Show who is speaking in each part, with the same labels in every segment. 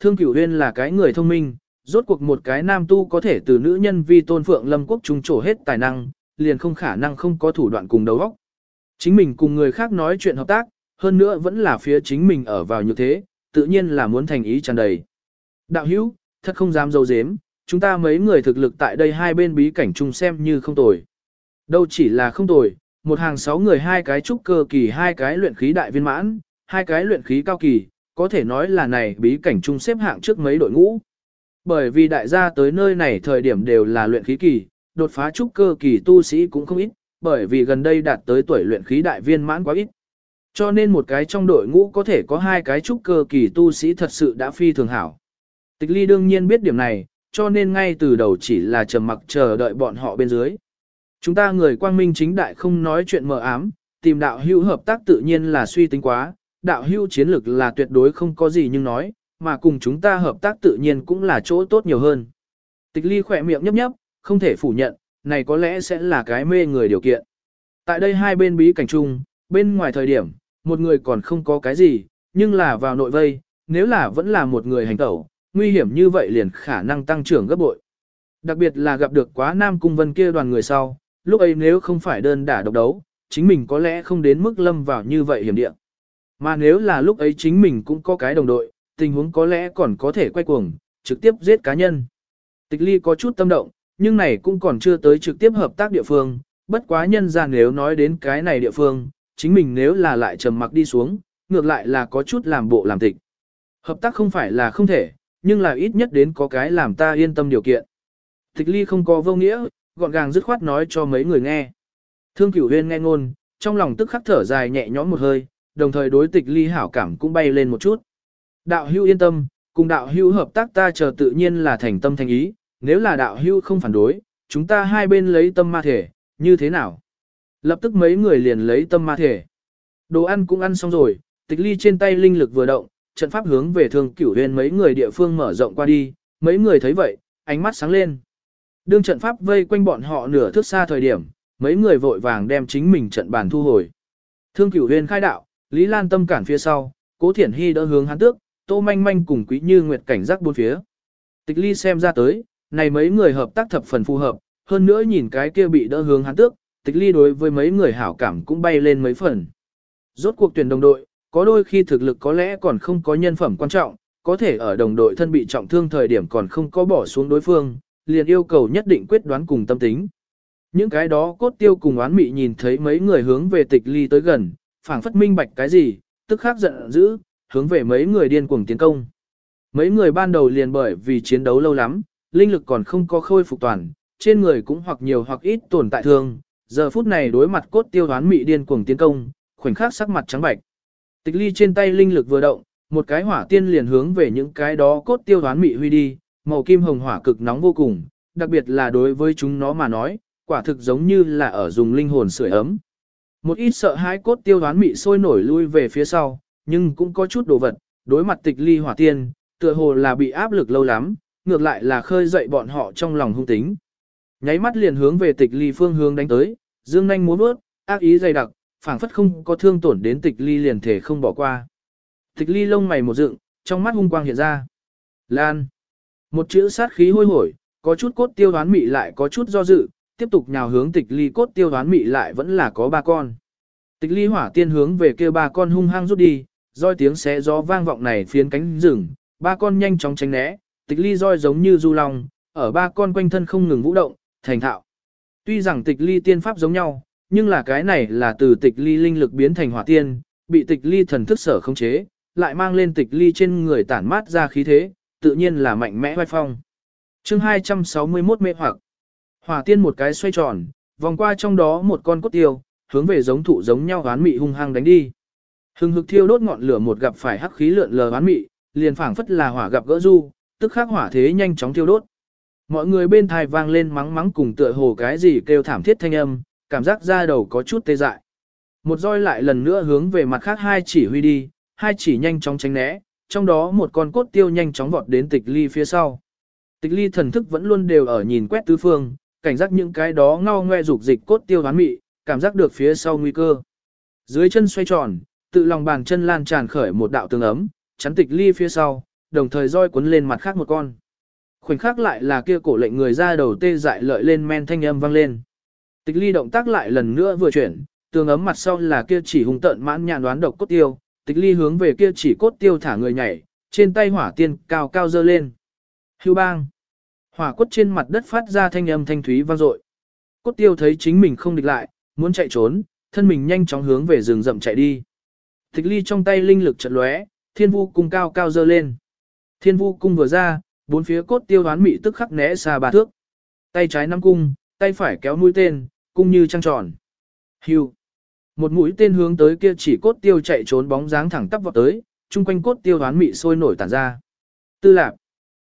Speaker 1: Thương Cửu Huyên là cái người thông minh, rốt cuộc một cái nam tu có thể từ nữ nhân vi tôn phượng lâm quốc trung trổ hết tài năng, liền không khả năng không có thủ đoạn cùng đấu óc. Chính mình cùng người khác nói chuyện hợp tác, hơn nữa vẫn là phía chính mình ở vào như thế, tự nhiên là muốn thành ý tràn đầy. Đạo hữu, thật không dám dâu dếm, chúng ta mấy người thực lực tại đây hai bên bí cảnh chung xem như không tồi. Đâu chỉ là không tồi, một hàng sáu người hai cái trúc cơ kỳ hai cái luyện khí đại viên mãn, hai cái luyện khí cao kỳ, có thể nói là này bí cảnh trung xếp hạng trước mấy đội ngũ. Bởi vì đại gia tới nơi này thời điểm đều là luyện khí kỳ, đột phá trúc cơ kỳ tu sĩ cũng không ít, bởi vì gần đây đạt tới tuổi luyện khí đại viên mãn quá ít. Cho nên một cái trong đội ngũ có thể có hai cái trúc cơ kỳ tu sĩ thật sự đã phi thường hảo. Tịch ly đương nhiên biết điểm này, cho nên ngay từ đầu chỉ là trầm mặc chờ đợi bọn họ bên dưới. Chúng ta người quang minh chính đại không nói chuyện mờ ám, tìm đạo hữu hợp tác tự nhiên là suy tính quá, đạo Hưu chiến lược là tuyệt đối không có gì nhưng nói, mà cùng chúng ta hợp tác tự nhiên cũng là chỗ tốt nhiều hơn. Tịch ly khỏe miệng nhấp nhấp, không thể phủ nhận, này có lẽ sẽ là cái mê người điều kiện. Tại đây hai bên bí cảnh chung, bên ngoài thời điểm, một người còn không có cái gì, nhưng là vào nội vây, nếu là vẫn là một người hành tẩu, nguy hiểm như vậy liền khả năng tăng trưởng gấp bội. Đặc biệt là gặp được quá nam cung vân kia đoàn người sau, lúc ấy nếu không phải đơn đả độc đấu, chính mình có lẽ không đến mức lâm vào như vậy hiểm địa. Mà nếu là lúc ấy chính mình cũng có cái đồng đội, tình huống có lẽ còn có thể quay cuồng, trực tiếp giết cá nhân. Tịch ly có chút tâm động, nhưng này cũng còn chưa tới trực tiếp hợp tác địa phương, bất quá nhân ra nếu nói đến cái này địa phương, chính mình nếu là lại trầm mặc đi xuống, ngược lại là có chút làm bộ làm tịch. Hợp tác không phải là không thể, nhưng là ít nhất đến có cái làm ta yên tâm điều kiện. Tịch ly không có vô nghĩa, gọn gàng dứt khoát nói cho mấy người nghe. Thương cửu huyên nghe ngôn, trong lòng tức khắc thở dài nhẹ nhõm một hơi, đồng thời đối tịch ly hảo cảm cũng bay lên một chút. Đạo hưu yên tâm, cùng đạo hưu hợp tác ta chờ tự nhiên là thành tâm thành ý, nếu là đạo hưu không phản đối, chúng ta hai bên lấy tâm ma thể, như thế nào? Lập tức mấy người liền lấy tâm ma thể. Đồ ăn cũng ăn xong rồi, tịch ly trên tay linh lực vừa động, trận pháp hướng về thương cửu huyền mấy người địa phương mở rộng qua đi, mấy người thấy vậy, ánh mắt sáng lên. Đương trận pháp vây quanh bọn họ nửa thước xa thời điểm, mấy người vội vàng đem chính mình trận bàn thu hồi. Thương cửu huyền khai đạo, Lý Lan tâm cản phía sau, cố thiển hy đỡ hướng hắn tước, tô manh manh cùng quý như nguyệt cảnh giác bốn phía. Tịch ly xem ra tới, này mấy người hợp tác thập phần phù hợp, hơn nữa nhìn cái kia bị đỡ hướng hắn tước, tịch ly đối với mấy người hảo cảm cũng bay lên mấy phần. Rốt cuộc tuyển đồng đội, có đôi khi thực lực có lẽ còn không có nhân phẩm quan trọng, có thể ở đồng đội thân bị trọng thương thời điểm còn không có bỏ xuống đối phương, liền yêu cầu nhất định quyết đoán cùng tâm tính. Những cái đó cốt tiêu cùng oán mị nhìn thấy mấy người hướng về tịch ly tới gần, phảng phất minh bạch cái gì, tức khắc giận dữ, hướng về mấy người điên cuồng tiến công. Mấy người ban đầu liền bởi vì chiến đấu lâu lắm, linh lực còn không có khôi phục toàn, trên người cũng hoặc nhiều hoặc ít tồn tại thương, giờ phút này đối mặt cốt tiêu đoán mị điên cuồng tiến công, khoảnh khắc sắc mặt trắng bạch. Tịch ly trên tay linh lực vừa động, một cái hỏa tiên liền hướng về những cái đó cốt tiêu đoán mị huy đi, màu kim hồng hỏa cực nóng vô cùng, đặc biệt là đối với chúng nó mà nói, quả thực giống như là ở dùng linh hồn sưởi ấm. Một ít sợ hãi cốt tiêu đoán mị sôi nổi lui về phía sau, nhưng cũng có chút đồ vật, đối mặt tịch ly hỏa tiên, tựa hồ là bị áp lực lâu lắm, ngược lại là khơi dậy bọn họ trong lòng hung tính. Nháy mắt liền hướng về tịch ly phương hướng đánh tới, dương nhanh muốn bước, ác ý dày đặc, phảng phất không có thương tổn đến tịch ly liền thể không bỏ qua. Tịch ly lông mày một dựng, trong mắt hung quang hiện ra. Lan. Một chữ sát khí hôi hổi, có chút cốt tiêu đoán mị lại có chút do dự, tiếp tục nhào hướng tịch ly cốt tiêu đoán mị lại vẫn là có ba con. Tịch ly hỏa tiên hướng về kia ba con hung hăng rút đi, roi tiếng xé gió vang vọng này phiến cánh rừng, ba con nhanh chóng tránh né, tịch ly roi giống như du long, ở ba con quanh thân không ngừng vũ động, thành thạo. Tuy rằng tịch ly tiên pháp giống nhau, nhưng là cái này là từ tịch ly linh lực biến thành hỏa tiên, bị tịch ly thần thức sở không chế, lại mang lên tịch ly trên người tản mát ra khí thế, tự nhiên là mạnh mẽ vai phong. chương 261 mê hoặc, hỏa tiên một cái xoay tròn, vòng qua trong đó một con cốt tiêu, hướng về giống thụ giống nhau hoán mị hung hăng đánh đi. Hừng hực thiêu đốt ngọn lửa một gặp phải hắc khí lượn lờ hoán mị, liền phảng phất là hỏa gặp gỡ du, tức khắc hỏa thế nhanh chóng thiêu đốt. Mọi người bên thai vang lên mắng mắng cùng tựa hồ cái gì kêu thảm thiết thanh âm, cảm giác da đầu có chút tê dại. Một roi lại lần nữa hướng về mặt khác hai chỉ huy đi, hai chỉ nhanh chóng tránh né, trong đó một con cốt tiêu nhanh chóng vọt đến tịch ly phía sau. Tịch ly thần thức vẫn luôn đều ở nhìn quét tứ phương, cảnh giác những cái đó ngao ngoe dục dịch cốt tiêu hoán mị, cảm giác được phía sau nguy cơ. Dưới chân xoay tròn, tự lòng bàn chân lan tràn khởi một đạo tương ấm, chắn tịch ly phía sau, đồng thời roi cuốn lên mặt khác một con. Khoảnh khắc lại là kia cổ lệnh người ra đầu tê dại lợi lên men thanh âm vang lên. Tịch ly động tác lại lần nữa vừa chuyển, tương ấm mặt sau là kia chỉ hung tợn mãn nhàn đoán độc cốt tiêu, tịch ly hướng về kia chỉ cốt tiêu thả người nhảy, trên tay hỏa tiên cao cao dơ lên. Hưu bang. Hỏa quất trên mặt đất phát ra thanh âm thanh thúy vang dội. Cốt tiêu thấy chính mình không địch lại, muốn chạy trốn, thân mình nhanh chóng hướng về rừng rậm chạy đi. Tịch ly trong tay linh lực chợt lóe, thiên vu cung cao cao dơ lên. Thiên vu cung vừa ra, bốn phía cốt tiêu đoán mị tức khắc né xa ba thước. Tay trái nắm cung, tay phải kéo mũi tên, cung như trăng tròn. Hưu. Một mũi tên hướng tới kia chỉ cốt tiêu chạy trốn bóng dáng thẳng tắp vọt tới, chung quanh cốt tiêu đoán mị sôi nổi tản ra. Tư lạc.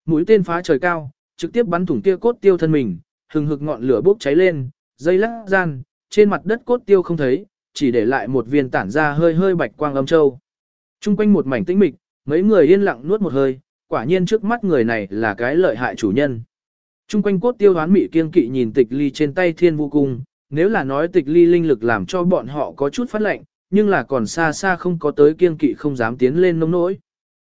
Speaker 1: Mũi tên phá trời cao, trực tiếp bắn thủng kia cốt tiêu thân mình, hừng hực ngọn lửa bốc cháy lên, dây lắc gian, trên mặt đất cốt tiêu không thấy, chỉ để lại một viên tản ra hơi hơi bạch quang âm châu. Trung quanh một mảnh tĩnh mịch, mấy người yên lặng nuốt một hơi, quả nhiên trước mắt người này là cái lợi hại chủ nhân. Trung quanh cốt tiêu đoán mị kiên kỵ nhìn tịch ly trên tay thiên vô cung, nếu là nói tịch ly linh lực làm cho bọn họ có chút phát lệnh, nhưng là còn xa xa không có tới kiên kỵ không dám tiến lên nông nỗi.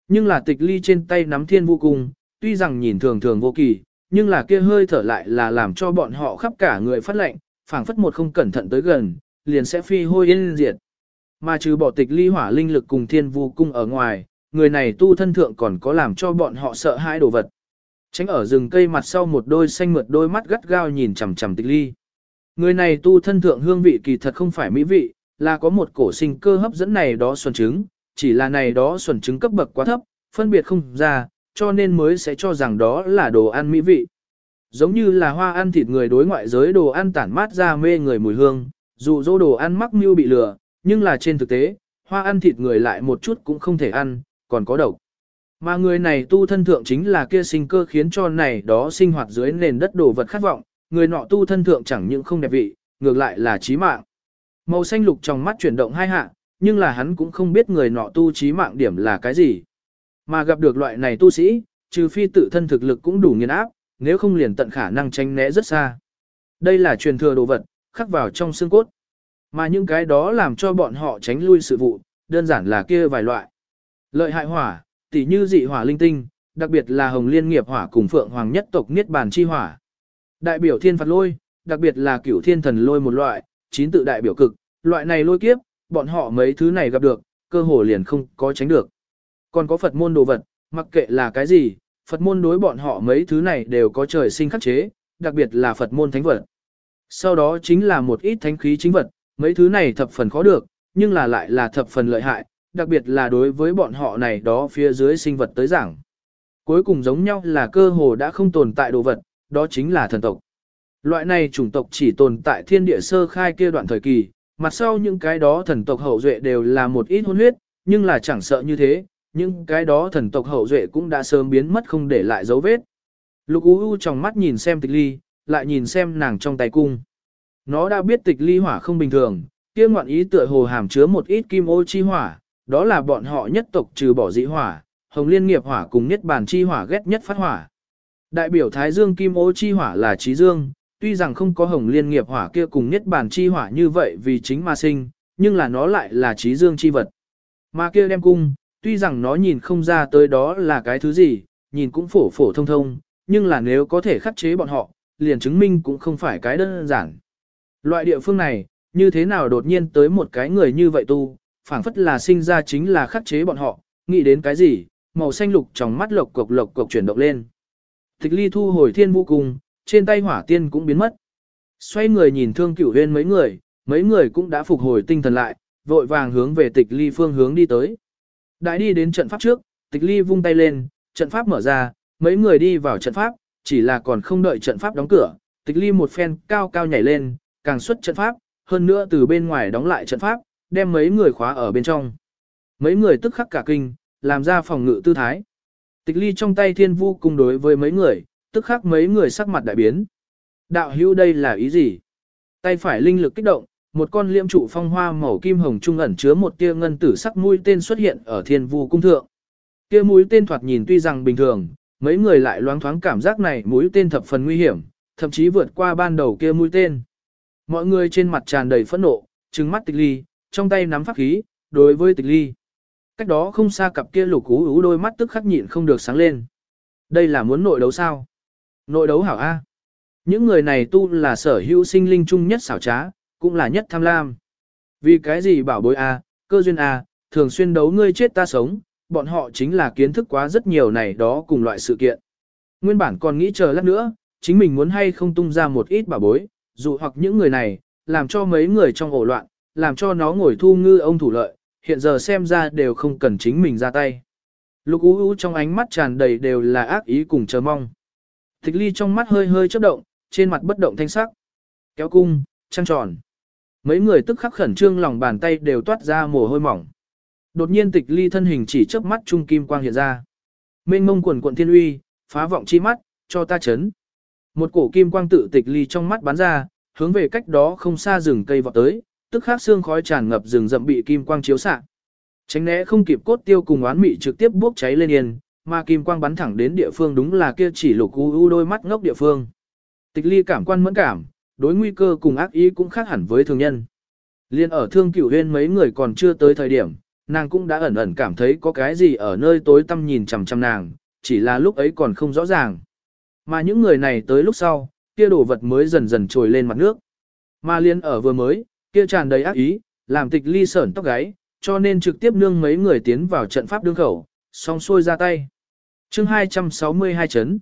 Speaker 1: Nhưng là tịch ly trên tay nắm thiên vô cung, tuy rằng nhìn thường thường vô kỳ, nhưng là kia hơi thở lại là làm cho bọn họ khắp cả người phát lệnh, phảng phất một không cẩn thận tới gần, liền sẽ phi hôi yên diệt. Mà trừ bỏ tịch ly hỏa linh lực cùng thiên vu cung ở ngoài, người này tu thân thượng còn có làm cho bọn họ sợ hãi đồ vật. Tránh ở rừng cây mặt sau một đôi xanh mượt đôi mắt gắt gao nhìn chằm chằm tịch ly. Người này tu thân thượng hương vị kỳ thật không phải mỹ vị, là có một cổ sinh cơ hấp dẫn này đó xuân trứng, chỉ là này đó xuân trứng cấp bậc quá thấp, phân biệt không ra, cho nên mới sẽ cho rằng đó là đồ ăn mỹ vị. Giống như là hoa ăn thịt người đối ngoại giới đồ ăn tản mát ra mê người mùi hương, dù dỗ đồ ăn mắc mưu bị lừa, nhưng là trên thực tế, hoa ăn thịt người lại một chút cũng không thể ăn, còn có độc. Mà người này tu thân thượng chính là kia sinh cơ khiến cho này đó sinh hoạt dưới nền đất đồ vật khát vọng, người nọ tu thân thượng chẳng những không đẹp vị, ngược lại là trí mạng. Màu xanh lục trong mắt chuyển động hai hạ, nhưng là hắn cũng không biết người nọ tu trí mạng điểm là cái gì. Mà gặp được loại này tu sĩ, trừ phi tự thân thực lực cũng đủ nghiền áp, nếu không liền tận khả năng tránh né rất xa. Đây là truyền thừa đồ vật, khắc vào trong xương cốt. Mà những cái đó làm cho bọn họ tránh lui sự vụ, đơn giản là kia vài loại. Lợi hại hỏa, tỉ như dị hỏa linh tinh, đặc biệt là hồng liên nghiệp hỏa cùng phượng hoàng nhất tộc niết bàn chi hỏa. Đại biểu thiên phạt lôi, đặc biệt là cửu thiên thần lôi một loại, chín tự đại biểu cực, loại này lôi kiếp, bọn họ mấy thứ này gặp được, cơ hồ liền không có tránh được. Còn có Phật môn đồ vật, mặc kệ là cái gì, Phật môn đối bọn họ mấy thứ này đều có trời sinh khắc chế, đặc biệt là Phật môn thánh vật. Sau đó chính là một ít thánh khí chính vật, mấy thứ này thập phần khó được, nhưng là lại là thập phần lợi hại, đặc biệt là đối với bọn họ này đó phía dưới sinh vật tới giảng. Cuối cùng giống nhau là cơ hồ đã không tồn tại đồ vật, đó chính là thần tộc. Loại này chủng tộc chỉ tồn tại thiên địa sơ khai kia đoạn thời kỳ, mặt sau những cái đó thần tộc hậu duệ đều là một ít hôn huyết, nhưng là chẳng sợ như thế, những cái đó thần tộc hậu duệ cũng đã sớm biến mất không để lại dấu vết. Lục U U trong mắt nhìn xem tịch ly, lại nhìn xem nàng trong tay cung. Nó đã biết tịch ly hỏa không bình thường, kia ngoạn ý tựa hồ hàm chứa một ít kim ô chi hỏa, đó là bọn họ nhất tộc trừ bỏ dị hỏa, hồng liên nghiệp hỏa cùng nhất bản chi hỏa ghét nhất phát hỏa. Đại biểu Thái Dương kim ô chi hỏa là trí dương, tuy rằng không có hồng liên nghiệp hỏa kia cùng nhất bản chi hỏa như vậy vì chính ma sinh, nhưng là nó lại là trí dương chi vật. Mà kia đem cung, tuy rằng nó nhìn không ra tới đó là cái thứ gì, nhìn cũng phổ phổ thông thông, nhưng là nếu có thể khắc chế bọn họ, liền chứng minh cũng không phải cái đơn giản. Loại địa phương này, như thế nào đột nhiên tới một cái người như vậy tu, phảng phất là sinh ra chính là khắc chế bọn họ, nghĩ đến cái gì, màu xanh lục trong mắt lộc cục lộc cục chuyển động lên. Tịch ly thu hồi thiên vũ cung, trên tay hỏa tiên cũng biến mất. Xoay người nhìn thương cửu huyên mấy người, mấy người cũng đã phục hồi tinh thần lại, vội vàng hướng về tịch ly phương hướng đi tới. Đại đi đến trận pháp trước, tịch ly vung tay lên, trận pháp mở ra, mấy người đi vào trận pháp, chỉ là còn không đợi trận pháp đóng cửa, tịch ly một phen cao cao nhảy lên, càng xuất trận pháp, hơn nữa từ bên ngoài đóng lại trận pháp, đem mấy người khóa ở bên trong. Mấy người tức khắc cả kinh, làm ra phòng ngự tư thái. Tịch ly trong tay thiên vu cùng đối với mấy người, tức khắc mấy người sắc mặt đại biến. Đạo hữu đây là ý gì? Tay phải linh lực kích động, một con liễm trụ phong hoa màu kim hồng trung ẩn chứa một tia ngân tử sắc mũi tên xuất hiện ở thiên vu cung thượng. Kia mũi tên thoạt nhìn tuy rằng bình thường, mấy người lại loáng thoáng cảm giác này mũi tên thập phần nguy hiểm, thậm chí vượt qua ban đầu kia mũi tên. Mọi người trên mặt tràn đầy phẫn nộ, trừng mắt tịch ly, trong tay nắm pháp khí, đối với tịch ly. Cách đó không xa cặp kia lục cú ú đôi mắt tức khắc nhịn không được sáng lên. Đây là muốn nội đấu sao? Nội đấu hảo A. Những người này tu là sở hữu sinh linh chung nhất xảo trá, cũng là nhất tham lam. Vì cái gì bảo bối A, cơ duyên A, thường xuyên đấu ngươi chết ta sống, bọn họ chính là kiến thức quá rất nhiều này đó cùng loại sự kiện. Nguyên bản còn nghĩ chờ lát nữa, chính mình muốn hay không tung ra một ít bảo bối, dụ hoặc những người này, làm cho mấy người trong ổ loạn, làm cho nó ngồi thu ngư ông thủ lợi, hiện giờ xem ra đều không cần chính mình ra tay. Lục ú ú trong ánh mắt tràn đầy đều là ác ý cùng chờ mong. Tịch ly trong mắt hơi hơi chớp động, trên mặt bất động thanh sắc. Kéo cung, trăng tròn. Mấy người tức khắc khẩn trương lòng bàn tay đều toát ra mồ hôi mỏng. Đột nhiên tịch ly thân hình chỉ chớp mắt trung kim quang hiện ra. Mênh mông quần quận thiên uy, phá vọng chi mắt, cho ta chấn. Một cổ kim quang tự tịch ly trong mắt bắn ra, hướng về cách đó không xa rừng cây vọt tới, tức khắc xương khói tràn ngập rừng rậm bị kim quang chiếu xạ. Tránh né không kịp cốt tiêu cùng oán mị trực tiếp bốc cháy lên yên, mà kim quang bắn thẳng đến địa phương đúng là kia chỉ lục u u đôi mắt ngốc địa phương. Tịch ly cảm quan mẫn cảm, đối nguy cơ cùng ác ý cũng khác hẳn với thường nhân. Liên ở thương cửu huyên mấy người còn chưa tới thời điểm, nàng cũng đã ẩn ẩn cảm thấy có cái gì ở nơi tối tăm nhìn chằm chằm nàng, chỉ là lúc ấy còn không rõ ràng. Mà những người này tới lúc sau, kia đồ vật mới dần dần trồi lên mặt nước. Mà liên ở vừa mới, kia tràn đầy ác ý, làm tịch ly sởn tóc gáy, cho nên trực tiếp nương mấy người tiến vào trận pháp đương khẩu, song xuôi ra tay. chương 262 chấn.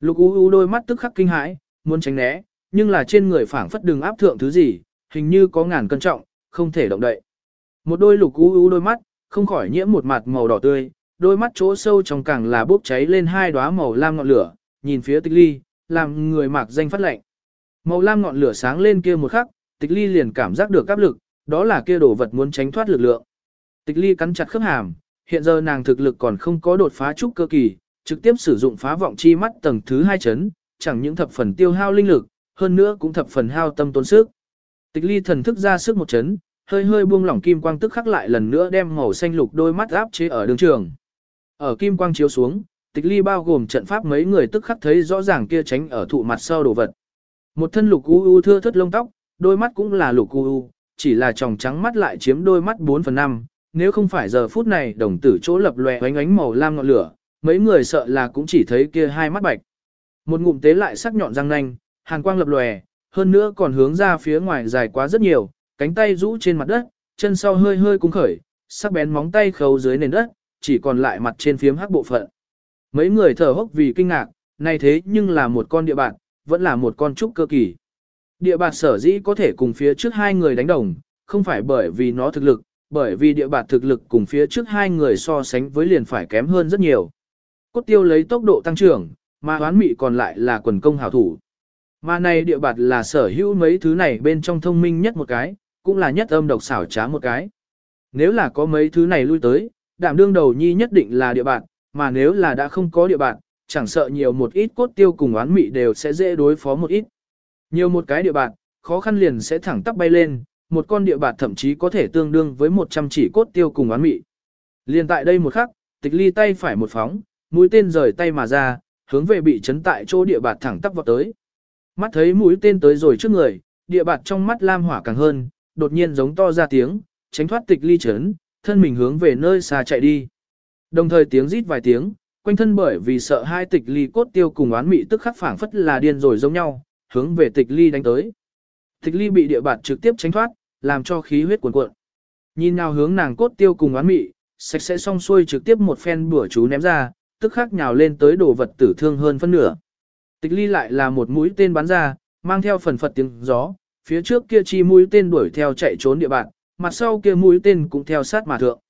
Speaker 1: Lục u u đôi mắt tức khắc kinh hãi, muốn tránh né, nhưng là trên người phảng phất đường áp thượng thứ gì, hình như có ngàn cân trọng, không thể động đậy. Một đôi lục u u đôi mắt, không khỏi nhiễm một mặt màu đỏ tươi, đôi mắt chỗ sâu trong càng là bốc cháy lên hai đóa màu lam ngọn lửa, nhìn phía tịch ly, làm người mạc danh phát lệnh. Màu lam ngọn lửa sáng lên kia một khắc, tịch ly liền cảm giác được áp lực, đó là kia đồ vật muốn tránh thoát lực lượng. Tịch ly cắn chặt khớp hàm, hiện giờ nàng thực lực còn không có đột phá trúc cơ kỳ, trực tiếp sử dụng phá vọng chi mắt tầng thứ hai chấn, chẳng những thập phần tiêu hao linh lực, hơn nữa cũng thập phần hao tâm tốn sức. Tịch ly thần thức ra sức một chấn, hơi hơi buông lỏng kim quang tức khắc lại lần nữa đem màu xanh lục đôi mắt áp chế ở đường trường. Ở kim quang chiếu xuống, tịch ly bao gồm trận pháp mấy người tức khắc thấy rõ ràng kia tránh ở thụ mặt sau đồ vật. Một thân lục u u thưa thất lông tóc, đôi mắt cũng là lục u u, chỉ là tròng trắng mắt lại chiếm đôi mắt 4 phần 5, nếu không phải giờ phút này đồng tử chỗ lập lòe ánh ánh màu lam ngọn lửa, mấy người sợ là cũng chỉ thấy kia hai mắt bạch. Một ngụm tế lại sắc nhọn răng nanh, hàn quang lập lòe, hơn nữa còn hướng ra phía ngoài dài quá rất nhiều, cánh tay rũ trên mặt đất, chân sau hơi hơi cung khởi, sắc bén móng tay khấu dưới nền đất, chỉ còn lại mặt trên phiếm hắc bộ phận. Mấy người thở hốc vì kinh ngạc, này thế nhưng là một con địa bạn, vẫn là một con trúc cơ kỳ. Địa bạt sở dĩ có thể cùng phía trước hai người đánh đồng, không phải bởi vì nó thực lực, bởi vì địa bạt thực lực cùng phía trước hai người so sánh với liền phải kém hơn rất nhiều. Cốt tiêu lấy tốc độ tăng trưởng, mà hoán mị còn lại là quần công hảo thủ. Mà này địa bạt là sở hữu mấy thứ này bên trong thông minh nhất một cái, cũng là nhất âm độc xảo trá một cái. Nếu là có mấy thứ này lui tới, đảm đương đầu nhi nhất định là địa bạt, mà nếu là đã không có địa bạt, chẳng sợ nhiều một ít cốt tiêu cùng oán mị đều sẽ dễ đối phó một ít. Nhiều một cái địa bạt, khó khăn liền sẽ thẳng tắp bay lên, một con địa bạt thậm chí có thể tương đương với 100 chỉ cốt tiêu cùng oán mị. Liền tại đây một khắc, tịch ly tay phải một phóng, mũi tên rời tay mà ra, hướng về bị chấn tại chỗ địa bạt thẳng tắp vào tới. Mắt thấy mũi tên tới rồi trước người, địa bạt trong mắt lam hỏa càng hơn, đột nhiên giống to ra tiếng, tránh thoát tịch ly chấn, thân mình hướng về nơi xa chạy đi. Đồng thời tiếng rít vài tiếng, quanh thân bởi vì sợ hai tịch ly cốt tiêu cùng oán mị tức khắc phảng phất là điên rồi giống nhau, hướng về tịch ly đánh tới. Tịch ly bị địa bạt trực tiếp tránh thoát, làm cho khí huyết cuồn cuộn. Nhìn nào hướng nàng cốt tiêu cùng oán mị, sạch sẽ xong xuôi trực tiếp một phen bửa chú ném ra, tức khắc nhào lên tới đồ vật tử thương hơn phân nửa. Tịch ly lại là một mũi tên bắn ra, mang theo phần phật tiếng gió, phía trước kia chi mũi tên đuổi theo chạy trốn địa bàn, mặt sau kia mũi tên cũng theo sát mà thượng.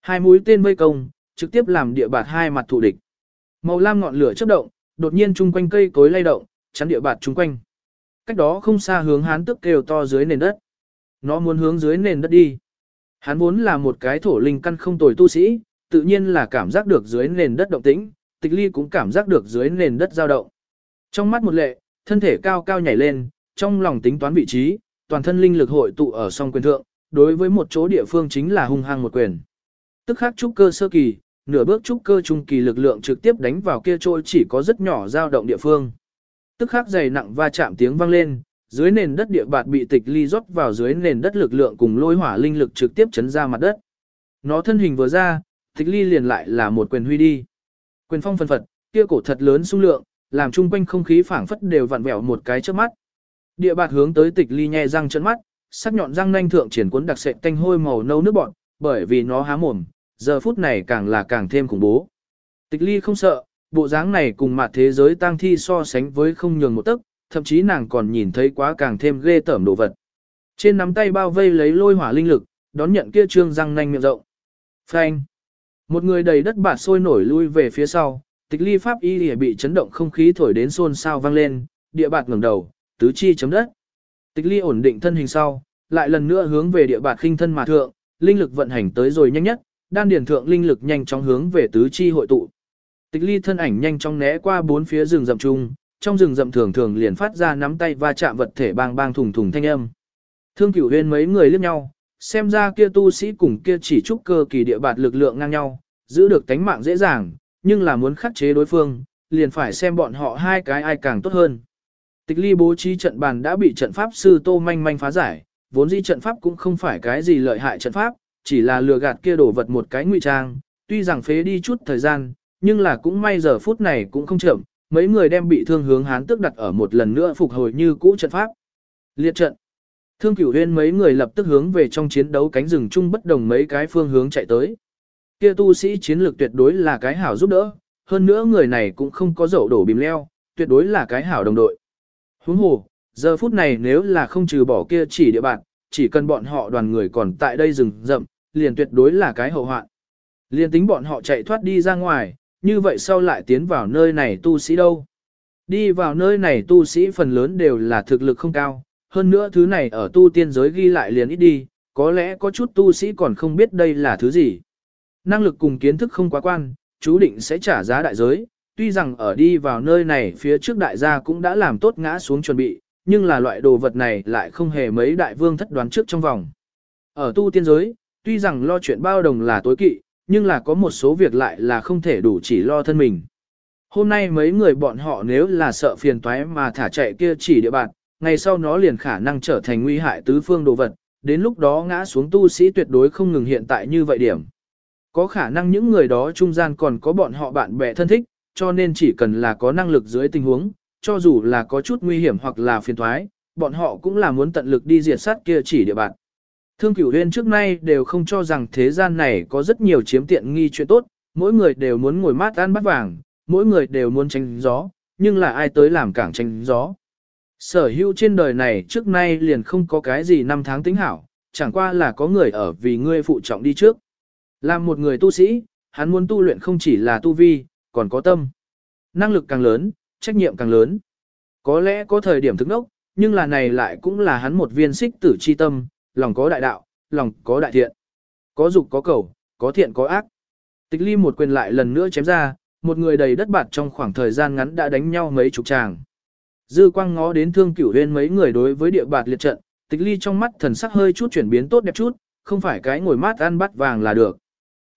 Speaker 1: Hai mũi tên vây công, trực tiếp làm địa bạt hai mặt thù địch. Màu lam ngọn lửa chớp động, đột nhiên chung quanh cây cối lay động, chắn địa bạt chung quanh. Cách đó không xa hướng hán tức kêu to dưới nền đất. Nó muốn hướng dưới nền đất đi. Hắn vốn là một cái thổ linh căn không tồi tu sĩ, tự nhiên là cảm giác được dưới nền đất động tĩnh, tịch ly cũng cảm giác được dưới nền đất dao động. Trong mắt một lệ, thân thể cao cao nhảy lên, trong lòng tính toán vị trí, toàn thân linh lực hội tụ ở song quyền thượng, đối với một chỗ địa phương chính là hung hăng một quyền. Tức khắc trúc cơ sơ kỳ, nửa bước trúc cơ trung kỳ lực lượng trực tiếp đánh vào kia trôi chỉ có rất nhỏ dao động địa phương. Tức khắc dày nặng va chạm tiếng vang lên, dưới nền đất địa bạt bị tịch ly rót vào dưới nền đất lực lượng cùng lôi hỏa linh lực trực tiếp chấn ra mặt đất. nó thân hình vừa ra, tịch ly liền lại là một quyền huy đi. Quyền phong phân phật, kia cổ thật lớn xung lượng, làm chung quanh không khí phảng phất đều vặn vẹo một cái trước mắt. Địa bạt hướng tới tịch ly nhe răng trận mắt, sắc nhọn răng nanh thượng triển cuốn đặc sệt tanh hôi màu nâu nước bọn, bởi vì nó há mồm, giờ phút này càng là càng thêm khủng bố. Tịch ly không sợ, bộ dáng này cùng mặt thế giới tang thi so sánh với không nhường một tấc, thậm chí nàng còn nhìn thấy quá càng thêm ghê tởm đồ vật. Trên nắm tay bao vây lấy lôi hỏa linh lực, đón nhận kia trương răng nanh miệng rộng. Phanh. Một người đầy đất bạt sôi nổi lui về phía sau, tịch ly pháp y lìa bị chấn động không khí thổi đến xôn xao vang lên, địa bạt ngẩng đầu, tứ chi chấm đất. Tịch ly ổn định thân hình sau, lại lần nữa hướng về địa bạt khinh thân mà thượng, linh lực vận hành tới rồi nhanh nhất, đan điển thượng linh lực nhanh chóng hướng về tứ chi hội tụ. Tịch ly thân ảnh nhanh chóng né qua bốn phía rừng rậm chung, trong rừng rậm thường thường liền phát ra nắm tay va chạm vật thể bang bang thùng thùng thanh âm. Thương cửu huyên mấy người liếc nhau, xem ra kia tu sĩ cùng kia chỉ trúc cơ kỳ địa bạt lực lượng ngang nhau, giữ được tánh mạng dễ dàng, nhưng là muốn khắc chế đối phương, liền phải xem bọn họ hai cái ai càng tốt hơn. Tịch ly bố trí trận bàn đã bị trận pháp sư tô manh manh phá giải, vốn dĩ trận pháp cũng không phải cái gì lợi hại trận pháp, chỉ là lừa gạt kia đổ vật một cái ngụy trang, tuy rằng phế đi chút thời gian, nhưng là cũng may giờ phút này cũng không chậm, mấy người đem bị thương hướng hán tức đặt ở một lần nữa phục hồi như cũ trận pháp. Liệt trận. Thương cửu huyên mấy người lập tức hướng về trong chiến đấu cánh rừng chung bất đồng mấy cái phương hướng chạy tới. Kia tu sĩ chiến lược tuyệt đối là cái hảo giúp đỡ, hơn nữa người này cũng không có dậu đổ bìm leo, tuyệt đối là cái hảo đồng đội. Huống hồ, giờ phút này nếu là không trừ bỏ kia chỉ địa bạn, chỉ cần bọn họ đoàn người còn tại đây rừng rậm, liền tuyệt đối là cái hậu hoạn. Liền tính bọn họ chạy thoát đi ra ngoài, như vậy sau lại tiến vào nơi này tu sĩ đâu? Đi vào nơi này tu sĩ phần lớn đều là thực lực không cao, hơn nữa thứ này ở tu tiên giới ghi lại liền ít đi, có lẽ có chút tu sĩ còn không biết đây là thứ gì. Năng lực cùng kiến thức không quá quan, chú định sẽ trả giá đại giới, tuy rằng ở đi vào nơi này phía trước đại gia cũng đã làm tốt ngã xuống chuẩn bị, nhưng là loại đồ vật này lại không hề mấy đại vương thất đoán trước trong vòng. Ở tu tiên giới, tuy rằng lo chuyện bao đồng là tối kỵ, nhưng là có một số việc lại là không thể đủ chỉ lo thân mình. Hôm nay mấy người bọn họ nếu là sợ phiền toái mà thả chạy kia chỉ địa bàn, ngày sau nó liền khả năng trở thành nguy hại tứ phương đồ vật, đến lúc đó ngã xuống tu sĩ tuyệt đối không ngừng hiện tại như vậy điểm. Có khả năng những người đó trung gian còn có bọn họ bạn bè thân thích, cho nên chỉ cần là có năng lực dưới tình huống, cho dù là có chút nguy hiểm hoặc là phiền thoái, bọn họ cũng là muốn tận lực đi diệt sát kia chỉ địa bàn. Thương cửu huyên trước nay đều không cho rằng thế gian này có rất nhiều chiếm tiện nghi chuyện tốt, mỗi người đều muốn ngồi mát ăn bắt vàng, mỗi người đều muốn tránh gió, nhưng là ai tới làm cảng tránh gió. Sở hữu trên đời này trước nay liền không có cái gì năm tháng tính hảo, chẳng qua là có người ở vì ngươi phụ trọng đi trước. Làm một người tu sĩ, hắn muốn tu luyện không chỉ là tu vi, còn có tâm. Năng lực càng lớn, trách nhiệm càng lớn. Có lẽ có thời điểm thức nốc, nhưng là này lại cũng là hắn một viên xích tử chi tâm, lòng có đại đạo, lòng có đại thiện. Có dục có cầu, có thiện có ác. Tịch ly một quyền lại lần nữa chém ra, một người đầy đất bạt trong khoảng thời gian ngắn đã đánh nhau mấy chục tràng. Dư quang ngó đến thương cửu huyên mấy người đối với địa bạt liệt trận, tịch ly trong mắt thần sắc hơi chút chuyển biến tốt đẹp chút, không phải cái ngồi mát ăn bắt vàng là được.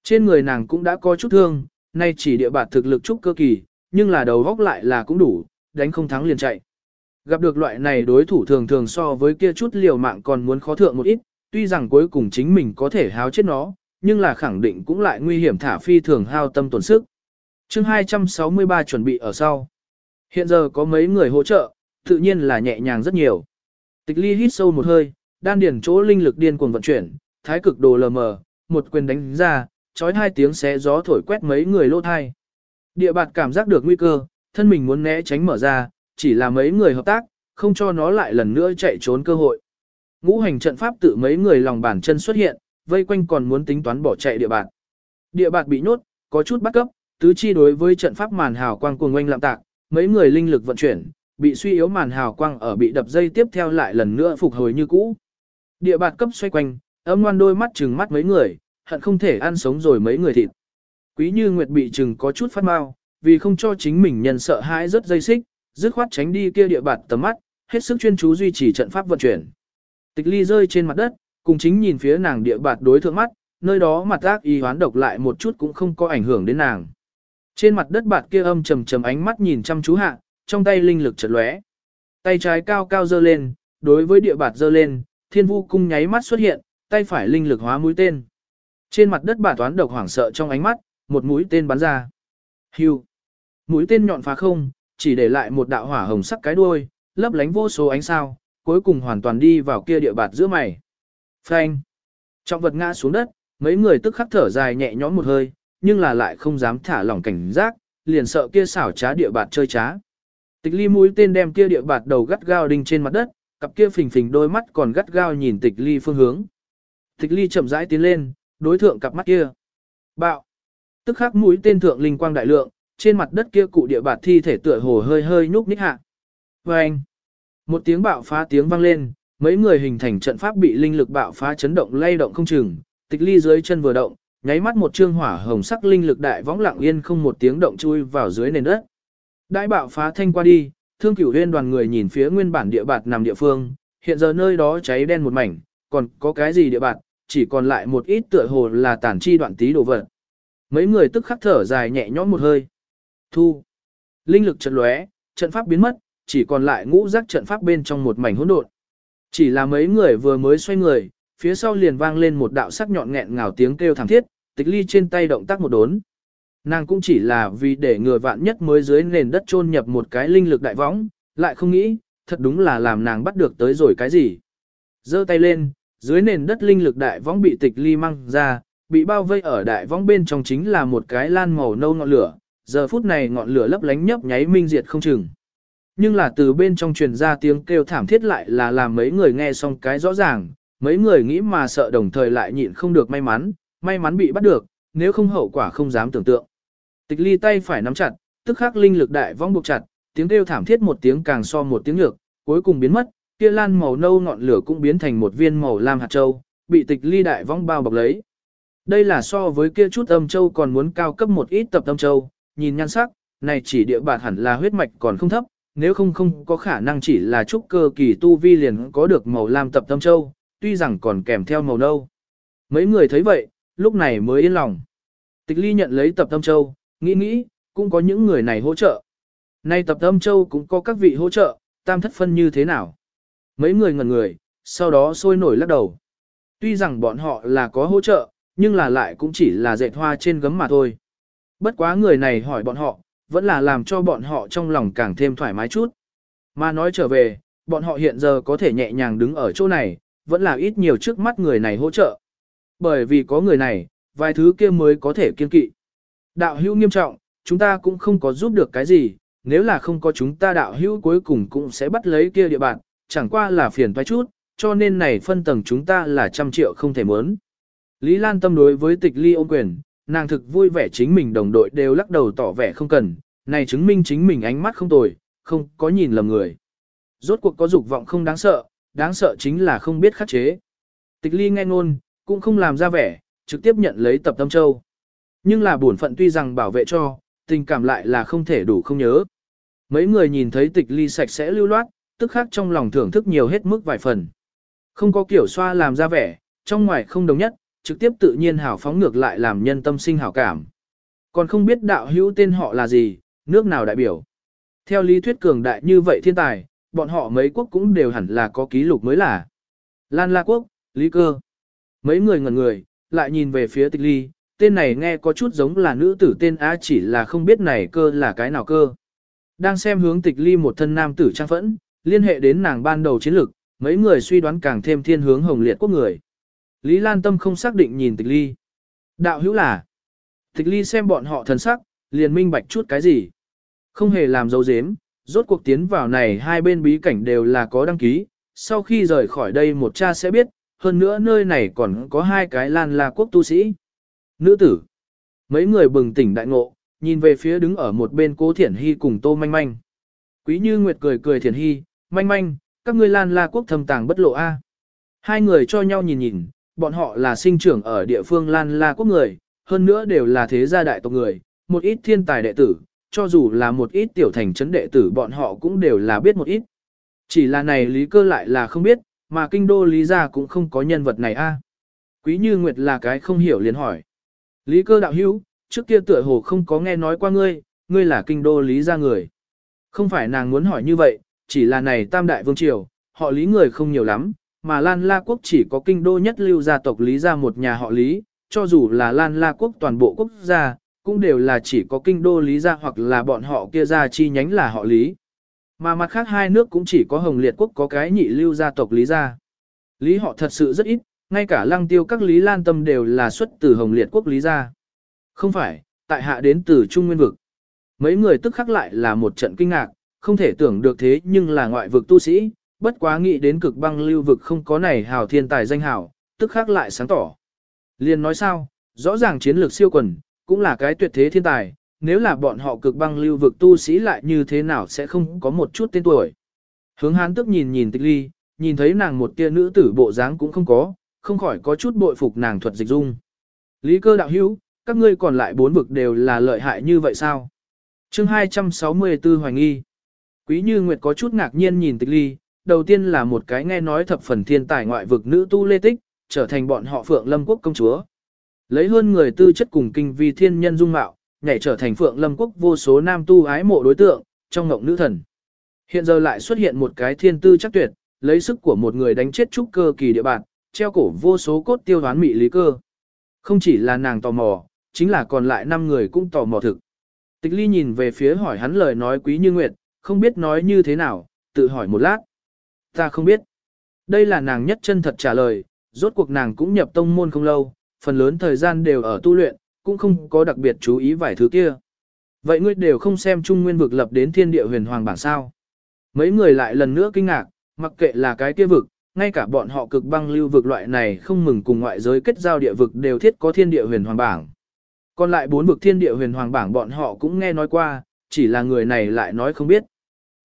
Speaker 1: Trên người nàng cũng đã có chút thương, nay chỉ địa bạt thực lực chút cơ kỳ, nhưng là đầu góc lại là cũng đủ, đánh không thắng liền chạy. Gặp được loại này đối thủ thường thường so với kia chút liều mạng còn muốn khó thượng một ít, tuy rằng cuối cùng chính mình có thể háo chết nó, nhưng là khẳng định cũng lại nguy hiểm thả phi thường hao tâm tổn sức. chương 263 chuẩn bị ở sau. Hiện giờ có mấy người hỗ trợ, tự nhiên là nhẹ nhàng rất nhiều. Tịch ly hít sâu một hơi, đan điển chỗ linh lực điên cuồng vận chuyển, thái cực đồ lờ mờ, một quyền đánh ra, trói hai tiếng xé gió thổi quét mấy người lỗ thai. Địa bạt cảm giác được nguy cơ, thân mình muốn né tránh mở ra, chỉ là mấy người hợp tác, không cho nó lại lần nữa chạy trốn cơ hội. Ngũ hành trận pháp tự mấy người lòng bàn chân xuất hiện, vây quanh còn muốn tính toán bỏ chạy địa bạt. Địa bạt bị nhốt, có chút bắt cấp, tứ chi đối với trận pháp màn hào quang cuồng oanh lạm tạc, mấy người linh lực vận chuyển, bị suy yếu màn hào quang ở bị đập dây tiếp theo lại lần nữa phục hồi như cũ. Địa bạt cấp xoay quanh, âm ngoan đôi mắt trừng mắt mấy người, hận không thể ăn sống rồi mấy người thịt. Quý Như Nguyệt bị chừng có chút phát mau, vì không cho chính mình nhân sợ hãi rất dây xích, dứt khoát tránh đi kia địa bạt tầm mắt, hết sức chuyên chú duy trì trận pháp vận chuyển. Tịch ly rơi trên mặt đất, cùng chính nhìn phía nàng địa bạt đối thượng mắt, nơi đó mặt ác y hoán độc lại một chút cũng không có ảnh hưởng đến nàng. Trên mặt đất bạt kia âm trầm trầm ánh mắt nhìn chăm chú hạ, trong tay linh lực chợt lóe. Tay trái cao cao giơ lên, đối với địa bạt giơ lên, thiên vu cung nháy mắt xuất hiện, tay phải linh lực hóa mũi tên. Trên mặt đất bà toán độc hoảng sợ trong ánh mắt, một mũi tên bắn ra. Hưu. Mũi tên nhọn phá không, chỉ để lại một đạo hỏa hồng sắc cái đuôi, lấp lánh vô số ánh sao, cuối cùng hoàn toàn đi vào kia địa bạt giữa mày. Phanh. Trọng vật ngã xuống đất, mấy người tức khắc thở dài nhẹ nhõm một hơi, nhưng là lại không dám thả lỏng cảnh giác, liền sợ kia xảo trá địa bạt chơi trá. Tịch ly mũi tên đem kia địa bạt đầu gắt gao đinh trên mặt đất, cặp kia phình phình đôi mắt còn gắt gao nhìn tịch ly phương hướng. Tịch ly chậm rãi tiến lên, đối thượng cặp mắt kia. Bạo. Tức khắc mũi tên thượng linh quang đại lượng, trên mặt đất kia cụ địa bạt thi thể tựa hồ hơi hơi nhúc nhích hạ. Và anh. Một tiếng bạo phá tiếng vang lên, mấy người hình thành trận pháp bị linh lực bạo phá chấn động lay động không chừng, tịch ly dưới chân vừa động, nháy mắt một trương hỏa hồng sắc linh lực đại võng lặng yên không một tiếng động chui vào dưới nền đất. Đại bạo phá thanh qua đi, thương cửu huyên đoàn người nhìn phía nguyên bản địa bạt nằm địa phương, hiện giờ nơi đó cháy đen một mảnh, còn có cái gì địa bạt, chỉ còn lại một ít tựa hồ là tản chi đoạn tí đồ vật. Mấy người tức khắc thở dài nhẹ nhõm một hơi. Thu. Linh lực trận lóe, trận pháp biến mất, chỉ còn lại ngũ giác trận pháp bên trong một mảnh hỗn độn. Chỉ là mấy người vừa mới xoay người, phía sau liền vang lên một đạo sắc nhọn nghẹn ngào tiếng kêu thảm thiết, tịch ly trên tay động tác một đốn. Nàng cũng chỉ là vì để người vạn nhất mới dưới nền đất chôn nhập một cái linh lực đại võng, lại không nghĩ, thật đúng là làm nàng bắt được tới rồi cái gì. giơ tay lên, dưới nền đất linh lực đại võng bị tịch ly mang ra, bị bao vây ở đại võng bên trong chính là một cái lan màu nâu ngọn lửa, giờ phút này ngọn lửa lấp lánh nhấp nháy minh diệt không chừng. Nhưng là từ bên trong truyền ra tiếng kêu thảm thiết lại là làm mấy người nghe xong cái rõ ràng, mấy người nghĩ mà sợ đồng thời lại nhịn không được may mắn, may mắn bị bắt được, nếu không hậu quả không dám tưởng tượng. Tịch ly tay phải nắm chặt, tức khắc linh lực đại vong buộc chặt, tiếng kêu thảm thiết một tiếng càng so một tiếng nhược, cuối cùng biến mất, kia lan màu nâu ngọn lửa cũng biến thành một viên màu lam hạt châu, bị tịch ly đại vong bao bọc lấy. Đây là so với kia chút âm châu còn muốn cao cấp một ít tập âm châu, nhìn nhan sắc, này chỉ địa bản hẳn là huyết mạch còn không thấp, nếu không không có khả năng chỉ là trúc cơ kỳ tu vi liền có được màu lam tập âm châu, tuy rằng còn kèm theo màu nâu. Mấy người thấy vậy, lúc này mới yên lòng. Tịch ly nhận lấy tập âm châu, nghĩ nghĩ, cũng có những người này hỗ trợ. Nay tập âm châu cũng có các vị hỗ trợ, tam thất phân như thế nào. Mấy người ngẩn người, sau đó sôi nổi lắc đầu. Tuy rằng bọn họ là có hỗ trợ, nhưng là lại cũng chỉ là dệt hoa trên gấm mà thôi. Bất quá người này hỏi bọn họ, vẫn là làm cho bọn họ trong lòng càng thêm thoải mái chút. Mà nói trở về, bọn họ hiện giờ có thể nhẹ nhàng đứng ở chỗ này, vẫn là ít nhiều trước mắt người này hỗ trợ. Bởi vì có người này, vài thứ kia mới có thể kiên kỵ. Đạo hữu nghiêm trọng, chúng ta cũng không có giúp được cái gì, nếu là không có chúng ta đạo hữu cuối cùng cũng sẽ bắt lấy kia địa bàn, chẳng qua là phiền toái chút, cho nên này phân tầng chúng ta là trăm triệu không thể mớn. Lý Lan tâm đối với tịch ly ôm quyền, nàng thực vui vẻ chính mình đồng đội đều lắc đầu tỏ vẻ không cần, này chứng minh chính mình ánh mắt không tồi, không có nhìn lầm người. Rốt cuộc có dục vọng không đáng sợ, đáng sợ chính là không biết khắc chế. Tịch ly nghe ngôn, cũng không làm ra vẻ, trực tiếp nhận lấy tập tâm châu. Nhưng là bổn phận tuy rằng bảo vệ cho, tình cảm lại là không thể đủ không nhớ. Mấy người nhìn thấy tịch ly sạch sẽ lưu loát, tức khác trong lòng thưởng thức nhiều hết mức vài phần. Không có kiểu xoa làm ra vẻ, trong ngoài không đồng nhất, trực tiếp tự nhiên hào phóng ngược lại làm nhân tâm sinh hảo cảm. Còn không biết đạo hữu tên họ là gì, nước nào đại biểu. Theo lý thuyết cường đại như vậy thiên tài, bọn họ mấy quốc cũng đều hẳn là có ký lục mới là. Lan La Quốc, Lý Cơ. Mấy người ngẩn người, lại nhìn về phía tịch ly, tên này nghe có chút giống là nữ tử tên Á chỉ là không biết này cơ là cái nào cơ. Đang xem hướng tịch ly một thân nam tử trang phẫn, liên hệ đến nàng ban đầu chiến lược, mấy người suy đoán càng thêm thiên hướng hồng liệt quốc người. Lý Lan Tâm không xác định nhìn tịch ly. Đạo hữu là. Tịch ly xem bọn họ thần sắc, liền minh bạch chút cái gì. Không hề làm dấu dếm, rốt cuộc tiến vào này hai bên bí cảnh đều là có đăng ký, sau khi rời khỏi đây một cha sẽ biết, hơn nữa nơi này còn có hai cái lan là quốc tu sĩ. Nữ tử. Mấy người bừng tỉnh đại ngộ, nhìn về phía đứng ở một bên cố thiển hy cùng tô manh manh. Quý như nguyệt cười cười thiển hy, manh manh, các ngươi lan la quốc thâm tàng bất lộ a. Hai người cho nhau nhìn nhìn, bọn họ là sinh trưởng ở địa phương lan la quốc người, hơn nữa đều là thế gia đại tộc người, một ít thiên tài đệ tử, cho dù là một ít tiểu thành trấn đệ tử bọn họ cũng đều là biết một ít. Chỉ là này lý cơ lại là không biết, mà kinh đô lý gia cũng không có nhân vật này a. Quý như Nguyệt là cái không hiểu liền hỏi. Lý cơ đạo hữu, trước kia tựa hồ không có nghe nói qua ngươi, ngươi là kinh đô lý gia người. Không phải nàng muốn hỏi như vậy, chỉ là này tam đại vương triều, họ lý người không nhiều lắm, mà Lan La Quốc chỉ có kinh đô nhất lưu gia tộc lý ra một nhà họ lý, cho dù là Lan La quốc toàn bộ quốc gia, cũng đều là chỉ có kinh đô lý gia hoặc là bọn họ kia ra chi nhánh là họ lý. Mà mặt khác hai nước cũng chỉ có Hồng Liệt quốc có cái nhị lưu gia tộc lý gia. Lý họ thật sự rất ít, ngay cả lăng tiêu các lý lan tâm đều là xuất từ Hồng Liệt quốc lý gia. Không phải, tại hạ đến từ Trung Nguyên vực. Mấy người tức khắc lại là một trận kinh ngạc, không thể tưởng được thế nhưng là ngoại vực tu sĩ, bất quá nghĩ đến cực băng lưu vực không có này hào thiên tài danh hào, tức khác lại sáng tỏ. Liên nói sao, rõ ràng chiến lược siêu quần, cũng là cái tuyệt thế thiên tài, nếu là bọn họ cực băng lưu vực tu sĩ lại như thế nào sẽ không có một chút tên tuổi. Hướng hán tức nhìn nhìn tịch ly, nhìn thấy nàng một tia nữ tử bộ dáng cũng không có, không khỏi có chút bội phục nàng thuật dịch dung. Lý cơ đạo hữu, các ngươi còn lại bốn vực đều là lợi hại như vậy sao? chương 264 Hoài Nghi Quý Như Nguyệt có chút ngạc nhiên nhìn tịch ly, đầu tiên là một cái nghe nói thập phần thiên tài ngoại vực nữ tu lê tích, trở thành bọn họ phượng lâm quốc công chúa. Lấy hơn người tư chất cùng kinh vi thiên nhân dung mạo, nhảy trở thành phượng lâm quốc vô số nam tu ái mộ đối tượng, trong ngộng nữ thần. Hiện giờ lại xuất hiện một cái thiên tư chắc tuyệt, lấy sức của một người đánh chết trúc cơ kỳ địa bàn, treo cổ vô số cốt tiêu đoán mị lý cơ. Không chỉ là nàng tò mò, chính là còn lại năm người cũng tò mò thực. Tịch ly nhìn về phía hỏi hắn lời nói quý như nguyệt, không biết nói như thế nào, tự hỏi một lát. Ta không biết. Đây là nàng nhất chân thật trả lời, rốt cuộc nàng cũng nhập tông môn không lâu, phần lớn thời gian đều ở tu luyện, cũng không có đặc biệt chú ý vài thứ kia. Vậy ngươi đều không xem Trung Nguyên vực lập đến thiên địa huyền hoàng bảng sao. Mấy người lại lần nữa kinh ngạc, mặc kệ là cái kia vực, ngay cả bọn họ cực băng lưu vực loại này không mừng cùng ngoại giới kết giao địa vực đều thiết có thiên địa huyền hoàng bảng. Còn lại bốn vực thiên địa huyền hoàng bảng bọn họ cũng nghe nói qua, chỉ là người này lại nói không biết.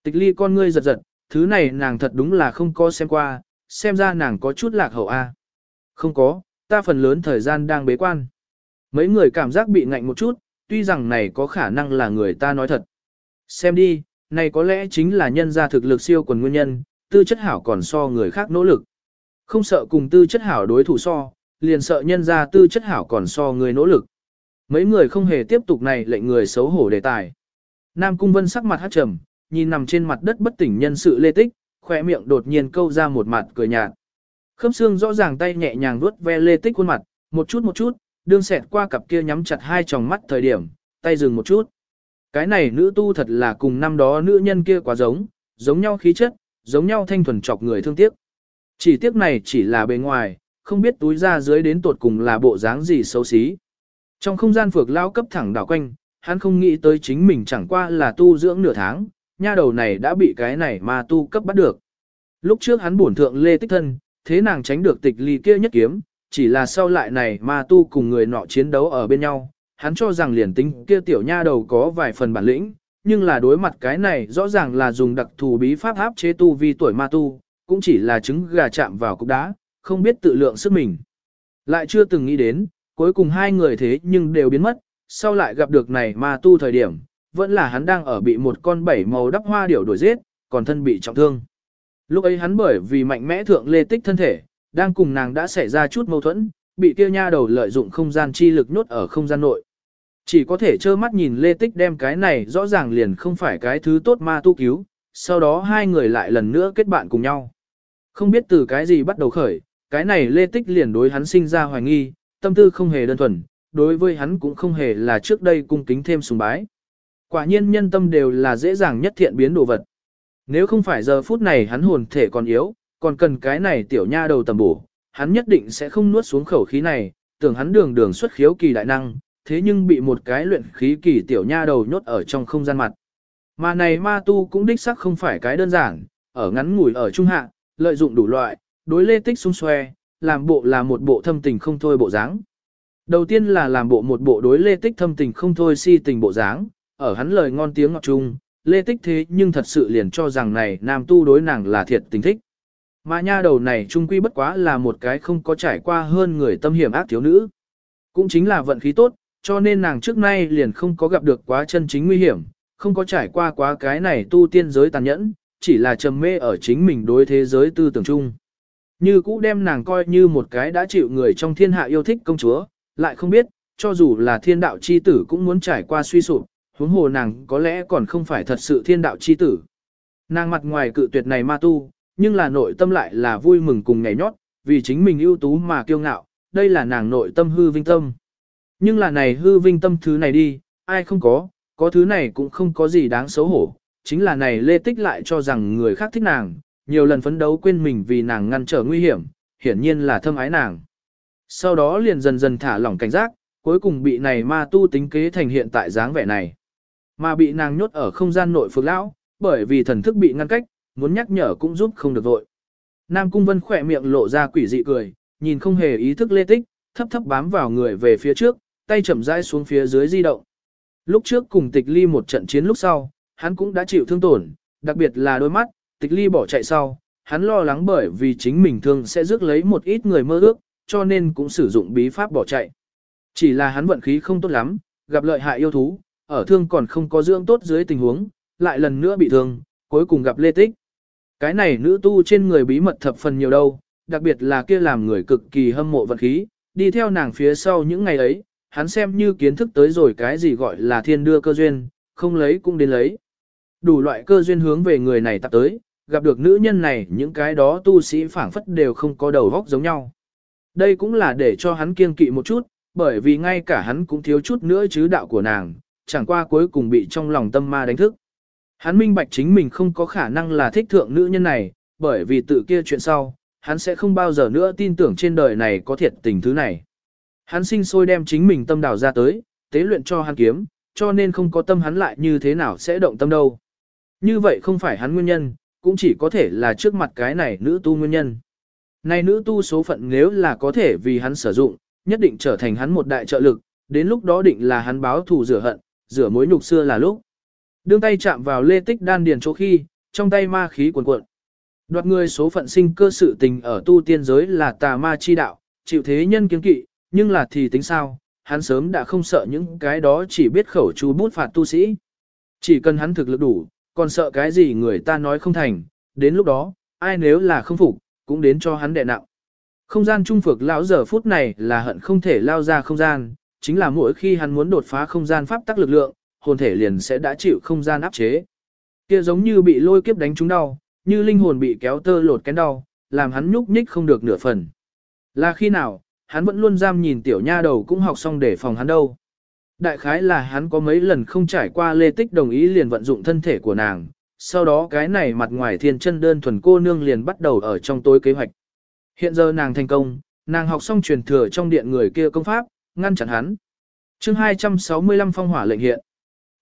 Speaker 1: Tịch ly con ngươi giật giật, thứ này nàng thật đúng là không có xem qua, xem ra nàng có chút lạc hậu a. Không có, ta phần lớn thời gian đang bế quan. Mấy người cảm giác bị ngạnh một chút, tuy rằng này có khả năng là người ta nói thật. Xem đi, này có lẽ chính là nhân gia thực lực siêu quần nguyên nhân, tư chất hảo còn so người khác nỗ lực. Không sợ cùng tư chất hảo đối thủ so, liền sợ nhân gia tư chất hảo còn so người nỗ lực. Mấy người không hề tiếp tục này lệnh người xấu hổ đề tài. Nam Cung Vân sắc mặt hát trầm, nhìn nằm trên mặt đất bất tỉnh nhân sự lê tích, khỏe miệng đột nhiên câu ra một mặt cười nhạt. Khớp xương rõ ràng tay nhẹ nhàng vuốt ve lê tích khuôn mặt, một chút một chút, đương xẹt qua cặp kia nhắm chặt hai tròng mắt thời điểm, tay dừng một chút. Cái này nữ tu thật là cùng năm đó nữ nhân kia quá giống, giống nhau khí chất, giống nhau thanh thuần chọc người thương tiếc. Chỉ tiếc này chỉ là bề ngoài, không biết túi ra dưới đến tột cùng là bộ dáng gì xấu xí. Trong không gian phược lao cấp thẳng đảo quanh, hắn không nghĩ tới chính mình chẳng qua là tu dưỡng nửa tháng, nha đầu này đã bị cái này mà tu cấp bắt được. Lúc trước hắn bổn thượng lê tích thân, thế nàng tránh được tịch ly kia nhất kiếm, chỉ là sau lại này ma tu cùng người nọ chiến đấu ở bên nhau, hắn cho rằng liền tính kia tiểu nha đầu có vài phần bản lĩnh, nhưng là đối mặt cái này rõ ràng là dùng đặc thù bí pháp áp chế tu vi tuổi ma tu, cũng chỉ là trứng gà chạm vào cục đá, không biết tự lượng sức mình. Lại chưa từng nghĩ đến, cuối cùng hai người thế nhưng đều biến mất, sau lại gặp được này ma tu thời điểm, vẫn là hắn đang ở bị một con bảy màu đắp hoa điểu đuổi giết, còn thân bị trọng thương. Lúc ấy hắn bởi vì mạnh mẽ thượng lê tích thân thể, đang cùng nàng đã xảy ra chút mâu thuẫn, bị kia nha đầu lợi dụng không gian chi lực nhốt ở không gian nội. Chỉ có thể trơ mắt nhìn lê tích đem cái này rõ ràng liền không phải cái thứ tốt ma tu cứu, sau đó hai người lại lần nữa kết bạn cùng nhau. Không biết từ cái gì bắt đầu khởi, cái này lê tích liền đối hắn sinh ra hoài nghi, tâm tư không hề đơn thuần, đối với hắn cũng không hề là trước đây cung kính thêm sùng bái. Quả nhiên nhân tâm đều là dễ dàng nhất thiện biến đồ vật. Nếu không phải giờ phút này hắn hồn thể còn yếu, còn cần cái này tiểu nha đầu tầm bổ, hắn nhất định sẽ không nuốt xuống khẩu khí này, tưởng hắn đường đường xuất khiếu kỳ đại năng, thế nhưng bị một cái luyện khí kỳ tiểu nha đầu nhốt ở trong không gian mặt. Mà này ma tu cũng đích sắc không phải cái đơn giản, ở ngắn ngủi ở trung hạ, lợi dụng đủ loại, đối lê tích xung xoe, làm bộ là một bộ thâm tình không thôi bộ dáng. Đầu tiên là làm bộ một bộ đối lê tích thâm tình không thôi si tình bộ dáng, ở hắn lời ngon tiếng ngọt chung, lê tích thế nhưng thật sự liền cho rằng này nam tu đối nàng là thiệt tình thích. Mà nha đầu này trung quy bất quá là một cái không có trải qua hơn người tâm hiểm ác thiếu nữ. Cũng chính là vận khí tốt, cho nên nàng trước nay liền không có gặp được quá chân chính nguy hiểm, không có trải qua quá cái này tu tiên giới tàn nhẫn, chỉ là trầm mê ở chính mình đối thế giới tư tưởng chung. Như cũ đem nàng coi như một cái đã chịu người trong thiên hạ yêu thích công chúa, lại không biết, cho dù là thiên đạo chi tử cũng muốn trải qua suy sụp, huống hồ nàng có lẽ còn không phải thật sự thiên đạo chi tử. Nàng mặt ngoài cự tuyệt này ma tu, nhưng là nội tâm lại là vui mừng cùng nhảy nhót, vì chính mình ưu tú mà kiêu ngạo, đây là nàng nội tâm hư vinh tâm. Nhưng là này hư vinh tâm thứ này đi, ai không có, có thứ này cũng không có gì đáng xấu hổ, chính là này lê tích lại cho rằng người khác thích nàng, nhiều lần phấn đấu quên mình vì nàng ngăn trở nguy hiểm, hiển nhiên là thâm ái nàng. Sau đó liền dần dần thả lỏng cảnh giác, cuối cùng bị này ma tu tính kế thành hiện tại dáng vẻ này. Mà bị nàng nhốt ở không gian nội phược lão, bởi vì thần thức bị ngăn cách, muốn nhắc nhở cũng giúp không được vội. Nam Cung Vân khỏe miệng lộ ra quỷ dị cười, nhìn không hề ý thức lê tích, thấp thấp bám vào người về phía trước, tay chậm rãi xuống phía dưới di động. Lúc trước cùng tịch ly một trận chiến lúc sau, hắn cũng đã chịu thương tổn, đặc biệt là đôi mắt, tịch ly bỏ chạy sau, hắn lo lắng bởi vì chính mình thương sẽ rước lấy một ít người mơ ước, cho nên cũng sử dụng bí pháp bỏ chạy. Chỉ là hắn vận khí không tốt lắm, gặp lợi hại yêu thú, ở thương còn không có dưỡng tốt dưới tình huống, lại lần nữa bị thương, cuối cùng gặp lê tích. Cái này nữ tu trên người bí mật thập phần nhiều đâu, đặc biệt là kia làm người cực kỳ hâm mộ vận khí, đi theo nàng phía sau những ngày ấy, hắn xem như kiến thức tới rồi cái gì gọi là thiên đưa cơ duyên, không lấy cũng đến lấy. Đủ loại cơ duyên hướng về người này tập tới, gặp được nữ nhân này những cái đó tu sĩ phảng phất đều không có đầu góc giống nhau. Đây cũng là để cho hắn kiêng kỵ một chút, bởi vì ngay cả hắn cũng thiếu chút nữa chứ đạo của nàng, chẳng qua cuối cùng bị trong lòng tâm ma đánh thức. Hắn minh bạch chính mình không có khả năng là thích thượng nữ nhân này, bởi vì tự kia chuyện sau, hắn sẽ không bao giờ nữa tin tưởng trên đời này có thiệt tình thứ này. Hắn sinh sôi đem chính mình tâm đào ra tới, tế luyện cho hắn kiếm, cho nên không có tâm hắn lại như thế nào sẽ động tâm đâu. Như vậy không phải hắn nguyên nhân, cũng chỉ có thể là trước mặt cái này nữ tu nguyên nhân. Này nữ tu số phận nếu là có thể vì hắn sử dụng, nhất định trở thành hắn một đại trợ lực, đến lúc đó định là hắn báo thù rửa hận, rửa mối nhục xưa là lúc. Đương tay chạm vào lê tích đan điền chỗ khi, trong tay ma khí cuồn cuộn. Đoạt người số phận sinh cơ sự tình ở tu tiên giới là tà ma chi đạo, chịu thế nhân kiên kỵ, nhưng là thì tính sao, hắn sớm đã không sợ những cái đó chỉ biết khẩu chú bút phạt tu sĩ. Chỉ cần hắn thực lực đủ, còn sợ cái gì người ta nói không thành, đến lúc đó, ai nếu là không phục, cũng đến cho hắn đè nặng. Không gian trung phược lão giờ phút này là hận không thể lao ra không gian, chính là mỗi khi hắn muốn đột phá không gian pháp tắc lực lượng, hồn thể liền sẽ đã chịu không gian áp chế. Kia giống như bị lôi kiếp đánh trúng đau, như linh hồn bị kéo tơ lột kén đau, làm hắn nhúc nhích không được nửa phần. Là khi nào, hắn vẫn luôn giam nhìn tiểu nha đầu cũng học xong để phòng hắn đâu. Đại khái là hắn có mấy lần không trải qua lê tích đồng ý liền vận dụng thân thể của nàng, sau đó cái này mặt ngoài thiên chân đơn thuần cô nương liền bắt đầu ở trong tối kế hoạch. Hiện giờ nàng thành công, nàng học xong truyền thừa trong điện người kia công pháp, ngăn chặn hắn. chương 265 phong hỏa lệnh hiện.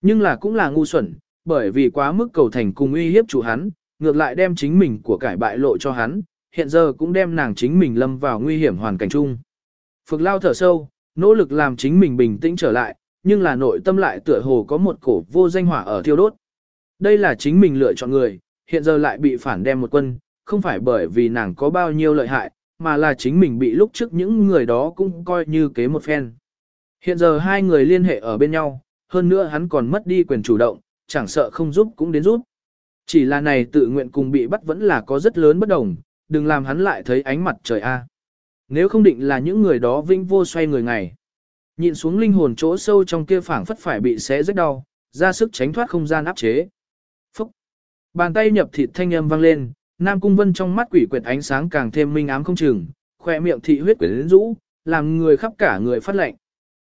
Speaker 1: Nhưng là cũng là ngu xuẩn, bởi vì quá mức cầu thành cùng uy hiếp chủ hắn, ngược lại đem chính mình của cải bại lộ cho hắn, hiện giờ cũng đem nàng chính mình lâm vào nguy hiểm hoàn cảnh chung. Phực lao thở sâu, nỗ lực làm chính mình bình tĩnh trở lại, nhưng là nội tâm lại tựa hồ có một cổ vô danh hỏa ở thiêu đốt. Đây là chính mình lựa chọn người, hiện giờ lại bị phản đem một quân, không phải bởi vì nàng có bao nhiêu lợi hại, mà là chính mình bị lúc trước những người đó cũng coi như kế một phen. Hiện giờ hai người liên hệ ở bên nhau, hơn nữa hắn còn mất đi quyền chủ động, chẳng sợ không giúp cũng đến giúp. Chỉ là này tự nguyện cùng bị bắt vẫn là có rất lớn bất đồng, đừng làm hắn lại thấy ánh mặt trời a. Nếu không định là những người đó vinh vô xoay người ngày. Nhìn xuống linh hồn chỗ sâu trong kia phảng phất phải bị xé rất đau, ra sức tránh thoát không gian áp chế. Bàn tay nhập thịt thanh âm vang lên, Nam Cung Vân trong mắt quỷ quyệt ánh sáng càng thêm minh ám không chừng, khỏe miệng thị huyết quyển rũ, làm người khắp cả người phát lệnh.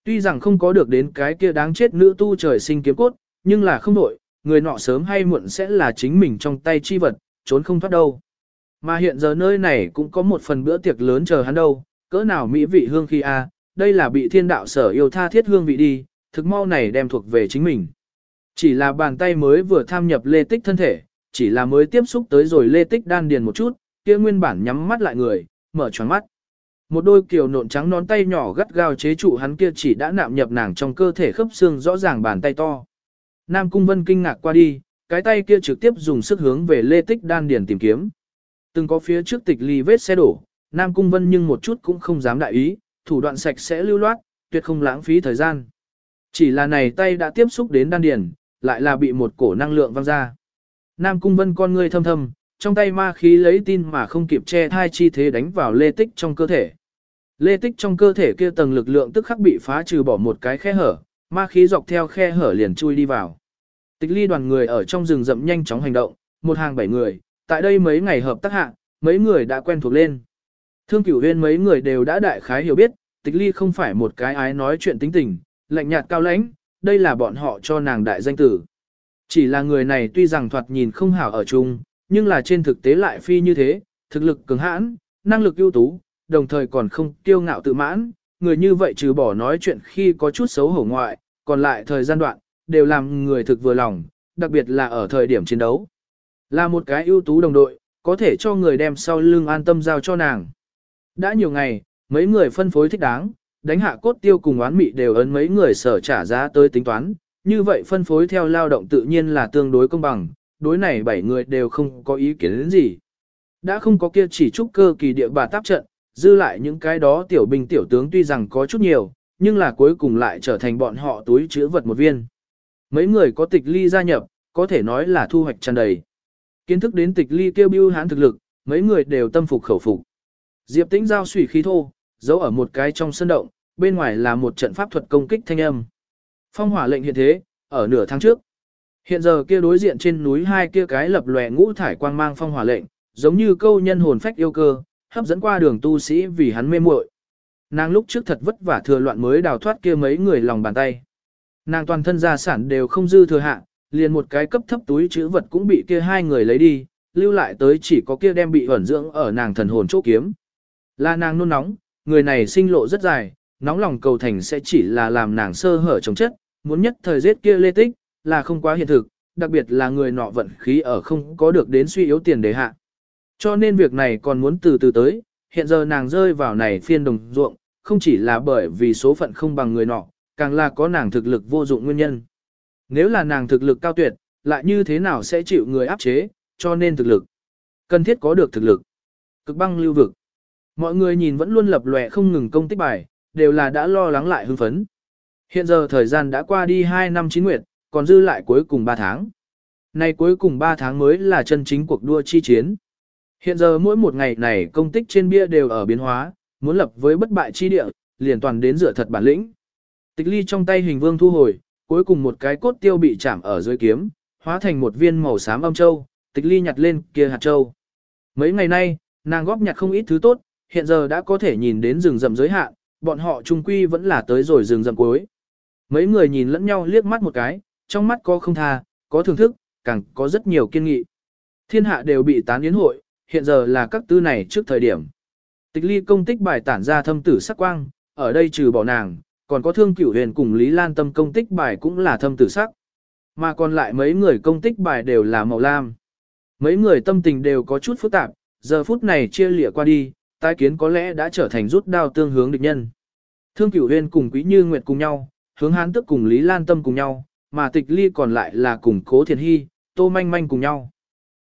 Speaker 1: Tuy rằng không có được đến cái kia đáng chết nữ tu trời sinh kiếm cốt, nhưng là không đổi, người nọ sớm hay muộn sẽ là chính mình trong tay chi vật, trốn không thoát đâu. Mà hiện giờ nơi này cũng có một phần bữa tiệc lớn chờ hắn đâu, cỡ nào mỹ vị hương khi a, đây là bị thiên đạo sở yêu tha thiết hương vị đi, thực mau này đem thuộc về chính mình. Chỉ là bàn tay mới vừa tham nhập lê tích thân thể, chỉ là mới tiếp xúc tới rồi lê tích đan điền một chút, kia nguyên bản nhắm mắt lại người, mở tròn mắt. Một đôi kiều nộn trắng nón tay nhỏ gắt gao chế trụ hắn kia chỉ đã nạm nhập nàng trong cơ thể khớp xương rõ ràng bàn tay to. Nam Cung Vân kinh ngạc qua đi, cái tay kia trực tiếp dùng sức hướng về lê tích đan điền tìm kiếm. Từng có phía trước tịch ly vết xe đổ, Nam Cung Vân nhưng một chút cũng không dám đại ý, thủ đoạn sạch sẽ lưu loát, tuyệt không lãng phí thời gian. Chỉ là này tay đã tiếp xúc đến đan điền, lại là bị một cổ năng lượng văng ra. Nam Cung Vân con ngươi thâm thâm, trong tay ma khí lấy tin mà không kịp che thai chi thế đánh vào lê tích trong cơ thể. Lê tích trong cơ thể kia tầng lực lượng tức khắc bị phá trừ bỏ một cái khe hở, ma khí dọc theo khe hở liền chui đi vào. Tịch ly đoàn người ở trong rừng rậm nhanh chóng hành động, một hàng bảy người, tại đây mấy ngày hợp tác hạ, mấy người đã quen thuộc lên. Thương cửu huyên mấy người đều đã đại khái hiểu biết, tịch ly không phải một cái ái nói chuyện tính tình, lạnh nhạt cao lãnh, đây là bọn họ cho nàng đại danh tử. Chỉ là người này tuy rằng thoạt nhìn không hảo ở chung, nhưng là trên thực tế lại phi như thế, thực lực cứng hãn, năng lực ưu tú, đồng thời còn không kiêu ngạo tự mãn, người như vậy trừ bỏ nói chuyện khi có chút xấu hổ ngoại, còn lại thời gian đoạn, đều làm người thực vừa lòng, đặc biệt là ở thời điểm chiến đấu. Là một cái ưu tú đồng đội, có thể cho người đem sau lưng an tâm giao cho nàng. Đã nhiều ngày, mấy người phân phối thích đáng, đánh hạ cốt tiêu cùng oán mị đều ấn mấy người sở trả giá tới tính toán, như vậy phân phối theo lao động tự nhiên là tương đối công bằng, đối này bảy người đều không có ý kiến đến gì. Đã không có kia chỉ trúc cơ kỳ địa bà táp trận, dư lại những cái đó tiểu binh tiểu tướng tuy rằng có chút nhiều, nhưng là cuối cùng lại trở thành bọn họ túi chứa vật một viên. Mấy người có tịch ly gia nhập, có thể nói là thu hoạch tràn đầy. Kiến thức đến tịch ly kêu bưu hán thực lực, mấy người đều tâm phục khẩu phục. Diệp tĩnh giao sủy khí thô, giấu ở một cái trong sân động, bên ngoài là một trận pháp thuật công kích thanh âm. Phong hỏa lệnh hiện thế, ở nửa tháng trước. Hiện giờ kia đối diện trên núi hai kia cái lập lòe ngũ thải quang mang phong hỏa lệnh, giống như câu nhân hồn phách yêu cơ, hấp dẫn qua đường tu sĩ vì hắn mê muội. Nàng lúc trước thật vất vả thừa loạn mới đào thoát kia mấy người lòng bàn tay. Nàng toàn thân gia sản đều không dư thừa hạ, liền một cái cấp thấp túi chữ vật cũng bị kia hai người lấy đi, lưu lại tới chỉ có kia đem bị ẩn dưỡng ở nàng thần hồn chỗ kiếm. Là nàng nôn nóng, người này sinh lộ rất dài, nóng lòng cầu thành sẽ chỉ là làm nàng sơ hở chống chất, muốn nhất thời giết kia lê tích, là không quá hiện thực, đặc biệt là người nọ vận khí ở không có được đến suy yếu tiền đề hạ. Cho nên việc này còn muốn từ từ tới, hiện giờ nàng rơi vào này phiên đồng ruộng, không chỉ là bởi vì số phận không bằng người nọ, càng là có nàng thực lực vô dụng nguyên nhân. Nếu là nàng thực lực cao tuyệt, lại như thế nào sẽ chịu người áp chế, cho nên thực lực. Cần thiết có được thực lực. Cực băng lưu vực. Mọi người nhìn vẫn luôn lập lòe không ngừng công tích bài, đều là đã lo lắng lại hưng phấn. Hiện giờ thời gian đã qua đi 2 năm chín nguyệt, còn dư lại cuối cùng 3 tháng. Nay cuối cùng 3 tháng mới là chân chính cuộc đua chi chiến. Hiện giờ mỗi một ngày này công tích trên bia đều ở biến hóa, muốn lập với bất bại chi địa, liền toàn đến rửa thật bản lĩnh. Tịch ly trong tay hình vương thu hồi, cuối cùng một cái cốt tiêu bị chạm ở dưới kiếm, hóa thành một viên màu xám âm châu, tịch ly nhặt lên kia hạt châu. Mấy ngày nay, nàng góp nhặt không ít thứ tốt, hiện giờ đã có thể nhìn đến rừng rậm giới hạn, bọn họ trung quy vẫn là tới rồi rừng rậm cuối. Mấy người nhìn lẫn nhau liếc mắt một cái, trong mắt có không tha, có thưởng thức, càng có rất nhiều kiên nghị. Thiên hạ đều bị tán yến hội, hiện giờ là các tư này trước thời điểm. Tịch ly công tích bài tản ra thâm tử sắc quang, ở đây trừ bỏ nàng, còn có thương cửu huyền cùng Lý Lan Tâm công tích bài cũng là thâm tử sắc. Mà còn lại mấy người công tích bài đều là màu lam. Mấy người tâm tình đều có chút phức tạp, giờ phút này chia lịa qua đi, tái kiến có lẽ đã trở thành rút đao tương hướng địch nhân. Thương cửu huyên cùng Quý Như Nguyệt cùng nhau, hướng hán tức cùng Lý Lan Tâm cùng nhau, mà tịch ly còn lại là cùng cố thiền hy, tô manh manh cùng nhau.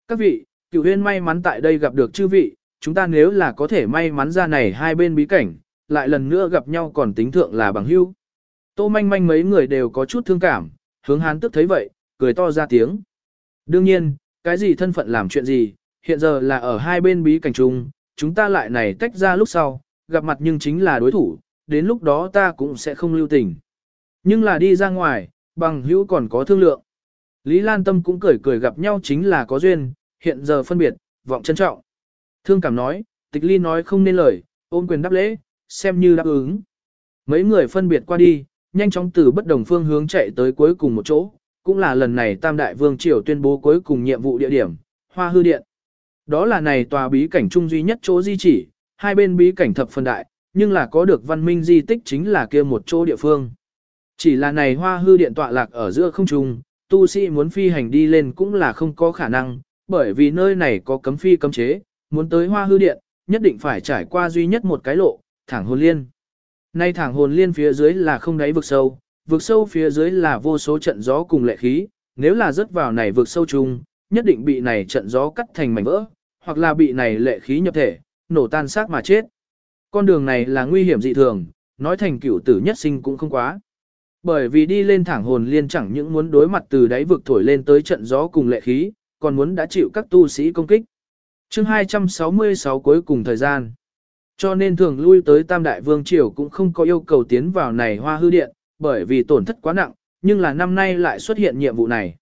Speaker 1: Các vị, cửu huyên may mắn tại đây gặp được chư vị, chúng ta nếu là có thể may mắn ra này hai bên bí cảnh, lại lần nữa gặp nhau còn tính thượng là bằng hữu. Tô manh manh mấy người đều có chút thương cảm, hướng hán tức thấy vậy, cười to ra tiếng. Đương nhiên, cái gì thân phận làm chuyện gì, hiện giờ là ở hai bên bí cảnh chung, chúng ta lại này tách ra lúc sau, gặp mặt nhưng chính là đối thủ, đến lúc đó ta cũng sẽ không lưu tình. Nhưng là đi ra ngoài, bằng hữu còn có thương lượng. Lý Lan Tâm cũng cười cười gặp nhau chính là có duyên, hiện giờ phân biệt, vọng trân trọng. Thương cảm nói, tịch ly nói không nên lời, ôm quyền đáp lễ, xem như đáp ứng. Mấy người phân biệt qua đi, nhanh chóng từ bất đồng phương hướng chạy tới cuối cùng một chỗ, cũng là lần này Tam Đại Vương Triều tuyên bố cuối cùng nhiệm vụ địa điểm, Hoa Hư Điện. Đó là này tòa bí cảnh trung duy nhất chỗ di chỉ, hai bên bí cảnh thập phân đại, nhưng là có được văn minh di tích chính là kia một chỗ địa phương. Chỉ là này Hoa Hư Điện tọa lạc ở giữa không trung, tu sĩ muốn phi hành đi lên cũng là không có khả năng, bởi vì nơi này có cấm phi cấm chế, muốn tới Hoa Hư Điện, nhất định phải trải qua duy nhất một cái lộ, thẳng hồn liên. Nay thẳng hồn liên phía dưới là không đáy vực sâu, vực sâu phía dưới là vô số trận gió cùng lệ khí, nếu là rớt vào này vực sâu chung, nhất định bị này trận gió cắt thành mảnh vỡ, hoặc là bị này lệ khí nhập thể, nổ tan xác mà chết. Con đường này là nguy hiểm dị thường, nói thành cửu tử nhất sinh cũng không quá. Bởi vì đi lên thẳng hồn liên chẳng những muốn đối mặt từ đáy vực thổi lên tới trận gió cùng lệ khí, còn muốn đã chịu các tu sĩ công kích. chương 266 cuối cùng thời gian. Cho nên thường lui tới Tam Đại Vương Triều cũng không có yêu cầu tiến vào này hoa hư điện, bởi vì tổn thất quá nặng, nhưng là năm nay lại xuất hiện nhiệm vụ này.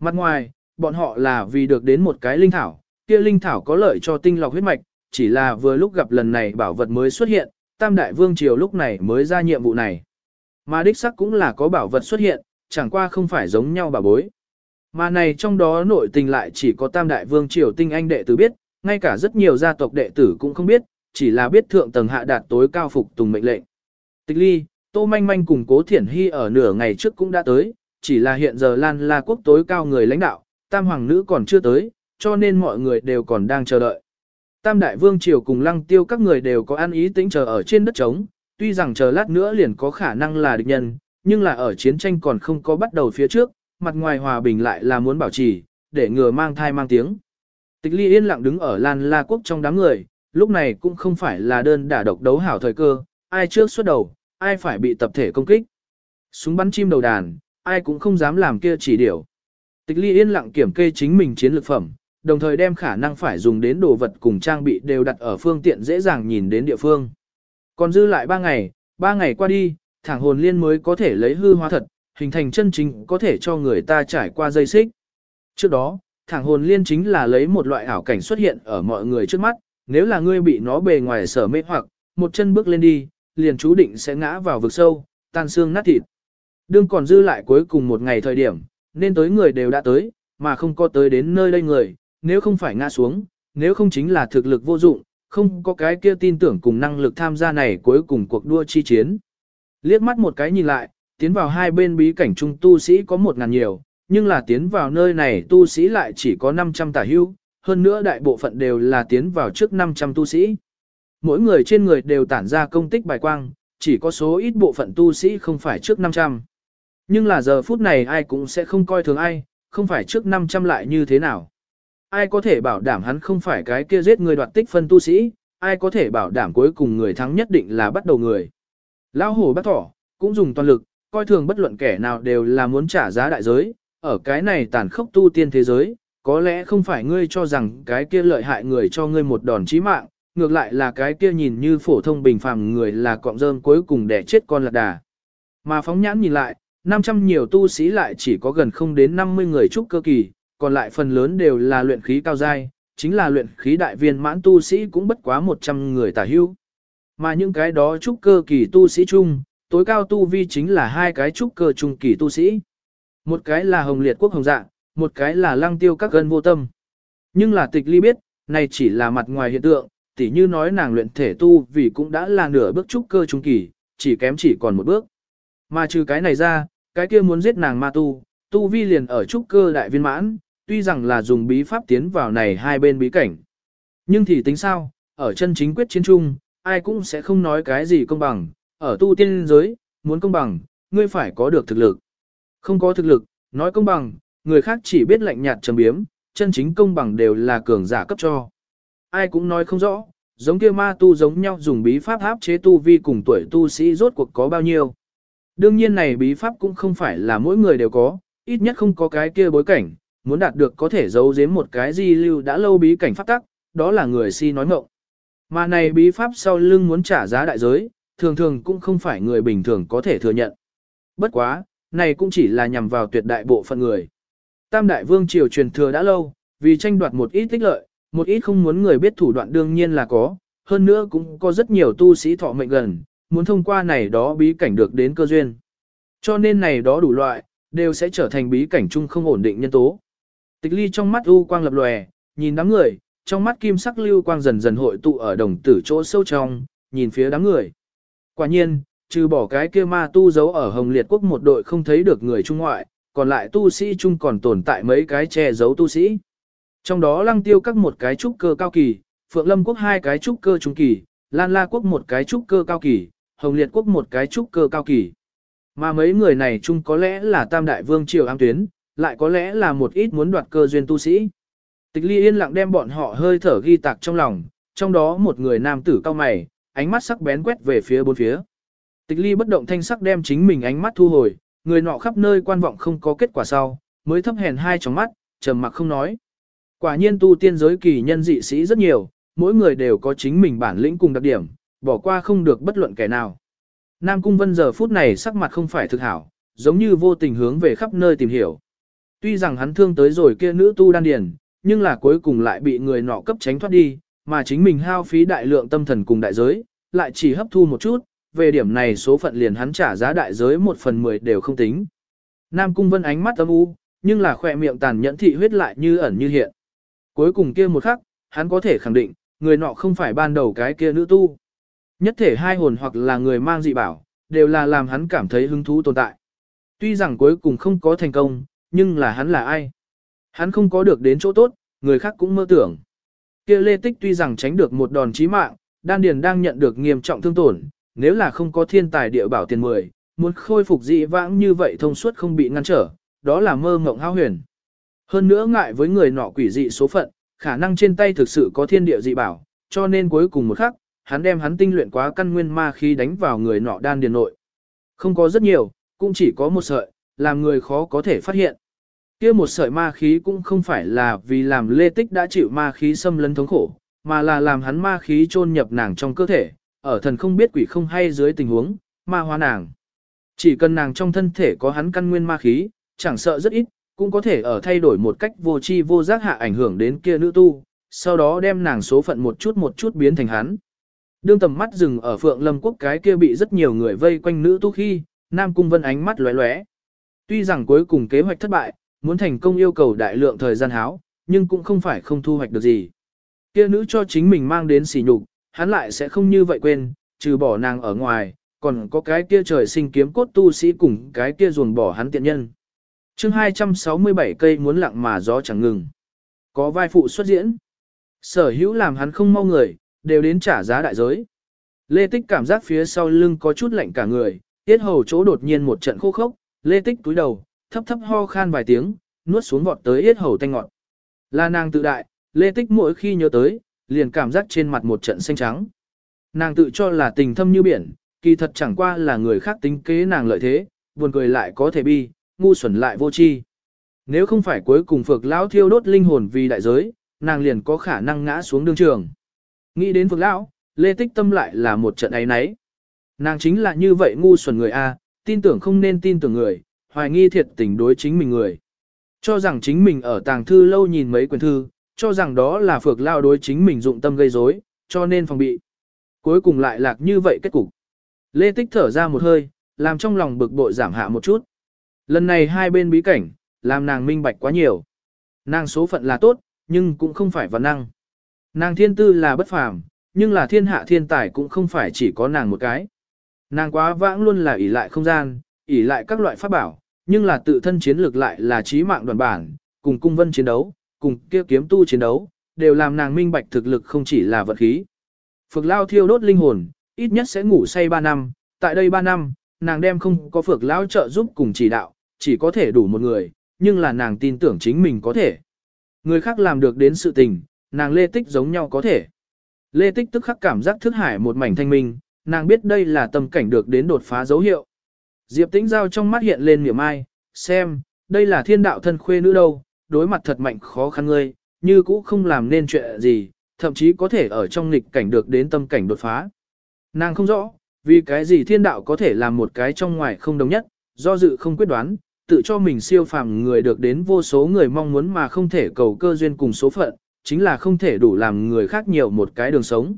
Speaker 1: Mặt ngoài, bọn họ là vì được đến một cái linh thảo, kia linh thảo có lợi cho tinh lọc huyết mạch, chỉ là vừa lúc gặp lần này bảo vật mới xuất hiện, Tam Đại Vương Triều lúc này mới ra nhiệm vụ này. Mà đích sắc cũng là có bảo vật xuất hiện, chẳng qua không phải giống nhau bà bối. Mà này trong đó nội tình lại chỉ có Tam Đại Vương Triều tinh anh đệ tử biết, ngay cả rất nhiều gia tộc đệ tử cũng không biết, chỉ là biết thượng tầng hạ đạt tối cao phục tùng mệnh lệnh. Tịch ly, Tô Manh Manh cùng Cố Thiển Hy ở nửa ngày trước cũng đã tới, chỉ là hiện giờ Lan La quốc tối cao người lãnh đạo, Tam Hoàng nữ còn chưa tới, cho nên mọi người đều còn đang chờ đợi. Tam Đại Vương Triều cùng Lăng Tiêu các người đều có ăn ý tĩnh chờ ở trên đất trống, tuy rằng chờ lát nữa liền có khả năng là địch nhân, nhưng là ở chiến tranh còn không có bắt đầu phía trước, mặt ngoài hòa bình lại là muốn bảo trì, để ngừa mang thai mang tiếng. Tịch ly yên lặng đứng ở Lan La Quốc trong đám người, lúc này cũng không phải là đơn đả độc đấu hảo thời cơ, ai trước xuất đầu, ai phải bị tập thể công kích. Súng bắn chim đầu đàn, ai cũng không dám làm kia chỉ điều. Tịch ly yên lặng kiểm kê chính mình chiến lược phẩm, đồng thời đem khả năng phải dùng đến đồ vật cùng trang bị đều đặt ở phương tiện dễ dàng nhìn đến địa phương. Còn dư lại 3 ngày, 3 ngày qua đi, thẳng hồn liên mới có thể lấy hư hóa thật, hình thành chân chính có thể cho người ta trải qua dây xích. Trước đó, thẳng hồn liên chính là lấy một loại ảo cảnh xuất hiện ở mọi người trước mắt, nếu là ngươi bị nó bề ngoài sở mê hoặc, một chân bước lên đi, liền chú định sẽ ngã vào vực sâu, tan xương nát thịt. Đương còn dư lại cuối cùng một ngày thời điểm, nên tới người đều đã tới, mà không có tới đến nơi đây người, nếu không phải ngã xuống, nếu không chính là thực lực vô dụng, không có cái kia tin tưởng cùng năng lực tham gia này cuối cùng cuộc đua chi chiến. Liếc mắt một cái nhìn lại, tiến vào hai bên bí cảnh trung tu sĩ có một ngàn nhiều, nhưng là tiến vào nơi này tu sĩ lại chỉ có 500 tả hưu, hơn nữa đại bộ phận đều là tiến vào trước 500 tu sĩ. Mỗi người trên người đều tản ra công tích bài quang, chỉ có số ít bộ phận tu sĩ không phải trước 500. Nhưng là giờ phút này ai cũng sẽ không coi thường ai, không phải trước 500 lại như thế nào. Ai có thể bảo đảm hắn không phải cái kia giết người đoạt tích phân tu sĩ, ai có thể bảo đảm cuối cùng người thắng nhất định là bắt đầu người. Lão hổ bắt thỏ, cũng dùng toàn lực, coi thường bất luận kẻ nào đều là muốn trả giá đại giới, ở cái này tàn khốc tu tiên thế giới, có lẽ không phải ngươi cho rằng cái kia lợi hại người cho ngươi một đòn chí mạng, ngược lại là cái kia nhìn như phổ thông bình phàm người là cọng rơm cuối cùng để chết con lạc đà. Mà phóng nhãn nhìn lại, 500 nhiều tu sĩ lại chỉ có gần không đến 50 người trúc cơ kỳ, còn lại phần lớn đều là luyện khí cao giai, chính là luyện khí đại viên mãn tu sĩ cũng bất quá 100 người tả hưu. Mà những cái đó trúc cơ kỳ tu sĩ chung, tối cao tu vi chính là hai cái trúc cơ trung kỳ tu sĩ. Một cái là hồng liệt quốc hồng dạ, một cái là lăng tiêu các gân vô tâm. Nhưng là tịch ly biết, này chỉ là mặt ngoài hiện tượng, tỉ như nói nàng luyện thể tu vì cũng đã là nửa bước trúc cơ trung kỳ, chỉ kém chỉ còn một bước. Mà trừ cái này ra, cái kia muốn giết nàng ma tu, tu vi liền ở trúc cơ đại viên mãn, tuy rằng là dùng bí pháp tiến vào này hai bên bí cảnh. Nhưng thì tính sao, ở chân chính quyết chiến trung, ai cũng sẽ không nói cái gì công bằng, ở tu tiên giới, muốn công bằng, ngươi phải có được thực lực. Không có thực lực, nói công bằng, người khác chỉ biết lạnh nhạt trầm biếm, chân chính công bằng đều là cường giả cấp cho. Ai cũng nói không rõ, giống kia ma tu giống nhau dùng bí pháp áp chế tu vi cùng tuổi tu sĩ rốt cuộc có bao nhiêu. Đương nhiên này bí pháp cũng không phải là mỗi người đều có, ít nhất không có cái kia bối cảnh, muốn đạt được có thể giấu giếm một cái di lưu đã lâu bí cảnh pháp tắc, đó là người si nói ngộng. Mà này bí pháp sau lưng muốn trả giá đại giới, thường thường cũng không phải người bình thường có thể thừa nhận. Bất quá, này cũng chỉ là nhằm vào tuyệt đại bộ phận người. Tam đại vương triều truyền thừa đã lâu, vì tranh đoạt một ít tích lợi, một ít không muốn người biết thủ đoạn đương nhiên là có, hơn nữa cũng có rất nhiều tu sĩ thọ mệnh gần, muốn thông qua này đó bí cảnh được đến cơ duyên. Cho nên này đó đủ loại, đều sẽ trở thành bí cảnh chung không ổn định nhân tố. Tịch ly trong mắt u quang lập lòe, nhìn đám người, trong mắt kim sắc lưu quang dần dần hội tụ ở đồng tử chỗ sâu trong, nhìn phía đám người. Quả nhiên, trừ bỏ cái kia ma tu giấu ở Hồng Liệt Quốc một đội không thấy được người trung ngoại, còn lại tu sĩ chung còn tồn tại mấy cái che giấu tu sĩ. Trong đó lăng tiêu các một cái trúc cơ cao kỳ, Phượng Lâm Quốc hai cái trúc cơ trung kỳ, Lan La Quốc một cái trúc cơ cao kỳ, Hồng Liệt Quốc một cái trúc cơ cao kỳ. Mà mấy người này chung có lẽ là Tam Đại Vương Triều Am Tuyến, lại có lẽ là một ít muốn đoạt cơ duyên tu sĩ. Tịch ly yên lặng đem bọn họ hơi thở ghi tạc trong lòng, trong đó một người nam tử cao mày, ánh mắt sắc bén quét về phía bốn phía. Tịch ly bất động thanh sắc đem chính mình ánh mắt thu hồi, người nọ khắp nơi quan vọng không có kết quả sau, mới thấp hèn hai tròng mắt, trầm mặc không nói. Quả nhiên tu tiên giới kỳ nhân dị sĩ rất nhiều, mỗi người đều có chính mình bản lĩnh cùng đặc điểm, bỏ qua không được bất luận kẻ nào. Nam Cung Vân giờ phút này sắc mặt không phải thực hảo, giống như vô tình hướng về khắp nơi tìm hiểu. Tuy rằng hắn thương tới rồi kia nữ tu đan điền, nhưng là cuối cùng lại bị người nọ cấp tránh thoát đi, mà chính mình hao phí đại lượng tâm thần cùng đại giới, lại chỉ hấp thu một chút, về điểm này số phận liền hắn trả giá đại giới một phần mười đều không tính. Nam Cung Vân ánh mắt âm u, nhưng là khỏe miệng tàn nhẫn thị huyết lại như ẩn như hiện. Cuối cùng kia một khắc, hắn có thể khẳng định, người nọ không phải ban đầu cái kia nữ tu. Nhất thể hai hồn hoặc là người mang dị bảo, đều là làm hắn cảm thấy hứng thú tồn tại. Tuy rằng cuối cùng không có thành công, nhưng là hắn là ai? Hắn không có được đến chỗ tốt, người khác cũng mơ tưởng. Kia Lê Tích tuy rằng tránh được một đòn chí mạng, đan điền đang nhận được nghiêm trọng thương tổn, nếu là không có thiên tài địa bảo tiền mười, muốn khôi phục dị vãng như vậy thông suốt không bị ngăn trở, đó là mơ mộng hao huyền. Hơn nữa ngại với người nọ quỷ dị số phận, khả năng trên tay thực sự có thiên địa dị bảo, cho nên cuối cùng một khắc, hắn đem hắn tinh luyện quá căn nguyên ma khí đánh vào người nọ đan điền nội. Không có rất nhiều, cũng chỉ có một sợi, làm người khó có thể phát hiện. kia một sợi ma khí cũng không phải là vì làm lê tích đã chịu ma khí xâm lấn thống khổ, mà là làm hắn ma khí chôn nhập nàng trong cơ thể, ở thần không biết quỷ không hay dưới tình huống, ma hóa nàng. Chỉ cần nàng trong thân thể có hắn căn nguyên ma khí, chẳng sợ rất ít, cũng có thể ở thay đổi một cách vô tri vô giác hạ ảnh hưởng đến kia nữ tu, sau đó đem nàng số phận một chút một chút biến thành hắn. Đương tầm mắt dừng ở Phượng Lâm Quốc cái kia bị rất nhiều người vây quanh nữ tu khi, Nam Cung Vân ánh mắt lóe lóe. Tuy rằng cuối cùng kế hoạch thất bại, muốn thành công yêu cầu đại lượng thời gian háo, nhưng cũng không phải không thu hoạch được gì. Kia nữ cho chính mình mang đến sỉ nhục, hắn lại sẽ không như vậy quên, trừ bỏ nàng ở ngoài, còn có cái kia trời sinh kiếm cốt tu sĩ cùng cái kia ruồng bỏ hắn tiện nhân. chương 267 cây muốn lặng mà gió chẳng ngừng. Có vai phụ xuất diễn. Sở hữu làm hắn không mau người, đều đến trả giá đại giới. Lê Tích cảm giác phía sau lưng có chút lạnh cả người, tiết hầu chỗ đột nhiên một trận khô khốc, Lê Tích túi đầu, thấp thấp ho khan vài tiếng, nuốt xuống vọt tới yết hầu tanh ngọt. Là nàng tự đại, Lê Tích mỗi khi nhớ tới, liền cảm giác trên mặt một trận xanh trắng. Nàng tự cho là tình thâm như biển, kỳ thật chẳng qua là người khác tính kế nàng lợi thế, buồn cười lại có thể bi, ngu xuẩn lại vô tri. Nếu không phải cuối cùng Phược lão thiêu đốt linh hồn vì đại giới, nàng liền có khả năng ngã xuống đương trường. Nghĩ đến Phượng lão, Lê Tích tâm lại là một trận ấy nấy. Nàng chính là như vậy ngu xuẩn người a, tin tưởng không nên tin tưởng người, hoài nghi thiệt tình đối chính mình người. Cho rằng chính mình ở tàng thư lâu nhìn mấy quyển thư, cho rằng đó là Phượng lão đối chính mình dụng tâm gây rối, cho nên phòng bị. Cuối cùng lại lạc như vậy kết cục. Lê Tích thở ra một hơi, làm trong lòng bực bội giảm hạ một chút. Lần này hai bên bí cảnh, làm nàng minh bạch quá nhiều. Nàng số phận là tốt, nhưng cũng không phải văn năng. Nàng thiên tư là bất phàm, nhưng là thiên hạ thiên tài cũng không phải chỉ có nàng một cái. Nàng quá vãng luôn là ỷ lại không gian, ỷ lại các loại pháp bảo, nhưng là tự thân chiến lược lại là trí mạng đoàn bản, cùng cung vân chiến đấu, cùng kia kiếm tu chiến đấu, đều làm nàng minh bạch thực lực không chỉ là vật khí. Phược lao thiêu đốt linh hồn, ít nhất sẽ ngủ say 3 năm, tại đây 3 năm, nàng đem không có phược lão trợ giúp cùng chỉ đạo, chỉ có thể đủ một người, nhưng là nàng tin tưởng chính mình có thể. Người khác làm được đến sự tình, nàng lê tích giống nhau có thể. Lê tích tức khắc cảm giác thức hải một mảnh thanh minh, nàng biết đây là tâm cảnh được đến đột phá dấu hiệu. Diệp tĩnh giao trong mắt hiện lên niềm ai, xem, đây là thiên đạo thân khuê nữ đâu, đối mặt thật mạnh khó khăn ngươi, như cũ không làm nên chuyện gì, thậm chí có thể ở trong nghịch cảnh được đến tâm cảnh đột phá. Nàng không rõ, vì cái gì thiên đạo có thể làm một cái trong ngoài không đồng nhất, do dự không quyết đoán, tự cho mình siêu phàm người được đến vô số người mong muốn mà không thể cầu cơ duyên cùng số phận, chính là không thể đủ làm người khác nhiều một cái đường sống.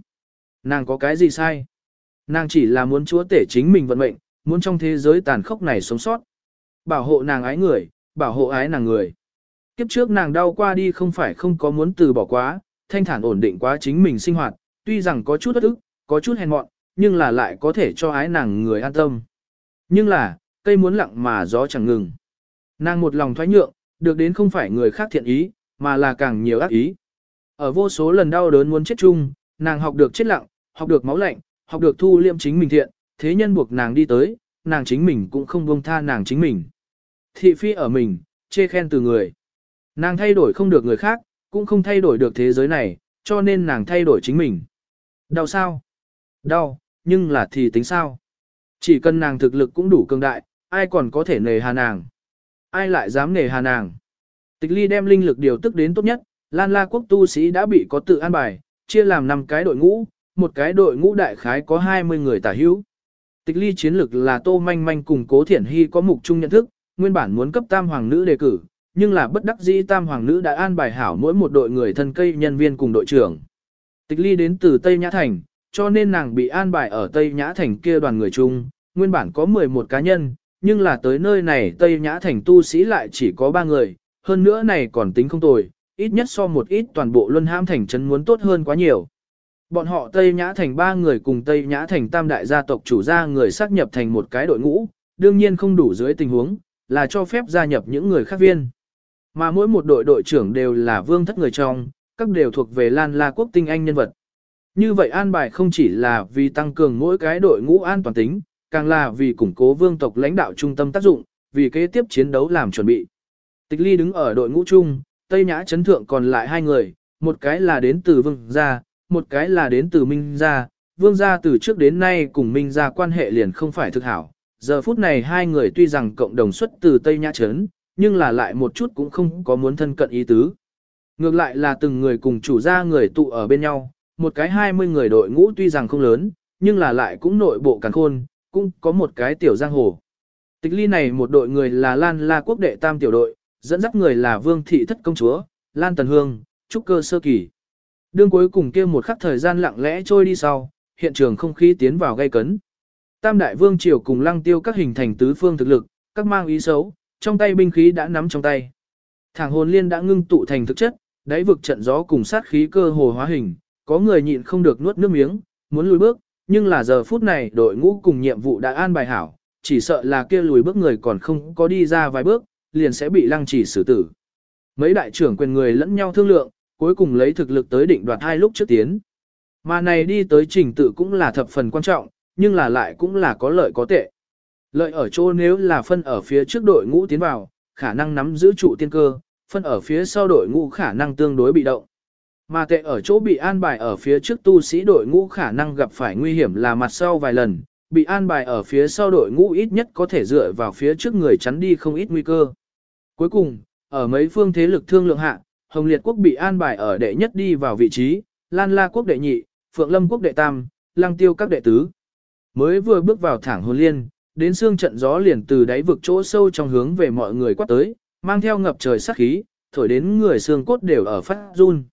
Speaker 1: Nàng có cái gì sai? Nàng chỉ là muốn chúa tể chính mình vận mệnh, muốn trong thế giới tàn khốc này sống sót. Bảo hộ nàng ái người, bảo hộ ái nàng người. Kiếp trước nàng đau qua đi không phải không có muốn từ bỏ quá, thanh thản ổn định quá chính mình sinh hoạt, tuy rằng có chút bất ức, có chút hèn mọn, nhưng là lại có thể cho ái nàng người an tâm. Nhưng là, cây muốn lặng mà gió chẳng ngừng. Nàng một lòng thoái nhượng, được đến không phải người khác thiện ý, mà là càng nhiều ác ý. Ở vô số lần đau đớn muốn chết chung, nàng học được chết lặng, học được máu lạnh, học được thu liêm chính mình thiện, thế nhân buộc nàng đi tới, nàng chính mình cũng không buông tha nàng chính mình. Thị phi ở mình, chê khen từ người. Nàng thay đổi không được người khác, cũng không thay đổi được thế giới này, cho nên nàng thay đổi chính mình. Đau sao? Đau, nhưng là thì tính sao? Chỉ cần nàng thực lực cũng đủ cường đại, ai còn có thể nề hà nàng? Ai lại dám nề hà nàng? Tịch ly đem linh lực điều tức đến tốt nhất, Lan La quốc tu sĩ đã bị có tự an bài, chia làm 5 cái đội ngũ, một cái đội ngũ đại khái có 20 người tả hữu. Tịch ly chiến lực là Tô Manh Manh cùng Cố Thiển Hy có mục chung nhận thức, nguyên bản muốn cấp tam hoàng nữ đề cử, nhưng là bất đắc dĩ tam hoàng nữ đã an bài hảo mỗi một đội người thân cây nhân viên cùng đội trưởng. Tịch ly đến từ Tây Nhã Thành, cho nên nàng bị an bài ở Tây Nhã Thành kia đoàn người chung, nguyên bản có 11 cá nhân, nhưng là tới nơi này Tây Nhã Thành tu sĩ lại chỉ có 3 người, hơn nữa này còn tính không tồi, ít nhất so một ít toàn bộ luân hãm thành trấn muốn tốt hơn quá nhiều. Bọn họ Tây Nhã Thành ba người cùng Tây Nhã Thành tam đại gia tộc chủ gia người xác nhập thành một cái đội ngũ, đương nhiên không đủ dưới tình huống, là cho phép gia nhập những người khác viên. Mà mỗi một đội đội trưởng đều là vương thất người trong, các đều thuộc về Lan La quốc tinh anh nhân vật. Như vậy an bài không chỉ là vì tăng cường mỗi cái đội ngũ an toàn tính, càng là vì củng cố vương tộc lãnh đạo trung tâm tác dụng, vì kế tiếp chiến đấu làm chuẩn bị. Tịch ly đứng ở đội ngũ chung, Tây Nhã Trấn thượng còn lại hai người, một cái là đến từ vương gia, một cái là đến từ minh gia. Vương gia từ trước đến nay cùng minh gia quan hệ liền không phải thực hảo. Giờ phút này hai người tuy rằng cộng đồng xuất từ Tây Nhã Trấn, nhưng là lại một chút cũng không có muốn thân cận ý tứ. Ngược lại là từng người cùng chủ gia người tụ ở bên nhau, một cái hai mươi người đội ngũ tuy rằng không lớn, nhưng là lại cũng nội bộ càng khôn, cũng có một cái tiểu giang hồ. Tịch ly này một đội người là Lan La quốc đệ tam tiểu đội, dẫn dắt người là Vương Thị Thất Công Chúa, Lan Tần Hương, Trúc Cơ Sơ Kỳ. Đương cuối cùng kia một khắc thời gian lặng lẽ trôi đi sau, hiện trường không khí tiến vào gây cấn. Tam Đại Vương Triều cùng lăng tiêu các hình thành tứ phương thực lực, các mang ý xấu, trong tay binh khí đã nắm trong tay. Thẳng hồn liên đã ngưng tụ thành thực chất, đáy vực trận gió cùng sát khí cơ hồ hóa hình, có người nhịn không được nuốt nước miếng, muốn lùi bước, nhưng là giờ phút này đội ngũ cùng nhiệm vụ đã an bài hảo, chỉ sợ là kia lùi bước người còn không có đi ra vài bước, liền sẽ bị lăng trì xử tử. Mấy đại trưởng quyền người lẫn nhau thương lượng, cuối cùng lấy thực lực tới định đoạt hai lúc trước tiến. Mà này đi tới trình tự cũng là thập phần quan trọng, nhưng là lại cũng là có lợi có tệ. Lợi ở chỗ nếu là phân ở phía trước đội ngũ tiến vào, khả năng nắm giữ trụ tiên cơ, phân ở phía sau đội ngũ khả năng tương đối bị động. Mà tệ ở chỗ bị an bài ở phía trước tu sĩ đội ngũ khả năng gặp phải nguy hiểm là mặt sau vài lần, bị an bài ở phía sau đội ngũ ít nhất có thể dựa vào phía trước người chắn đi không ít nguy cơ. Cuối cùng, ở mấy phương thế lực thương lượng hạ, Hồng Liệt quốc bị an bài ở đệ nhất đi vào vị trí, Lan La quốc đệ nhị, Phượng Lâm quốc đệ tam, Lăng Tiêu các đệ tứ. Mới vừa bước vào thẳng hồn liên, đến xương trận gió liền từ đáy vực chỗ sâu trong hướng về mọi người quát tới, mang theo ngập trời sát khí, thổi đến người xương cốt đều ở phát run.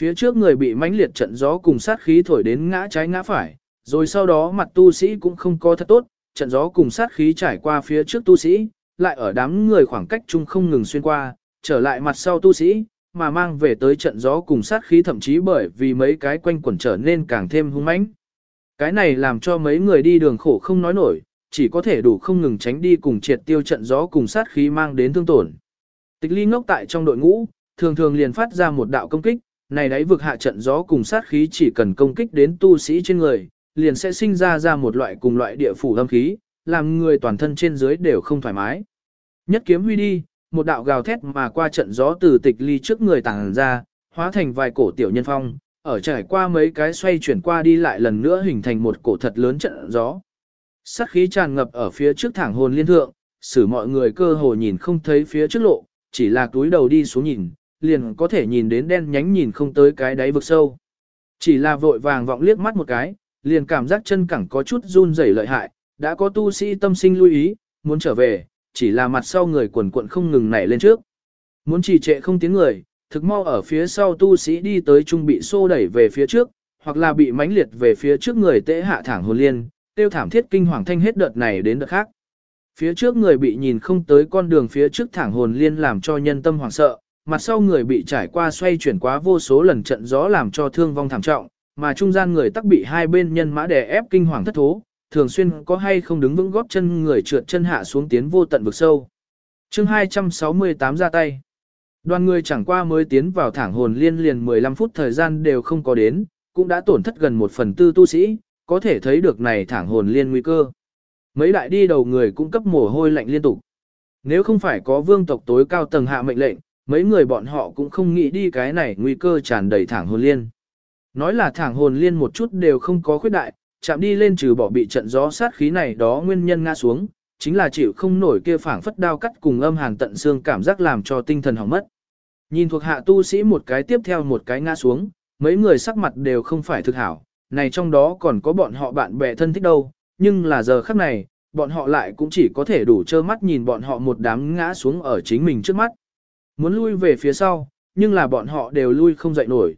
Speaker 1: Phía trước người bị mãnh liệt trận gió cùng sát khí thổi đến ngã trái ngã phải, rồi sau đó mặt tu sĩ cũng không có thật tốt, trận gió cùng sát khí trải qua phía trước tu sĩ, lại ở đám người khoảng cách chung không ngừng xuyên qua, trở lại mặt sau tu sĩ, mà mang về tới trận gió cùng sát khí thậm chí bởi vì mấy cái quanh quẩn trở nên càng thêm hung mãnh. Cái này làm cho mấy người đi đường khổ không nói nổi, chỉ có thể đủ không ngừng tránh đi cùng triệt tiêu trận gió cùng sát khí mang đến thương tổn. Tịch ly ngốc tại trong đội ngũ, thường thường liền phát ra một đạo công kích, này đấy vực hạ trận gió cùng sát khí chỉ cần công kích đến tu sĩ trên người, liền sẽ sinh ra ra một loại cùng loại địa phủ âm khí, làm người toàn thân trên dưới đều không thoải mái. Nhất kiếm huy đi, một đạo gào thét mà qua trận gió từ tịch ly trước người tàng ra, hóa thành vài cổ tiểu nhân phong, ở trải qua mấy cái xoay chuyển qua đi lại lần nữa hình thành một cổ thật lớn trận gió. Sát khí tràn ngập ở phía trước thẳng hồn liên thượng, xử mọi người cơ hồ nhìn không thấy phía trước lộ, chỉ là túi đầu đi xuống nhìn, liền có thể nhìn đến đen nhánh nhìn không tới cái đáy vực sâu. Chỉ là vội vàng vọng liếc mắt một cái, liền cảm giác chân cẳng có chút run rẩy lợi hại, đã có tu sĩ tâm sinh lưu ý, muốn trở về, chỉ là mặt sau người quần quận không ngừng nảy lên trước. Muốn trì trệ không tiếng người, thực mau ở phía sau tu sĩ đi tới trung bị xô đẩy về phía trước, hoặc là bị mãnh liệt về phía trước người tễ hạ thẳng hồn liên, tiêu thảm thiết kinh hoàng thanh hết đợt này đến đợt khác. Phía trước người bị nhìn không tới con đường phía trước thẳng hồn liên làm cho nhân tâm hoảng sợ, mặt sau người bị trải qua xoay chuyển quá vô số lần trận gió làm cho thương vong thảm trọng, mà trung gian người tắc bị hai bên nhân mã đè ép kinh hoàng thất thố, thường xuyên có hay không đứng vững góp chân người trượt chân hạ xuống tiến vô tận vực sâu. chương 268 ra tay. Đoàn người chẳng qua mới tiến vào thẳng hồn liên liền 15 phút thời gian đều không có đến, cũng đã tổn thất gần một phần tư tu sĩ, có thể thấy được này thẳng hồn liên nguy cơ. Mấy đại đi đầu người cũng cấp mồ hôi lạnh liên tục. Nếu không phải có vương tộc tối cao tầng hạ mệnh lệnh, mấy người bọn họ cũng không nghĩ đi cái này nguy cơ tràn đầy thẳng hồn liên. Nói là thẳng hồn liên một chút đều không có khuyết đại, chạm đi lên trừ bỏ bị trận gió sát khí này đó nguyên nhân ngã xuống, chính là chịu không nổi kia phảng phất đao cắt cùng âm hàn tận xương cảm giác làm cho tinh thần hỏng mất. Nhìn thuộc hạ tu sĩ một cái tiếp theo một cái ngã xuống, mấy người sắc mặt đều không phải thực hảo, này trong đó còn có bọn họ bạn bè thân thích đâu, nhưng là giờ khắc này, bọn họ lại cũng chỉ có thể đủ trơ mắt nhìn bọn họ một đám ngã xuống ở chính mình trước mắt. Muốn lui về phía sau, nhưng là bọn họ đều lui không dậy nổi.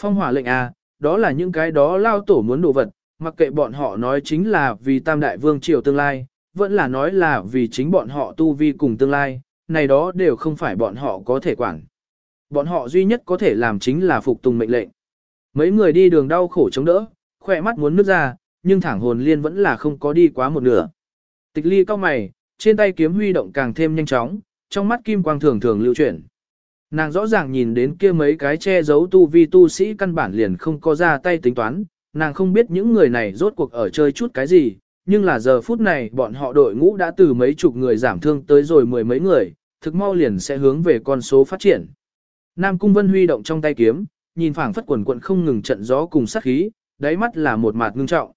Speaker 1: Phong hỏa lệnh à, đó là những cái đó lao tổ muốn đồ vật, mặc kệ bọn họ nói chính là vì tam đại vương triều tương lai, vẫn là nói là vì chính bọn họ tu vi cùng tương lai, này đó đều không phải bọn họ có thể quản. Bọn họ duy nhất có thể làm chính là phục tùng mệnh lệnh. Mấy người đi đường đau khổ chống đỡ, khỏe mắt muốn nước ra, nhưng thẳng hồn liên vẫn là không có đi quá một nửa. Tịch ly cao mày, trên tay kiếm huy động càng thêm nhanh chóng, trong mắt kim quang thường thường lưu chuyển. Nàng rõ ràng nhìn đến kia mấy cái che giấu tu vi tu sĩ căn bản liền không có ra tay tính toán, nàng không biết những người này rốt cuộc ở chơi chút cái gì, nhưng là giờ phút này bọn họ đội ngũ đã từ mấy chục người giảm thương tới rồi mười mấy người, thực mau liền sẽ hướng về con số phát triển. Nam Cung Vân huy động trong tay kiếm, nhìn phảng phất quần quận không ngừng trận gió cùng sát khí, đáy mắt là một mạt ngưng trọng.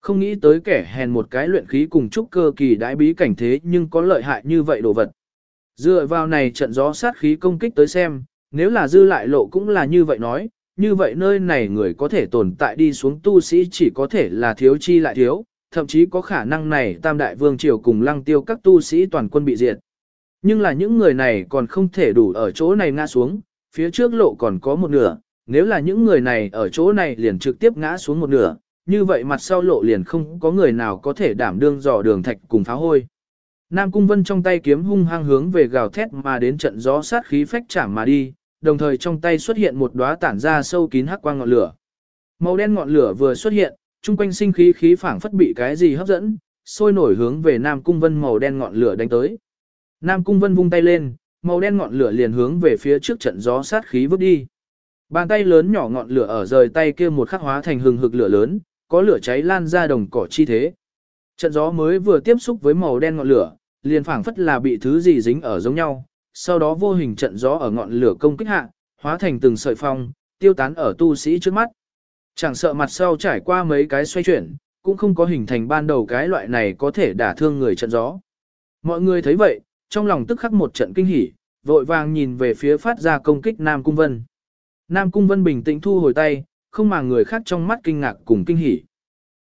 Speaker 1: Không nghĩ tới kẻ hèn một cái luyện khí cùng trúc cơ kỳ đãi bí cảnh thế nhưng có lợi hại như vậy đồ vật. Dựa vào này trận gió sát khí công kích tới xem, nếu là dư lại lộ cũng là như vậy nói, như vậy nơi này người có thể tồn tại đi xuống tu sĩ chỉ có thể là thiếu chi lại thiếu, thậm chí có khả năng này tam đại vương triều cùng lăng tiêu các tu sĩ toàn quân bị diệt. Nhưng là những người này còn không thể đủ ở chỗ này ngã xuống, phía trước lộ còn có một nửa, nếu là những người này ở chỗ này liền trực tiếp ngã xuống một nửa, như vậy mặt sau lộ liền không có người nào có thể đảm đương dò đường thạch cùng phá hôi. Nam Cung Vân trong tay kiếm hung hăng hướng về gào thét mà đến trận gió sát khí phách chạm mà đi, đồng thời trong tay xuất hiện một đóa tản ra sâu kín hắc quang ngọn lửa. Màu đen ngọn lửa vừa xuất hiện, trung quanh sinh khí khí phảng phất bị cái gì hấp dẫn, sôi nổi hướng về Nam Cung Vân màu đen ngọn lửa đánh tới. Nam Cung Vân vung tay lên, màu đen ngọn lửa liền hướng về phía trước trận gió sát khí vứt đi. Bàn tay lớn nhỏ ngọn lửa ở rời tay kia một khắc hóa thành hừng hực lửa lớn, có lửa cháy lan ra đồng cỏ chi thế. Trận gió mới vừa tiếp xúc với màu đen ngọn lửa, liền phảng phất là bị thứ gì dính ở giống nhau, sau đó vô hình trận gió ở ngọn lửa công kích hạ, hóa thành từng sợi phong, tiêu tán ở tu sĩ trước mắt. Chẳng sợ mặt sau trải qua mấy cái xoay chuyển, cũng không có hình thành ban đầu cái loại này có thể đả thương người trận gió. Mọi người thấy vậy, trong lòng tức khắc một trận kinh hỉ, vội vàng nhìn về phía phát ra công kích Nam Cung Vân. Nam Cung Vân bình tĩnh thu hồi tay, không mà người khác trong mắt kinh ngạc cùng kinh hỉ.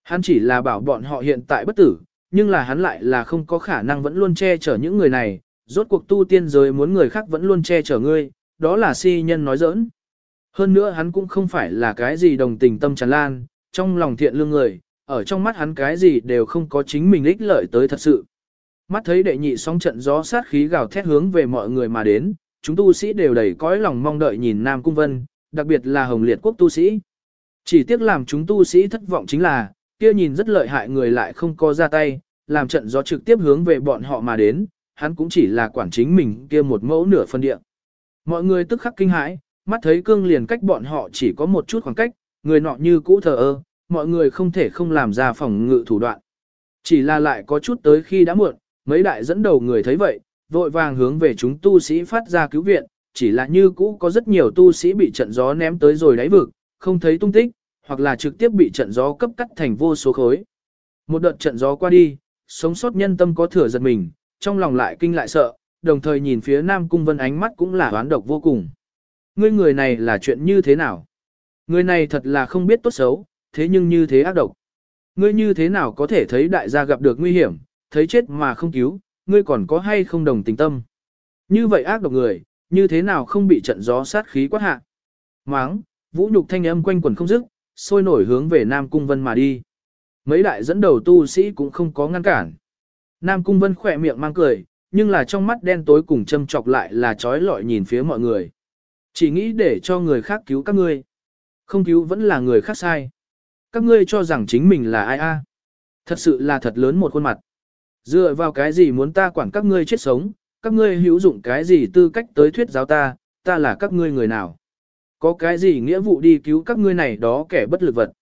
Speaker 1: Hắn chỉ là bảo bọn họ hiện tại bất tử, nhưng là hắn lại là không có khả năng vẫn luôn che chở những người này, rốt cuộc tu tiên giới muốn người khác vẫn luôn che chở ngươi, đó là si nhân nói giỡn. Hơn nữa hắn cũng không phải là cái gì đồng tình tâm tràn lan, trong lòng thiện lương người, ở trong mắt hắn cái gì đều không có chính mình ích lợi tới thật sự. Mắt thấy đệ nhị sóng trận gió sát khí gào thét hướng về mọi người mà đến, chúng tu sĩ đều đầy cõi lòng mong đợi nhìn Nam Cung Vân, đặc biệt là Hồng Liệt Quốc tu sĩ. Chỉ tiếc làm chúng tu sĩ thất vọng chính là, kia nhìn rất lợi hại người lại không có ra tay, làm trận gió trực tiếp hướng về bọn họ mà đến, hắn cũng chỉ là quản chính mình kia một mẫu nửa phân địa. Mọi người tức khắc kinh hãi, mắt thấy cương liền cách bọn họ chỉ có một chút khoảng cách, người nọ như cũ thờ ơ, mọi người không thể không làm ra phòng ngự thủ đoạn. Chỉ là lại có chút tới khi đã muộn, mấy đại dẫn đầu người thấy vậy, vội vàng hướng về chúng tu sĩ phát ra cứu viện, chỉ là như cũ có rất nhiều tu sĩ bị trận gió ném tới rồi đáy vực, không thấy tung tích, hoặc là trực tiếp bị trận gió cấp cắt thành vô số khối. Một đợt trận gió qua đi, sống sót nhân tâm có thừa giật mình, trong lòng lại kinh lại sợ, đồng thời nhìn phía Nam Cung Vân ánh mắt cũng là oán độc vô cùng. Ngươi người này là chuyện như thế nào? Người này thật là không biết tốt xấu, thế nhưng như thế ác độc. Ngươi như thế nào có thể thấy đại gia gặp được nguy hiểm, thấy chết mà không cứu, ngươi còn có hay không đồng tình tâm? Như vậy ác độc người, như thế nào không bị trận gió sát khí quát hạ? Máng, vũ nhục thanh âm quanh quần không dứt, sôi nổi hướng về Nam Cung Vân mà đi. Mấy đại dẫn đầu tu sĩ cũng không có ngăn cản. Nam Cung Vân khỏe miệng mang cười, nhưng là trong mắt đen tối cùng châm chọc lại là trói lọi nhìn phía mọi người. Chỉ nghĩ để cho người khác cứu các ngươi. Không cứu vẫn là người khác sai. Các ngươi cho rằng chính mình là ai a? Thật sự là thật lớn một khuôn mặt. Dựa vào cái gì muốn ta quản các ngươi chết sống, các ngươi hữu dụng cái gì tư cách tới thuyết giáo ta, ta là các ngươi người nào. Có cái gì nghĩa vụ đi cứu các ngươi này đó kẻ bất lực vật.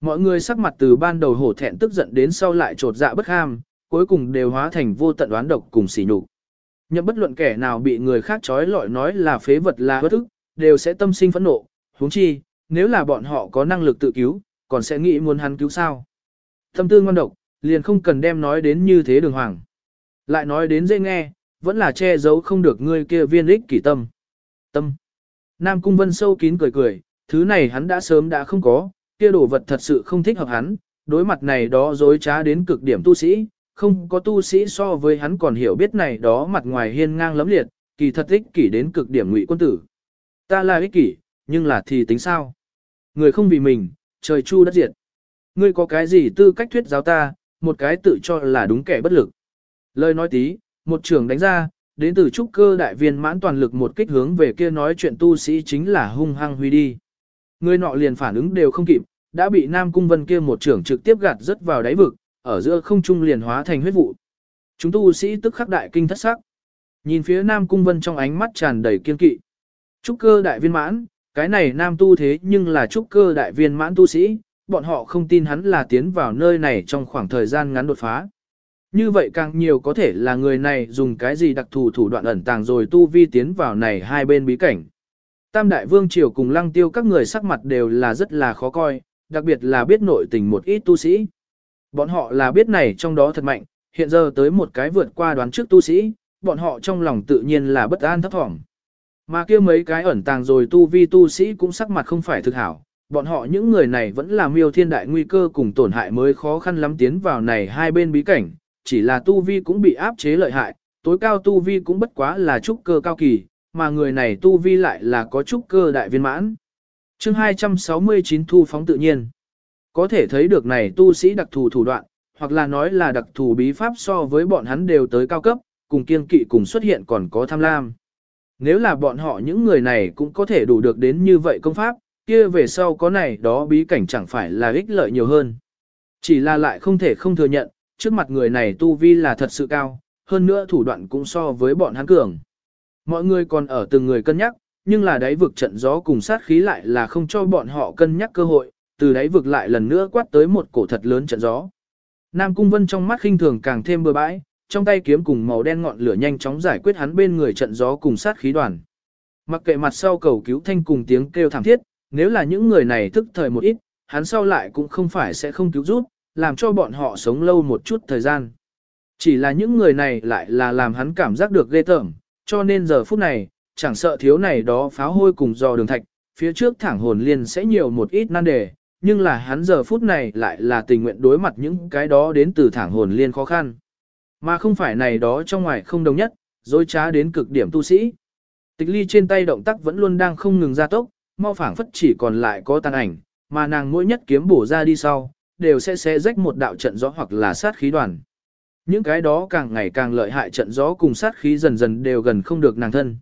Speaker 1: Mọi người sắc mặt từ ban đầu hổ thẹn tức giận đến sau lại trột dạ bất ham, cuối cùng đều hóa thành vô tận đoán độc cùng sỉ nhục. Nhậm bất luận kẻ nào bị người khác trói lọi nói là phế vật là bất ức, đều sẽ tâm sinh phẫn nộ, huống chi, nếu là bọn họ có năng lực tự cứu, còn sẽ nghĩ muốn hắn cứu sao. Tâm tư ngon độc, liền không cần đem nói đến như thế đường hoàng. Lại nói đến dễ nghe, vẫn là che giấu không được ngươi kia viên ích kỷ tâm. Tâm. Nam Cung Vân sâu kín cười cười, thứ này hắn đã sớm đã không có, kia đồ vật thật sự không thích hợp hắn, đối mặt này đó dối trá đến cực điểm tu sĩ, không có tu sĩ so với hắn còn hiểu biết này đó mặt ngoài hiên ngang lấm liệt, kỳ thật ích kỷ đến cực điểm ngụy quân tử. Ta là ích kỷ, nhưng là thì tính sao? Người không vì mình, trời chu đất diệt. Ngươi có cái gì tư cách thuyết giáo ta, một cái tự cho là đúng kẻ bất lực. Lời nói tí, một trường đánh ra, đến từ trúc cơ đại viên mãn toàn lực một kích hướng về kia nói chuyện tu sĩ chính là hung hăng huy đi. Người nọ liền phản ứng đều không kịp, đã bị Nam Cung Vân kia một trưởng trực tiếp gạt rất vào đáy vực, ở giữa không trung liền hóa thành huyết vụ. Chúng tu sĩ tức khắc đại kinh thất sắc. Nhìn phía Nam Cung Vân trong ánh mắt tràn đầy kiên kỵ. Trúc cơ đại viên mãn, cái này nam tu thế nhưng là trúc cơ đại viên mãn tu sĩ, bọn họ không tin hắn là tiến vào nơi này trong khoảng thời gian ngắn đột phá. Như vậy càng nhiều có thể là người này dùng cái gì đặc thù thủ đoạn ẩn tàng rồi tu vi tiến vào này hai bên bí cảnh. Tam đại vương triều cùng lăng tiêu các người sắc mặt đều là rất là khó coi, đặc biệt là biết nội tình một ít tu sĩ. Bọn họ là biết này trong đó thật mạnh, hiện giờ tới một cái vượt qua đoán trước tu sĩ, bọn họ trong lòng tự nhiên là bất an thấp thỏm. Mà kia mấy cái ẩn tàng rồi tu vi tu sĩ cũng sắc mặt không phải thực hảo, bọn họ những người này vẫn là miêu thiên đại nguy cơ cùng tổn hại mới khó khăn lắm tiến vào này hai bên bí cảnh, chỉ là tu vi cũng bị áp chế lợi hại, tối cao tu vi cũng bất quá là trúc cơ cao kỳ, mà người này tu vi lại là có trúc cơ đại viên mãn. chương 269 thu phóng tự nhiên. Có thể thấy được này tu sĩ đặc thù thủ đoạn, hoặc là nói là đặc thù bí pháp so với bọn hắn đều tới cao cấp, cùng kiên kỵ cùng xuất hiện còn có tham lam. Nếu là bọn họ những người này cũng có thể đủ được đến như vậy công pháp, kia về sau có này đó bí cảnh chẳng phải là ích lợi nhiều hơn. Chỉ là lại không thể không thừa nhận, trước mặt người này tu vi là thật sự cao, hơn nữa thủ đoạn cũng so với bọn hắn cường. Mọi người còn ở từng người cân nhắc, nhưng là đáy vực trận gió cùng sát khí lại là không cho bọn họ cân nhắc cơ hội, từ đáy vực lại lần nữa quát tới một cổ thật lớn trận gió. Nam Cung Vân trong mắt khinh thường càng thêm bừa bãi, trong tay kiếm cùng màu đen ngọn lửa nhanh chóng giải quyết hắn bên người trận gió cùng sát khí đoàn. Mặc kệ mặt sau cầu cứu thanh cùng tiếng kêu thảm thiết, nếu là những người này thức thời một ít, hắn sau lại cũng không phải sẽ không cứu giúp, làm cho bọn họ sống lâu một chút thời gian. Chỉ là những người này lại là làm hắn cảm giác được ghê tởm, cho nên giờ phút này, chẳng sợ thiếu này đó pháo hôi cùng dò đường thạch, phía trước thẳng hồn liên sẽ nhiều một ít nan đề, nhưng là hắn giờ phút này lại là tình nguyện đối mặt những cái đó đến từ thẳng hồn liên khó khăn. Mà không phải này đó trong ngoài không đồng nhất, dối trá đến cực điểm tu sĩ. Tịch ly trên tay động tác vẫn luôn đang không ngừng gia tốc, mau phảng phất chỉ còn lại có tàn ảnh, mà nàng mỗi nhất kiếm bổ ra đi sau, đều sẽ xé rách một đạo trận gió hoặc là sát khí đoàn. Những cái đó càng ngày càng lợi hại trận gió cùng sát khí dần dần đều gần không được nàng thân.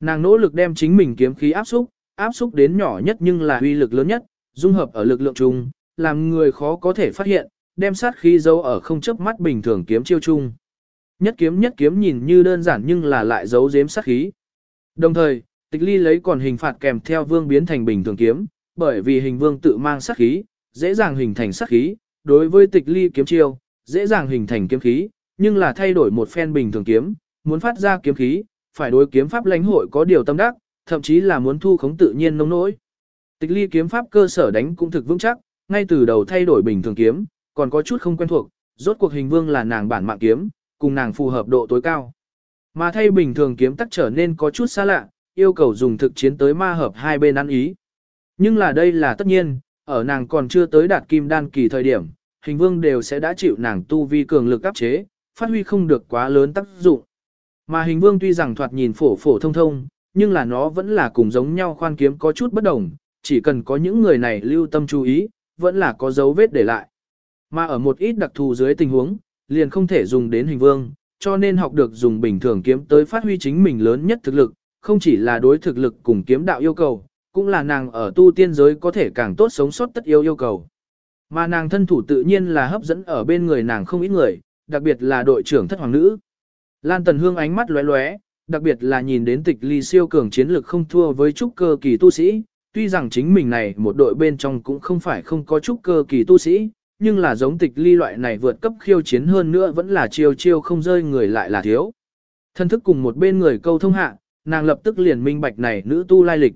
Speaker 1: Nàng nỗ lực đem chính mình kiếm khí áp xúc, áp xúc đến nhỏ nhất nhưng là uy lực lớn nhất, dung hợp ở lực lượng chung, làm người khó có thể phát hiện, đem sát khí giấu ở không chớp mắt bình thường kiếm chiêu chung. Nhất kiếm nhất kiếm nhìn như đơn giản nhưng là lại giấu giếm sát khí. Đồng thời, tịch ly lấy còn hình phạt kèm theo vương biến thành bình thường kiếm, bởi vì hình vương tự mang sát khí, dễ dàng hình thành sát khí, đối với tịch ly kiếm chiêu, dễ dàng hình thành kiếm khí, nhưng là thay đổi một phen bình thường kiếm, muốn phát ra kiếm khí, phải đối kiếm pháp lãnh hội có điều tâm đắc, thậm chí là muốn thu khống tự nhiên nông nỗi. Tịch ly kiếm pháp cơ sở đánh cũng thực vững chắc, ngay từ đầu thay đổi bình thường kiếm, còn có chút không quen thuộc, rốt cuộc hình vương là nàng bản mạng kiếm, cùng nàng phù hợp độ tối cao. Mà thay bình thường kiếm tắc trở nên có chút xa lạ, yêu cầu dùng thực chiến tới ma hợp hai bên ăn ý. Nhưng là đây là tất nhiên, ở nàng còn chưa tới đạt kim đan kỳ thời điểm, hình vương đều sẽ đã chịu nàng tu vi cường lực áp chế, phát huy không được quá lớn tác dụng. Mà hình vương tuy rằng thoạt nhìn phổ phổ thông thông, nhưng là nó vẫn là cùng giống nhau khoan kiếm có chút bất đồng, chỉ cần có những người này lưu tâm chú ý, vẫn là có dấu vết để lại. Mà ở một ít đặc thù dưới tình huống, liền không thể dùng đến hình vương, cho nên học được dùng bình thường kiếm tới phát huy chính mình lớn nhất thực lực, không chỉ là đối thực lực cùng kiếm đạo yêu cầu, cũng là nàng ở tu tiên giới có thể càng tốt sống sót tất yêu yêu cầu. Mà nàng thân thủ tự nhiên là hấp dẫn ở bên người nàng không ít người, đặc biệt là đội trưởng thất hoàng nữ. Lan Tần Hương ánh mắt lóe lóe, đặc biệt là nhìn đến tịch ly siêu cường chiến lực không thua với trúc cơ kỳ tu sĩ, tuy rằng chính mình này một đội bên trong cũng không phải không có trúc cơ kỳ tu sĩ, nhưng là giống tịch ly loại này vượt cấp khiêu chiến hơn nữa vẫn là chiêu chiêu không rơi người lại là thiếu. Thân thức cùng một bên người câu thông hạ, nàng lập tức liền minh bạch này nữ tu lai lịch.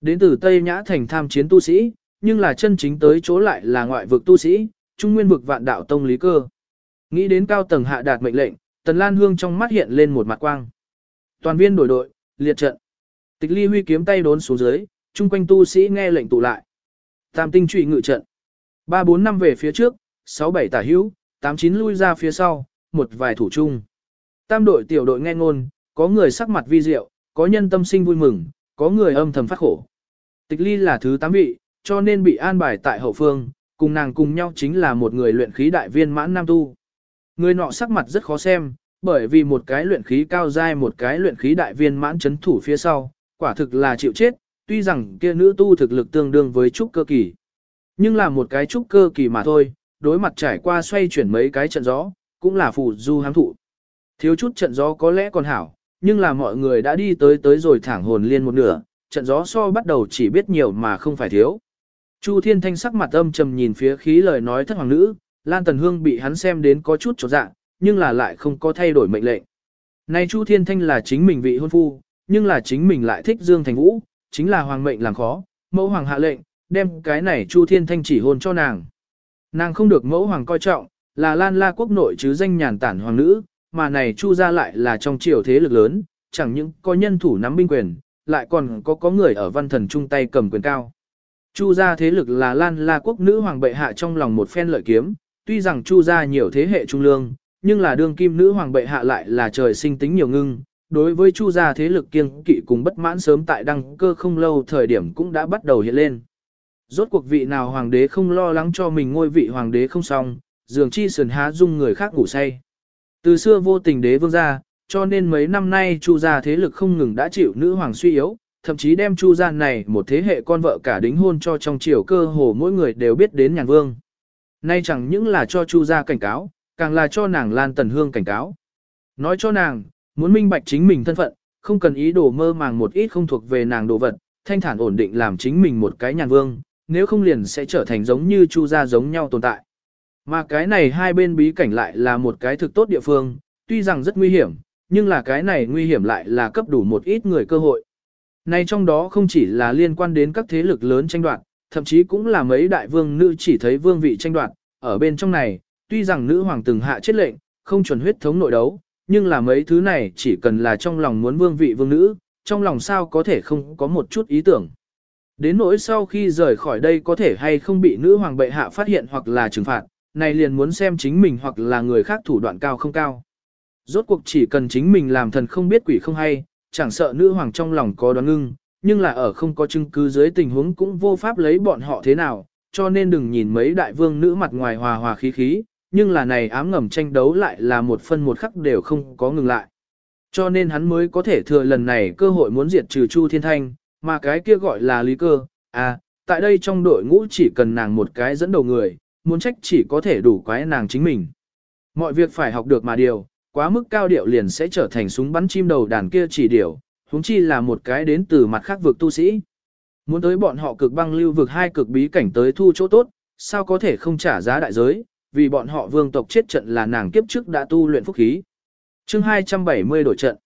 Speaker 1: Đến từ Tây Nhã thành tham chiến tu sĩ, nhưng là chân chính tới chỗ lại là ngoại vực tu sĩ, trung nguyên vực vạn đạo tông lý cơ. Nghĩ đến cao tầng hạ đạt mệnh lệnh, Tần Lan Hương trong mắt hiện lên một mặt quang. Toàn viên đổi đội, liệt trận. Tịch Ly huy kiếm tay đốn xuống dưới, chung quanh tu sĩ nghe lệnh tụ lại. Tam tinh trụy ngự trận. Ba bốn năm về phía trước, sáu bảy tả hữu, tám chín lui ra phía sau, một vài thủ chung. Tam đội tiểu đội nghe ngôn, có người sắc mặt vi diệu, có nhân tâm sinh vui mừng, có người âm thầm phát khổ. Tịch ly là thứ tám vị, cho nên bị an bài tại hậu phương, cùng nàng cùng nhau chính là một người luyện khí đại viên mãn nam tu. Người nọ sắc mặt rất khó xem, bởi vì một cái luyện khí cao dai một cái luyện khí đại viên mãn chấn thủ phía sau, quả thực là chịu chết, tuy rằng kia nữ tu thực lực tương đương với trúc cơ kỳ. Nhưng là một cái trúc cơ kỳ mà thôi, đối mặt trải qua xoay chuyển mấy cái trận gió, cũng là phù du hám thụ. Thiếu chút trận gió có lẽ còn hảo, nhưng là mọi người đã đi tới tới rồi thẳng hồn liên một nửa, trận gió so bắt đầu chỉ biết nhiều mà không phải thiếu. Chu Thiên Thanh sắc mặt âm trầm nhìn phía khí lời nói thất hoàng nữ, Lan Tần Hương bị hắn xem đến có chút chột dạ, nhưng là lại không có thay đổi mệnh lệnh. Này Chu Thiên Thanh là chính mình vị hôn phu, nhưng là chính mình lại thích Dương Thành Vũ, chính là hoàng mệnh làm khó, mẫu hoàng hạ lệnh, đem cái này Chu Thiên Thanh chỉ hôn cho nàng. Nàng không được mẫu hoàng coi trọng, là Lan La quốc nội chứ danh nhàn tản hoàng nữ, mà này Chu gia lại là trong triều thế lực lớn, chẳng những có nhân thủ nắm binh quyền, lại còn có có người ở văn thần chung tay cầm quyền cao. Chu gia thế lực là Lan La quốc nữ hoàng bệ hạ trong lòng một phen lợi kiếm, tuy rằng Chu gia nhiều thế hệ trung lương, nhưng là đương kim nữ hoàng bệ hạ lại là trời sinh tính nhiều ngưng. Đối với Chu gia thế lực kiêng kỵ cùng bất mãn sớm tại đăng cơ không lâu thời điểm cũng đã bắt đầu hiện lên. Rốt cuộc vị nào hoàng đế không lo lắng cho mình ngôi vị hoàng đế không xong, dường chi sườn há dung người khác ngủ say. Từ xưa vô tình đế vương gia, cho nên mấy năm nay Chu gia thế lực không ngừng đã chịu nữ hoàng suy yếu, thậm chí đem Chu gia này một thế hệ con vợ cả đính hôn cho trong triều cơ hồ mỗi người đều biết đến nhàn vương. Nay chẳng những là cho Chu gia cảnh cáo, càng là cho nàng Lan Tần Hương cảnh cáo. Nói cho nàng, muốn minh bạch chính mình thân phận, không cần ý đồ mơ màng một ít không thuộc về nàng đồ vật, thanh thản ổn định làm chính mình một cái nhàn vương, nếu không liền sẽ trở thành giống như Chu gia giống nhau tồn tại. Mà cái này hai bên bí cảnh lại là một cái thực tốt địa phương, tuy rằng rất nguy hiểm, nhưng là cái này nguy hiểm lại là cấp đủ một ít người cơ hội. Này trong đó không chỉ là liên quan đến các thế lực lớn tranh đoạt, thậm chí cũng là mấy đại vương nữ chỉ thấy vương vị tranh đoạt, ở bên trong này, tuy rằng nữ hoàng từng hạ chết lệnh, không chuẩn huyết thống nội đấu, nhưng là mấy thứ này chỉ cần là trong lòng muốn vương vị vương nữ, trong lòng sao có thể không có một chút ý tưởng. Đến nỗi sau khi rời khỏi đây có thể hay không bị nữ hoàng bệ hạ phát hiện hoặc là trừng phạt, này liền muốn xem chính mình hoặc là người khác thủ đoạn cao không cao. Rốt cuộc chỉ cần chính mình làm thần không biết quỷ không hay, chẳng sợ nữ hoàng trong lòng có đoán ngưng, nhưng là ở không có chứng cứ dưới tình huống cũng vô pháp lấy bọn họ thế nào, cho nên đừng nhìn mấy đại vương nữ mặt ngoài hòa hòa khí khí, nhưng là này ám ngầm tranh đấu lại là một phân một khắc đều không có ngừng lại. Cho nên hắn mới có thể thừa lần này cơ hội muốn diệt trừ Chu Thiên Thanh, mà cái kia gọi là lý cơ, à, tại đây trong đội ngũ chỉ cần nàng một cái dẫn đầu người, muốn trách chỉ có thể đủ quái nàng chính mình. Mọi việc phải học được mà điều, quá mức cao điệu liền sẽ trở thành súng bắn chim đầu đàn kia chỉ điều, huống chi là một cái đến từ mặt khác vực tu sĩ. Muốn tới bọn họ cực băng lưu vực hai cực bí cảnh tới thu chỗ tốt, sao có thể không trả giá đại giới, vì bọn họ vương tộc chết trận là nàng kiếp trước đã tu luyện phúc khí. chương 270 đổi trận.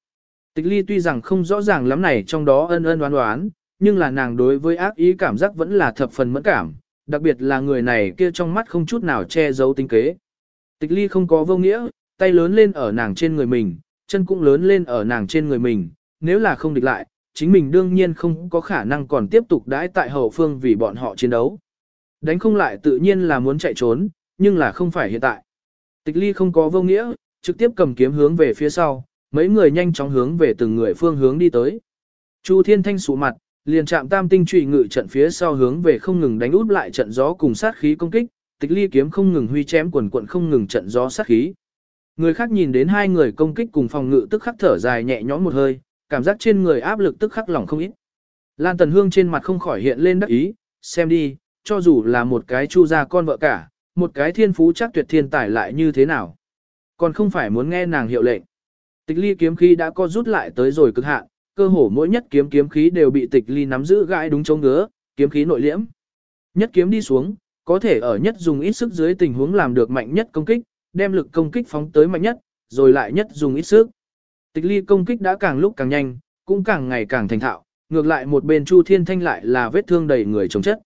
Speaker 1: Tịch ly tuy rằng không rõ ràng lắm này trong đó ân ân đoán đoán, nhưng là nàng đối với ác ý cảm giác vẫn là thập phần mẫn cảm, đặc biệt là người này kia trong mắt không chút nào che giấu tính kế. Tịch ly không có vô nghĩa, tay lớn lên ở nàng trên người mình, chân cũng lớn lên ở nàng trên người mình, nếu là không địch lại, chính mình đương nhiên không có khả năng còn tiếp tục đãi tại hậu phương vì bọn họ chiến đấu. Đánh không lại tự nhiên là muốn chạy trốn, nhưng là không phải hiện tại. Tịch ly không có vô nghĩa, trực tiếp cầm kiếm hướng về phía sau, mấy người nhanh chóng hướng về từng người phương hướng đi tới. Chu Thiên Thanh sụ mặt, liền chạm tam tinh trụy ngự trận phía sau hướng về không ngừng đánh út lại trận gió cùng sát khí công kích, tịch ly kiếm không ngừng huy chém quần quận không ngừng trận gió sát khí. Người khác nhìn đến hai người công kích cùng phòng ngự tức khắc thở dài nhẹ nhõm một hơi, cảm giác trên người áp lực tức khắc lỏng không ít. Lan Tần Hương trên mặt không khỏi hiện lên đắc ý, xem đi, cho dù là một cái chu gia con vợ cả, một cái thiên phú chắc tuyệt thiên tài lại như thế nào. Còn không phải muốn nghe nàng hiệu lệnh. Tịch ly kiếm khí đã co rút lại tới rồi cực hạn, cơ hồ mỗi nhất kiếm kiếm khí đều bị tịch ly nắm giữ gãi đúng chỗ ngứa, kiếm khí nội liễm. Nhất kiếm đi xuống, có thể ở nhất dùng ít sức dưới tình huống làm được mạnh nhất công kích, đem lực công kích phóng tới mạnh nhất, rồi lại nhất dùng ít sức. Tịch ly công kích đã càng lúc càng nhanh, cũng càng ngày càng thành thạo, ngược lại một bên Chu Thiên Thanh lại là vết thương đầy người chống chất.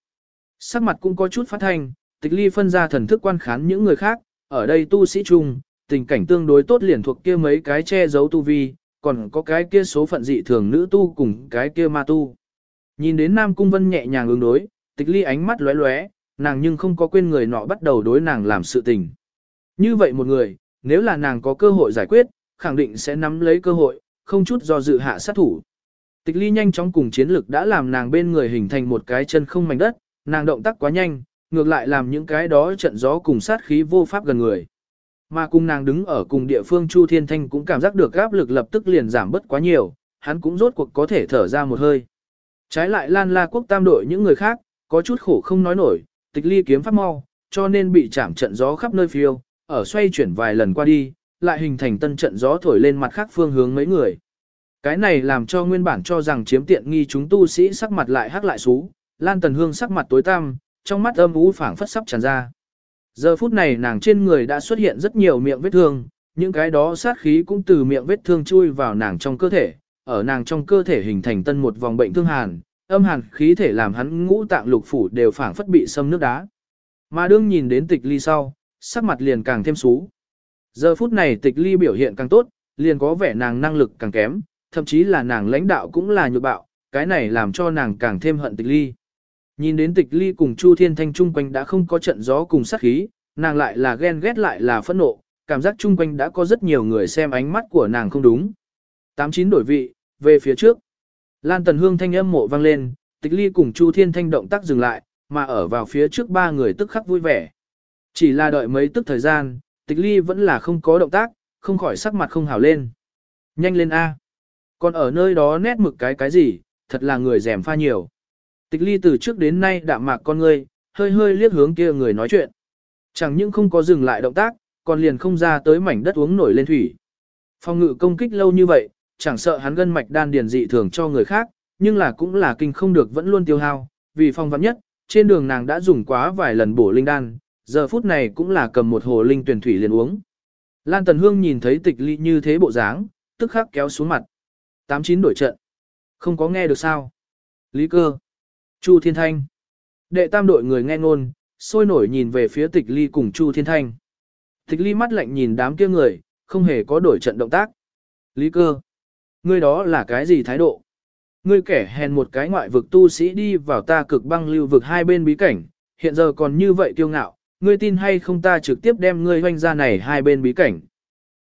Speaker 1: Sắc mặt cũng có chút phát thanh, tịch ly phân ra thần thức quan khán những người khác, ở đây tu sĩ chung, tình cảnh tương đối tốt liền thuộc kia mấy cái che giấu tu vi, còn có cái kia số phận dị thường nữ tu cùng cái kia ma tu. Nhìn đến Nam Cung Vân nhẹ nhàng ứng đối, tịch ly ánh mắt lóe lóe, nàng nhưng không có quên người nọ bắt đầu đối nàng làm sự tình. Như vậy một người, nếu là nàng có cơ hội giải quyết, khẳng định sẽ nắm lấy cơ hội, không chút do dự hạ sát thủ. Tịch ly nhanh chóng cùng chiến lực đã làm nàng bên người hình thành một cái chân không mảnh đất, Nàng động tác quá nhanh, ngược lại làm những cái đó trận gió cùng sát khí vô pháp gần người. Mà cùng nàng đứng ở cùng địa phương Chu Thiên Thanh cũng cảm giác được áp lực lập tức liền giảm bớt quá nhiều, hắn cũng rốt cuộc có thể thở ra một hơi. Trái lại Lan La quốc tam đội những người khác, có chút khổ không nói nổi, tịch ly kiếm pháp mau, cho nên bị chạm trận gió khắp nơi phiêu, ở xoay chuyển vài lần qua đi, lại hình thành tân trận gió thổi lên mặt khác phương hướng mấy người. Cái này làm cho nguyên bản cho rằng chiếm tiện nghi chúng tu sĩ sắc mặt lại hắc lại xú, Lan Tần Hương sắc mặt tối tăm, trong mắt âm u phảng phất sắp tràn ra. Giờ phút này nàng trên người đã xuất hiện rất nhiều miệng vết thương, những cái đó sát khí cũng từ miệng vết thương chui vào nàng trong cơ thể, ở nàng trong cơ thể hình thành tân một vòng bệnh thương hàn, âm hàn khí thể làm hắn ngũ tạng lục phủ đều phảng phất bị xâm nước đá. Mà đương nhìn đến tịch ly sau, sắc mặt liền càng thêm xú. Giờ phút này tịch ly biểu hiện càng tốt, liền có vẻ nàng năng lực càng kém, thậm chí là nàng lãnh đạo cũng là nhược bạo, cái này làm cho nàng càng thêm hận tịch ly. Nhìn đến tịch ly cùng Chu Thiên Thanh chung quanh đã không có trận gió cùng sát khí, nàng lại là ghen ghét lại là phẫn nộ, cảm giác chung quanh đã có rất nhiều người xem ánh mắt của nàng không đúng. Tám chín đổi vị, về phía trước. Lan Tần Hương thanh âm mộ vang lên, tịch ly cùng Chu Thiên Thanh động tác dừng lại, mà ở vào phía trước ba người tức khắc vui vẻ. Chỉ là đợi mấy tức thời gian, tịch ly vẫn là không có động tác, không khỏi sắc mặt không hảo lên. Nhanh lên A. Còn ở nơi đó nét mực cái cái gì, thật là người rèm pha nhiều. Tịch ly từ trước đến nay đạm mạc con ngươi, hơi hơi liếc hướng kia người nói chuyện. Chẳng những không có dừng lại động tác, còn liền không ra tới mảnh đất uống nổi lên thủy. Phong ngự công kích lâu như vậy, chẳng sợ hắn gân mạch đan điền dị thường cho người khác, nhưng là cũng là kinh không được vẫn luôn tiêu hao, vì phong vắn nhất, trên đường nàng đã dùng quá vài lần bổ linh đan, giờ phút này cũng là cầm một hồ linh tuyển thủy liền uống. Lan Tần Hương nhìn thấy tịch ly như thế bộ dáng, tức khắc kéo xuống mặt. Tám chín đổi trận. Không có nghe được sao. Lý cơ. Chu Thiên Thanh. Đệ tam đội người nghe ngôn, sôi nổi nhìn về phía tịch ly cùng Chu Thiên Thanh. Tịch ly mắt lạnh nhìn đám kia người, không hề có đổi trận động tác. Lý cơ. Ngươi đó là cái gì thái độ? Ngươi kẻ hèn một cái ngoại vực tu sĩ đi vào ta cực băng lưu vực hai bên bí cảnh, hiện giờ còn như vậy tiêu ngạo, ngươi tin hay không ta trực tiếp đem ngươi hoanh ra này hai bên bí cảnh.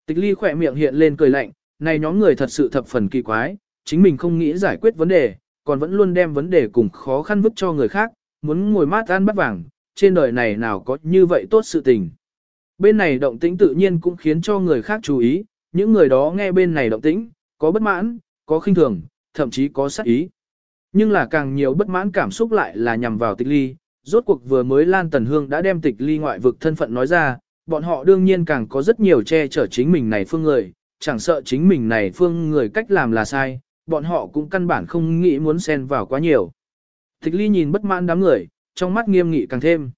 Speaker 1: Tịch ly khỏe miệng hiện lên cười lạnh, này nhóm người thật sự thập phần kỳ quái, chính mình không nghĩ giải quyết vấn đề, còn vẫn luôn đem vấn đề cùng khó khăn vứt cho người khác, muốn ngồi mát ăn bắt vàng, trên đời này nào có như vậy tốt sự tình. Bên này động tĩnh tự nhiên cũng khiến cho người khác chú ý, những người đó nghe bên này động tĩnh, có bất mãn, có khinh thường, thậm chí có sát ý. Nhưng là càng nhiều bất mãn cảm xúc lại là nhằm vào tịch ly, rốt cuộc vừa mới Lan Tần Hương đã đem tịch ly ngoại vực thân phận nói ra, bọn họ đương nhiên càng có rất nhiều che chở chính mình này phương người, chẳng sợ chính mình này phương người cách làm là sai, bọn họ cũng căn bản không nghĩ muốn xen vào quá nhiều. Tịch ly nhìn bất mãn đám người, trong mắt nghiêm nghị càng thêm.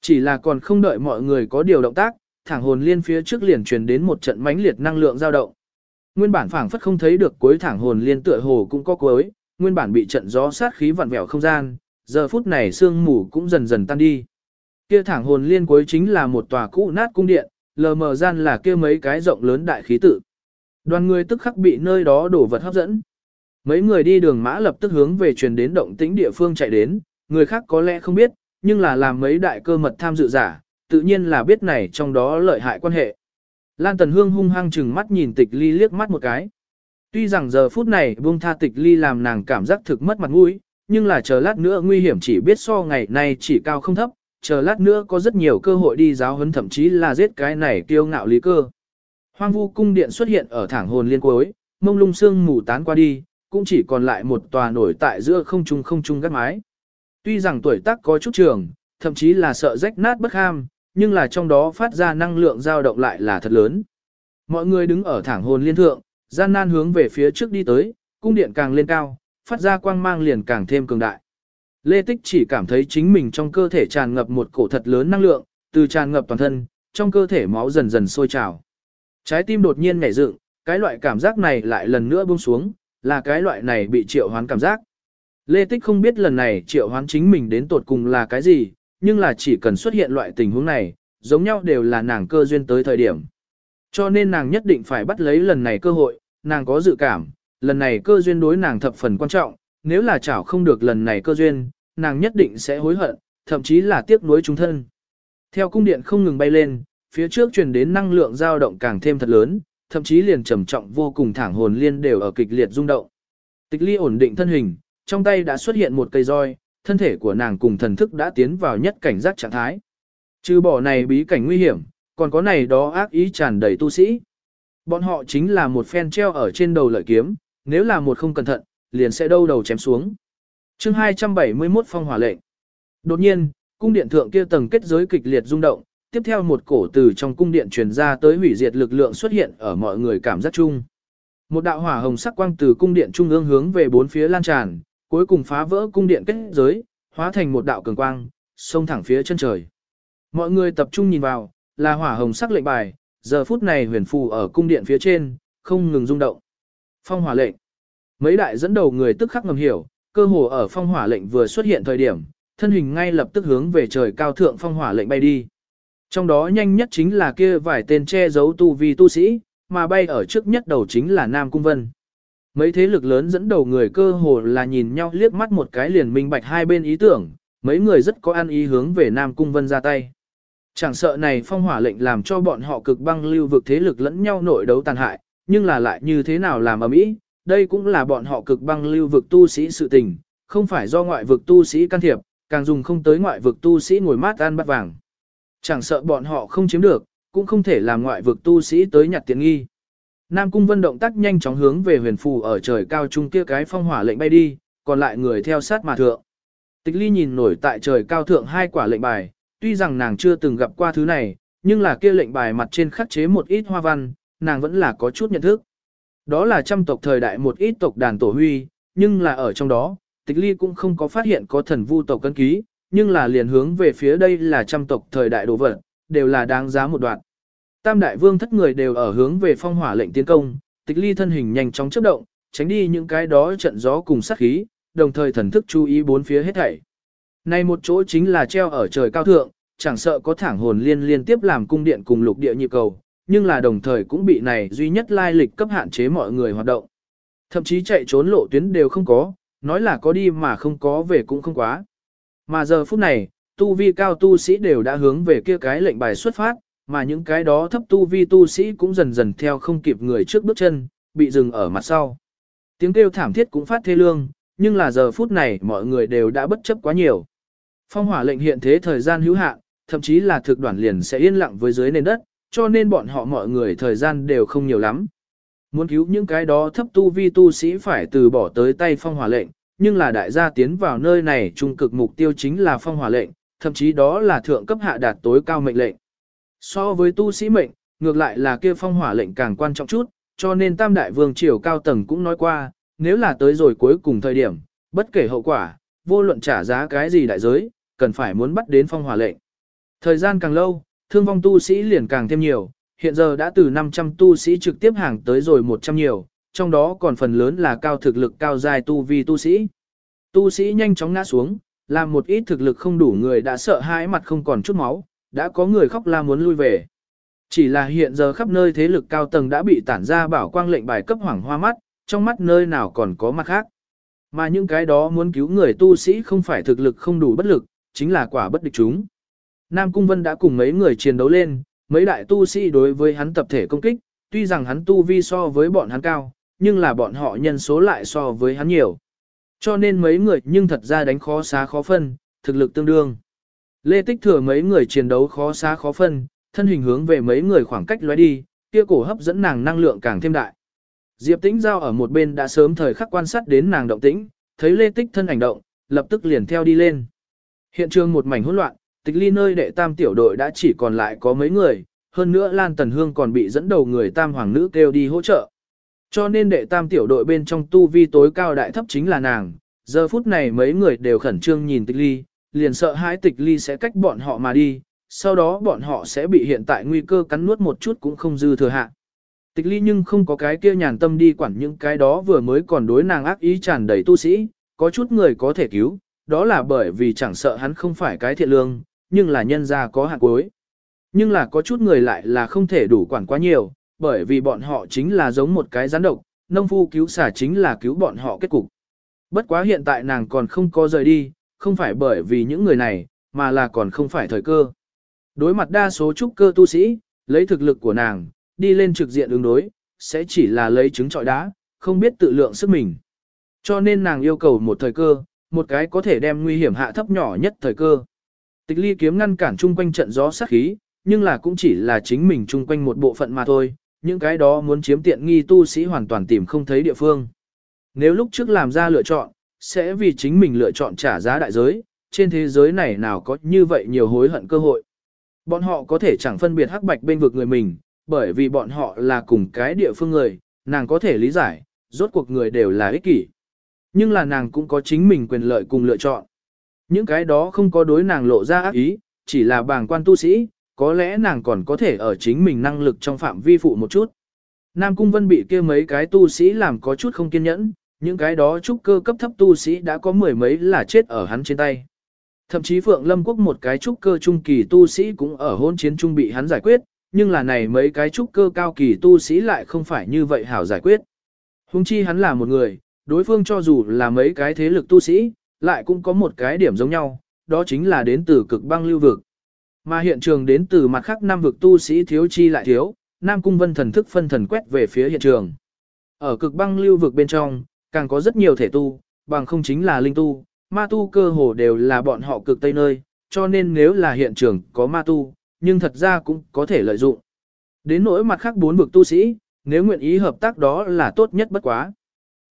Speaker 1: Chỉ là còn không đợi mọi người có điều động tác, thẳng hồn liên phía trước liền truyền đến một trận mãnh liệt năng lượng dao động. Nguyên bản phảng phất không thấy được cuối thẳng hồn liên tựa hồ cũng có cuối, nguyên bản bị trận gió sát khí vặn vẹo không gian, giờ phút này sương mù cũng dần dần tan đi. Kia thẳng hồn liên cuối chính là một tòa cũ nát cung điện, lờ mờ gian là kia mấy cái rộng lớn đại khí tự. Đoàn người tức khắc bị nơi đó đổ vật hấp dẫn. Mấy người đi đường mã lập tức hướng về truyền đến động tĩnh địa phương chạy đến, người khác có lẽ không biết, nhưng là làm mấy đại cơ mật tham dự giả, tự nhiên là biết này trong đó lợi hại quan hệ. Lan Tần Hương hung hăng chừng mắt nhìn tịch ly liếc mắt một cái. Tuy rằng giờ phút này buông tha tịch ly làm nàng cảm giác thực mất mặt mũi, nhưng là chờ lát nữa nguy hiểm chỉ biết so ngày nay chỉ cao không thấp, chờ lát nữa có rất nhiều cơ hội đi giáo huấn thậm chí là giết cái này kiêu ngạo lý cơ. Hoang vu cung điện xuất hiện ở thẳng hồn liên cuối, mông lung sương mù tán qua đi, cũng chỉ còn lại một tòa nổi tại giữa không trung không trung gác mái. Tuy rằng tuổi tác có chút trường, thậm chí là sợ rách nát bất ham, nhưng là trong đó phát ra năng lượng dao động lại là thật lớn. Mọi người đứng ở thẳng hồn liên thượng, gian nan hướng về phía trước đi tới, cung điện càng lên cao, phát ra quang mang liền càng thêm cường đại. Lê Tích chỉ cảm thấy chính mình trong cơ thể tràn ngập một cổ thật lớn năng lượng, từ tràn ngập toàn thân, trong cơ thể máu dần dần sôi trào. Trái tim đột nhiên nhảy dựng, cái loại cảm giác này lại lần nữa buông xuống, là cái loại này bị triệu hoán cảm giác. Lê Tích không biết lần này triệu hoán chính mình đến tột cùng là cái gì, nhưng là chỉ cần xuất hiện loại tình huống này, giống nhau đều là nàng cơ duyên tới thời điểm. Cho nên nàng nhất định phải bắt lấy lần này cơ hội, nàng có dự cảm, lần này cơ duyên đối nàng thập phần quan trọng, nếu là chảo không được lần này cơ duyên, nàng nhất định sẽ hối hận, thậm chí là tiếc nuối chúng thân. Theo cung điện không ngừng bay lên, phía trước truyền đến năng lượng dao động càng thêm thật lớn, thậm chí liền trầm trọng vô cùng thẳng hồn liên đều ở kịch liệt rung động. Tịch ly ổn định thân hình, trong tay đã xuất hiện một cây roi, thân thể của nàng cùng thần thức đã tiến vào nhất cảnh giác trạng thái. Trừ bỏ này bí cảnh nguy hiểm, còn có này đó ác ý tràn đầy tu sĩ. Bọn họ chính là một phen treo ở trên đầu lợi kiếm, nếu là một không cẩn thận, liền sẽ đâu đầu chém xuống. chương 271 phong hỏa lệnh. Đột nhiên, cung điện thượng kia tầng kết giới kịch liệt rung động, tiếp theo một cổ từ trong cung điện truyền ra tới hủy diệt lực lượng xuất hiện ở mọi người cảm giác chung. Một đạo hỏa hồng sắc quang từ cung điện trung ương hướng về bốn phía lan tràn, cuối cùng phá vỡ cung điện kết giới, hóa thành một đạo cường quang, xông thẳng phía chân trời. Mọi người tập trung nhìn vào, là hỏa hồng sắc lệnh bài, giờ phút này huyền phù ở cung điện phía trên, không ngừng rung động. Phong hỏa lệnh. Mấy đại dẫn đầu người tức khắc ngầm hiểu, cơ hồ ở phong hỏa lệnh vừa xuất hiện thời điểm, thân hình ngay lập tức hướng về trời cao thượng phong hỏa lệnh bay đi. Trong đó nhanh nhất chính là kia vài tên che giấu tu vi tu sĩ, mà bay ở trước nhất đầu chính là Nam Cung Vân. Mấy thế lực lớn dẫn đầu người cơ hồ là nhìn nhau liếc mắt một cái liền minh bạch hai bên ý tưởng, mấy người rất có ăn ý hướng về Nam Cung Vân ra tay. Chẳng sợ này phong hỏa lệnh làm cho bọn họ cực băng lưu vực thế lực lẫn nhau nội đấu tàn hại, nhưng là lại như thế nào làm ở mỹ, đây cũng là bọn họ cực băng lưu vực tu sĩ sự tình, không phải do ngoại vực tu sĩ can thiệp, càng dùng không tới ngoại vực tu sĩ ngồi mát ăn bắt vàng. Chẳng sợ bọn họ không chiếm được, cũng không thể làm ngoại vực tu sĩ tới nhặt tiện nghi. Nam Cung Vân động tác nhanh chóng hướng về huyền phù ở trời cao trung kia cái phong hỏa lệnh bay đi, còn lại người theo sát mà thượng. Tịch ly nhìn nổi tại trời cao thượng hai quả lệnh bài, tuy rằng nàng chưa từng gặp qua thứ này, nhưng là kia lệnh bài mặt trên khắc chế một ít hoa văn, nàng vẫn là có chút nhận thức. Đó là trăm tộc thời đại một ít tộc đàn tổ huy, nhưng là ở trong đó, tịch ly cũng không có phát hiện có thần vu tộc cân ký, nhưng là liền hướng về phía đây là trăm tộc thời đại đồ vật, đều là đáng giá một đoạn. Tam đại vương thất người đều ở hướng về phong hỏa lệnh tiến công, tịch ly thân hình nhanh chóng chấp động, tránh đi những cái đó trận gió cùng sát khí, đồng thời thần thức chú ý bốn phía hết thảy. Này một chỗ chính là treo ở trời cao thượng, chẳng sợ có thẳng hồn liên liên tiếp làm cung điện cùng lục địa nhịp cầu, nhưng là đồng thời cũng bị này duy nhất lai lịch cấp hạn chế mọi người hoạt động. Thậm chí chạy trốn lộ tuyến đều không có, nói là có đi mà không có về cũng không quá. Mà giờ phút này, tu vi cao tu sĩ đều đã hướng về kia cái lệnh bài xuất phát, mà những cái đó thấp tu vi tu sĩ cũng dần dần theo không kịp người trước bước chân, bị dừng ở mặt sau. Tiếng kêu thảm thiết cũng phát thê lương, nhưng là giờ phút này mọi người đều đã bất chấp quá nhiều. Phong hỏa lệnh hiện thế thời gian hữu hạn, thậm chí là thực đoạn liền sẽ yên lặng với dưới nền đất, cho nên bọn họ mọi người thời gian đều không nhiều lắm. Muốn cứu những cái đó thấp tu vi tu sĩ phải từ bỏ tới tay phong hỏa lệnh, nhưng là đại gia tiến vào nơi này trung cực mục tiêu chính là phong hỏa lệnh, thậm chí đó là thượng cấp hạ đạt tối cao mệnh lệnh. So với tu sĩ mệnh, ngược lại là kia phong hỏa lệnh càng quan trọng chút, cho nên tam đại vương triều cao tầng cũng nói qua, nếu là tới rồi cuối cùng thời điểm, bất kể hậu quả, vô luận trả giá cái gì đại giới, cần phải muốn bắt đến phong hỏa lệnh. Thời gian càng lâu, thương vong tu sĩ liền càng thêm nhiều, hiện giờ đã từ 500 tu sĩ trực tiếp hàng tới rồi 100 nhiều, trong đó còn phần lớn là cao thực lực cao dài tu vi tu sĩ. Tu sĩ nhanh chóng ngã xuống, làm một ít thực lực không đủ người đã sợ hãi mặt không còn chút máu, đã có người khóc la muốn lui về. Chỉ là hiện giờ khắp nơi thế lực cao tầng đã bị tản ra bảo quang lệnh bài cấp hoảng hoa mắt, trong mắt nơi nào còn có mặt khác. Mà những cái đó muốn cứu người tu sĩ không phải thực lực không đủ bất lực, chính là quả bất địch chúng. Nam Cung Vân đã cùng mấy người chiến đấu lên, mấy đại tu sĩ đối với hắn tập thể công kích, tuy rằng hắn tu vi so với bọn hắn cao, nhưng là bọn họ nhân số lại so với hắn nhiều. Cho nên mấy người nhưng thật ra đánh khó xá khó phân, thực lực tương đương. Lê Tích thừa mấy người chiến đấu khó xá khó phân, thân hình hướng về mấy người khoảng cách lóe đi, kia cổ hấp dẫn nàng năng lượng càng thêm đại. Diệp Tĩnh Giao ở một bên đã sớm thời khắc quan sát đến nàng động tĩnh, thấy Lê Tích thân ảnh động, lập tức liền theo đi lên. Hiện trường một mảnh hỗn loạn, tịch ly nơi đệ tam tiểu đội đã chỉ còn lại có mấy người, hơn nữa Lan Tần Hương còn bị dẫn đầu người tam hoàng nữ kêu đi hỗ trợ. Cho nên đệ tam tiểu đội bên trong tu vi tối cao đại thấp chính là nàng, giờ phút này mấy người đều khẩn trương nhìn tịch ly, liền sợ hãi tịch ly sẽ cách bọn họ mà đi, sau đó bọn họ sẽ bị hiện tại nguy cơ cắn nuốt một chút cũng không dư thừa hạ. Tịch ly nhưng không có cái kia nhàn tâm đi quản những cái đó vừa mới còn đối nàng ác ý tràn đầy tu sĩ, có chút người có thể cứu, đó là bởi vì chẳng sợ hắn không phải cái thiện lương, nhưng là nhân ra có hạt cuối. Nhưng là có chút người lại là không thể đủ quản quá nhiều, bởi vì bọn họ chính là giống một cái rắn độc, nông phu cứu xả chính là cứu bọn họ kết cục. Bất quá hiện tại nàng còn không có rời đi, không phải bởi vì những người này, mà là còn không phải thời cơ. Đối mặt đa số trúc cơ tu sĩ, lấy thực lực của nàng, đi lên trực diện ứng đối, sẽ chỉ là lấy trứng trọi đá, không biết tự lượng sức mình. Cho nên nàng yêu cầu một thời cơ, một cái có thể đem nguy hiểm hạ thấp nhỏ nhất thời cơ. Tịch ly kiếm ngăn cản chung quanh trận gió sát khí, nhưng là cũng chỉ là chính mình chung quanh một bộ phận mà thôi, những cái đó muốn chiếm tiện nghi tu sĩ hoàn toàn tìm không thấy địa phương. Nếu lúc trước làm ra lựa chọn, sẽ vì chính mình lựa chọn trả giá đại giới, trên thế giới này nào có như vậy nhiều hối hận cơ hội. Bọn họ có thể chẳng phân biệt hắc bạch bên vực người mình, bởi vì bọn họ là cùng cái địa phương người, nàng có thể lý giải, rốt cuộc người đều là ích kỷ. Nhưng là nàng cũng có chính mình quyền lợi cùng lựa chọn. Những cái đó không có đối nàng lộ ra ác ý, chỉ là bàng quan tu sĩ, có lẽ nàng còn có thể ở chính mình năng lực trong phạm vi phụ một chút. Nam Cung Vân bị kia mấy cái tu sĩ làm có chút không kiên nhẫn, những cái đó trúc cơ cấp thấp tu sĩ đã có mười mấy là chết ở hắn trên tay. Thậm chí Phượng Lâm Quốc một cái trúc cơ trung kỳ tu sĩ cũng ở hôn chiến trung bị hắn giải quyết, nhưng là này mấy cái trúc cơ cao kỳ tu sĩ lại không phải như vậy hảo giải quyết. Hùng chi hắn là một người, đối phương cho dù là mấy cái thế lực tu sĩ, lại cũng có một cái điểm giống nhau, đó chính là đến từ cực băng lưu vực. Mà hiện trường đến từ mặt khác năm vực tu sĩ thiếu chi lại thiếu, Nam Cung Vân thần thức phân thần quét về phía hiện trường. Ở cực băng lưu vực bên trong, càng có rất nhiều thể tu, bằng không chính là linh tu, ma tu cơ hồ đều là bọn họ cực tây nơi, cho nên nếu là hiện trường có ma tu, nhưng thật ra cũng có thể lợi dụng. Đến nỗi mặt khác bốn vực tu sĩ, nếu nguyện ý hợp tác đó là tốt nhất bất quá.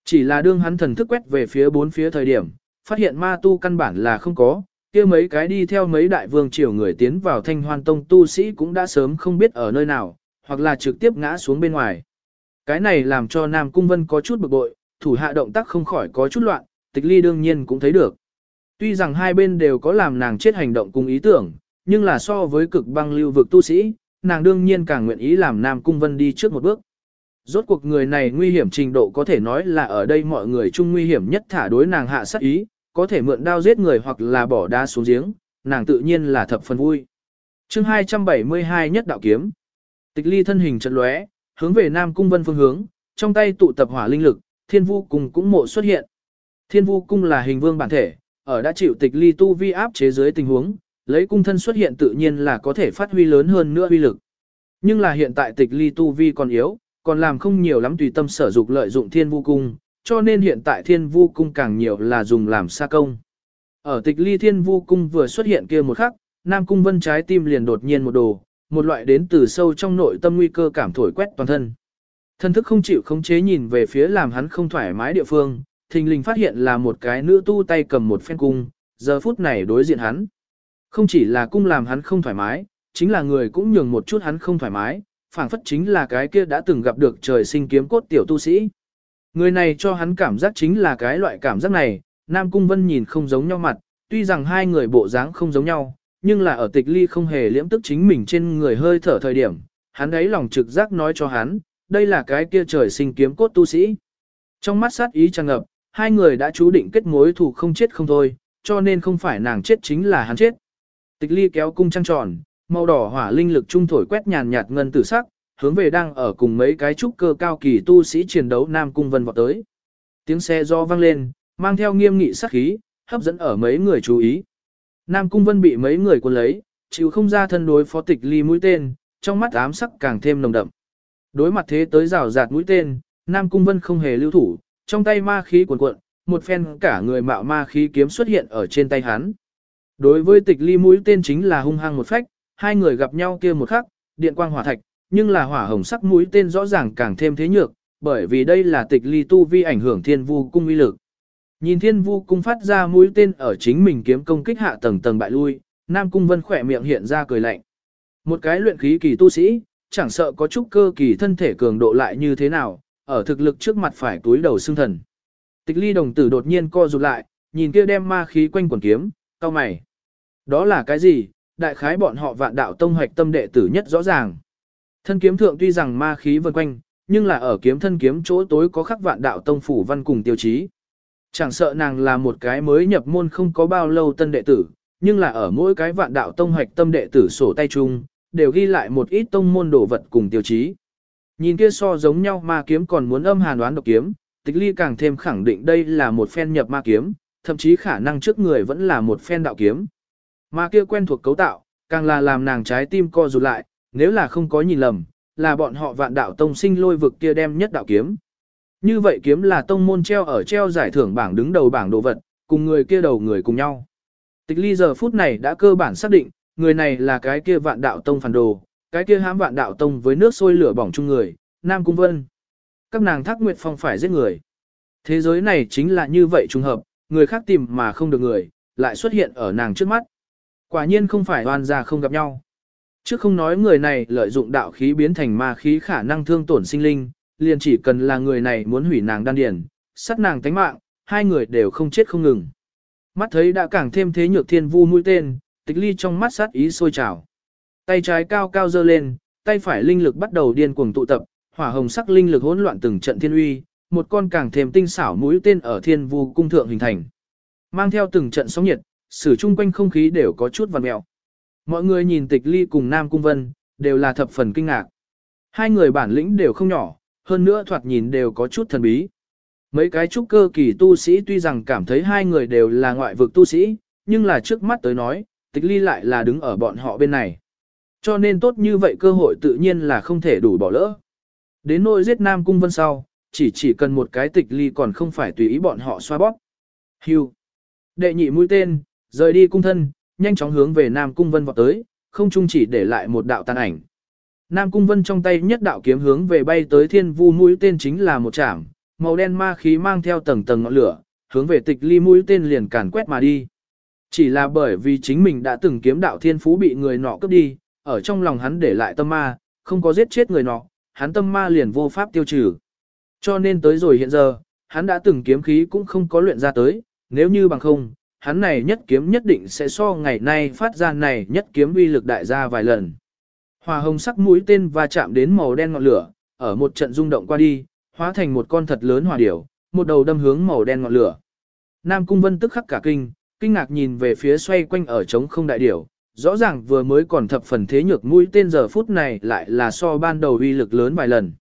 Speaker 1: Chỉ là đương hắn thần thức quét về phía bốn phía thời điểm, phát hiện ma tu căn bản là không có, kia mấy cái đi theo mấy đại vương triều người tiến vào thanh hoan tông tu sĩ cũng đã sớm không biết ở nơi nào, hoặc là trực tiếp ngã xuống bên ngoài. Cái này làm cho Nam Cung Vân có chút bực bội, thủ hạ động tác không khỏi có chút loạn, tịch ly đương nhiên cũng thấy được. Tuy rằng hai bên đều có làm nàng chết hành động cùng ý tưởng, nhưng là so với cực băng lưu vực tu sĩ, nàng đương nhiên càng nguyện ý làm Nam Cung Vân đi trước một bước. Rốt cuộc người này nguy hiểm trình độ có thể nói là ở đây mọi người chung nguy hiểm nhất thả đối nàng hạ sát ý, có thể mượn đao giết người hoặc là bỏ đá xuống giếng, nàng tự nhiên là thập phần vui. chương 272 nhất đạo kiếm. Tịch ly thân hình trận lóe, hướng về Nam Cung Vân phương hướng, trong tay tụ tập hỏa linh lực, thiên vu cung cũng mộ xuất hiện. Thiên vu cung là hình vương bản thể, ở đã chịu tịch ly tu vi áp chế dưới tình huống, lấy cung thân xuất hiện tự nhiên là có thể phát huy lớn hơn nữa uy lực. Nhưng là hiện tại tịch ly tu vi còn yếu, còn làm không nhiều lắm tùy tâm sở dục lợi dụng thiên vu cung, cho nên hiện tại thiên vu cung càng nhiều là dùng làm sa công. Ở tịch ly thiên vu cung vừa xuất hiện kia một khắc, Nam Cung Vân trái tim liền đột nhiên một đồ, một loại đến từ sâu trong nội tâm nguy cơ cảm thổi quét toàn thân. Thân thức không chịu khống chế nhìn về phía làm hắn không thoải mái địa phương, thình lình phát hiện là một cái nữ tu tay cầm một phen cung, giờ phút này đối diện hắn. Không chỉ là cung làm hắn không thoải mái, chính là người cũng nhường một chút hắn không thoải mái, phảng phất chính là cái kia đã từng gặp được trời sinh kiếm cốt tiểu tu sĩ. Người này cho hắn cảm giác chính là cái loại cảm giác này, Nam Cung Vân nhìn không giống nhau mặt, tuy rằng hai người bộ dáng không giống nhau, nhưng là ở tịch ly không hề liễm tức chính mình trên người hơi thở thời điểm, hắn ấy lòng trực giác nói cho hắn, đây là cái kia trời sinh kiếm cốt tu sĩ. Trong mắt sát ý tràn ngập, hai người đã chú định kết mối thù không chết không thôi, cho nên không phải nàng chết chính là hắn chết. Tịch ly kéo cung trăng tròn, màu đỏ hỏa linh lực trung thổi quét nhàn nhạt ngân tử sắc, hướng về đang ở cùng mấy cái trúc cơ cao kỳ tu sĩ chiến đấu Nam Cung Vân vọt tới. Tiếng xe do vang lên, mang theo nghiêm nghị sát khí, hấp dẫn ở mấy người chú ý. Nam Cung Vân bị mấy người cuốn lấy, chịu không ra thân đối phó tịch ly mũi tên, trong mắt ám sắc càng thêm nồng đậm. Đối mặt thế tới rào rạt mũi tên, Nam Cung Vân không hề lưu thủ, trong tay ma khí cuồn cuộn, một phen cả người mạo ma khí kiếm xuất hiện ở trên tay hắn. Đối với tịch ly mũi tên chính là hung hăng một phách, hai người gặp nhau kia một khắc, điện quang hỏa thạch, nhưng là hỏa hồng sắc mũi tên rõ ràng càng thêm thế nhược, bởi vì đây là tịch ly tu vi ảnh hưởng thiên vu cung uy lực. Nhìn thiên vu cung phát ra mũi tên ở chính mình kiếm công kích hạ tầng tầng bại lui, Nam Cung Vân khỏe miệng hiện ra cười lạnh. Một cái luyện khí kỳ tu sĩ, chẳng sợ có chút cơ kỳ thân thể cường độ lại như thế nào, ở thực lực trước mặt phải túi đầu xương thần. Tịch ly đồng tử đột nhiên co rụt lại, nhìn kia đem ma khí quanh quần kiếm, cao mày. Đó là cái gì? Đại khái bọn họ vạn đạo tông hoạch tâm đệ tử nhất rõ ràng. Thân kiếm thượng tuy rằng ma khí vần quanh, nhưng là ở kiếm thân kiếm chỗ tối có khắc vạn đạo tông phủ văn cùng tiêu chí. Chẳng sợ nàng là một cái mới nhập môn không có bao lâu tân đệ tử, nhưng là ở mỗi cái vạn đạo tông hoạch tâm đệ tử sổ tay chung, đều ghi lại một ít tông môn đồ vật cùng tiêu chí. Nhìn kia so giống nhau ma kiếm còn muốn âm hàn đoán độc kiếm, tịch ly càng thêm khẳng định đây là một phen nhập ma kiếm, thậm chí khả năng trước người vẫn là một phen đạo kiếm. Ma kia quen thuộc cấu tạo, càng là làm nàng trái tim co rụt lại, nếu là không có nhìn lầm, là bọn họ vạn đạo tông sinh lôi vực kia đem nhất đạo kiếm. Như vậy kiếm là tông môn treo ở treo giải thưởng bảng đứng đầu bảng đồ vật, cùng người kia đầu người cùng nhau. Tịch ly giờ phút này đã cơ bản xác định, người này là cái kia vạn đạo tông phản đồ, cái kia hãm vạn đạo tông với nước sôi lửa bỏng chung người, Nam Cung Vân. Các nàng thác nguyệt phong phải giết người. Thế giới này chính là như vậy trùng hợp, người khác tìm mà không được người, lại xuất hiện ở nàng trước mắt. Quả nhiên không phải oan gia không gặp nhau. Chứ không nói người này lợi dụng đạo khí biến thành ma khí khả năng thương tổn sinh linh, liền chỉ cần là người này muốn hủy nàng đan điền, sát nàng tánh mạng, hai người đều không chết không ngừng. Mắt thấy đã càng thêm thế nhược thiên vu mũi tên, tịch ly trong mắt sát ý sôi trào. Tay trái cao cao dơ lên, tay phải linh lực bắt đầu điên cuồng tụ tập, hỏa hồng sắc linh lực hỗn loạn từng trận thiên uy, một con càng thêm tinh xảo mũi tên ở thiên vu cung thượng hình thành. Mang theo từng trận sóng nhiệt, sử chung quanh không khí đều có chút vằn mẹo. Mọi người nhìn tịch ly cùng Nam Cung Vân, đều là thập phần kinh ngạc. Hai người bản lĩnh đều không nhỏ, hơn nữa thoạt nhìn đều có chút thần bí. Mấy cái trúc cơ kỳ tu sĩ tuy rằng cảm thấy hai người đều là ngoại vực tu sĩ, nhưng là trước mắt tới nói, tịch ly lại là đứng ở bọn họ bên này. Cho nên tốt như vậy cơ hội tự nhiên là không thể đủ bỏ lỡ. Đến nỗi giết Nam Cung Vân sau, chỉ chỉ cần một cái tịch ly còn không phải tùy ý bọn họ xoa bóp. Hưu. Đệ nhị mũi tên, rời đi cung thân, nhanh chóng hướng về Nam Cung Vân vọt tới, không chung chỉ để lại một đạo tàn ảnh. Nam Cung Vân trong tay nhất đạo kiếm hướng về bay tới thiên vu mũi tên chính là một chạm, màu đen ma khí mang theo tầng tầng ngọn lửa, hướng về tịch ly mũi tên liền càn quét mà đi. Chỉ là bởi vì chính mình đã từng kiếm đạo thiên phú bị người nọ cướp đi, ở trong lòng hắn để lại tâm ma, không có giết chết người nọ, hắn tâm ma liền vô pháp tiêu trừ. Cho nên tới rồi hiện giờ, hắn đã từng kiếm khí cũng không có luyện ra tới, nếu như bằng không, hắn này nhất kiếm nhất định sẽ so ngày nay phát ra này nhất kiếm uy lực đại gia vài lần. Hòa hồng sắc mũi tên và chạm đến màu đen ngọn lửa, ở một trận rung động qua đi, hóa thành một con thật lớn hỏa điểu, một đầu đâm hướng màu đen ngọn lửa. Nam Cung Vân tức khắc cả kinh, kinh ngạc nhìn về phía xoay quanh ở trống không đại điểu, rõ ràng vừa mới còn thập phần thế nhược mũi tên giờ phút này lại là so ban đầu uy lực lớn vài lần.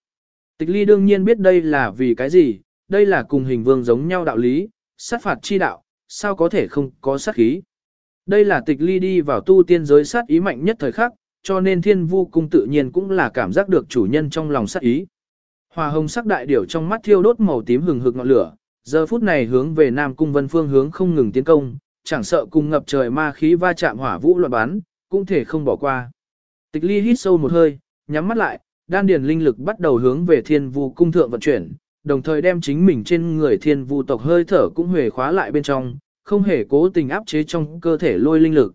Speaker 1: Tịch ly đương nhiên biết đây là vì cái gì, đây là cùng hình vương giống nhau đạo lý, sát phạt chi đạo, sao có thể không có sát khí. Đây là tịch ly đi vào tu tiên giới sát ý mạnh nhất thời khắc, cho nên thiên vu cung tự nhiên cũng là cảm giác được chủ nhân trong lòng sát ý. Hòa hồng sắc đại điểu trong mắt thiêu đốt màu tím hừng hực ngọn lửa, giờ phút này hướng về Nam Cung Vân phương hướng không ngừng tiến công, chẳng sợ cùng ngập trời ma khí va chạm hỏa vũ loạn bán, cũng thể không bỏ qua. Tịch ly hít sâu một hơi, nhắm mắt lại, đan điền linh lực bắt đầu hướng về thiên vu cung thượng vận chuyển, đồng thời đem chính mình trên người thiên vu tộc hơi thở cũng huề khóa lại bên trong, không hề cố tình áp chế trong cơ thể lôi linh lực.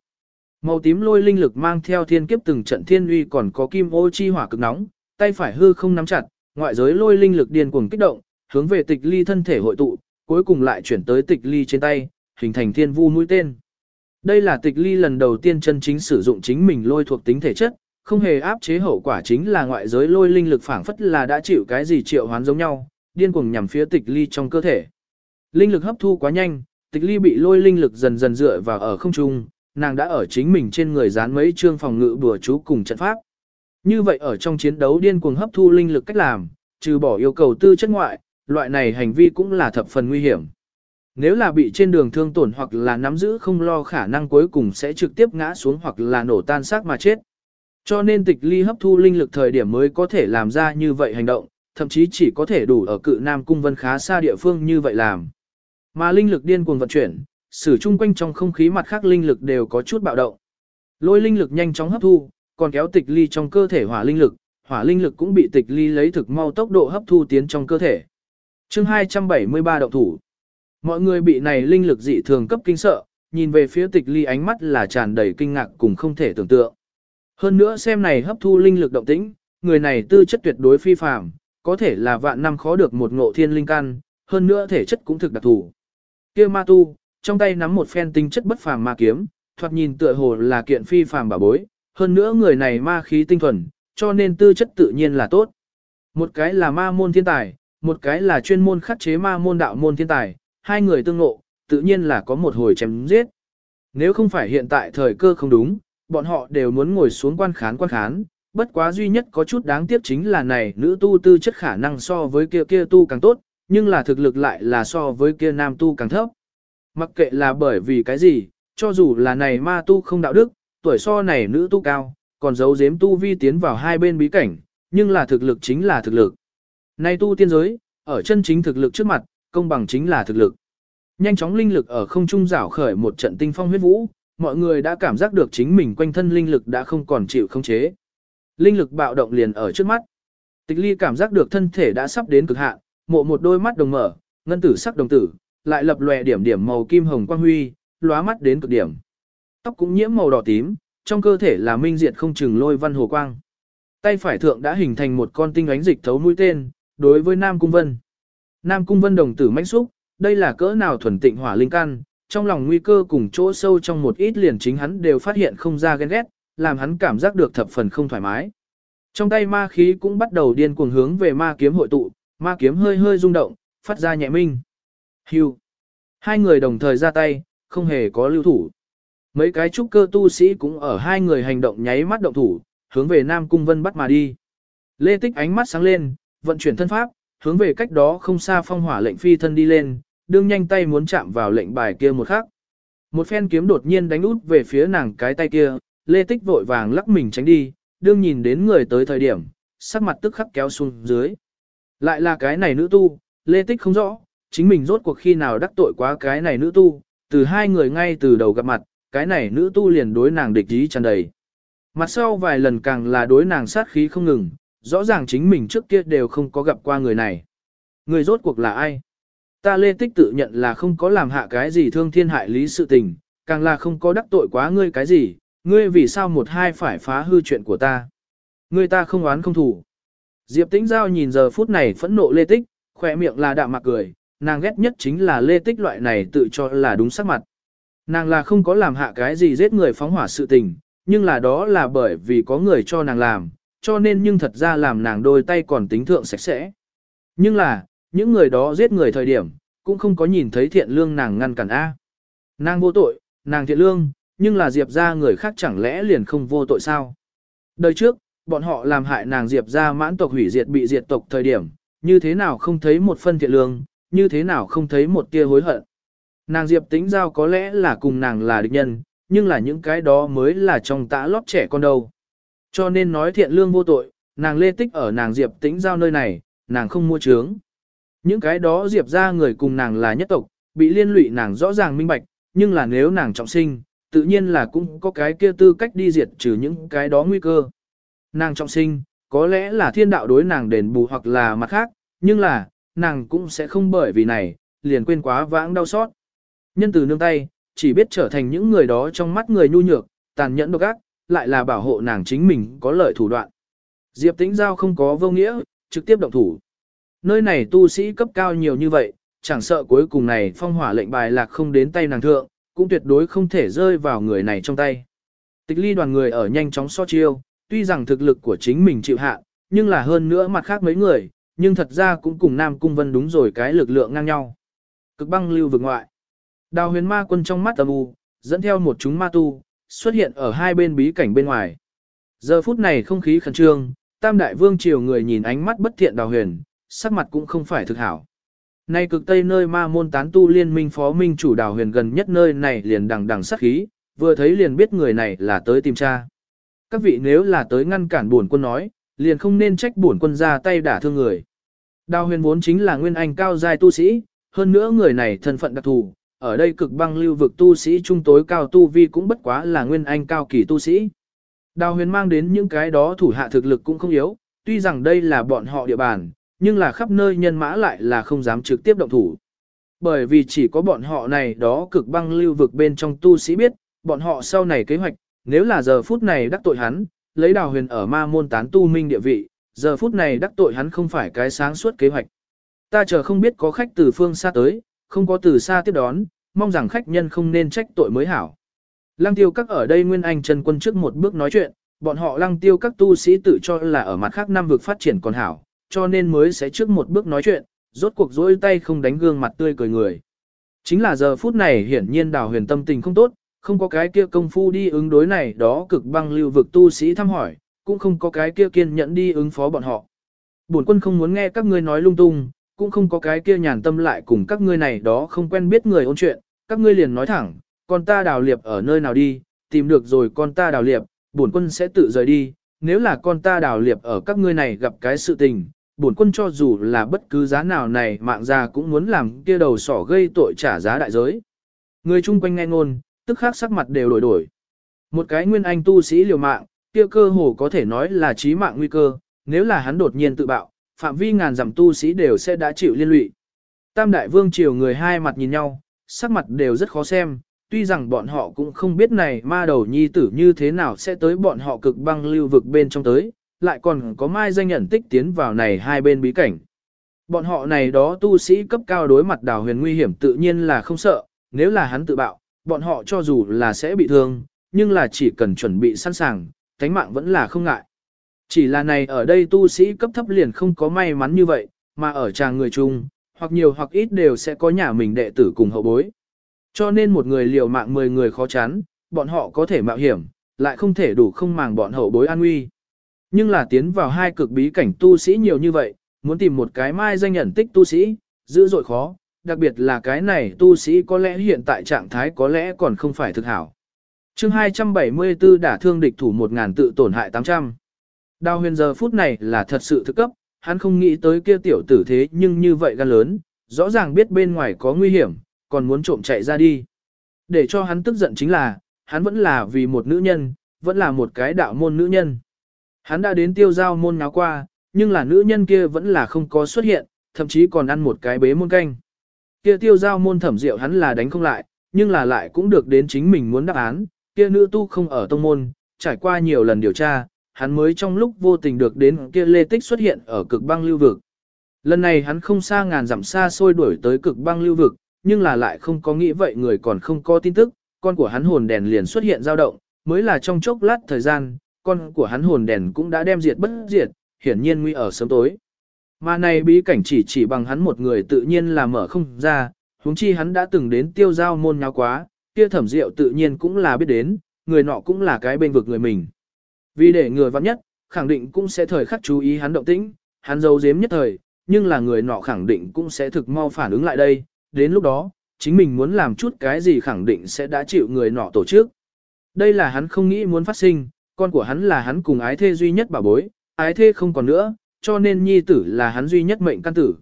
Speaker 1: Màu tím lôi linh lực mang theo thiên kiếp từng trận thiên uy còn có kim ô chi hỏa cực nóng, tay phải hư không nắm chặt, ngoại giới lôi linh lực điên cuồng kích động, hướng về tịch ly thân thể hội tụ, cuối cùng lại chuyển tới tịch ly trên tay, hình thành thiên vu mũi tên. Đây là tịch ly lần đầu tiên chân chính sử dụng chính mình lôi thuộc tính thể chất, không hề áp chế hậu quả chính là ngoại giới lôi linh lực phảng phất là đã chịu cái gì triệu hoán giống nhau, điên cuồng nhằm phía tịch ly trong cơ thể. Linh lực hấp thu quá nhanh, tịch ly bị lôi linh lực dần dần dựa vào ở không trung, nàng đã ở chính mình trên người dán mấy chương phòng ngự bùa chú cùng trận pháp. Như vậy ở trong chiến đấu điên cuồng hấp thu linh lực cách làm, trừ bỏ yêu cầu tư chất ngoại, loại này hành vi cũng là thập phần nguy hiểm. Nếu là bị trên đường thương tổn hoặc là nắm giữ không lo khả năng cuối cùng sẽ trực tiếp ngã xuống hoặc là nổ tan xác mà chết. Cho nên tịch ly hấp thu linh lực thời điểm mới có thể làm ra như vậy hành động, thậm chí chỉ có thể đủ ở cự Nam Cung Vân khá xa địa phương như vậy làm. Mà linh lực điên cuồng vận chuyển, sử chung quanh trong không khí mặt khác linh lực đều có chút bạo động. Lôi linh lực nhanh chóng hấp thu, còn kéo tịch ly trong cơ thể hỏa linh lực, hỏa linh lực cũng bị tịch ly lấy thực mau tốc độ hấp thu tiến trong cơ thể. chương 273 động thủ. Mọi người bị này linh lực dị thường cấp kinh sợ, nhìn về phía tịch ly ánh mắt là tràn đầy kinh ngạc cùng không thể tưởng tượng. Hơn nữa xem này hấp thu linh lực động tĩnh, người này tư chất tuyệt đối phi phàm, có thể là vạn năm khó được một ngộ thiên linh căn, hơn nữa thể chất cũng thực đặc thù. Kia ma tu, trong tay nắm một phen tinh chất bất phàm ma kiếm, thoạt nhìn tựa hồ là kiện phi phàm bảo bối, hơn nữa người này ma khí tinh thuần, cho nên tư chất tự nhiên là tốt. Một cái là ma môn thiên tài, một cái là chuyên môn khắc chế ma môn đạo môn thiên tài, hai người tương ngộ, tự nhiên là có một hồi chém giết. Nếu không phải hiện tại thời cơ không đúng, bọn họ đều muốn ngồi xuống quan khán quan khán, bất quá duy nhất có chút đáng tiếc chính là này nữ tu tư chất khả năng so với kia kia tu càng tốt, nhưng là thực lực lại là so với kia nam tu càng thấp. Mặc kệ là bởi vì cái gì, cho dù là này ma tu không đạo đức, tuổi so này nữ tu cao, còn giấu giếm tu vi tiến vào hai bên bí cảnh, nhưng là thực lực chính là thực lực. Này tu tiên giới, ở chân chính thực lực trước mặt, công bằng chính là thực lực. Nhanh chóng linh lực ở không trung rảo khởi một trận tinh phong huyết vũ, mọi người đã cảm giác được chính mình quanh thân linh lực đã không còn chịu khống chế. Linh lực bạo động liền ở trước mắt. Tịch ly cảm giác được thân thể đã sắp đến cực hạn, mộ một đôi mắt đồng mở, ngân tử sắc đồng tử, lại lập lòe điểm điểm màu kim hồng quang huy, lóa mắt đến cực điểm. Tóc cũng nhiễm màu đỏ tím, trong cơ thể là minh diệt không chừng lôi văn hồ quang. Tay phải thượng đã hình thành một con tinh ánh dịch thấu mũi tên, đối với Nam Cung Vân. Nam Cung Vân đồng tử mãnh xúc, đây là cỡ nào thuần tịnh hỏa linh căn, trong lòng nguy cơ cùng chỗ sâu trong một ít liền chính hắn đều phát hiện không ra ghen ghét, làm hắn cảm giác được thập phần không thoải mái. Trong tay ma khí cũng bắt đầu điên cuồng hướng về ma kiếm hội tụ, ma kiếm hơi hơi rung động, phát ra nhẹ minh. Hưu. Hai người đồng thời ra tay, không hề có lưu thủ. Mấy cái trúc cơ tu sĩ cũng ở hai người hành động nháy mắt động thủ, hướng về Nam Cung Vân bắt mà đi. Lê Tích ánh mắt sáng lên, vận chuyển thân pháp, hướng về cách đó không xa phong hỏa lệnh phi thân đi lên, đương nhanh tay muốn chạm vào lệnh bài kia một khắc. Một phen kiếm đột nhiên đánh út về phía nàng cái tay kia, Lê Tích vội vàng lắc mình tránh đi, đương nhìn đến người tới thời điểm, sắc mặt tức khắc kéo xuống dưới. Lại là cái này nữ tu, Lê Tích không rõ, chính mình rốt cuộc khi nào đắc tội quá cái này nữ tu, từ hai người ngay từ đầu gặp mặt, cái này nữ tu liền đối nàng địch ý tràn đầy. Mặt sau vài lần càng là đối nàng sát khí không ngừng, rõ ràng chính mình trước kia đều không có gặp qua người này. Người rốt cuộc là ai? Ta lê tích tự nhận là không có làm hạ cái gì thương thiên hại lý sự tình, càng là không có đắc tội quá ngươi cái gì, ngươi vì sao một hai phải phá hư chuyện của ta. Ngươi ta không oán không thủ. Diệp tĩnh giao nhìn giờ phút này phẫn nộ lê tích, khỏe miệng là đạm mạc cười, nàng ghét nhất chính là lê tích loại này tự cho là đúng sắc mặt. Nàng là không có làm hạ cái gì giết người phóng hỏa sự tình, nhưng là đó là bởi vì có người cho nàng làm, cho nên nhưng thật ra làm nàng đôi tay còn tính thượng sạch sẽ. Nhưng là, những người đó giết người thời điểm, cũng không có nhìn thấy thiện lương nàng ngăn cản A. Nàng vô tội, nàng thiện lương, nhưng là Diệp ra người khác chẳng lẽ liền không vô tội sao? Đời trước, bọn họ làm hại nàng Diệp ra mãn tộc hủy diệt bị diệt tộc thời điểm, như thế nào không thấy một phân thiện lương, như thế nào không thấy một tia hối hận. Nàng Diệp tính giao có lẽ là cùng nàng là địch nhân, nhưng là những cái đó mới là trong tã lót trẻ con đâu. Cho nên nói thiện lương vô tội, nàng lê tích ở nàng Diệp tính giao nơi này, nàng không mua trướng. Những cái đó Diệp ra người cùng nàng là nhất tộc, bị liên lụy nàng rõ ràng minh bạch, nhưng là nếu nàng trọng sinh, tự nhiên là cũng có cái kia tư cách đi diệt trừ những cái đó nguy cơ. Nàng trọng sinh, có lẽ là thiên đạo đối nàng đền bù hoặc là mặt khác, nhưng là, nàng cũng sẽ không bởi vì này, liền quên quá vãng đau xót. Nhân từ nương tay, chỉ biết trở thành những người đó trong mắt người nhu nhược, tàn nhẫn độc ác, lại là bảo hộ nàng chính mình có lợi thủ đoạn. Diệp Tĩnh Giao không có vô nghĩa, trực tiếp động thủ. Nơi này tu sĩ cấp cao nhiều như vậy, chẳng sợ cuối cùng này phong hỏa lệnh bài lạc không đến tay nàng thượng, cũng tuyệt đối không thể rơi vào người này trong tay. Tịch ly đoàn người ở nhanh chóng so chiêu, tuy rằng thực lực của chính mình chịu hạ, nhưng là hơn nữa mặt khác mấy người, nhưng thật ra cũng cùng Nam Cung Vân đúng rồi cái lực lượng ngang nhau. Cực băng lưu vực ngoại. Đào huyền ma quân trong mắt âm u, dẫn theo một chúng ma tu, xuất hiện ở hai bên bí cảnh bên ngoài. Giờ phút này không khí khẩn trương, tam đại vương triều người nhìn ánh mắt bất thiện đào huyền, sắc mặt cũng không phải thực hảo. Nay cực tây nơi ma môn tán tu liên minh phó minh chủ đào huyền gần nhất nơi này liền đằng đằng sát khí, vừa thấy liền biết người này là tới tìm cha. Các vị nếu là tới ngăn cản bổn quân nói, liền không nên trách bổn quân ra tay đả thương người. Đào huyền vốn chính là nguyên anh cao giai tu sĩ, hơn nữa người này thân phận đặc thù, ở đây cực băng lưu vực tu sĩ trung tối cao tu vi cũng bất quá là nguyên anh cao kỳ tu sĩ. Đào huyền mang đến những cái đó thủ hạ thực lực cũng không yếu, tuy rằng đây là bọn họ địa bàn, nhưng là khắp nơi nhân mã lại là không dám trực tiếp động thủ. Bởi vì chỉ có bọn họ này đó cực băng lưu vực bên trong tu sĩ biết, bọn họ sau này kế hoạch, nếu là giờ phút này đắc tội hắn, lấy đào huyền ở ma môn tán tu minh địa vị, giờ phút này đắc tội hắn không phải cái sáng suốt kế hoạch. Ta chờ không biết có khách từ phương xa tới, không có từ xa tiếp đón, mong rằng khách nhân không nên trách tội mới hảo. Lăng tiêu các ở đây Nguyên Anh Trần Quân trước một bước nói chuyện, bọn họ lăng tiêu các tu sĩ tự cho là ở mặt khác năm vực phát triển còn hảo, cho nên mới sẽ trước một bước nói chuyện, rốt cuộc dối tay không đánh gương mặt tươi cười người. Chính là giờ phút này hiển nhiên đào huyền tâm tình không tốt, không có cái kia công phu đi ứng đối này đó cực băng lưu vực tu sĩ thăm hỏi, cũng không có cái kia kiên nhẫn đi ứng phó bọn họ. Bổn quân không muốn nghe các ngươi nói lung tung, cũng không có cái kia nhàn tâm lại cùng các ngươi này đó không quen biết người ôn chuyện, các ngươi liền nói thẳng, con ta đào liệp ở nơi nào đi, tìm được rồi con ta đào liệp, bổn quân sẽ tự rời đi, nếu là con ta đào liệp ở các ngươi này gặp cái sự tình, bổn quân cho dù là bất cứ giá nào này mạng già cũng muốn làm kia đầu sỏ gây tội trả giá đại giới. Người chung quanh nghe ngôn, tức khắc sắc mặt đều đổi đổi. Một cái nguyên anh tu sĩ liều mạng, kia cơ hồ có thể nói là chí mạng nguy cơ, nếu là hắn đột nhiên tự bạo, phạm vi ngàn dặm tu sĩ đều sẽ đã chịu liên lụy. Tam đại vương triều người hai mặt nhìn nhau, sắc mặt đều rất khó xem, tuy rằng bọn họ cũng không biết này ma đầu nhi tử như thế nào sẽ tới bọn họ cực băng lưu vực bên trong tới, lại còn có mai danh nhận tích tiến vào này hai bên bí cảnh. Bọn họ này đó tu sĩ cấp cao đối mặt đào huyền nguy hiểm tự nhiên là không sợ, nếu là hắn tự bạo, bọn họ cho dù là sẽ bị thương, nhưng là chỉ cần chuẩn bị sẵn sàng, thánh mạng vẫn là không ngại. Chỉ là này ở đây tu sĩ cấp thấp liền không có may mắn như vậy, mà ở tràng người chung, hoặc nhiều hoặc ít đều sẽ có nhà mình đệ tử cùng hậu bối. Cho nên một người liều mạng 10 người khó chán, bọn họ có thể mạo hiểm, lại không thể đủ không màng bọn hậu bối an nguy. Nhưng là tiến vào hai cực bí cảnh tu sĩ nhiều như vậy, muốn tìm một cái mai danh nhận tích tu sĩ, dữ dội khó, đặc biệt là cái này tu sĩ có lẽ hiện tại trạng thái có lẽ còn không phải thực hảo. chương 274 đả thương địch thủ 1.000 tự tổn hại 800. Đào huyền giờ phút này là thật sự thực cấp, hắn không nghĩ tới kia tiểu tử thế nhưng như vậy gan lớn, rõ ràng biết bên ngoài có nguy hiểm, còn muốn trộm chạy ra đi. Để cho hắn tức giận chính là, hắn vẫn là vì một nữ nhân, vẫn là một cái đạo môn nữ nhân. Hắn đã đến tiêu giao môn náo qua, nhưng là nữ nhân kia vẫn là không có xuất hiện, thậm chí còn ăn một cái bế môn canh. Kia tiêu giao môn thẩm diệu hắn là đánh không lại, nhưng là lại cũng được đến chính mình muốn đáp án, kia nữ tu không ở tông môn, trải qua nhiều lần điều tra, hắn mới trong lúc vô tình được đến kia lê tích xuất hiện ở cực băng lưu vực. Lần này hắn không xa ngàn dặm xa xôi đuổi tới cực băng lưu vực, nhưng là lại không có nghĩ vậy người còn không có tin tức, con của hắn hồn đèn liền xuất hiện dao động, mới là trong chốc lát thời gian, con của hắn hồn đèn cũng đã đem diệt bất diệt, hiển nhiên nguy ở sớm tối. Mà này bí cảnh chỉ chỉ bằng hắn một người tự nhiên là mở không ra, huống chi hắn đã từng đến tiêu giao môn nháo quá, kia thẩm diệu tự nhiên cũng là biết đến, người nọ cũng là cái bên vực người mình. Vì để người vắng nhất, khẳng định cũng sẽ thời khắc chú ý hắn động tĩnh, hắn giấu giếm nhất thời, nhưng là người nọ khẳng định cũng sẽ thực mau phản ứng lại đây, đến lúc đó, chính mình muốn làm chút cái gì khẳng định sẽ đã chịu người nọ tổ chức. Đây là hắn không nghĩ muốn phát sinh, con của hắn là hắn cùng ái thê duy nhất bảo bối, ái thê không còn nữa, cho nên nhi tử là hắn duy nhất mệnh căn tử.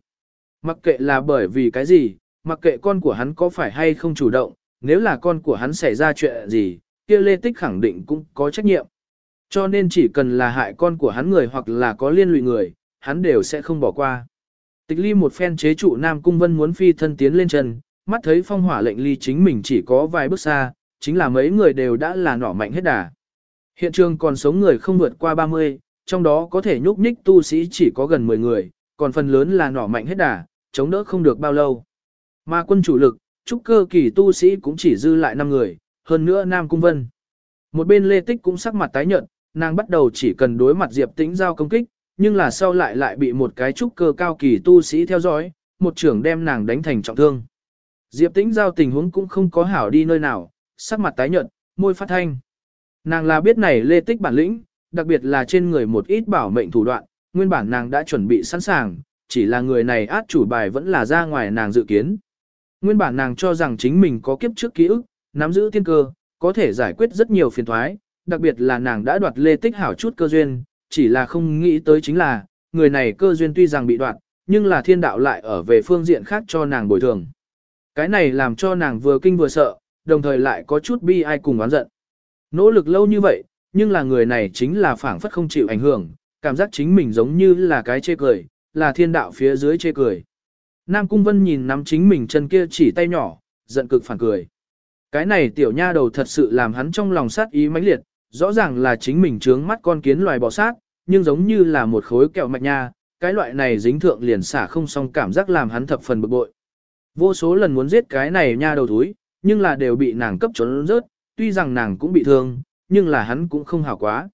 Speaker 1: Mặc kệ là bởi vì cái gì, mặc kệ con của hắn có phải hay không chủ động, nếu là con của hắn xảy ra chuyện gì, kia Lê Tích khẳng định cũng có trách nhiệm. Cho nên chỉ cần là hại con của hắn người hoặc là có liên lụy người, hắn đều sẽ không bỏ qua. Tịch ly một phen chế trụ Nam Cung Vân muốn phi thân tiến lên chân, mắt thấy phong hỏa lệnh ly chính mình chỉ có vài bước xa, chính là mấy người đều đã là nỏ mạnh hết đà. Hiện trường còn sống người không vượt qua 30, trong đó có thể nhúc nhích tu sĩ chỉ có gần 10 người, còn phần lớn là nỏ mạnh hết đà, chống đỡ không được bao lâu. Mà quân chủ lực, trúc cơ kỳ tu sĩ cũng chỉ dư lại 5 người, hơn nữa Nam Cung Vân. Một bên Lê Tích cũng sắc mặt tái nhợt, nàng bắt đầu chỉ cần đối mặt Diệp Tĩnh giao công kích, nhưng là sau lại lại bị một cái trúc cơ cao kỳ tu sĩ theo dõi, một trưởng đem nàng đánh thành trọng thương. Diệp Tĩnh giao tình huống cũng không có hảo đi nơi nào, sắc mặt tái nhợt, môi phát thanh. Nàng là biết này lê tích bản lĩnh, đặc biệt là trên người một ít bảo mệnh thủ đoạn, nguyên bản nàng đã chuẩn bị sẵn sàng, chỉ là người này át chủ bài vẫn là ra ngoài nàng dự kiến. Nguyên bản nàng cho rằng chính mình có kiếp trước ký ức, nắm giữ tiên cơ, có thể giải quyết rất nhiều phiền thoái, đặc biệt là nàng đã đoạt lê tích hảo chút cơ duyên, chỉ là không nghĩ tới chính là, người này cơ duyên tuy rằng bị đoạt, nhưng là thiên đạo lại ở về phương diện khác cho nàng bồi thường. Cái này làm cho nàng vừa kinh vừa sợ, đồng thời lại có chút bi ai cùng oán giận. Nỗ lực lâu như vậy, nhưng là người này chính là phảng phất không chịu ảnh hưởng, cảm giác chính mình giống như là cái chê cười, là thiên đạo phía dưới chê cười. Nam Cung Vân nhìn nắm chính mình chân kia chỉ tay nhỏ, giận cực phản cười. Cái này tiểu nha đầu thật sự làm hắn trong lòng sát ý mãnh liệt, rõ ràng là chính mình trướng mắt con kiến loài bò sát, nhưng giống như là một khối kẹo mạch nha, cái loại này dính thượng liền xả không xong cảm giác làm hắn thập phần bực bội. Vô số lần muốn giết cái này nha đầu thúi, nhưng là đều bị nàng cấp trốn rớt, tuy rằng nàng cũng bị thương, nhưng là hắn cũng không hảo quá.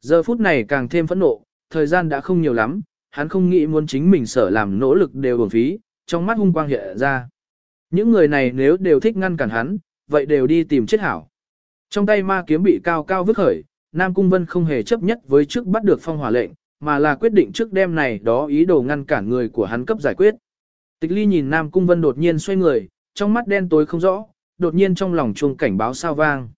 Speaker 1: Giờ phút này càng thêm phẫn nộ, thời gian đã không nhiều lắm, hắn không nghĩ muốn chính mình sở làm nỗ lực đều uổng phí, trong mắt hung quang hiện ra. Những người này nếu đều thích ngăn cản hắn, vậy đều đi tìm chết hảo. Trong tay ma kiếm bị cao cao vứt khởi, Nam Cung Vân không hề chấp nhất với trước bắt được phong hỏa lệnh, mà là quyết định trước đêm này đó ý đồ ngăn cản người của hắn cấp giải quyết. Tịch ly nhìn Nam Cung Vân đột nhiên xoay người, trong mắt đen tối không rõ, đột nhiên trong lòng chuông cảnh báo sao vang.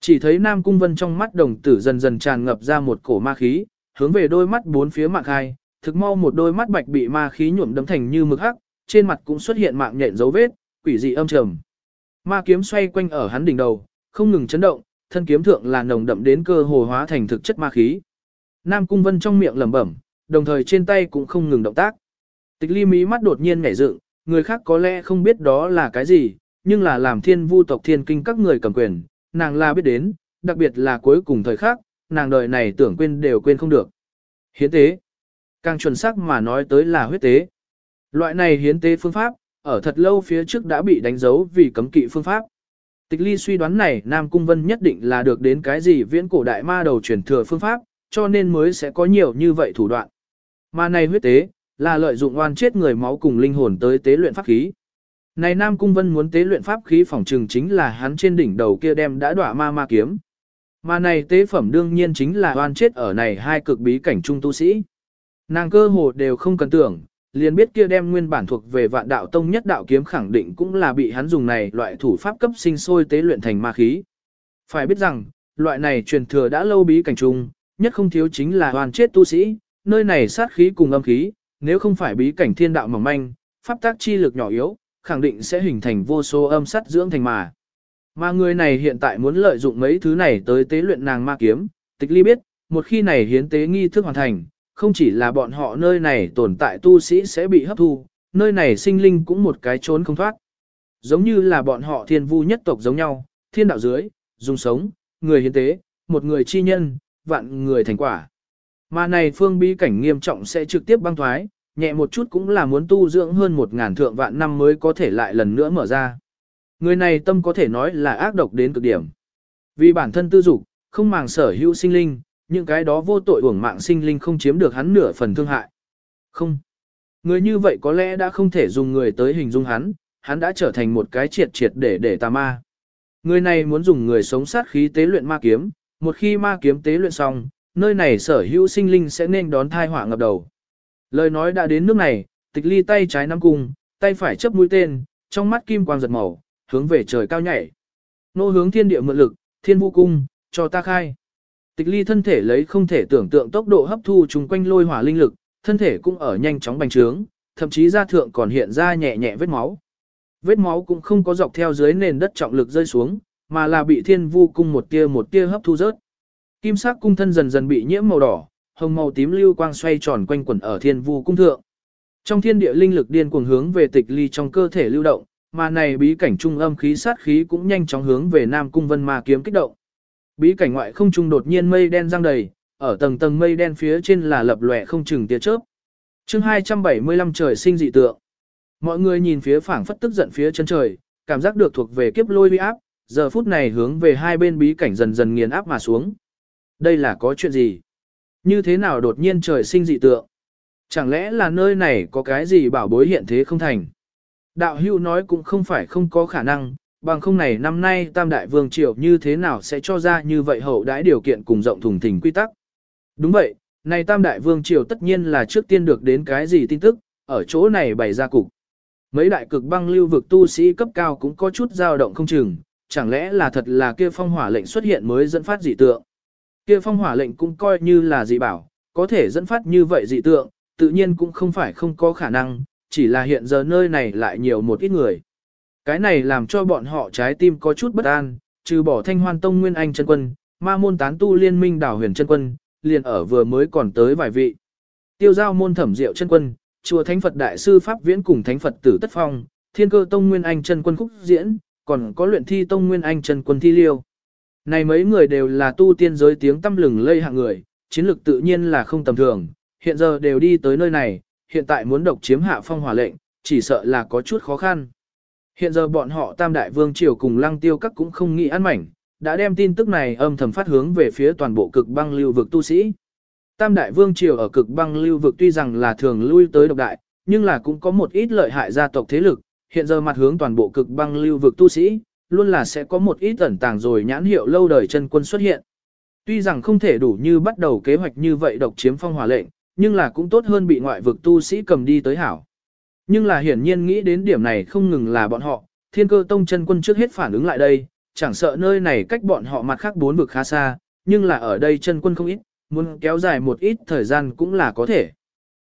Speaker 1: Chỉ thấy Nam Cung Vân trong mắt đồng tử dần dần tràn ngập ra một cổ ma khí, hướng về đôi mắt bốn phía mạng hai, thực mau một đôi mắt bạch bị ma khí nhuộm đấm thành như mực hắc, trên mặt cũng xuất hiện mạng nhện dấu vết, quỷ dị âm trầm. Ma kiếm xoay quanh ở hắn đỉnh đầu, không ngừng chấn động, thân kiếm thượng là nồng đậm đến cơ hồ hóa thành thực chất ma khí. Nam Cung Vân trong miệng lẩm bẩm, đồng thời trên tay cũng không ngừng động tác. Tịch ly mí mắt đột nhiên nhảy dựng, người khác có lẽ không biết đó là cái gì, nhưng là làm thiên vu tộc thiên kinh các người cầm quyền, nàng là biết đến, đặc biệt là cuối cùng thời khắc, nàng đời này tưởng quên đều quên không được. Hiến tế. Càng chuẩn xác mà nói tới là huyết tế. Loại này hiến tế phương pháp, ở thật lâu phía trước đã bị đánh dấu vì cấm kỵ phương pháp. Tịch ly suy đoán này Nam Cung Vân nhất định là được đến cái gì viễn cổ đại ma đầu truyền thừa phương pháp, cho nên mới sẽ có nhiều như vậy thủ đoạn. Mà này huyết tế, là lợi dụng oan chết người máu cùng linh hồn tới tế luyện pháp khí. Này Nam Cung Vân muốn tế luyện pháp khí phòng trừng chính là hắn trên đỉnh đầu kia đem đã đọa ma ma kiếm. Mà này tế phẩm đương nhiên chính là oan chết ở này hai cực bí cảnh trung tu sĩ. Nàng cơ hồ đều không cần tưởng, liền biết kia đem nguyên bản thuộc về vạn đạo tông nhất đạo kiếm khẳng định cũng là bị hắn dùng này loại thủ pháp cấp sinh sôi tế luyện thành ma khí. Phải biết rằng, loại này truyền thừa đã lâu bí cảnh trung, nhất không thiếu chính là hoàn chết tu sĩ, nơi này sát khí cùng âm khí, nếu không phải bí cảnh thiên đạo mỏng manh, pháp tác chi lực nhỏ yếu, khẳng định sẽ hình thành vô số âm sắt dưỡng thành mà. Mà người này hiện tại muốn lợi dụng mấy thứ này tới tế luyện nàng ma kiếm, tịch ly biết, một khi này hiến tế nghi thức hoàn thành, không chỉ là bọn họ nơi này tồn tại tu sĩ sẽ bị hấp thu, nơi này sinh linh cũng một cái trốn không thoát. Giống như là bọn họ thiên vu nhất tộc giống nhau, thiên đạo dưới, dùng sống, người hiến tế, một người chi nhân, vạn người thành quả. Mà này phương bi cảnh nghiêm trọng sẽ trực tiếp băng thoái, nhẹ một chút cũng là muốn tu dưỡng hơn một ngàn thượng vạn năm mới có thể lại lần nữa mở ra. Người này tâm có thể nói là ác độc đến cực điểm. Vì bản thân tư dục, không màng sở hữu sinh linh, những cái đó vô tội uổng mạng sinh linh không chiếm được hắn nửa phần thương hại. Không. Người như vậy có lẽ đã không thể dùng người tới hình dung hắn, hắn đã trở thành một cái triệt triệt để để tà ma. Người này muốn dùng người sống sát khí tế luyện ma kiếm, một khi ma kiếm tế luyện xong, nơi này sở hữu sinh linh sẽ nên đón thai họa ngập đầu. Lời nói đã đến nước này, tịch ly tay trái nắm cung, tay phải chấp mũi tên, trong mắt kim quang giật màu, hướng về trời cao nhảy. Nô hướng thiên địa mượn lực, thiên vũ cung, cho ta khai. Tịch ly thân thể lấy không thể tưởng tượng tốc độ hấp thu chung quanh lôi hỏa linh lực, thân thể cũng ở nhanh chóng bành trướng, thậm chí da thượng còn hiện ra nhẹ nhẹ vết máu. Vết máu cũng không có dọc theo dưới nền đất trọng lực rơi xuống, mà là bị thiên vu cung một tia một tia hấp thu rớt. Kim sắc cung thân dần dần bị nhiễm màu đỏ, hồng màu tím lưu quang xoay tròn quanh quẩn ở thiên vu cung thượng. Trong thiên địa linh lực điên cuồng hướng về tịch ly trong cơ thể lưu động, mà này bí cảnh trung âm khí sát khí cũng nhanh chóng hướng về Nam Cung Vân Ma kiếm kích động. Bí cảnh ngoại không trung đột nhiên mây đen giăng đầy, ở tầng tầng mây đen phía trên là lập lòe không chừng tia chớp. Chương 275 trời sinh dị tượng. Mọi người nhìn phía phảng phất tức giận phía chân trời, cảm giác được thuộc về kiếp lôi uy áp, giờ phút này hướng về hai bên bí cảnh dần dần nghiền áp mà xuống. Đây là có chuyện gì? Như thế nào đột nhiên trời sinh dị tượng? Chẳng lẽ là nơi này có cái gì bảo bối hiện thế không thành? Đạo hưu nói cũng không phải không có khả năng, bằng không này năm nay Tam Đại Vương Triều như thế nào sẽ cho ra như vậy hậu đãi điều kiện cùng rộng thùng thình quy tắc. Đúng vậy, này Tam Đại Vương Triều tất nhiên là trước tiên được đến cái gì tin tức, ở chỗ này bày ra cục. Mấy đại cực băng lưu vực tu sĩ cấp cao cũng có chút dao động không chừng, chẳng lẽ là thật là kia phong hỏa lệnh xuất hiện mới dẫn phát dị tượng. Kia phong hỏa lệnh cũng coi như là dị bảo, có thể dẫn phát như vậy dị tượng, tự nhiên cũng không phải không có khả năng, chỉ là hiện giờ nơi này lại nhiều một ít người. Cái này làm cho bọn họ trái tim có chút bất an, trừ bỏ thanh hoan tông nguyên anh chân quân, ma môn tán tu liên minh đảo huyền chân quân, liền ở vừa mới còn tới vài vị. Tiêu giao môn thẩm diệu chân quân, chùa thánh Phật đại sư Pháp Viễn cùng thánh Phật tử Tất Phong, thiên cơ tông nguyên anh chân quân khúc diễn, còn có luyện thi tông nguyên anh chân quân thi liêu. Này mấy người đều là tu tiên giới tiếng tâm lừng lây hạng người, chiến lược tự nhiên là không tầm thường, hiện giờ đều đi tới nơi này, hiện tại muốn độc chiếm hạ phong hỏa lệnh, chỉ sợ là có chút khó khăn. Hiện giờ bọn họ Tam Đại Vương Triều cùng Lăng Tiêu các cũng không nghĩ ăn mảnh, đã đem tin tức này âm thầm phát hướng về phía toàn bộ cực băng lưu vực tu sĩ. Tam Đại Vương Triều ở cực băng lưu vực tuy rằng là thường lui tới độc đại, nhưng là cũng có một ít lợi hại gia tộc thế lực, hiện giờ mặt hướng toàn bộ cực băng lưu vực tu sĩ, luôn là sẽ có một ít ẩn tàng rồi nhãn hiệu lâu đời chân quân xuất hiện. Tuy rằng không thể đủ như bắt đầu kế hoạch như vậy độc chiếm phong hỏa lệnh, nhưng là cũng tốt hơn bị ngoại vực tu sĩ cầm đi tới hảo. Nhưng là hiển nhiên nghĩ đến điểm này không ngừng là bọn họ, thiên cơ tông chân quân trước hết phản ứng lại đây, chẳng sợ nơi này cách bọn họ mặt khác bốn vực khá xa, nhưng là ở đây chân quân không ít, muốn kéo dài một ít thời gian cũng là có thể.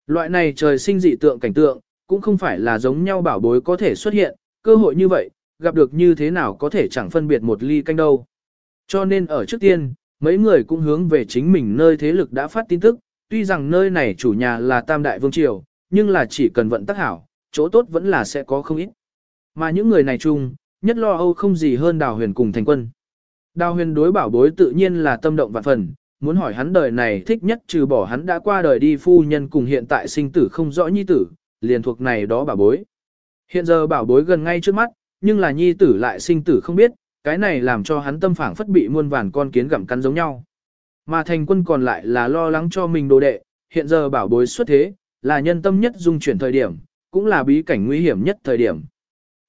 Speaker 1: Loại này trời sinh dị tượng cảnh tượng, cũng không phải là giống nhau bảo bối có thể xuất hiện, cơ hội như vậy, gặp được như thế nào có thể chẳng phân biệt một ly canh đâu. Cho nên ở trước tiên, mấy người cũng hướng về chính mình nơi thế lực đã phát tin tức, tuy rằng nơi này chủ nhà là Tam Đại Vương Triều, nhưng là chỉ cần vận tắc hảo, chỗ tốt vẫn là sẽ có không ít. Mà những người này chung, nhất lo âu không gì hơn đào huyền cùng thành quân. Đào huyền đối bảo bối tự nhiên là tâm động vạn phần, muốn hỏi hắn đời này thích nhất trừ bỏ hắn đã qua đời đi phu nhân cùng hiện tại sinh tử không rõ nhi tử, liền thuộc này đó bảo bối. Hiện giờ bảo bối gần ngay trước mắt, nhưng là nhi tử lại sinh tử không biết, cái này làm cho hắn tâm phảng phất bị muôn vàn con kiến gặm cắn giống nhau. Mà thành quân còn lại là lo lắng cho mình đồ đệ, hiện giờ bảo bối xuất thế, là nhân tâm nhất dung chuyển thời điểm, cũng là bí cảnh nguy hiểm nhất thời điểm.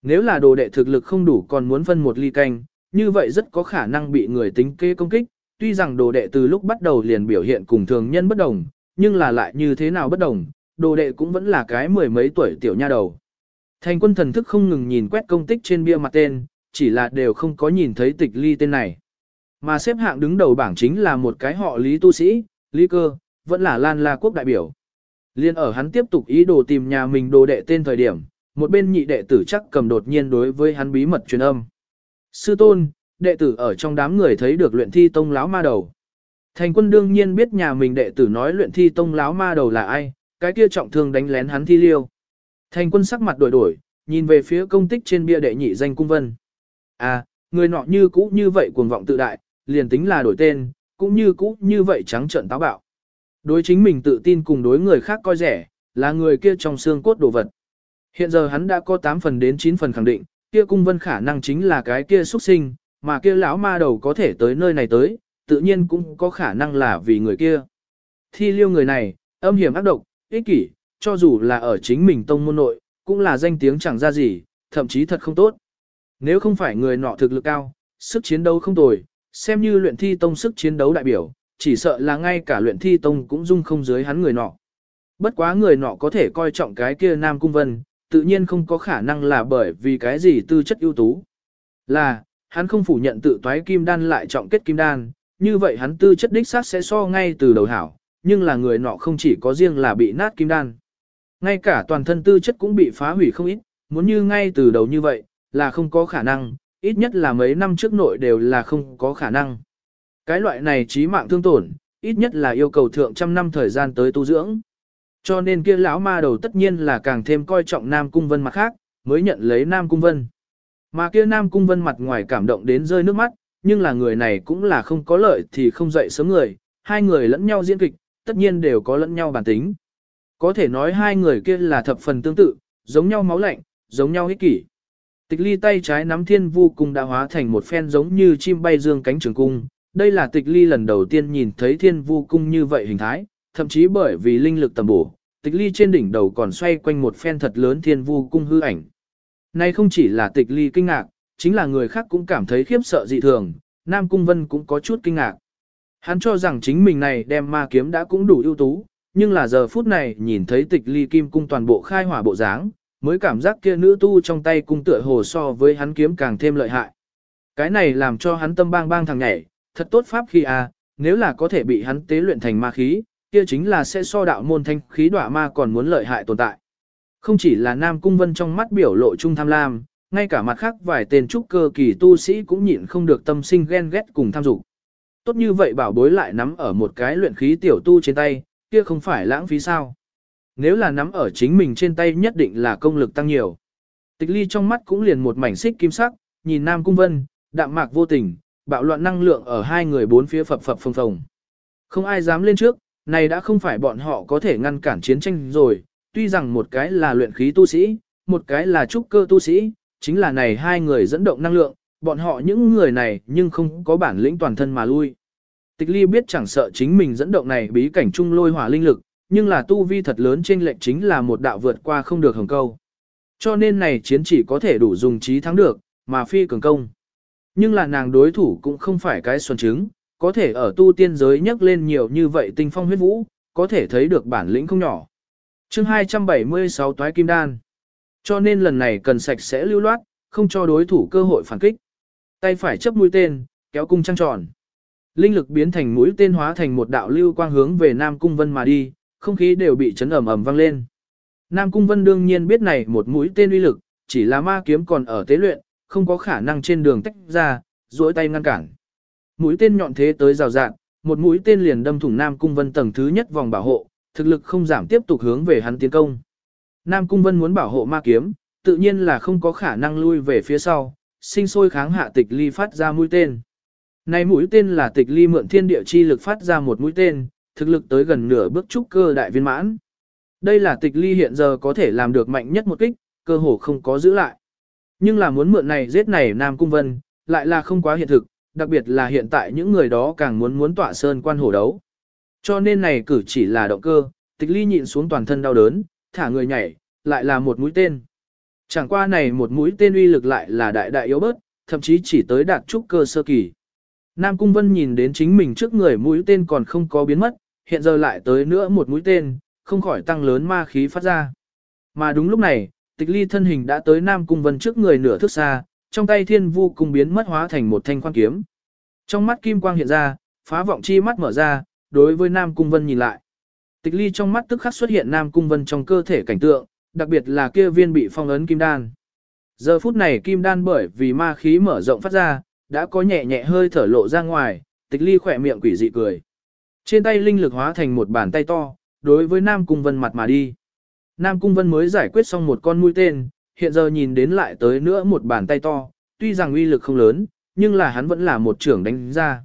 Speaker 1: Nếu là đồ đệ thực lực không đủ còn muốn phân một ly canh, như vậy rất có khả năng bị người tính kế công kích, tuy rằng đồ đệ từ lúc bắt đầu liền biểu hiện cùng thường nhân bất đồng, nhưng là lại như thế nào bất đồng, đồ đệ cũng vẫn là cái mười mấy tuổi tiểu nha đầu. Thành quân thần thức không ngừng nhìn quét công tích trên bia mặt tên, chỉ là đều không có nhìn thấy tịch ly tên này. Mà xếp hạng đứng đầu bảng chính là một cái họ lý tu sĩ, lý cơ, vẫn là Lan La quốc đại biểu. Liên ở hắn tiếp tục ý đồ tìm nhà mình đồ đệ tên thời điểm, một bên nhị đệ tử chắc cầm đột nhiên đối với hắn bí mật truyền âm. Sư tôn, đệ tử ở trong đám người thấy được luyện thi tông láo ma đầu. Thành quân đương nhiên biết nhà mình đệ tử nói luyện thi tông láo ma đầu là ai, cái kia trọng thương đánh lén hắn thi liêu. Thành quân sắc mặt đổi đổi, nhìn về phía công tích trên bia đệ nhị danh cung vân. À, người nọ như cũ như vậy cuồng vọng tự đại, liền tính là đổi tên, cũng như cũ như vậy trắng trợn táo bạo. Đối chính mình tự tin cùng đối người khác coi rẻ, là người kia trong xương cốt đồ vật. Hiện giờ hắn đã có 8 phần đến 9 phần khẳng định, kia cung vân khả năng chính là cái kia xuất sinh, mà kia lão ma đầu có thể tới nơi này tới, tự nhiên cũng có khả năng là vì người kia. Thi liêu người này, âm hiểm ác độc, ích kỷ, cho dù là ở chính mình tông môn nội, cũng là danh tiếng chẳng ra gì, thậm chí thật không tốt. Nếu không phải người nọ thực lực cao, sức chiến đấu không tồi, xem như luyện thi tông sức chiến đấu đại biểu, chỉ sợ là ngay cả luyện thi tông cũng dung không dưới hắn người nọ. Bất quá người nọ có thể coi trọng cái kia Nam Cung Vân, tự nhiên không có khả năng là bởi vì cái gì tư chất ưu tú. Là, hắn không phủ nhận tự toái kim đan lại trọng kết kim đan, như vậy hắn tư chất đích xác sẽ so ngay từ đầu hảo, nhưng là người nọ không chỉ có riêng là bị nát kim đan. Ngay cả toàn thân tư chất cũng bị phá hủy không ít, muốn như ngay từ đầu như vậy, là không có khả năng, ít nhất là mấy năm trước nội đều là không có khả năng. Cái loại này trí mạng thương tổn, ít nhất là yêu cầu thượng trăm năm thời gian tới tu dưỡng. Cho nên kia lão ma đầu tất nhiên là càng thêm coi trọng Nam Cung Vân mặt khác, mới nhận lấy Nam Cung Vân. Mà kia Nam Cung Vân mặt ngoài cảm động đến rơi nước mắt, nhưng là người này cũng là không có lợi thì không dậy sớm người, hai người lẫn nhau diễn kịch, tất nhiên đều có lẫn nhau bản tính. Có thể nói hai người kia là thập phần tương tự, giống nhau máu lạnh, giống nhau ích kỷ. Tịch ly tay trái nắm thiên vu cung đã hóa thành một phen giống như chim bay dương cánh trường cung. Đây là tịch ly lần đầu tiên nhìn thấy thiên vu cung như vậy hình thái, thậm chí bởi vì linh lực tầm bổ, tịch ly trên đỉnh đầu còn xoay quanh một phen thật lớn thiên vu cung hư ảnh. Này không chỉ là tịch ly kinh ngạc, chính là người khác cũng cảm thấy khiếp sợ dị thường, Nam Cung Vân cũng có chút kinh ngạc. Hắn cho rằng chính mình này đem ma kiếm đã cũng đủ ưu tú, nhưng là giờ phút này nhìn thấy tịch ly kim cung toàn bộ khai hỏa bộ dáng, mới cảm giác kia nữ tu trong tay cung tựa hồ so với hắn kiếm càng thêm lợi hại. Cái này làm cho hắn tâm bang bang thằng nhảy, thật tốt pháp khi a, à, nếu là có thể bị hắn tế luyện thành ma khí, kia chính là sẽ so đạo môn thanh khí đỏa ma còn muốn lợi hại tồn tại. Không chỉ là Nam Cung Vân trong mắt biểu lộ trung tham lam, ngay cả mặt khác vài tên trúc cơ kỳ tu sĩ cũng nhịn không được tâm sinh ghen ghét cùng tham dục. Tốt như vậy bảo bối lại nắm ở một cái luyện khí tiểu tu trên tay, kia không phải lãng phí sao. Nếu là nắm ở chính mình trên tay nhất định là công lực tăng nhiều. Tịch ly trong mắt cũng liền một mảnh xích kim sắc, nhìn Nam Cung Vân, đạm mạc vô tình, bạo loạn năng lượng ở hai người bốn phía phập phập phồng phồng. Không ai dám lên trước, này đã không phải bọn họ có thể ngăn cản chiến tranh rồi, tuy rằng một cái là luyện khí tu sĩ, một cái là trúc cơ tu sĩ, chính là này hai người dẫn động năng lượng, bọn họ những người này nhưng không có bản lĩnh toàn thân mà lui. Tịch ly biết chẳng sợ chính mình dẫn động này bí cảnh trung lôi hỏa linh lực, nhưng là tu vi thật lớn trên lệnh chính là một đạo vượt qua không được hồng câu. Cho nên này chiến chỉ có thể đủ dùng trí thắng được, mà phi cường công. Nhưng là nàng đối thủ cũng không phải cái xuân chứng, có thể ở tu tiên giới nhắc lên nhiều như vậy tinh phong huyết vũ, có thể thấy được bản lĩnh không nhỏ. chương 276 toái kim đan. Cho nên lần này cần sạch sẽ lưu loát, không cho đối thủ cơ hội phản kích. Tay phải chấp mũi tên, kéo cung trăng tròn. Linh lực biến thành mũi tên hóa thành một đạo lưu quang hướng về Nam Cung Vân mà đi, không khí đều bị chấn ầm ầm vang lên. Nam Cung Vân đương nhiên biết này một mũi tên uy lực, chỉ là ma kiếm còn ở tế luyện, không có khả năng trên đường tách ra, duỗi tay ngăn cản. Mũi tên nhọn thế tới rào rạng, một mũi tên liền đâm thủng Nam Cung Vân tầng thứ nhất vòng bảo hộ, thực lực không giảm tiếp tục hướng về hắn tiến công. Nam Cung Vân muốn bảo hộ ma kiếm, tự nhiên là không có khả năng lui về phía sau, sinh sôi kháng hạ tịch ly phát ra mũi tên. Này mũi tên là tịch ly mượn thiên địa chi lực phát ra một mũi tên, thực lực tới gần nửa bước trúc cơ đại viên mãn. Đây là tịch ly hiện giờ có thể làm được mạnh nhất một kích, cơ hồ không có giữ lại. Nhưng là muốn mượn này giết này Nam Cung Vân, lại là không quá hiện thực, đặc biệt là hiện tại những người đó càng muốn muốn tỏa sơn quan hổ đấu. Cho nên này cử chỉ là động cơ, tịch ly nhịn xuống toàn thân đau đớn, thả người nhảy, lại là một mũi tên. Chẳng qua này một mũi tên uy lực lại là đại đại yếu bớt, thậm chí chỉ tới đạt trúc cơ sơ kỳ. Nam Cung Vân nhìn đến chính mình trước người mũi tên còn không có biến mất, hiện giờ lại tới nữa một mũi tên, không khỏi tăng lớn ma khí phát ra. Mà đúng lúc này, tịch ly thân hình đã tới Nam Cung Vân trước người nửa thước xa, trong tay thiên vu cung biến mất hóa thành một thanh quan kiếm. Trong mắt kim quang hiện ra, phá vọng chi mắt mở ra, đối với Nam Cung Vân nhìn lại. Tịch ly trong mắt tức khắc xuất hiện Nam Cung Vân trong cơ thể cảnh tượng, đặc biệt là kia viên bị phong ấn kim đan. Giờ phút này kim đan bởi vì ma khí mở rộng phát ra, đã có nhẹ nhẹ hơi thở lộ ra ngoài, tịch ly khỏe miệng quỷ dị cười. Trên tay linh lực hóa thành một bàn tay to, đối với Nam Cung Vân mặt mà đi. Nam Cung Vân mới giải quyết xong một con mũi tên, hiện giờ nhìn đến lại tới nữa một bàn tay to, tuy rằng uy lực không lớn, nhưng là hắn vẫn là một trưởng đánh ra.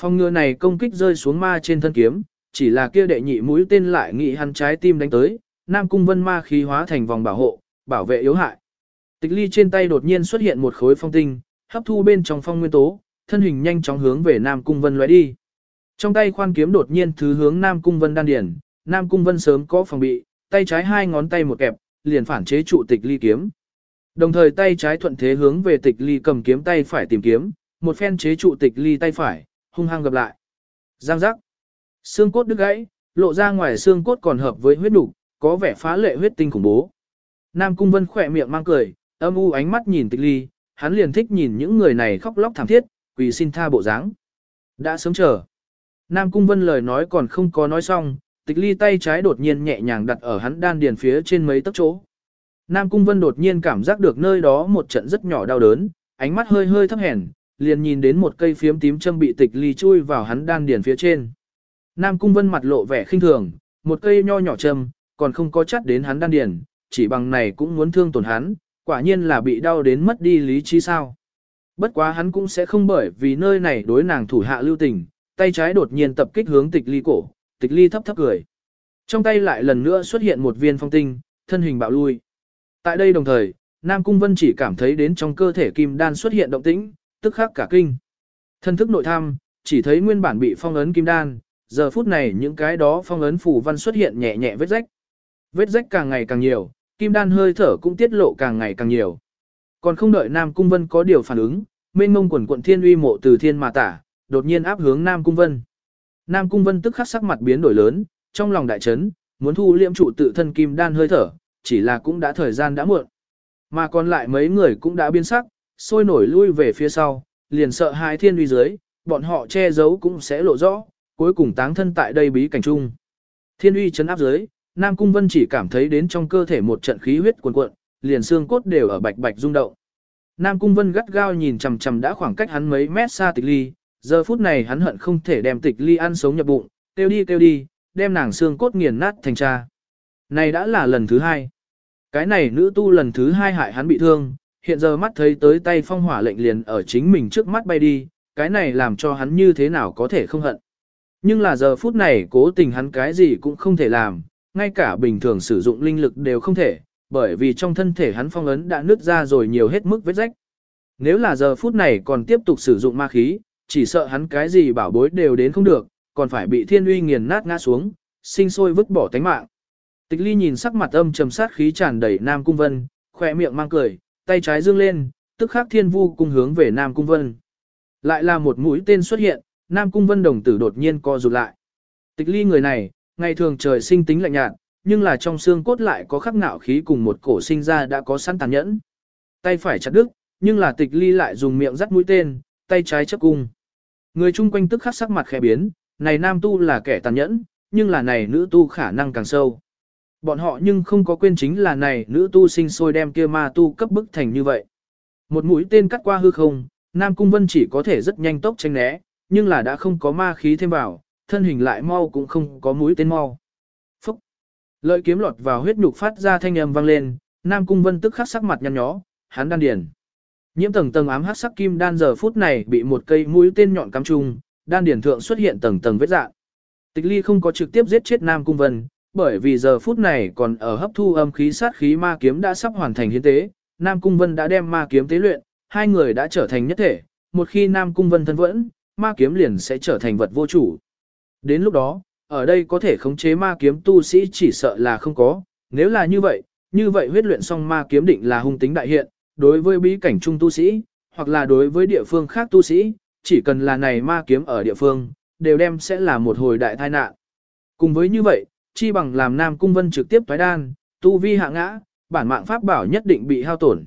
Speaker 1: Phong ngừa này công kích rơi xuống ma trên thân kiếm, chỉ là kia đệ nhị mũi tên lại nghị hắn trái tim đánh tới, Nam Cung Vân ma khí hóa thành vòng bảo hộ, bảo vệ yếu hại. Tịch ly trên tay đột nhiên xuất hiện một khối phong tinh, hấp thu bên trong phong nguyên tố, thân hình nhanh chóng hướng về Nam Cung Vân lóe đi. Trong tay khoan kiếm đột nhiên thứ hướng Nam Cung Vân đan điển, Nam Cung Vân sớm có phòng bị, tay trái hai ngón tay một kẹp, liền phản chế trụ tịch ly kiếm. Đồng thời tay trái thuận thế hướng về tịch ly cầm kiếm tay phải tìm kiếm, một phen chế trụ tịch ly tay phải, hung hăng gặp lại. Giang giác. Xương cốt đứt gãy, lộ ra ngoài xương cốt còn hợp với huyết đủ, có vẻ phá lệ huyết tinh khủng bố. Nam Cung Vân khỏe miệng mang cười, âm u ánh mắt nhìn tịch ly, hắn liền thích nhìn những người này khóc lóc thảm thiết, quỳ xin tha bộ dáng. Đã sớm chờ. Nam Cung Vân lời nói còn không có nói xong, tịch ly tay trái đột nhiên nhẹ nhàng đặt ở hắn đan điền phía trên mấy tấc chỗ. Nam Cung Vân đột nhiên cảm giác được nơi đó một trận rất nhỏ đau đớn, ánh mắt hơi hơi thấp hèn, liền nhìn đến một cây phiếm tím châm bị tịch ly chui vào hắn đan điền phía trên. Nam Cung Vân mặt lộ vẻ khinh thường, một cây nho nhỏ châm, còn không có chắt đến hắn đan điền, chỉ bằng này cũng muốn thương tổn hắn, quả nhiên là bị đau đến mất đi lý trí sao. Bất quá hắn cũng sẽ không bởi vì nơi này đối nàng thủ hạ lưu tình, tay trái đột nhiên tập kích hướng tịch ly cổ, tịch ly thấp thấp cười. Trong tay lại lần nữa xuất hiện một viên phong tinh, thân hình bạo lui. Tại đây đồng thời, Nam Cung Vân chỉ cảm thấy đến trong cơ thể kim đan xuất hiện động tĩnh, tức khắc cả kinh. Thân thức nội tham, chỉ thấy nguyên bản bị phong ấn kim đan, giờ phút này những cái đó phong ấn phủ văn xuất hiện nhẹ nhẹ vết rách. Vết rách càng ngày càng nhiều, kim đan hơi thở cũng tiết lộ càng ngày càng nhiều. Còn không đợi Nam Cung Vân có điều phản ứng, mênh mông quần quận thiên uy mộ từ thiên mà tả, đột nhiên áp hướng Nam Cung Vân. Nam Cung Vân tức khắc sắc mặt biến đổi lớn, trong lòng đại chấn, muốn thu liễm trụ tự thân kim đan hơi thở, chỉ là cũng đã thời gian đã muộn. Mà còn lại mấy người cũng đã biến sắc, sôi nổi lui về phía sau, liền sợ hai thiên uy dưới, bọn họ che giấu cũng sẽ lộ rõ, cuối cùng táng thân tại đây bí cảnh chung. Thiên uy chấn áp dưới, Nam Cung Vân chỉ cảm thấy đến trong cơ thể một trận khí huyết cuồn cuộn, liền xương cốt đều ở bạch bạch rung động. Nam Cung Vân gắt gao nhìn chằm chằm đã khoảng cách hắn mấy mét xa tịch ly, giờ phút này hắn hận không thể đem tịch ly ăn sống nhập bụng, tiêu đi tiêu đi, đem nàng xương cốt nghiền nát thành cha. Này đã là lần thứ hai. Cái này nữ tu lần thứ hai hại hắn bị thương, hiện giờ mắt thấy tới tay phong hỏa lệnh liền ở chính mình trước mắt bay đi, cái này làm cho hắn như thế nào có thể không hận. Nhưng là giờ phút này cố tình hắn cái gì cũng không thể làm, ngay cả bình thường sử dụng linh lực đều không thể, bởi vì trong thân thể hắn phong ấn đã nứt ra rồi nhiều hết mức vết rách. Nếu là giờ phút này còn tiếp tục sử dụng ma khí, chỉ sợ hắn cái gì bảo bối đều đến không được, còn phải bị thiên uy nghiền nát ngã xuống, sinh sôi vứt bỏ tánh mạng. Tịch ly nhìn sắc mặt âm trầm sát khí tràn đầy Nam Cung Vân, khỏe miệng mang cười, tay trái dương lên, tức khắc thiên vu cung hướng về Nam Cung Vân. Lại là một mũi tên xuất hiện, Nam Cung Vân đồng tử đột nhiên co rụt lại. Tịch ly người này, ngày thường trời sinh tính lạnh nhạt, nhưng là trong xương cốt lại có khắc ngạo khí cùng một cổ sinh ra đã có sẵn tàn nhẫn. Tay phải chặt đứt, nhưng là tịch ly lại dùng miệng dắt mũi tên, tay trái chấp cung. Người chung quanh tức khắc sắc mặt khẽ biến, này nam tu là kẻ tàn nhẫn, nhưng là này nữ tu khả năng càng sâu. Bọn họ nhưng không có quên chính là này nữ tu sinh sôi đem kia ma tu cấp bức thành như vậy. Một mũi tên cắt qua hư không, Nam Cung Vân chỉ có thể rất nhanh tốc tranh né, nhưng là đã không có ma khí thêm vào, thân hình lại mau cũng không có mũi tên mau. Phúc! Lợi kiếm lọt vào huyết nhục phát ra thanh âm vang lên, Nam Cung Vân tức khắc sắc mặt nhăn nhó, hắn đan điền. Nhiễm tầng tầng ám hắc sắc kim đan giờ phút này bị một cây mũi tên nhọn cắm trùng, đan điền thượng xuất hiện tầng tầng vết dạng. Tịch Ly không có trực tiếp giết chết Nam Cung Vân, bởi vì giờ phút này còn ở hấp thu âm khí sát khí ma kiếm đã sắp hoàn thành hiến tế, Nam Cung Vân đã đem ma kiếm tế luyện, hai người đã trở thành nhất thể, một khi Nam Cung Vân thân vẫn, ma kiếm liền sẽ trở thành vật vô chủ. Đến lúc đó, ở đây có thể khống chế ma kiếm tu sĩ chỉ sợ là không có, nếu là như vậy, như vậy huyết luyện xong ma kiếm định là hung tính đại hiện, đối với bí cảnh trung tu sĩ, hoặc là đối với địa phương khác tu sĩ, chỉ cần là này ma kiếm ở địa phương, đều đem sẽ là một hồi đại tai nạn. Cùng với như vậy, chi bằng làm Nam Cung Vân trực tiếp thoái đan, tu vi hạ ngã, bản mạng pháp bảo nhất định bị hao tổn.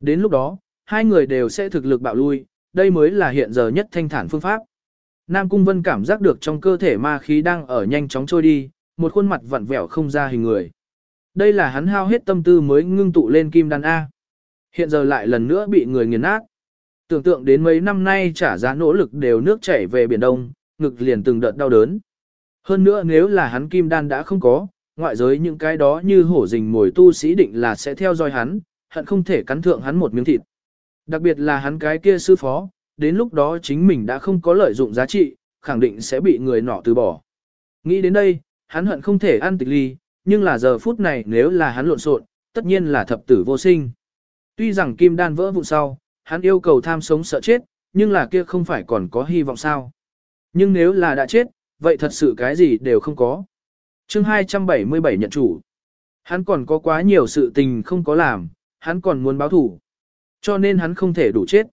Speaker 1: Đến lúc đó, hai người đều sẽ thực lực bạo lui, đây mới là hiện giờ nhất thanh thản phương pháp. Nam Cung Vân cảm giác được trong cơ thể ma khí đang ở nhanh chóng trôi đi, một khuôn mặt vặn vẹo không ra hình người. Đây là hắn hao hết tâm tư mới ngưng tụ lên kim đan A. Hiện giờ lại lần nữa bị người nghiền nát. Tưởng tượng đến mấy năm nay trả giá nỗ lực đều nước chảy về Biển Đông, ngực liền từng đợt đau đớn. Hơn nữa nếu là hắn kim đan đã không có, ngoại giới những cái đó như hổ rình mồi tu sĩ định là sẽ theo dõi hắn, hận không thể cắn thượng hắn một miếng thịt. Đặc biệt là hắn cái kia sư phó, đến lúc đó chính mình đã không có lợi dụng giá trị, khẳng định sẽ bị người nọ từ bỏ. Nghĩ đến đây, hắn hận không thể ăn tịch ly, nhưng là giờ phút này nếu là hắn lộn xộn, tất nhiên là thập tử vô sinh. Tuy rằng kim đan vỡ vụn sau, hắn yêu cầu tham sống sợ chết, nhưng là kia không phải còn có hy vọng sao. Nhưng nếu là đã chết, vậy thật sự cái gì đều không có. chương 277 nhận chủ. Hắn còn có quá nhiều sự tình không có làm, hắn còn muốn báo thủ. Cho nên hắn không thể đủ chết.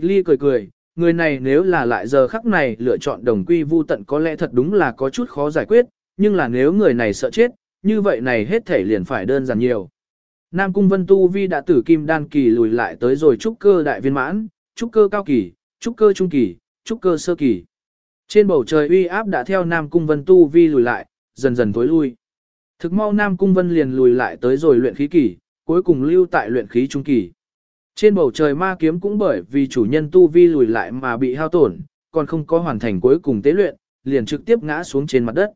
Speaker 1: Tịch ly cười cười, người này nếu là lại giờ khắc này lựa chọn đồng quy vu tận có lẽ thật đúng là có chút khó giải quyết, nhưng là nếu người này sợ chết, như vậy này hết thể liền phải đơn giản nhiều. Nam Cung Vân Tu Vi đã tử kim đan kỳ lùi lại tới rồi trúc cơ đại viên mãn, trúc cơ cao kỳ, trúc cơ trung kỳ, trúc cơ sơ kỳ. Trên bầu trời uy áp đã theo Nam Cung Vân Tu Vi lùi lại, dần dần tối lui. Thực mau Nam Cung Vân liền lùi lại tới rồi luyện khí kỳ, cuối cùng lưu tại luyện khí trung kỳ. Trên bầu trời ma kiếm cũng bởi vì chủ nhân Tu Vi lùi lại mà bị hao tổn, còn không có hoàn thành cuối cùng tế luyện, liền trực tiếp ngã xuống trên mặt đất.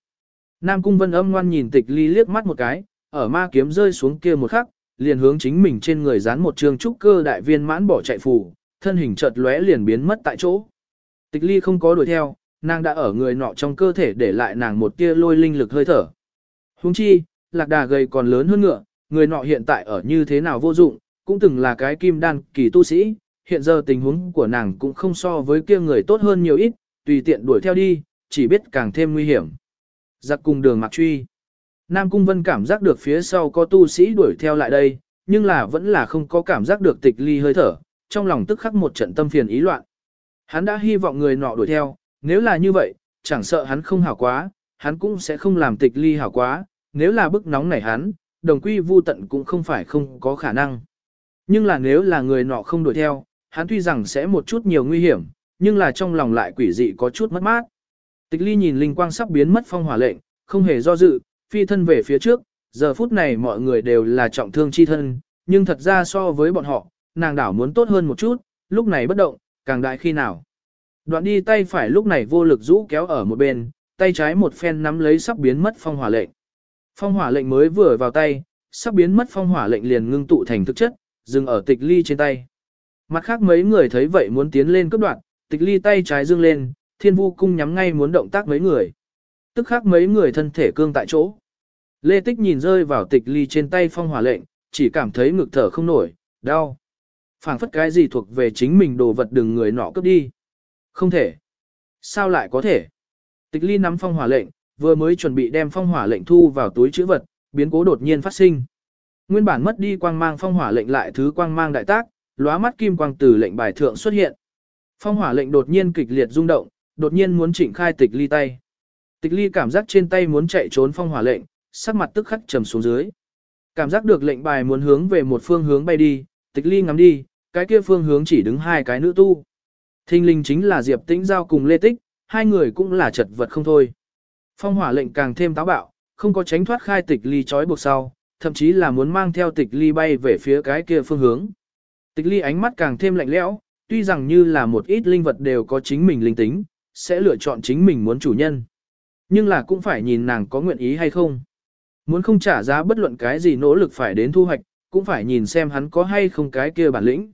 Speaker 1: Nam Cung Vân âm ngoan nhìn tịch ly liếc mắt một cái, ở ma kiếm rơi xuống kia một khắc, liền hướng chính mình trên người dán một trường trúc cơ đại viên mãn bỏ chạy phủ, thân hình chợt lóe liền biến mất tại chỗ. Tịch ly không có đuổi theo, nàng đã ở người nọ trong cơ thể để lại nàng một tia lôi linh lực hơi thở. Huống chi, lạc đà gầy còn lớn hơn ngựa, người nọ hiện tại ở như thế nào vô dụng, cũng từng là cái kim đan kỳ tu sĩ, hiện giờ tình huống của nàng cũng không so với kia người tốt hơn nhiều ít, tùy tiện đuổi theo đi, chỉ biết càng thêm nguy hiểm. Giặc cùng đường mặc truy. Nam Cung Vân cảm giác được phía sau có tu sĩ đuổi theo lại đây, nhưng là vẫn là không có cảm giác được tịch ly hơi thở, trong lòng tức khắc một trận tâm phiền ý loạn. Hắn đã hy vọng người nọ đuổi theo, nếu là như vậy, chẳng sợ hắn không hảo quá, hắn cũng sẽ không làm tịch ly hảo quá, nếu là bức nóng nảy hắn, đồng quy vu tận cũng không phải không có khả năng. Nhưng là nếu là người nọ không đuổi theo, hắn tuy rằng sẽ một chút nhiều nguy hiểm, nhưng là trong lòng lại quỷ dị có chút mất mát. Tịch ly nhìn linh quang sắp biến mất phong hỏa lệnh, không hề do dự, phi thân về phía trước, giờ phút này mọi người đều là trọng thương chi thân, nhưng thật ra so với bọn họ, nàng đảo muốn tốt hơn một chút, lúc này bất động, càng đại khi nào. Đoạn đi tay phải lúc này vô lực rũ kéo ở một bên, tay trái một phen nắm lấy sắp biến mất phong hỏa lệnh. Phong hỏa lệnh mới vừa vào tay, sắp biến mất phong hỏa lệnh liền ngưng tụ thành thực chất, dừng ở tịch ly trên tay. Mặt khác mấy người thấy vậy muốn tiến lên cướp đoạn, tịch ly tay trái dương lên, thiên vu cung nhắm ngay muốn động tác mấy người. Tức khác mấy người thân thể cương tại chỗ. Lê Tích nhìn rơi vào tịch ly trên tay phong hỏa lệnh, chỉ cảm thấy ngực thở không nổi, đau. phảng phất cái gì thuộc về chính mình đồ vật đừng người nọ cướp đi. Không thể. Sao lại có thể? Tịch ly nắm phong hỏa lệnh, vừa mới chuẩn bị đem phong hỏa lệnh thu vào túi chữ vật, biến cố đột nhiên phát sinh. Nguyên bản mất đi quang mang phong hỏa lệnh lại thứ quang mang đại tác, lóa mắt kim quang từ lệnh bài thượng xuất hiện. Phong hỏa lệnh đột nhiên kịch liệt rung động, đột nhiên muốn chỉnh khai tịch ly tay. Tịch ly cảm giác trên tay muốn chạy trốn phong hỏa lệnh, sắc mặt tức khắc trầm xuống dưới. Cảm giác được lệnh bài muốn hướng về một phương hướng bay đi, tịch ly ngắm đi, cái kia phương hướng chỉ đứng hai cái nữ tu. Thinh linh chính là Diệp Tĩnh Giao cùng Lê Tích, hai người cũng là chật vật không thôi. Phong hỏa lệnh càng thêm táo bạo, không có tránh thoát khai tịch ly trói buộc sau, thậm chí là muốn mang theo tịch ly bay về phía cái kia phương hướng. Tịch ly ánh mắt càng thêm lạnh lẽo, tuy rằng như là một ít linh vật đều có chính mình linh tính, sẽ lựa chọn chính mình muốn chủ nhân. Nhưng là cũng phải nhìn nàng có nguyện ý hay không. Muốn không trả giá bất luận cái gì nỗ lực phải đến thu hoạch, cũng phải nhìn xem hắn có hay không cái kia bản lĩnh.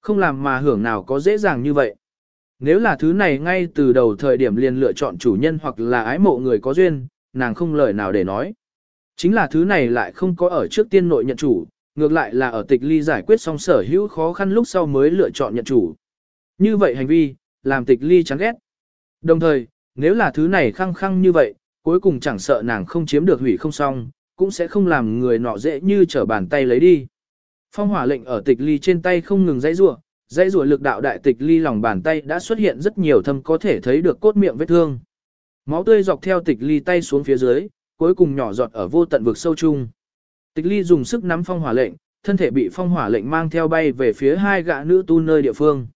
Speaker 1: Không làm mà hưởng nào có dễ dàng như vậy. Nếu là thứ này ngay từ đầu thời điểm liền lựa chọn chủ nhân hoặc là ái mộ người có duyên, nàng không lời nào để nói. Chính là thứ này lại không có ở trước tiên nội nhận chủ, ngược lại là ở tịch ly giải quyết xong sở hữu khó khăn lúc sau mới lựa chọn nhận chủ. Như vậy hành vi, làm tịch ly chán ghét. Đồng thời, nếu là thứ này khăng khăng như vậy, cuối cùng chẳng sợ nàng không chiếm được hủy không xong, cũng sẽ không làm người nọ dễ như trở bàn tay lấy đi. Phong hỏa lệnh ở tịch ly trên tay không ngừng dãy rủa, dãy rủa lực đạo đại tịch ly lòng bàn tay đã xuất hiện rất nhiều thâm có thể thấy được cốt miệng vết thương. Máu tươi dọc theo tịch ly tay xuống phía dưới, cuối cùng nhỏ giọt ở vô tận vực sâu chung. Tịch ly dùng sức nắm phong hỏa lệnh, thân thể bị phong hỏa lệnh mang theo bay về phía hai gã nữ tu nơi địa phương.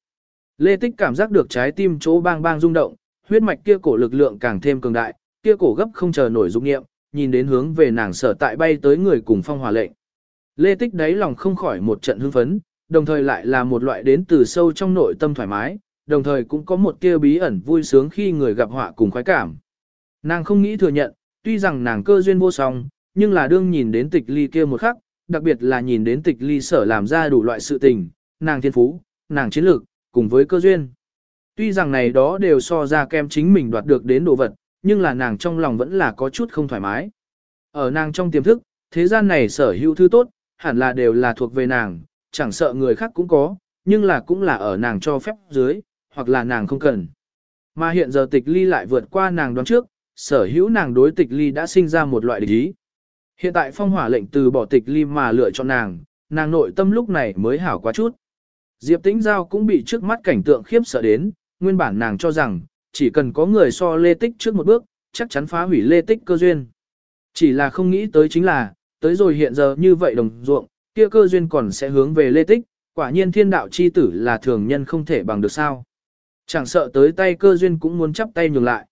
Speaker 1: Lê Tích cảm giác được trái tim chỗ bang bang rung động, huyết mạch kia cổ lực lượng càng thêm cường đại, kia cổ gấp không chờ nổi dụng nghiệm, nhìn đến hướng về nàng sở tại bay tới người cùng phong hỏa lệnh. Lê Tích đáy lòng không khỏi một trận hưng phấn, đồng thời lại là một loại đến từ sâu trong nội tâm thoải mái, đồng thời cũng có một kia bí ẩn vui sướng khi người gặp họa cùng khoái cảm. Nàng không nghĩ thừa nhận, tuy rằng nàng cơ duyên vô song, nhưng là đương nhìn đến tịch ly kia một khắc, đặc biệt là nhìn đến tịch ly sở làm ra đủ loại sự tình, nàng thiên phú, nàng chiến lược, cùng với cơ duyên. Tuy rằng này đó đều so ra kem chính mình đoạt được đến đồ vật, nhưng là nàng trong lòng vẫn là có chút không thoải mái. Ở nàng trong tiềm thức, thế gian này sở hữu thứ tốt, hẳn là đều là thuộc về nàng, chẳng sợ người khác cũng có, nhưng là cũng là ở nàng cho phép dưới, hoặc là nàng không cần. Mà hiện giờ tịch ly lại vượt qua nàng đoán trước, sở hữu nàng đối tịch ly đã sinh ra một loại địch ý. Hiện tại phong hỏa lệnh từ bỏ tịch ly mà lựa chọn nàng, nàng nội tâm lúc này mới hảo quá chút. Diệp tĩnh giao cũng bị trước mắt cảnh tượng khiếp sợ đến, nguyên bản nàng cho rằng, chỉ cần có người so lê tích trước một bước, chắc chắn phá hủy lê tích cơ duyên. Chỉ là không nghĩ tới chính là, tới rồi hiện giờ như vậy đồng ruộng, kia cơ duyên còn sẽ hướng về lê tích, quả nhiên thiên đạo chi tử là thường nhân không thể bằng được sao. Chẳng sợ tới tay cơ duyên cũng muốn chắp tay nhường lại.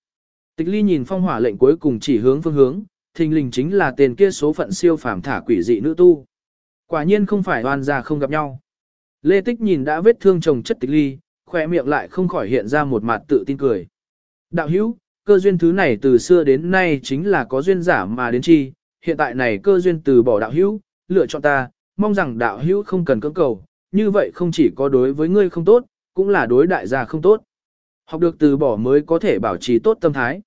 Speaker 1: Tịch ly nhìn phong hỏa lệnh cuối cùng chỉ hướng phương hướng, thình lình chính là tên kia số phận siêu phàm thả quỷ dị nữ tu. Quả nhiên không phải oan gia không gặp nhau. Lê Tích nhìn đã vết thương chồng chất tịch ly, khỏe miệng lại không khỏi hiện ra một mặt tự tin cười. Đạo hữu, cơ duyên thứ này từ xưa đến nay chính là có duyên giả mà đến chi, hiện tại này cơ duyên từ bỏ đạo hữu, lựa chọn ta, mong rằng đạo hữu không cần cưỡng cầu, như vậy không chỉ có đối với ngươi không tốt, cũng là đối đại gia không tốt. Học được từ bỏ mới có thể bảo trì tốt tâm thái.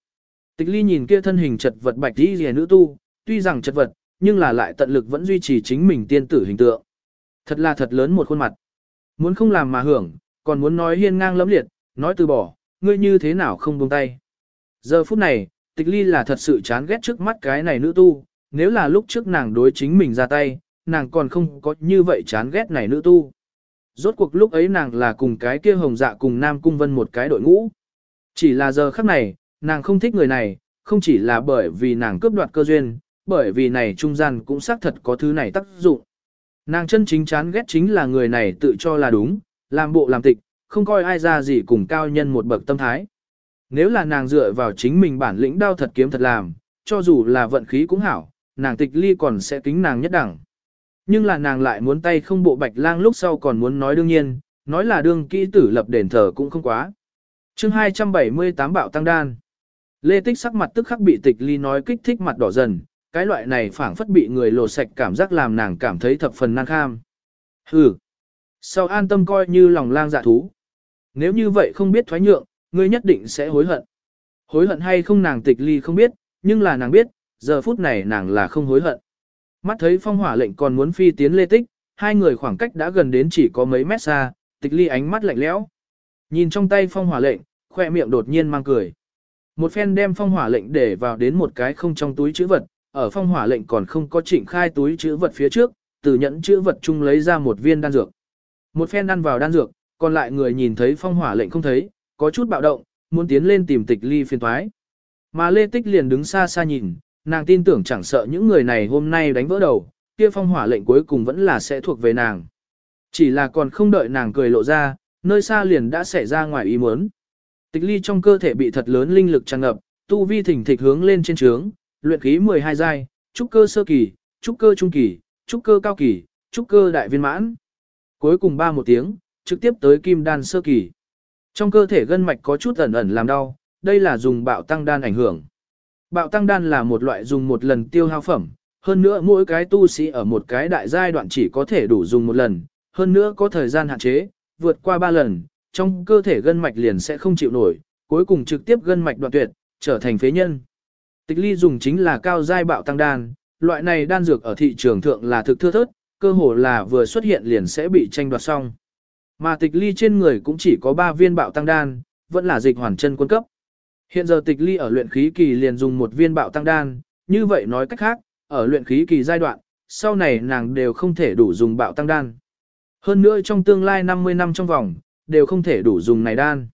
Speaker 1: Tịch ly nhìn kia thân hình chật vật bạch đi rìa nữ tu, tuy rằng chật vật, nhưng là lại tận lực vẫn duy trì chính mình tiên tử hình tượng. Thật là thật lớn một khuôn mặt. Muốn không làm mà hưởng, còn muốn nói hiên ngang lẫm liệt, nói từ bỏ, ngươi như thế nào không buông tay. Giờ phút này, tịch ly là thật sự chán ghét trước mắt cái này nữ tu, nếu là lúc trước nàng đối chính mình ra tay, nàng còn không có như vậy chán ghét này nữ tu. Rốt cuộc lúc ấy nàng là cùng cái kia hồng dạ cùng Nam Cung Vân một cái đội ngũ. Chỉ là giờ khắc này, nàng không thích người này, không chỉ là bởi vì nàng cướp đoạt cơ duyên, bởi vì này trung gian cũng xác thật có thứ này tác dụng. Nàng chân chính chán ghét chính là người này tự cho là đúng, làm bộ làm tịch, không coi ai ra gì cùng cao nhân một bậc tâm thái. Nếu là nàng dựa vào chính mình bản lĩnh đao thật kiếm thật làm, cho dù là vận khí cũng hảo, nàng tịch ly còn sẽ kính nàng nhất đẳng. Nhưng là nàng lại muốn tay không bộ bạch lang lúc sau còn muốn nói đương nhiên, nói là đương kỹ tử lập đền thờ cũng không quá. chương 278 bạo tăng đan. Lê Tích sắc mặt tức khắc bị tịch ly nói kích thích mặt đỏ dần, cái loại này phảng phất bị người lột sạch cảm giác làm nàng cảm thấy thập phần năng kham. Hừ. Sau an tâm coi như lòng lang dạ thú. Nếu như vậy không biết thoái nhượng, ngươi nhất định sẽ hối hận. Hối hận hay không nàng tịch ly không biết, nhưng là nàng biết, giờ phút này nàng là không hối hận. Mắt thấy phong hỏa lệnh còn muốn phi tiến lê tích, hai người khoảng cách đã gần đến chỉ có mấy mét xa, tịch ly ánh mắt lạnh lẽo. Nhìn trong tay phong hỏa lệnh, khoe miệng đột nhiên mang cười. Một phen đem phong hỏa lệnh để vào đến một cái không trong túi chữ vật, ở phong hỏa lệnh còn không có chỉnh khai túi chữ vật phía trước, từ nhẫn chữ vật chung lấy ra một viên đan dược. Một phen ăn vào đan dược, còn lại người nhìn thấy phong hỏa lệnh không thấy, có chút bạo động, muốn tiến lên tìm tịch ly phiền thoái. Mà Lê Tích liền đứng xa xa nhìn, nàng tin tưởng chẳng sợ những người này hôm nay đánh vỡ đầu, kia phong hỏa lệnh cuối cùng vẫn là sẽ thuộc về nàng. Chỉ là còn không đợi nàng cười lộ ra, nơi xa liền đã xảy ra ngoài ý muốn. Tịch ly trong cơ thể bị thật lớn linh lực tràn ngập, tu vi thỉnh thịch hướng lên trên trướng, luyện khí 12 giai, trúc cơ sơ kỳ, trúc cơ trung kỳ, trúc cơ cao kỳ, trúc cơ đại viên mãn. Cuối cùng ba một tiếng, trực tiếp tới kim đan sơ kỳ. Trong cơ thể gân mạch có chút ẩn ẩn làm đau, đây là dùng bạo tăng đan ảnh hưởng. Bạo tăng đan là một loại dùng một lần tiêu hao phẩm, hơn nữa mỗi cái tu sĩ ở một cái đại giai đoạn chỉ có thể đủ dùng một lần, hơn nữa có thời gian hạn chế, vượt qua ba lần, trong cơ thể gân mạch liền sẽ không chịu nổi, cuối cùng trực tiếp gân mạch đoạn tuyệt, trở thành phế nhân. Tịch ly dùng chính là cao giai bạo tăng đan, loại này đan dược ở thị trường thượng là thực thưa thớt, cơ hồ là vừa xuất hiện liền sẽ bị tranh đoạt xong. Mà tịch ly trên người cũng chỉ có 3 viên bạo tăng đan, vẫn là dịch hoàn chân quân cấp. Hiện giờ tịch ly ở luyện khí kỳ liền dùng một viên bạo tăng đan, như vậy nói cách khác, ở luyện khí kỳ giai đoạn, sau này nàng đều không thể đủ dùng bạo tăng đan. Hơn nữa trong tương lai 50 năm trong vòng, đều không thể đủ dùng này đan.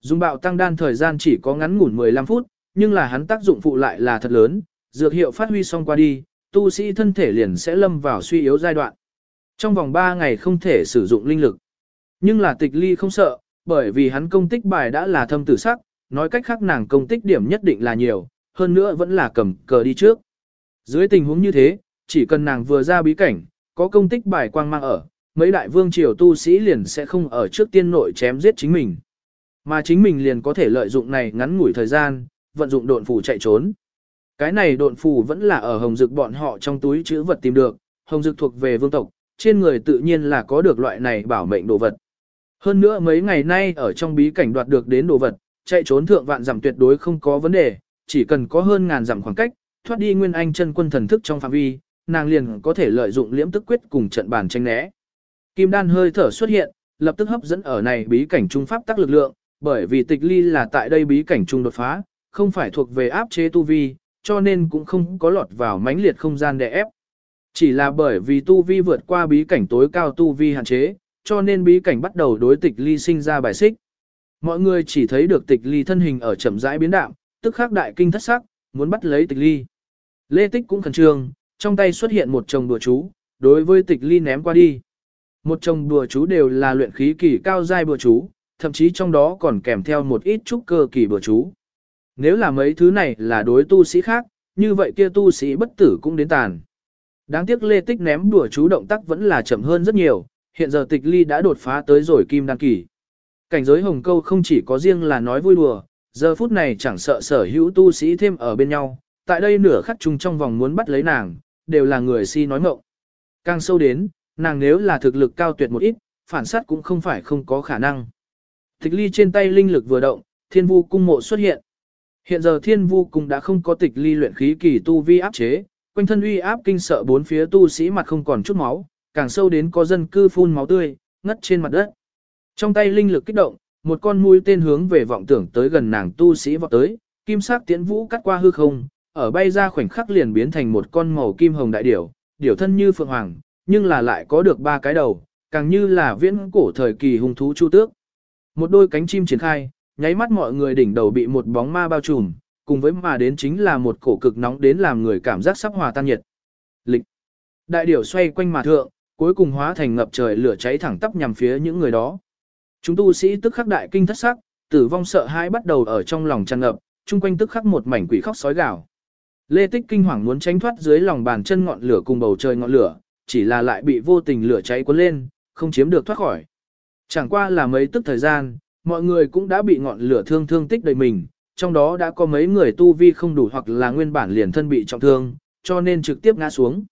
Speaker 1: Dùng bạo tăng đan thời gian chỉ có ngắn ngủn 15 phút, nhưng là hắn tác dụng phụ lại là thật lớn, dược hiệu phát huy xong qua đi, tu sĩ thân thể liền sẽ lâm vào suy yếu giai đoạn. Trong vòng 3 ngày không thể sử dụng linh lực. Nhưng là tịch ly không sợ, bởi vì hắn công tích bài đã là thâm tử sắc, nói cách khác nàng công tích điểm nhất định là nhiều, hơn nữa vẫn là cầm cờ đi trước. Dưới tình huống như thế, chỉ cần nàng vừa ra bí cảnh, có công tích bài quang mang ở, mấy đại vương triều tu sĩ liền sẽ không ở trước tiên nội chém giết chính mình. Mà chính mình liền có thể lợi dụng này ngắn ngủi thời gian, vận dụng độn phù chạy trốn. Cái này độn phù vẫn là ở hồng dực bọn họ trong túi chữ vật tìm được, hồng dực thuộc về vương tộc, trên người tự nhiên là có được loại này bảo mệnh đồ vật. Hơn nữa mấy ngày nay ở trong bí cảnh đoạt được đến đồ vật, chạy trốn thượng vạn giảm tuyệt đối không có vấn đề, chỉ cần có hơn ngàn dặm khoảng cách, thoát đi nguyên anh chân quân thần thức trong phạm vi, nàng liền có thể lợi dụng liễm tức quyết cùng trận bàn tranh né. Kim đan hơi thở xuất hiện, lập tức hấp dẫn ở này bí cảnh trung pháp tác lực lượng, bởi vì tịch ly là tại đây bí cảnh trung đột phá, không phải thuộc về áp chế tu vi, cho nên cũng không có lọt vào mãnh liệt không gian đè ép. Chỉ là bởi vì tu vi vượt qua bí cảnh tối cao tu vi hạn chế, cho nên bí cảnh bắt đầu đối tịch ly sinh ra bài xích. Mọi người chỉ thấy được tịch ly thân hình ở chậm rãi biến đạm, tức khắc đại kinh thất sắc, muốn bắt lấy tịch ly. Lê Tích cũng khẩn trương, trong tay xuất hiện một chồng đùa chú, đối với tịch ly ném qua đi. Một chồng đùa chú đều là luyện khí kỳ cao giai bùa chú, thậm chí trong đó còn kèm theo một ít trúc cơ kỳ bùa chú. Nếu là mấy thứ này là đối tu sĩ khác, như vậy kia tu sĩ bất tử cũng đến tàn. Đáng tiếc Lê Tích ném đùa chú động tác vẫn là chậm hơn rất nhiều, hiện giờ tịch ly đã đột phá tới rồi kim đăng kỳ. Cảnh giới hồng câu không chỉ có riêng là nói vui đùa, giờ phút này chẳng sợ sở hữu tu sĩ thêm ở bên nhau, tại đây nửa khắc chung trong vòng muốn bắt lấy nàng, đều là người si nói mộng. Càng sâu đến, nàng nếu là thực lực cao tuyệt một ít, phản sát cũng không phải không có khả năng. Tịch ly trên tay linh lực vừa động, thiên vu cung mộ xuất hiện. Hiện giờ thiên vu cung đã không có tịch ly luyện khí kỳ tu vi áp chế, quanh thân uy áp kinh sợ bốn phía tu sĩ mặt không còn chút máu, càng sâu đến có dân cư phun máu tươi, ngất trên mặt đất. Trong tay linh lực kích động, một con mũi tên hướng về vọng tưởng tới gần nàng tu sĩ vọt tới, kim sắc tiễn vũ cắt qua hư không, ở bay ra khoảnh khắc liền biến thành một con màu kim hồng đại điểu, điểu thân như phượng hoàng, nhưng là lại có được ba cái đầu, càng như là viễn cổ thời kỳ hung thú chu tước. Một đôi cánh chim triển khai, nháy mắt mọi người đỉnh đầu bị một bóng ma bao trùm, cùng với mà đến chính là một cổ cực nóng đến làm người cảm giác sắp hòa tan nhiệt. Lịch. Đại điểu xoay quanh mà thượng, cuối cùng hóa thành ngập trời lửa cháy thẳng tắp nhằm phía những người đó. Chúng tu sĩ tức khắc đại kinh thất sắc, tử vong sợ hãi bắt đầu ở trong lòng tràn ngập, chung quanh tức khắc một mảnh quỷ khóc sói gào. Lê Tích kinh hoàng muốn tránh thoát dưới lòng bàn chân ngọn lửa cùng bầu trời ngọn lửa, chỉ là lại bị vô tình lửa cháy cuốn lên, không chiếm được thoát khỏi. Chẳng qua là mấy tức thời gian, mọi người cũng đã bị ngọn lửa thương thương tích đầy mình, trong đó đã có mấy người tu vi không đủ hoặc là nguyên bản liền thân bị trọng thương, cho nên trực tiếp ngã xuống.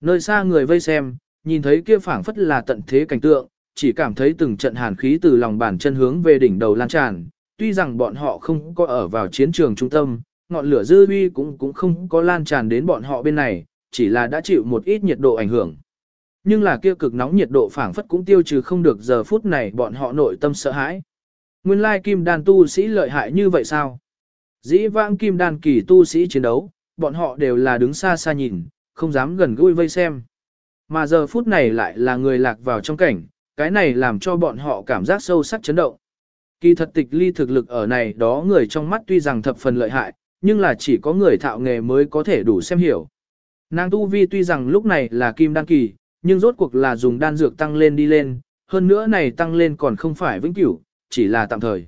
Speaker 1: Nơi xa người vây xem, nhìn thấy kia phảng phất là tận thế cảnh tượng, chỉ cảm thấy từng trận hàn khí từ lòng bàn chân hướng về đỉnh đầu lan tràn, tuy rằng bọn họ không có ở vào chiến trường trung tâm, ngọn lửa dư uy cũng cũng không có lan tràn đến bọn họ bên này, chỉ là đã chịu một ít nhiệt độ ảnh hưởng. Nhưng là kia cực nóng nhiệt độ phảng phất cũng tiêu trừ không được giờ phút này bọn họ nội tâm sợ hãi. Nguyên lai kim đan tu sĩ lợi hại như vậy sao? Dĩ vãng kim đan kỳ tu sĩ chiến đấu, bọn họ đều là đứng xa xa nhìn, không dám gần gũi vây xem. Mà giờ phút này lại là người lạc vào trong cảnh, cái này làm cho bọn họ cảm giác sâu sắc chấn động. Kỳ thật tịch ly thực lực ở này đó người trong mắt tuy rằng thập phần lợi hại, nhưng là chỉ có người thạo nghề mới có thể đủ xem hiểu. Nàng tu vi tuy rằng lúc này là kim đan kỳ, nhưng rốt cuộc là dùng đan dược tăng lên đi lên, hơn nữa này tăng lên còn không phải vĩnh cửu, chỉ là tạm thời.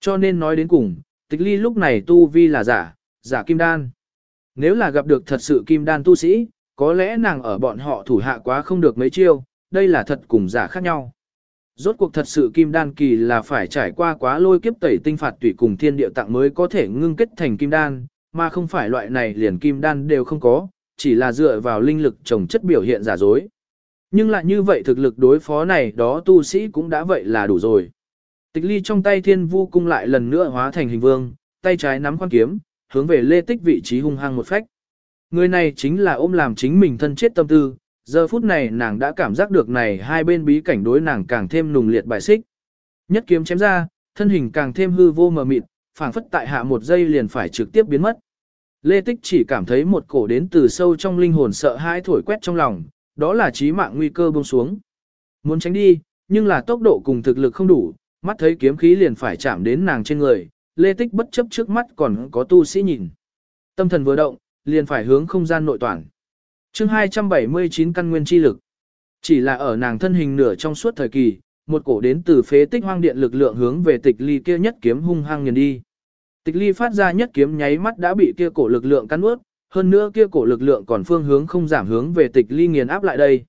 Speaker 1: Cho nên nói đến cùng, Tịch ly lúc này tu vi là giả, giả kim đan. Nếu là gặp được thật sự kim đan tu sĩ, có lẽ nàng ở bọn họ thủ hạ quá không được mấy chiêu, đây là thật cùng giả khác nhau. Rốt cuộc thật sự kim đan kỳ là phải trải qua quá lôi kiếp tẩy tinh phạt tủy cùng thiên địa tặng mới có thể ngưng kết thành kim đan, mà không phải loại này liền kim đan đều không có, chỉ là dựa vào linh lực trồng chất biểu hiện giả dối. Nhưng lại như vậy thực lực đối phó này đó tu sĩ cũng đã vậy là đủ rồi. Tịch ly trong tay thiên vu cung lại lần nữa hóa thành hình vương, tay trái nắm quan kiếm, hướng về lê tích vị trí hung hăng một phách. Người này chính là ôm làm chính mình thân chết tâm tư, giờ phút này nàng đã cảm giác được này hai bên bí cảnh đối nàng càng thêm nùng liệt bài xích. Nhất kiếm chém ra, thân hình càng thêm hư vô mờ mịt, phảng phất tại hạ một giây liền phải trực tiếp biến mất. Lê Tích chỉ cảm thấy một cổ đến từ sâu trong linh hồn sợ hãi thổi quét trong lòng, đó là chí mạng nguy cơ buông xuống. Muốn tránh đi, nhưng là tốc độ cùng thực lực không đủ, mắt thấy kiếm khí liền phải chạm đến nàng trên người, Lê Tích bất chấp trước mắt còn có tu sĩ nhìn. Tâm thần vừa động, liền phải hướng không gian nội toàn. chương 279 căn nguyên chi lực. Chỉ là ở nàng thân hình nửa trong suốt thời kỳ, một cổ đến từ phế tích hoang điện lực lượng hướng về tịch ly kia nhất kiếm hung hăng nghiền đi. Tịch ly phát ra nhất kiếm nháy mắt đã bị kia cổ lực lượng cắn ướt, hơn nữa kia cổ lực lượng còn phương hướng không giảm hướng về tịch ly nghiền áp lại đây.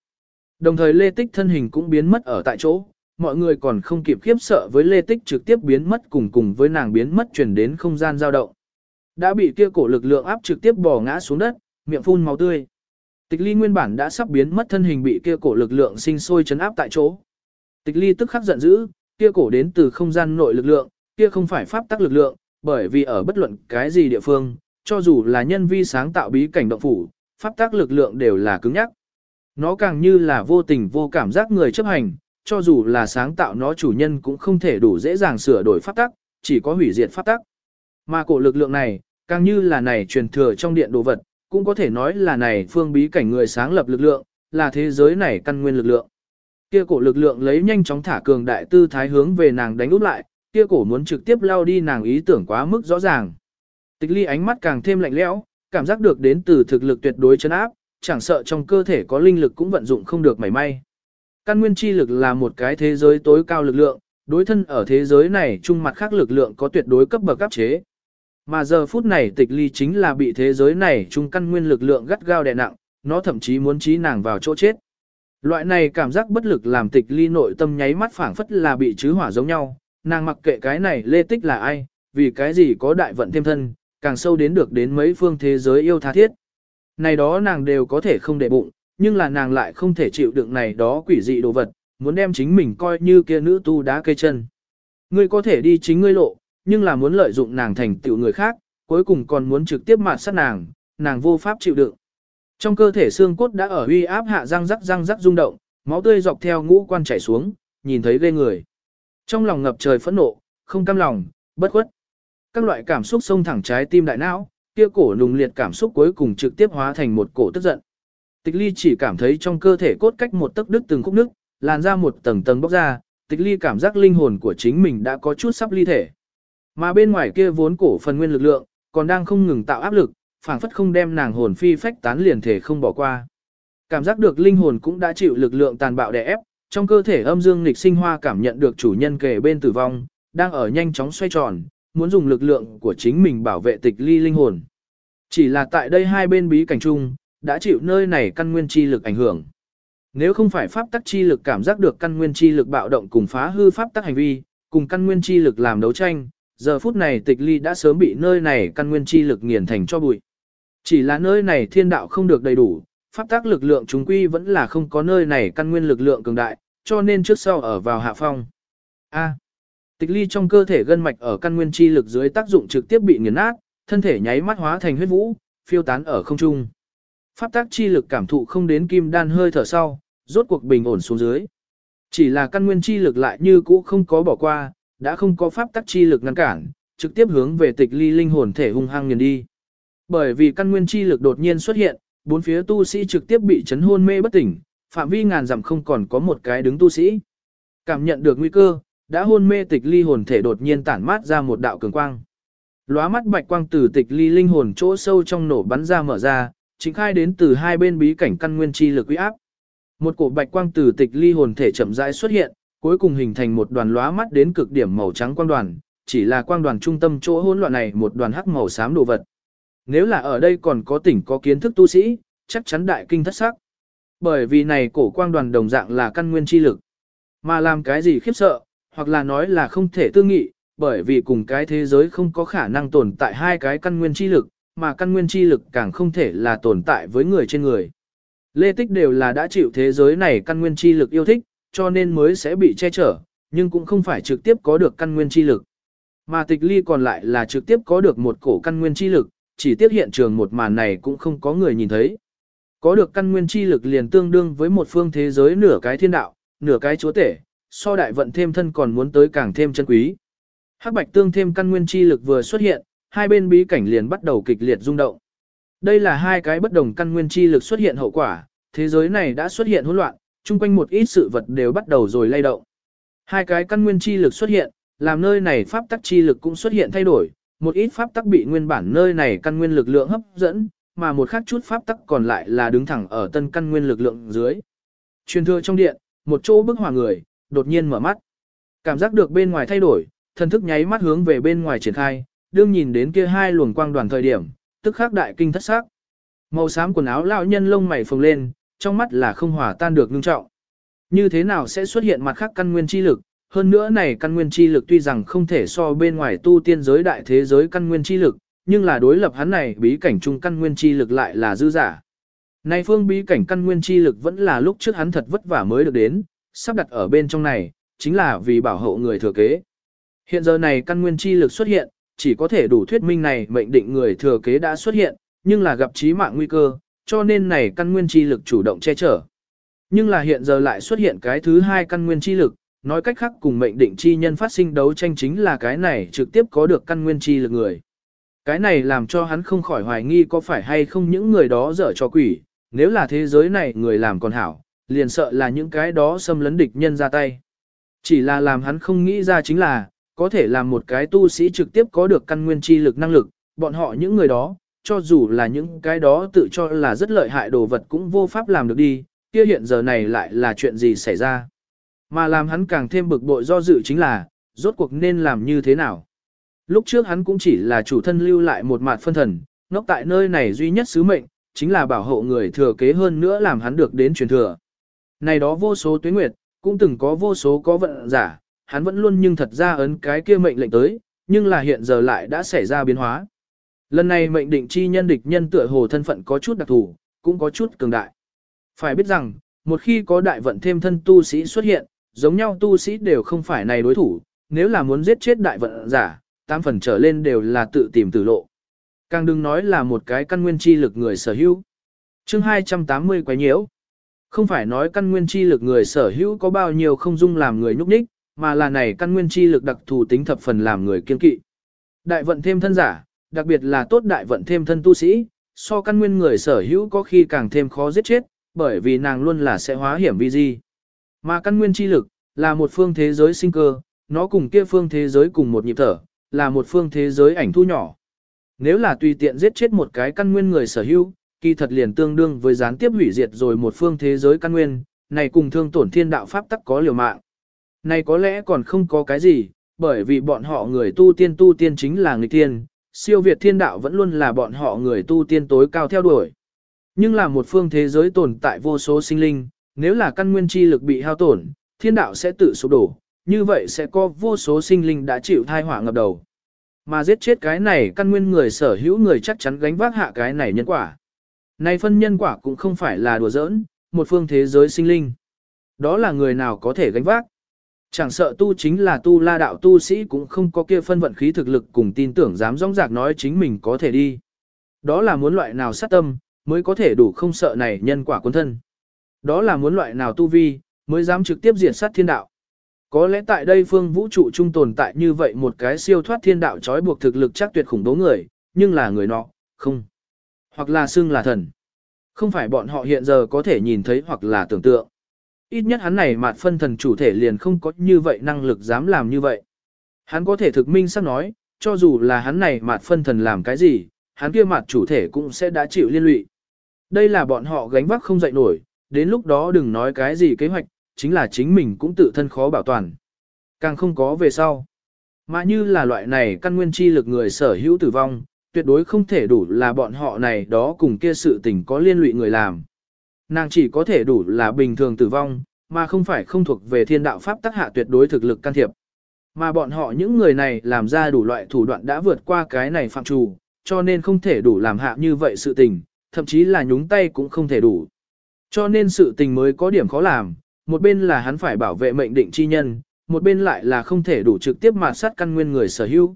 Speaker 1: Đồng thời lê tích thân hình cũng biến mất ở tại chỗ, mọi người còn không kịp khiếp sợ với lê tích trực tiếp biến mất cùng cùng với nàng biến mất chuyển đến không gian dao động. Đã bị kia cổ lực lượng áp trực tiếp bò ngã xuống đất, miệng phun máu tươi. Tịch ly nguyên bản đã sắp biến mất thân hình bị kia cổ lực lượng sinh sôi chấn áp tại chỗ. Tịch ly tức khắc giận dữ, kia cổ đến từ không gian nội lực lượng, kia không phải pháp tắc lực lượng, bởi vì ở bất luận cái gì địa phương, cho dù là nhân vi sáng tạo bí cảnh động phủ, pháp tắc lực lượng đều là cứng nhắc. Nó càng như là vô tình vô cảm giác người chấp hành, cho dù là sáng tạo nó chủ nhân cũng không thể đủ dễ dàng sửa đổi pháp tắc, chỉ có hủy diệt pháp tắc. Mà cổ lực lượng này, càng như là này truyền thừa trong điện đồ vật, cũng có thể nói là này phương bí cảnh người sáng lập lực lượng, là thế giới này căn nguyên lực lượng. Kia cổ lực lượng lấy nhanh chóng thả cường đại tư thái hướng về nàng đánh úp lại, kia cổ muốn trực tiếp lao đi nàng ý tưởng quá mức rõ ràng. Tịch ly ánh mắt càng thêm lạnh lẽo, cảm giác được đến từ thực lực tuyệt đối chân áp, chẳng sợ trong cơ thể có linh lực cũng vận dụng không được mảy may. Căn nguyên chi lực là một cái thế giới tối cao lực lượng, đối thân ở thế giới này chung mặt khác lực lượng có tuyệt đối cấp bậc áp chế. Mà giờ phút này tịch ly chính là bị thế giới này chung căn nguyên lực lượng gắt gao đè nặng, nó thậm chí muốn trí nàng vào chỗ chết. Loại này cảm giác bất lực làm tịch ly nội tâm nháy mắt phảng phất là bị chứ hỏa giống nhau, nàng mặc kệ cái này lê tích là ai, vì cái gì có đại vận thêm thân, càng sâu đến được đến mấy phương thế giới yêu tha thiết. Này đó nàng đều có thể không để bụng, nhưng là nàng lại không thể chịu đựng này đó quỷ dị đồ vật, muốn đem chính mình coi như kia nữ tu đá cây chân. Ngươi có thể đi chính ngươi lộ, nhưng là muốn lợi dụng nàng thành tựu người khác, cuối cùng còn muốn trực tiếp mạt sát nàng, nàng vô pháp chịu đựng. Trong cơ thể xương cốt đã ở uy áp hạ răng rắc răng rắc rung động, máu tươi dọc theo ngũ quan chảy xuống, nhìn thấy ghê người. Trong lòng ngập trời phẫn nộ, không cam lòng, bất khuất. Các loại cảm xúc xông thẳng trái tim đại não, kia cổ nùng liệt cảm xúc cuối cùng trực tiếp hóa thành một cổ tức giận. Tịch ly chỉ cảm thấy trong cơ thể cốt cách một tấc đứt từng khúc nước, làn ra một tầng tầng bốc ra, tịch ly cảm giác linh hồn của chính mình đã có chút sắp ly thể. Mà bên ngoài kia vốn cổ phần nguyên lực lượng, còn đang không ngừng tạo áp lực, phảng phất không đem nàng hồn phi phách tán liền thể không bỏ qua. Cảm giác được linh hồn cũng đã chịu lực lượng tàn bạo đè ép, trong cơ thể âm dương nghịch sinh hoa cảm nhận được chủ nhân kề bên tử vong, đang ở nhanh chóng xoay tròn, muốn dùng lực lượng của chính mình bảo vệ tịch ly linh hồn. Chỉ là tại đây hai bên bí cảnh chung, đã chịu nơi này căn nguyên chi lực ảnh hưởng. Nếu không phải pháp tắc chi lực cảm giác được căn nguyên chi lực bạo động cùng phá hư pháp tắc hành vi, cùng căn nguyên chi lực làm đấu tranh, giờ phút này tịch ly đã sớm bị nơi này căn nguyên chi lực nghiền thành cho bụi. Chỉ là nơi này thiên đạo không được đầy đủ, pháp tác lực lượng chúng quy vẫn là không có nơi này căn nguyên lực lượng cường đại, cho nên trước sau ở vào hạ phong. A. tịch ly trong cơ thể gân mạch ở căn nguyên chi lực dưới tác dụng trực tiếp bị nghiền nát, thân thể nháy mắt hóa thành huyết vũ, phiêu tán ở không trung. Pháp tác chi lực cảm thụ không đến kim đan hơi thở sau, rốt cuộc bình ổn xuống dưới. Chỉ là căn nguyên chi lực lại như cũ không có bỏ qua, đã không có pháp tác chi lực ngăn cản, trực tiếp hướng về tịch ly linh hồn thể hung hăng nghiền đi. Bởi vì căn nguyên chi lực đột nhiên xuất hiện, bốn phía tu sĩ trực tiếp bị chấn hôn mê bất tỉnh, phạm vi ngàn dặm không còn có một cái đứng tu sĩ. Cảm nhận được nguy cơ, đã hôn mê tịch ly hồn thể đột nhiên tản mát ra một đạo cường quang. Lóa mắt bạch quang từ tịch ly linh hồn chỗ sâu trong nổ bắn ra mở ra, chính khai đến từ hai bên bí cảnh căn nguyên chi lực uy áp. Một cổ bạch quang từ tịch ly hồn thể chậm rãi xuất hiện, cuối cùng hình thành một đoàn lóa mắt đến cực điểm màu trắng quang đoàn, chỉ là quang đoàn trung tâm chỗ hỗn loạn này một đoàn hắc màu xám đồ vật. Nếu là ở đây còn có tỉnh có kiến thức tu sĩ, chắc chắn đại kinh thất sắc. Bởi vì này cổ quang đoàn đồng dạng là căn nguyên chi lực. Mà làm cái gì khiếp sợ, hoặc là nói là không thể tư nghị, bởi vì cùng cái thế giới không có khả năng tồn tại hai cái căn nguyên chi lực, mà căn nguyên chi lực càng không thể là tồn tại với người trên người. Lê Tích đều là đã chịu thế giới này căn nguyên chi lực yêu thích, cho nên mới sẽ bị che chở, nhưng cũng không phải trực tiếp có được căn nguyên chi lực. Mà tịch ly còn lại là trực tiếp có được một cổ căn nguyên chi lực, chỉ tiếc hiện trường một màn này cũng không có người nhìn thấy. Có được căn nguyên chi lực liền tương đương với một phương thế giới nửa cái thiên đạo, nửa cái chúa tể, so đại vận thêm thân còn muốn tới càng thêm chân quý. Hắc bạch tương thêm căn nguyên chi lực vừa xuất hiện, hai bên bí cảnh liền bắt đầu kịch liệt rung động. Đây là hai cái bất đồng căn nguyên chi lực xuất hiện hậu quả, thế giới này đã xuất hiện hỗn loạn, chung quanh một ít sự vật đều bắt đầu rồi lay động. Hai cái căn nguyên chi lực xuất hiện, làm nơi này pháp tắc chi lực cũng xuất hiện thay đổi, một ít pháp tắc bị nguyên bản nơi này căn nguyên lực lượng hấp dẫn, mà một khác chút pháp tắc còn lại là đứng thẳng ở tân căn nguyên lực lượng dưới. Truyền thừa trong điện, một chỗ bức hỏa người, đột nhiên mở mắt. Cảm giác được bên ngoài thay đổi, thần thức nháy mắt hướng về bên ngoài triển khai, đương nhìn đến kia hai luồng quang đoàn thời điểm, tức khắc đại kinh thất sắc. Màu xám quần áo lão nhân lông mày phồng lên, trong mắt là không hòa tan được ngưng trọng. Như thế nào sẽ xuất hiện mặt khác căn nguyên chi lực, hơn nữa này căn nguyên chi lực tuy rằng không thể so bên ngoài tu tiên giới đại thế giới căn nguyên chi lực, nhưng là đối lập hắn này bí cảnh chung căn nguyên chi lực lại là dư giả. Này phương bí cảnh căn nguyên chi lực vẫn là lúc trước hắn thật vất vả mới được đến, sắp đặt ở bên trong này, chính là vì bảo hộ người thừa kế. Hiện giờ này căn nguyên chi lực xuất hiện, chỉ có thể đủ thuyết minh này mệnh định người thừa kế đã xuất hiện, nhưng là gặp chí mạng nguy cơ, cho nên này căn nguyên chi lực chủ động che chở. Nhưng là hiện giờ lại xuất hiện cái thứ hai căn nguyên chi lực, nói cách khác cùng mệnh định chi nhân phát sinh đấu tranh chính là cái này trực tiếp có được căn nguyên chi lực người. Cái này làm cho hắn không khỏi hoài nghi có phải hay không những người đó dở cho quỷ, nếu là thế giới này người làm còn hảo, liền sợ là những cái đó xâm lấn địch nhân ra tay. Chỉ là làm hắn không nghĩ ra chính là, có thể làm một cái tu sĩ trực tiếp có được căn nguyên chi lực năng lực, bọn họ những người đó, cho dù là những cái đó tự cho là rất lợi hại đồ vật cũng vô pháp làm được đi, kia hiện giờ này lại là chuyện gì xảy ra. Mà làm hắn càng thêm bực bội do dự chính là, rốt cuộc nên làm như thế nào. Lúc trước hắn cũng chỉ là chủ thân lưu lại một mạt phân thần, ngốc tại nơi này duy nhất sứ mệnh, chính là bảo hộ người thừa kế hơn nữa làm hắn được đến truyền thừa. Này đó vô số tuyến nguyệt, cũng từng có vô số có vận giả, hắn vẫn luôn nhưng thật ra ấn cái kia mệnh lệnh tới, nhưng là hiện giờ lại đã xảy ra biến hóa. Lần này mệnh định chi nhân địch nhân tựa hồ thân phận có chút đặc thù, cũng có chút cường đại. Phải biết rằng, một khi có đại vận thêm thân tu sĩ xuất hiện, giống nhau tu sĩ đều không phải này đối thủ, nếu là muốn giết chết đại vận giả, tam phần trở lên đều là tự tìm tử lộ. Càng đừng nói là một cái căn nguyên chi lực người sở hữu. chương 280 quá nhiễu. Không phải nói căn nguyên chi lực người sở hữu có bao nhiêu không dung làm người nhúc nhích, mà là này căn nguyên chi lực đặc thù tính thập phần làm người kiên kỵ. Đại vận thêm thân giả, đặc biệt là tốt đại vận thêm thân tu sĩ, so căn nguyên người sở hữu có khi càng thêm khó giết chết, bởi vì nàng luôn là sẽ hóa hiểm vi di. Mà căn nguyên chi lực, là một phương thế giới sinh cơ, nó cùng kia phương thế giới cùng một nhịp thở, là một phương thế giới ảnh thu nhỏ. Nếu là tùy tiện giết chết một cái căn nguyên người sở hữu, kỳ thật liền tương đương với gián tiếp hủy diệt rồi một phương thế giới căn nguyên, này cùng thương tổn thiên đạo pháp tắc có liều mạng. Này có lẽ còn không có cái gì, bởi vì bọn họ người tu tiên tu tiên chính là người tiên, siêu việt thiên đạo vẫn luôn là bọn họ người tu tiên tối cao theo đuổi. Nhưng là một phương thế giới tồn tại vô số sinh linh, nếu là căn nguyên chi lực bị hao tổn, thiên đạo sẽ tự sụp đổ, như vậy sẽ có vô số sinh linh đã chịu thai họa ngập đầu. Mà giết chết cái này căn nguyên người sở hữu người chắc chắn gánh vác hạ cái này nhân quả. Này phân nhân quả cũng không phải là đùa giỡn, một phương thế giới sinh linh. Đó là người nào có thể gánh vác. Chẳng sợ tu chính là tu la đạo tu sĩ cũng không có kia phân vận khí thực lực cùng tin tưởng dám rong rạc nói chính mình có thể đi. Đó là muốn loại nào sát tâm, mới có thể đủ không sợ này nhân quả quân thân. Đó là muốn loại nào tu vi, mới dám trực tiếp diệt sát thiên đạo. Có lẽ tại đây phương vũ trụ trung tồn tại như vậy một cái siêu thoát thiên đạo trói buộc thực lực chắc tuyệt khủng bố người, nhưng là người nọ, không. Hoặc là xưng là thần. Không phải bọn họ hiện giờ có thể nhìn thấy hoặc là tưởng tượng. Ít nhất hắn này mạt phân thần chủ thể liền không có như vậy năng lực dám làm như vậy. Hắn có thể thực minh sắp nói, cho dù là hắn này mạt phân thần làm cái gì, hắn kia mạt chủ thể cũng sẽ đã chịu liên lụy. Đây là bọn họ gánh vác không dậy nổi, đến lúc đó đừng nói cái gì kế hoạch, chính là chính mình cũng tự thân khó bảo toàn. Càng không có về sau. Mà như là loại này căn nguyên chi lực người sở hữu tử vong, tuyệt đối không thể đủ là bọn họ này đó cùng kia sự tình có liên lụy người làm. Nàng chỉ có thể đủ là bình thường tử vong, mà không phải không thuộc về thiên đạo pháp tác hạ tuyệt đối thực lực can thiệp. Mà bọn họ những người này làm ra đủ loại thủ đoạn đã vượt qua cái này phạm trù, cho nên không thể đủ làm hạ như vậy sự tình, thậm chí là nhúng tay cũng không thể đủ. Cho nên sự tình mới có điểm khó làm, một bên là hắn phải bảo vệ mệnh định chi nhân, một bên lại là không thể đủ trực tiếp mà sát căn nguyên người sở hữu.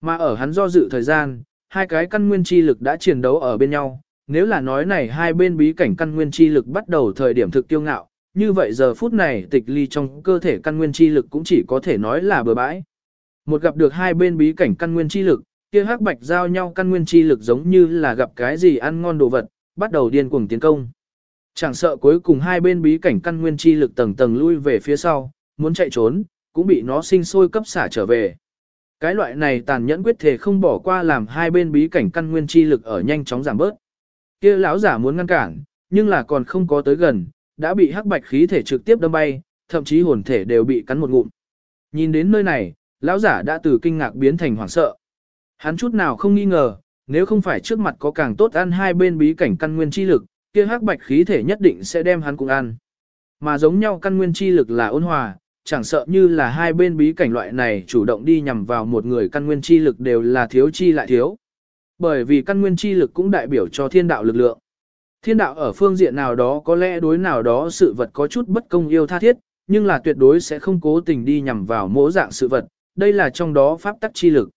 Speaker 1: Mà ở hắn do dự thời gian, hai cái căn nguyên chi lực đã chiến đấu ở bên nhau, nếu là nói này hai bên bí cảnh căn nguyên chi lực bắt đầu thời điểm thực tiêu ngạo, như vậy giờ phút này tịch ly trong cơ thể căn nguyên chi lực cũng chỉ có thể nói là bừa bãi. Một gặp được hai bên bí cảnh căn nguyên chi lực, kia hắc bạch giao nhau căn nguyên chi lực giống như là gặp cái gì ăn ngon đồ vật, bắt đầu điên cuồng tiến công. Chẳng sợ cuối cùng hai bên bí cảnh căn nguyên chi lực tầng tầng lui về phía sau, muốn chạy trốn, cũng bị nó sinh sôi cấp xả trở về. Cái loại này tàn nhẫn quyết thể không bỏ qua làm hai bên bí cảnh căn nguyên chi lực ở nhanh chóng giảm bớt. Kia lão giả muốn ngăn cản, nhưng là còn không có tới gần, đã bị hắc bạch khí thể trực tiếp đâm bay, thậm chí hồn thể đều bị cắn một ngụm. Nhìn đến nơi này, lão giả đã từ kinh ngạc biến thành hoảng sợ. Hắn chút nào không nghi ngờ, nếu không phải trước mặt có càng tốt ăn hai bên bí cảnh căn nguyên chi lực, kia hắc bạch khí thể nhất định sẽ đem hắn cùng ăn. Mà giống nhau căn nguyên chi lực là ôn hòa, chẳng sợ như là hai bên bí cảnh loại này chủ động đi nhằm vào một người căn nguyên chi lực đều là thiếu chi lại thiếu. Bởi vì căn nguyên chi lực cũng đại biểu cho thiên đạo lực lượng. Thiên đạo ở phương diện nào đó có lẽ đối nào đó sự vật có chút bất công yêu tha thiết, nhưng là tuyệt đối sẽ không cố tình đi nhằm vào mỗi dạng sự vật, đây là trong đó pháp tắc chi lực.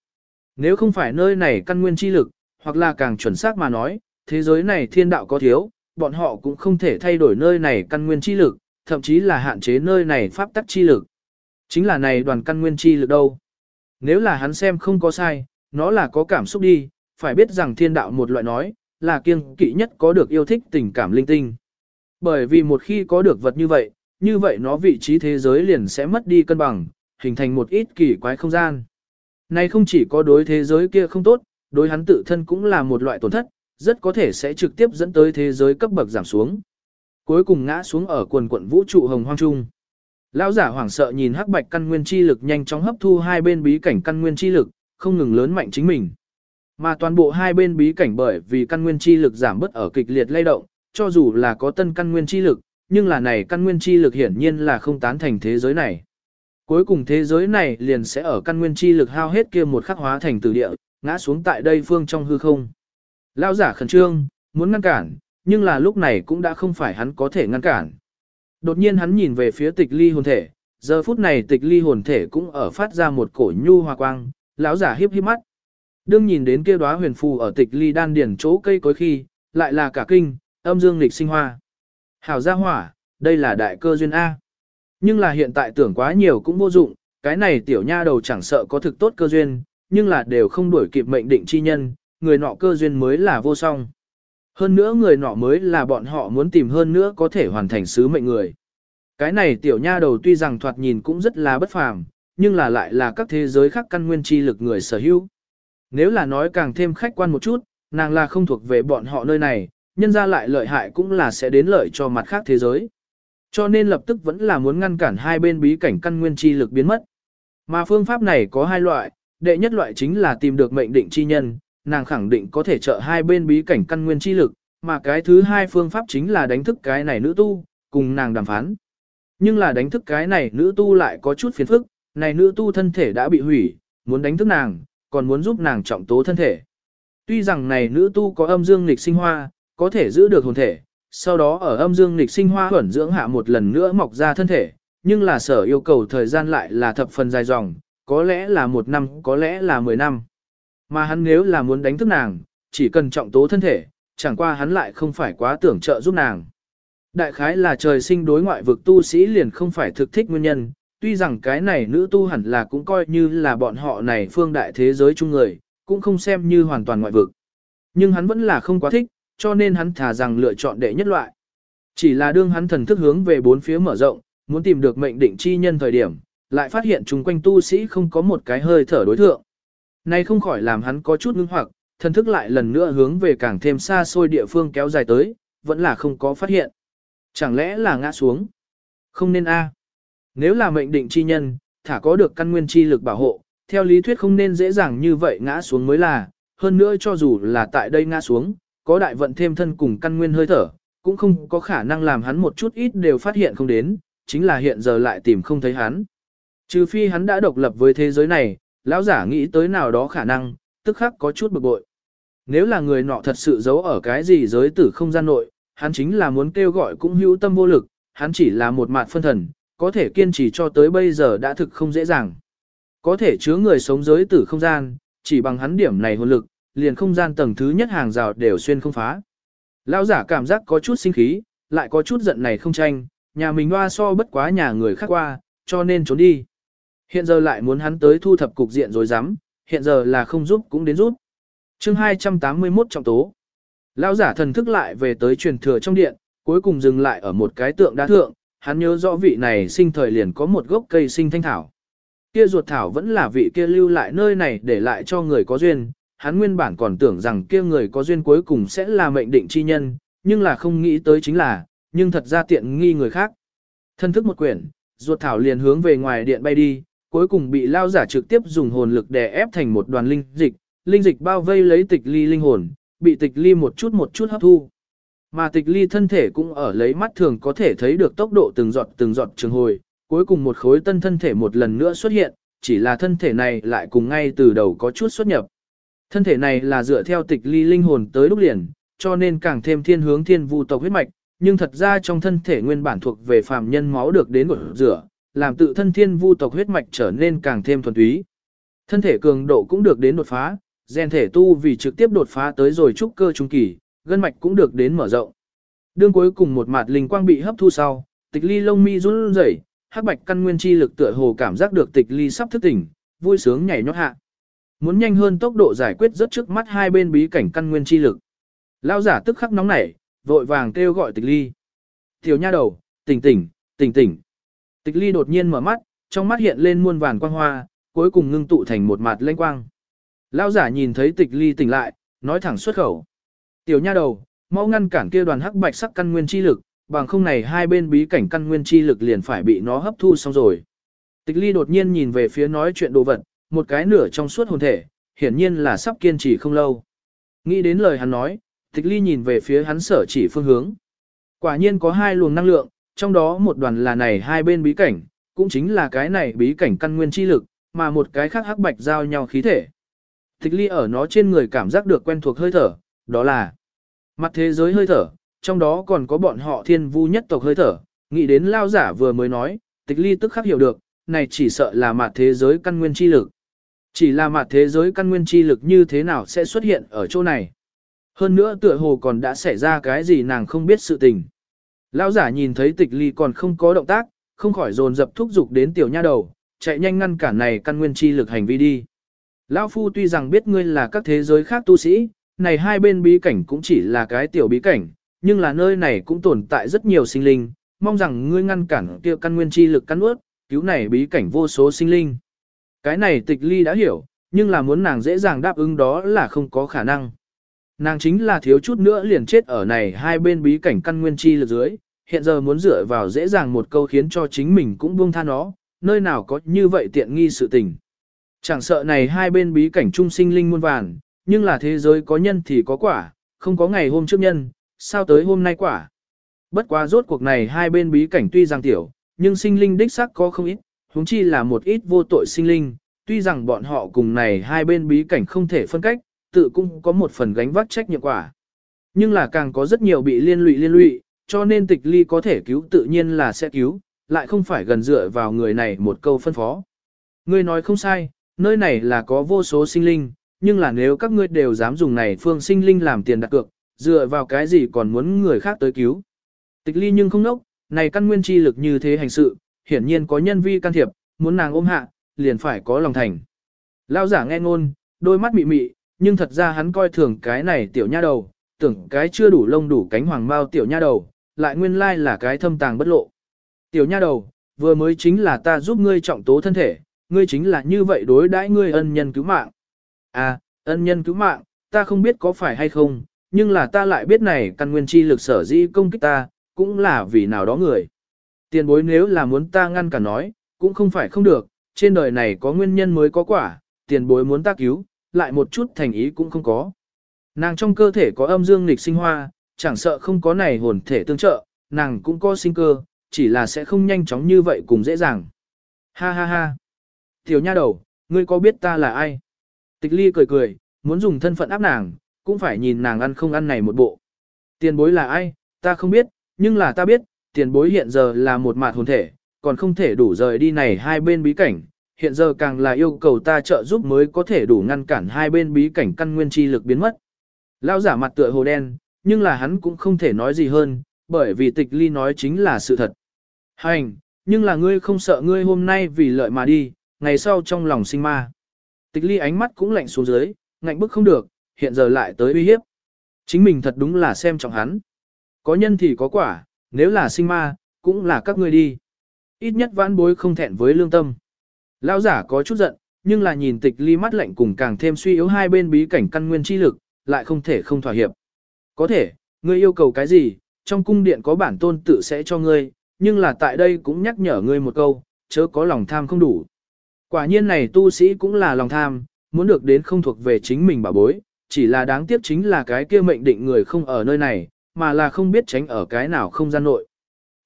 Speaker 1: Nếu không phải nơi này căn nguyên chi lực, hoặc là càng chuẩn xác mà nói, thế giới này thiên đạo có thiếu, bọn họ cũng không thể thay đổi nơi này căn nguyên chi lực, thậm chí là hạn chế nơi này pháp tắc chi lực. Chính là này đoàn căn nguyên chi lực đâu. Nếu là hắn xem không có sai, nó là có cảm xúc đi, phải biết rằng thiên đạo một loại nói, là kiêng kỵ nhất có được yêu thích tình cảm linh tinh. Bởi vì một khi có được vật như vậy, như vậy nó vị trí thế giới liền sẽ mất đi cân bằng, hình thành một ít kỳ quái không gian. Này không chỉ có đối thế giới kia không tốt, đối hắn tự thân cũng là một loại tổn thất, rất có thể sẽ trực tiếp dẫn tới thế giới cấp bậc giảm xuống. Cuối cùng ngã xuống ở quần quận vũ trụ hồng hoang trung. Lão giả hoảng sợ nhìn hắc bạch căn nguyên chi lực nhanh chóng hấp thu hai bên bí cảnh căn nguyên chi lực, không ngừng lớn mạnh chính mình. Mà toàn bộ hai bên bí cảnh bởi vì căn nguyên chi lực giảm bớt ở kịch liệt lay động, cho dù là có tân căn nguyên chi lực, nhưng là này căn nguyên chi lực hiển nhiên là không tán thành thế giới này. Cuối cùng thế giới này liền sẽ ở căn nguyên chi lực hao hết kia một khắc hóa thành tử địa, ngã xuống tại đây phương trong hư không. Lão giả khẩn trương, muốn ngăn cản, nhưng là lúc này cũng đã không phải hắn có thể ngăn cản. Đột nhiên hắn nhìn về phía tịch ly hồn thể, giờ phút này tịch ly hồn thể cũng ở phát ra một cổ nhu hòa quang, lão giả hiếp hiếp mắt. Đương nhìn đến kia đóa huyền phù ở tịch ly đan điển chỗ cây cối khi, lại là cả kinh, âm dương lịch sinh hoa. Hảo gia hỏa, đây là đại cơ duyên A. Nhưng là hiện tại tưởng quá nhiều cũng vô dụng, cái này tiểu nha đầu chẳng sợ có thực tốt cơ duyên, nhưng là đều không đuổi kịp mệnh định chi nhân, người nọ cơ duyên mới là vô song. Hơn nữa người nọ mới là bọn họ muốn tìm hơn nữa có thể hoàn thành sứ mệnh người. Cái này tiểu nha đầu tuy rằng thoạt nhìn cũng rất là bất phàm, nhưng là lại là các thế giới khác căn nguyên chi lực người sở hữu. Nếu là nói càng thêm khách quan một chút, nàng là không thuộc về bọn họ nơi này, nhân ra lại lợi hại cũng là sẽ đến lợi cho mặt khác thế giới. Cho nên lập tức vẫn là muốn ngăn cản hai bên bí cảnh căn nguyên chi lực biến mất. Mà phương pháp này có hai loại, đệ nhất loại chính là tìm được mệnh định chi nhân, nàng khẳng định có thể trợ hai bên bí cảnh căn nguyên chi lực, mà cái thứ hai phương pháp chính là đánh thức cái này nữ tu, cùng nàng đàm phán. Nhưng là đánh thức cái này nữ tu lại có chút phiền phức, này nữ tu thân thể đã bị hủy, muốn đánh thức nàng, còn muốn giúp nàng trọng tố thân thể. Tuy rằng này nữ tu có âm dương nghịch sinh hoa, có thể giữ được hồn thể, sau đó ở âm dương nghịch sinh hoa ẩn dưỡng hạ một lần nữa mọc ra thân thể, nhưng là sở yêu cầu thời gian lại là thập phần dài dòng, có lẽ là một năm, có lẽ là mười năm. Mà hắn nếu là muốn đánh thức nàng, chỉ cần trọng tố thân thể, chẳng qua hắn lại không phải quá tưởng trợ giúp nàng. Đại khái là trời sinh đối ngoại vực tu sĩ liền không phải thực thích nguyên nhân, tuy rằng cái này nữ tu hẳn là cũng coi như là bọn họ này phương đại thế giới chung người, cũng không xem như hoàn toàn ngoại vực. Nhưng hắn vẫn là không quá thích, cho nên hắn thả rằng lựa chọn đệ nhất loại. Chỉ là đương hắn thần thức hướng về bốn phía mở rộng, muốn tìm được mệnh định chi nhân thời điểm, lại phát hiện chung quanh tu sĩ không có một cái hơi thở đối thượng. Này không khỏi làm hắn có chút ngưng hoặc, thần thức lại lần nữa hướng về càng thêm xa xôi địa phương kéo dài tới, vẫn là không có phát hiện. Chẳng lẽ là ngã xuống? Không nên a. À. Nếu là mệnh định chi nhân, thả có được căn nguyên chi lực bảo hộ, theo lý thuyết không nên dễ dàng như vậy ngã xuống mới là, hơn nữa cho dù là tại đây ngã xuống, có đại vận thêm thân cùng căn nguyên hơi thở, cũng không có khả năng làm hắn một chút ít đều phát hiện không đến, chính là hiện giờ lại tìm không thấy hắn. Trừ phi hắn đã độc lập với thế giới này, lão giả nghĩ tới nào đó khả năng, tức khắc có chút bực bội. Nếu là người nọ thật sự giấu ở cái gì giới tử không gian nội, hắn chính là muốn kêu gọi cũng hữu tâm vô lực, hắn chỉ là một mạt phân thần, có thể kiên trì cho tới bây giờ đã thực không dễ dàng. Có thể chứa người sống giới tử không gian, chỉ bằng hắn điểm này hồn lực, liền không gian tầng thứ nhất hàng rào đều xuyên không phá. Lão giả cảm giác có chút sinh khí, lại có chút giận này không tranh, nhà mình hoa so bất quá nhà người khác qua, cho nên trốn đi. Hiện giờ lại muốn hắn tới thu thập cục diện rồi dám, hiện giờ là không giúp cũng đến giúp. chương 281 trọng tố. Lão giả thần thức lại về tới truyền thừa trong điện, cuối cùng dừng lại ở một cái tượng đá thượng, hắn nhớ rõ vị này sinh thời liền có một gốc cây sinh thanh thảo. Kia ruột thảo vẫn là vị kia lưu lại nơi này để lại cho người có duyên, hắn nguyên bản còn tưởng rằng kia người có duyên cuối cùng sẽ là mệnh định chi nhân, nhưng là không nghĩ tới chính là, nhưng thật ra tiện nghi người khác. Thân thức một quyển, ruột thảo liền hướng về ngoài điện bay đi, cuối cùng bị lao giả trực tiếp dùng hồn lực đè ép thành một đoàn linh dịch, linh dịch bao vây lấy tịch ly linh hồn, bị tịch ly một chút một chút hấp thu. Mà tịch ly thân thể cũng ở lấy mắt thường có thể thấy được tốc độ từng giọt từng giọt trường hồi, cuối cùng một khối tân thân thể một lần nữa xuất hiện, chỉ là thân thể này lại cùng ngay từ đầu có chút xuất nhập. Thân thể này là dựa theo tịch ly linh hồn tới đúc liền, cho nên càng thêm thiên hướng thiên vu tộc huyết mạch, nhưng thật ra trong thân thể nguyên bản thuộc về phàm nhân máu được đến của rửa, làm tự thân thiên vu tộc huyết mạch trở nên càng thêm thuần túy. Thân thể cường độ cũng được đến đột phá, gen thể tu vì trực tiếp đột phá tới rồi trúc cơ trung kỳ, gân mạch cũng được đến mở rộng. Đương cuối cùng một mạt linh quang bị hấp thu sau, tịch ly lông mi run rẩy, hắc bạch căn nguyên chi lực tựa hồ cảm giác được tịch ly sắp thức tỉnh, vui sướng nhảy nhót hạ. Muốn nhanh hơn tốc độ giải quyết rất trước mắt hai bên bí cảnh căn nguyên chi lực. Lao giả tức khắc nóng nảy, vội vàng kêu gọi tịch ly. Tiểu nha đầu, tỉnh tỉnh, tỉnh tỉnh. Tịch ly đột nhiên mở mắt, trong mắt hiện lên muôn vàn quang hoa, cuối cùng ngưng tụ thành một mặt lanh quang. Lao giả nhìn thấy tịch ly tỉnh lại, nói thẳng xuất khẩu. Tiểu nha đầu, mau ngăn cản kia đoàn hắc bạch sắc căn nguyên chi lực, bằng không này hai bên bí cảnh căn nguyên chi lực liền phải bị nó hấp thu xong rồi. Tịch ly đột nhiên nhìn về phía nói chuyện đồ vật, một cái nửa trong suốt hồn thể, hiển nhiên là sắp kiên trì không lâu. Nghĩ đến lời hắn nói, tịch ly nhìn về phía hắn sở chỉ phương hướng. Quả nhiên có hai luồng năng lượng, trong đó một đoàn là này hai bên bí cảnh, cũng chính là cái này bí cảnh căn nguyên chi lực, mà một cái khác hắc bạch giao nhau khí thể. Tịch ly ở nó trên người cảm giác được quen thuộc hơi thở, đó là mặt thế giới hơi thở, trong đó còn có bọn họ thiên vu nhất tộc hơi thở, nghĩ đến lao giả vừa mới nói, tịch ly tức khắc hiểu được, này chỉ sợ là mặt thế giới căn nguyên chi lực. Chỉ là mặt thế giới căn nguyên chi lực như thế nào sẽ xuất hiện ở chỗ này. Hơn nữa tựa hồ còn đã xảy ra cái gì nàng không biết sự tình. Lão giả nhìn thấy tịch ly còn không có động tác, không khỏi dồn dập thúc giục đến tiểu nha đầu, chạy nhanh ngăn cản này căn nguyên chi lực hành vi đi. Lão phu tuy rằng biết ngươi là các thế giới khác tu sĩ, này hai bên bí cảnh cũng chỉ là cái tiểu bí cảnh, nhưng là nơi này cũng tồn tại rất nhiều sinh linh, mong rằng ngươi ngăn cản kia căn nguyên chi lực cắn ướt, cứu này bí cảnh vô số sinh linh. Cái này tịch ly đã hiểu, nhưng là muốn nàng dễ dàng đáp ứng đó là không có khả năng. Nàng chính là thiếu chút nữa liền chết ở này hai bên bí cảnh căn nguyên chi lực dưới, hiện giờ muốn dựa vào dễ dàng một câu khiến cho chính mình cũng buông tha nó, nơi nào có như vậy tiện nghi sự tình. Chẳng sợ này hai bên bí cảnh trung sinh linh muôn vàn, nhưng là thế giới có nhân thì có quả, không có ngày hôm trước nhân, sao tới hôm nay quả. Bất quá rốt cuộc này hai bên bí cảnh tuy rằng tiểu, nhưng sinh linh đích xác có không ít, huống chi là một ít vô tội sinh linh, tuy rằng bọn họ cùng này hai bên bí cảnh không thể phân cách, tự cũng có một phần gánh vác trách nhiệm quả. Nhưng là càng có rất nhiều bị liên lụy liên lụy, cho nên tịch ly có thể cứu tự nhiên là sẽ cứu, lại không phải gần dựa vào người này một câu phân phó. Ngươi nói không sai, nơi này là có vô số sinh linh, nhưng là nếu các ngươi đều dám dùng này phương sinh linh làm tiền đặt cược, dựa vào cái gì còn muốn người khác tới cứu. Tịch ly nhưng không nốc, này căn nguyên chi lực như thế hành sự, hiển nhiên có nhân vi can thiệp, muốn nàng ôm hạ, liền phải có lòng thành. Lao giả nghe ngôn, đôi mắt mị mị, nhưng thật ra hắn coi thường cái này tiểu nha đầu, tưởng cái chưa đủ lông đủ cánh hoàng bao tiểu nha đầu, lại nguyên lai là cái thâm tàng bất lộ. Tiểu nha đầu, vừa mới chính là ta giúp ngươi trọng tố thân thể, ngươi chính là như vậy đối đãi ngươi ân nhân cứu mạng. À, ân nhân cứu mạng, ta không biết có phải hay không, nhưng là ta lại biết này căn nguyên chi lực sở dĩ công kích ta, cũng là vì nào đó người. Tiền bối nếu là muốn ta ngăn cả nói, cũng không phải không được, trên đời này có nguyên nhân mới có quả, tiền bối muốn ta cứu, lại một chút thành ý cũng không có. Nàng trong cơ thể có âm dương nghịch sinh hoa, chẳng sợ không có này hồn thể tương trợ, nàng cũng có sinh cơ, chỉ là sẽ không nhanh chóng như vậy cùng dễ dàng. Ha ha ha. Tiểu nha đầu, ngươi có biết ta là ai? Tịch ly cười cười, muốn dùng thân phận áp nàng, cũng phải nhìn nàng ăn không ăn này một bộ. Tiền bối là ai, ta không biết, nhưng là ta biết, tiền bối hiện giờ là một mạt hồn thể, còn không thể đủ rời đi này hai bên bí cảnh, hiện giờ càng là yêu cầu ta trợ giúp mới có thể đủ ngăn cản hai bên bí cảnh căn nguyên chi lực biến mất. Lao giả mặt tựa hồ đen, nhưng là hắn cũng không thể nói gì hơn, bởi vì tịch ly nói chính là sự thật. Hành, nhưng là ngươi không sợ ngươi hôm nay vì lợi mà đi, ngày sau trong lòng sinh ma. Tịch ly ánh mắt cũng lạnh xuống dưới, ngạnh bức không được, hiện giờ lại tới uy hiếp. Chính mình thật đúng là xem trọng hắn. Có nhân thì có quả, nếu là sinh ma, cũng là các ngươi đi. Ít nhất vãn bối không thẹn với lương tâm. Lão giả có chút giận, nhưng là nhìn tịch ly mắt lạnh cùng càng thêm suy yếu hai bên bí cảnh căn nguyên chi lực, lại không thể không thỏa hiệp. Có thể, ngươi yêu cầu cái gì, trong cung điện có bản tôn tự sẽ cho ngươi, nhưng là tại đây cũng nhắc nhở ngươi một câu, chớ có lòng tham không đủ. Quả nhiên này tu sĩ cũng là lòng tham, muốn được đến không thuộc về chính mình bảo bối, chỉ là đáng tiếc chính là cái kia mệnh định người không ở nơi này, mà là không biết tránh ở cái nào không gian nội.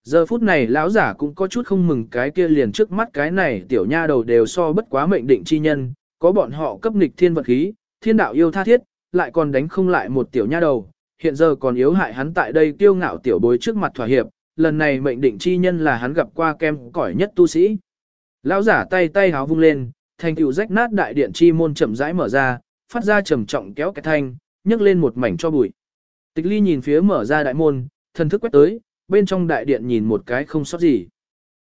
Speaker 1: Giờ phút này lão giả cũng có chút không mừng cái kia liền trước mắt cái này tiểu nha đầu đều so bất quá mệnh định chi nhân, có bọn họ cấp nghịch thiên vật khí, thiên đạo yêu tha thiết, lại còn đánh không lại một tiểu nha đầu, hiện giờ còn yếu hại hắn tại đây kiêu ngạo tiểu bối trước mặt thỏa hiệp, lần này mệnh định chi nhân là hắn gặp qua kem cỏi nhất tu sĩ. Lão giả tay tay háo vung lên, thành tựu rách nát đại điện chi môn chậm rãi mở ra, phát ra trầm trọng kéo cái thanh, nhấc lên một mảnh cho bụi. Tịch ly nhìn phía mở ra đại môn, thần thức quét tới, bên trong đại điện nhìn một cái không sót gì.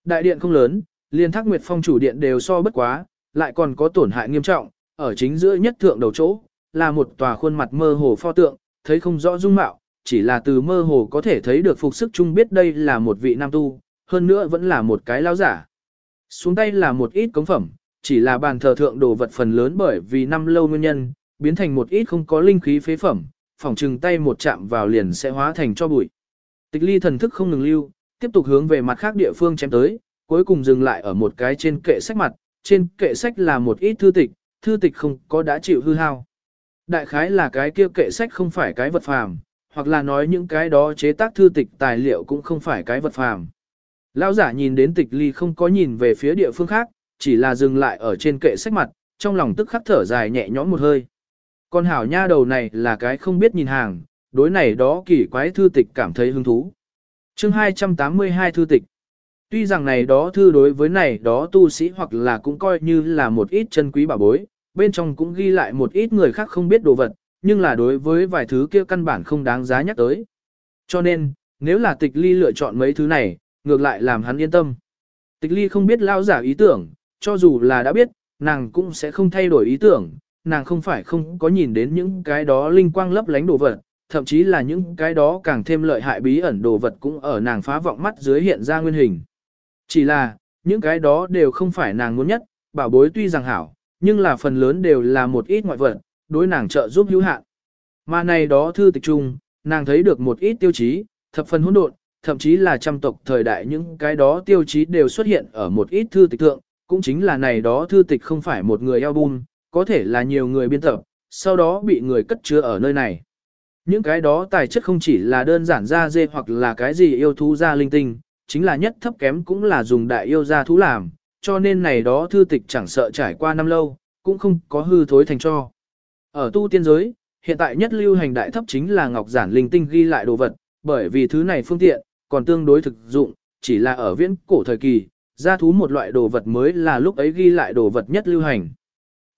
Speaker 1: Đại điện không lớn, liên thác nguyệt phong chủ điện đều so bất quá, lại còn có tổn hại nghiêm trọng, ở chính giữa nhất thượng đầu chỗ, là một tòa khuôn mặt mơ hồ pho tượng, thấy không rõ dung mạo, chỉ là từ mơ hồ có thể thấy được phục sức chung biết đây là một vị nam tu, hơn nữa vẫn là một cái lao giả. Xuống tay là một ít cống phẩm, chỉ là bàn thờ thượng đồ vật phần lớn bởi vì năm lâu nguyên nhân, biến thành một ít không có linh khí phế phẩm, phòng trừng tay một chạm vào liền sẽ hóa thành cho bụi. Tịch ly thần thức không ngừng lưu, tiếp tục hướng về mặt khác địa phương chém tới, cuối cùng dừng lại ở một cái trên kệ sách mặt, trên kệ sách là một ít thư tịch, thư tịch không có đã chịu hư hao. Đại khái là cái kia kệ sách không phải cái vật phàm, hoặc là nói những cái đó chế tác thư tịch tài liệu cũng không phải cái vật phàm. Lão giả nhìn đến tịch ly không có nhìn về phía địa phương khác, chỉ là dừng lại ở trên kệ sách mặt, trong lòng tức khắc thở dài nhẹ nhõm một hơi. Con hảo nha đầu này là cái không biết nhìn hàng, đối này đó kỳ quái thư tịch cảm thấy hứng thú. chương 282 thư tịch. Tuy rằng này đó thư đối với này đó tu sĩ hoặc là cũng coi như là một ít chân quý bảo bối, bên trong cũng ghi lại một ít người khác không biết đồ vật, nhưng là đối với vài thứ kia căn bản không đáng giá nhắc tới. Cho nên, nếu là tịch ly lựa chọn mấy thứ này, ngược lại làm hắn yên tâm. Tịch ly không biết lao giả ý tưởng, cho dù là đã biết, nàng cũng sẽ không thay đổi ý tưởng, nàng không phải không có nhìn đến những cái đó linh quang lấp lánh đồ vật, thậm chí là những cái đó càng thêm lợi hại bí ẩn đồ vật cũng ở nàng phá vọng mắt dưới hiện ra nguyên hình. Chỉ là, những cái đó đều không phải nàng muốn nhất, bảo bối tuy rằng hảo, nhưng là phần lớn đều là một ít ngoại vật, đối nàng trợ giúp hữu hạn. Mà này đó thư tịch trung, nàng thấy được một ít tiêu chí, thập phần hỗn độn, thậm chí là trăm tộc thời đại những cái đó tiêu chí đều xuất hiện ở một ít thư tịch thượng, cũng chính là này đó thư tịch không phải một người album, có thể là nhiều người biên tập, sau đó bị người cất chứa ở nơi này. Những cái đó tài chất không chỉ là đơn giản da dê hoặc là cái gì yêu thú ra linh tinh, chính là nhất thấp kém cũng là dùng đại yêu ra thú làm, cho nên này đó thư tịch chẳng sợ trải qua năm lâu, cũng không có hư thối thành cho. Ở tu tiên giới, hiện tại nhất lưu hành đại thấp chính là ngọc giản linh tinh ghi lại đồ vật, bởi vì thứ này phương tiện, còn tương đối thực dụng, chỉ là ở viễn cổ thời kỳ, gia thú một loại đồ vật mới là lúc ấy ghi lại đồ vật nhất lưu hành.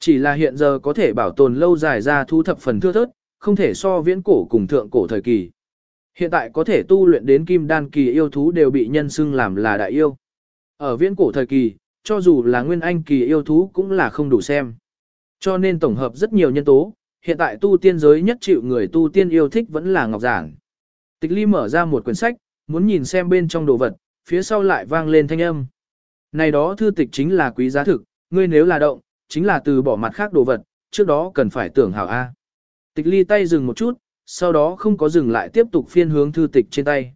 Speaker 1: Chỉ là hiện giờ có thể bảo tồn lâu dài gia thú thập phần thưa thớt, không thể so viễn cổ cùng thượng cổ thời kỳ. Hiện tại có thể tu luyện đến kim đan kỳ yêu thú đều bị nhân xưng làm là đại yêu. Ở viễn cổ thời kỳ, cho dù là nguyên anh kỳ yêu thú cũng là không đủ xem. Cho nên tổng hợp rất nhiều nhân tố, hiện tại tu tiên giới nhất chịu người tu tiên yêu thích vẫn là ngọc giản. Tịch ly mở ra một quyển sách, muốn nhìn xem bên trong đồ vật, phía sau lại vang lên thanh âm. Này đó thư tịch chính là quý giá thực, ngươi nếu là động, chính là từ bỏ mặt khác đồ vật, trước đó cần phải tưởng hảo A. Tịch ly tay dừng một chút, sau đó không có dừng lại tiếp tục phiên hướng thư tịch trên tay.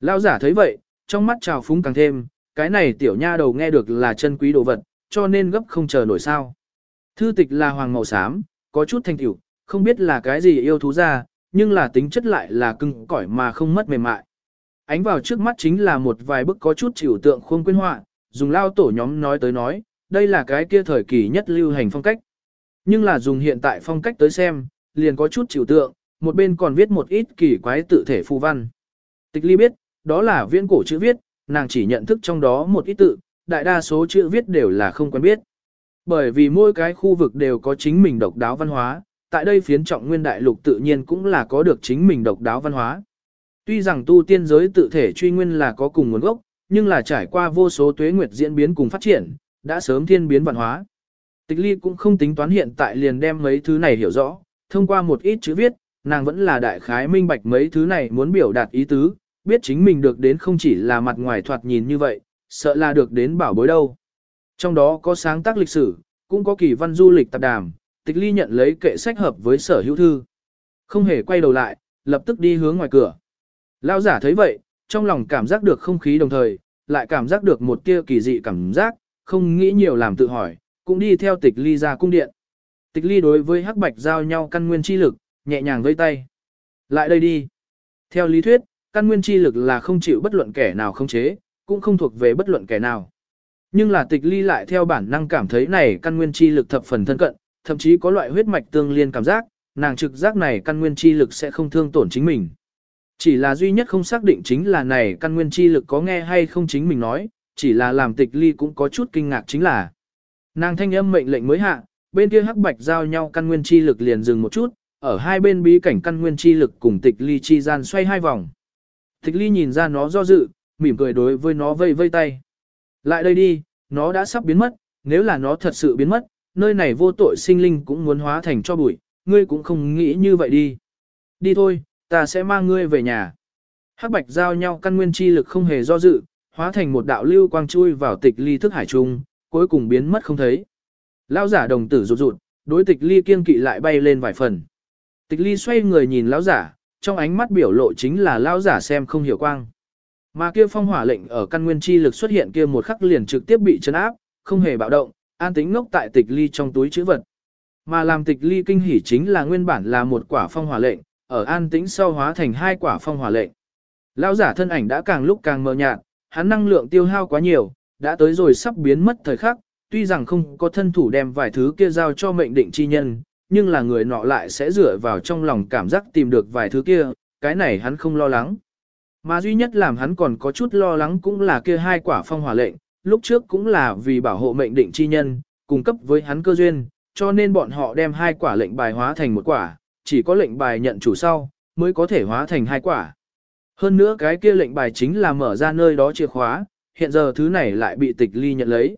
Speaker 1: Lao giả thấy vậy, trong mắt trào phúng càng thêm, cái này tiểu nha đầu nghe được là chân quý đồ vật, cho nên gấp không chờ nổi sao. Thư tịch là hoàng màu xám, có chút thanh tiểu, không biết là cái gì yêu thú ra, nhưng là tính chất lại là cưng cỏi mà không mất mềm mại. Ánh vào trước mắt chính là một vài bức có chút chịu tượng khuôn quyên họa, dùng lao tổ nhóm nói tới nói, đây là cái kia thời kỳ nhất lưu hành phong cách. Nhưng là dùng hiện tại phong cách tới xem, liền có chút chịu tượng, một bên còn viết một ít kỳ quái tự thể phù văn. Tịch ly biết, đó là viễn cổ chữ viết, nàng chỉ nhận thức trong đó một ít tự, đại đa số chữ viết đều là không quen biết. Bởi vì mỗi cái khu vực đều có chính mình độc đáo văn hóa, tại đây phiến trọng nguyên đại lục tự nhiên cũng là có được chính mình độc đáo văn hóa. Tuy rằng tu tiên giới tự thể truy nguyên là có cùng nguồn gốc, nhưng là trải qua vô số tuế nguyệt diễn biến cùng phát triển, đã sớm thiên biến văn hóa. Tịch ly cũng không tính toán hiện tại liền đem mấy thứ này hiểu rõ, thông qua một ít chữ viết, nàng vẫn là đại khái minh bạch mấy thứ này muốn biểu đạt ý tứ, biết chính mình được đến không chỉ là mặt ngoài thoạt nhìn như vậy, sợ là được đến bảo bối đâu. Trong đó có sáng tác lịch sử, cũng có kỳ văn du lịch tạp đàm, tịch ly nhận lấy kệ sách hợp với sở hữu thư. Không hề quay đầu lại, lập tức đi hướng ngoài cửa. Lao giả thấy vậy, trong lòng cảm giác được không khí đồng thời, lại cảm giác được một tia kỳ dị cảm giác, không nghĩ nhiều làm tự hỏi, cũng đi theo tịch ly ra cung điện. Tịch ly đối với hắc bạch giao nhau căn nguyên chi lực, nhẹ nhàng vây tay. Lại đây đi. Theo lý thuyết, căn nguyên chi lực là không chịu bất luận kẻ nào không chế, cũng không thuộc về bất luận kẻ nào. Nhưng là tịch ly lại theo bản năng cảm thấy này căn nguyên chi lực thập phần thân cận, thậm chí có loại huyết mạch tương liên cảm giác, nàng trực giác này căn nguyên chi lực sẽ không thương tổn chính mình. Chỉ là duy nhất không xác định chính là này căn nguyên chi lực có nghe hay không chính mình nói, chỉ là làm tịch ly cũng có chút kinh ngạc chính là. Nàng thanh âm mệnh lệnh mới hạ, bên kia hắc bạch giao nhau căn nguyên chi lực liền dừng một chút, ở hai bên bí cảnh căn nguyên chi lực cùng tịch ly chi gian xoay hai vòng. Tịch ly nhìn ra nó do dự, mỉm cười đối với nó vây vây tay. Lại đây đi, nó đã sắp biến mất, nếu là nó thật sự biến mất, nơi này vô tội sinh linh cũng muốn hóa thành cho bụi, ngươi cũng không nghĩ như vậy đi. Đi thôi, ta sẽ mang ngươi về nhà. Hắc bạch giao nhau căn nguyên chi lực không hề do dự, hóa thành một đạo lưu quang chui vào tịch ly thức hải trung, cuối cùng biến mất không thấy. Lão giả đồng tử rụt rụt, đối tịch ly kiên kỵ lại bay lên vài phần. Tịch ly xoay người nhìn lão giả, trong ánh mắt biểu lộ chính là lão giả xem không hiểu quang. Mà kia phong hỏa lệnh ở căn nguyên chi lực xuất hiện kia một khắc liền trực tiếp bị chấn áp, không hề bạo động, an tính ngốc tại tịch ly trong túi chữ vật. Mà làm tịch ly kinh hỉ chính là nguyên bản là một quả phong hỏa lệnh, ở an tĩnh sau hóa thành hai quả phong hỏa lệnh. Lão giả thân ảnh đã càng lúc càng mờ nhạt, hắn năng lượng tiêu hao quá nhiều, đã tới rồi sắp biến mất thời khắc, tuy rằng không có thân thủ đem vài thứ kia giao cho mệnh định chi nhân, nhưng là người nọ lại sẽ dựa vào trong lòng cảm giác tìm được vài thứ kia, cái này hắn không lo lắng. Mà duy nhất làm hắn còn có chút lo lắng cũng là kia hai quả phong hỏa lệnh, lúc trước cũng là vì bảo hộ mệnh định chi nhân, cung cấp với hắn cơ duyên, cho nên bọn họ đem hai quả lệnh bài hóa thành một quả, chỉ có lệnh bài nhận chủ sau, mới có thể hóa thành hai quả. Hơn nữa cái kia lệnh bài chính là mở ra nơi đó chìa khóa, hiện giờ thứ này lại bị tịch ly nhận lấy.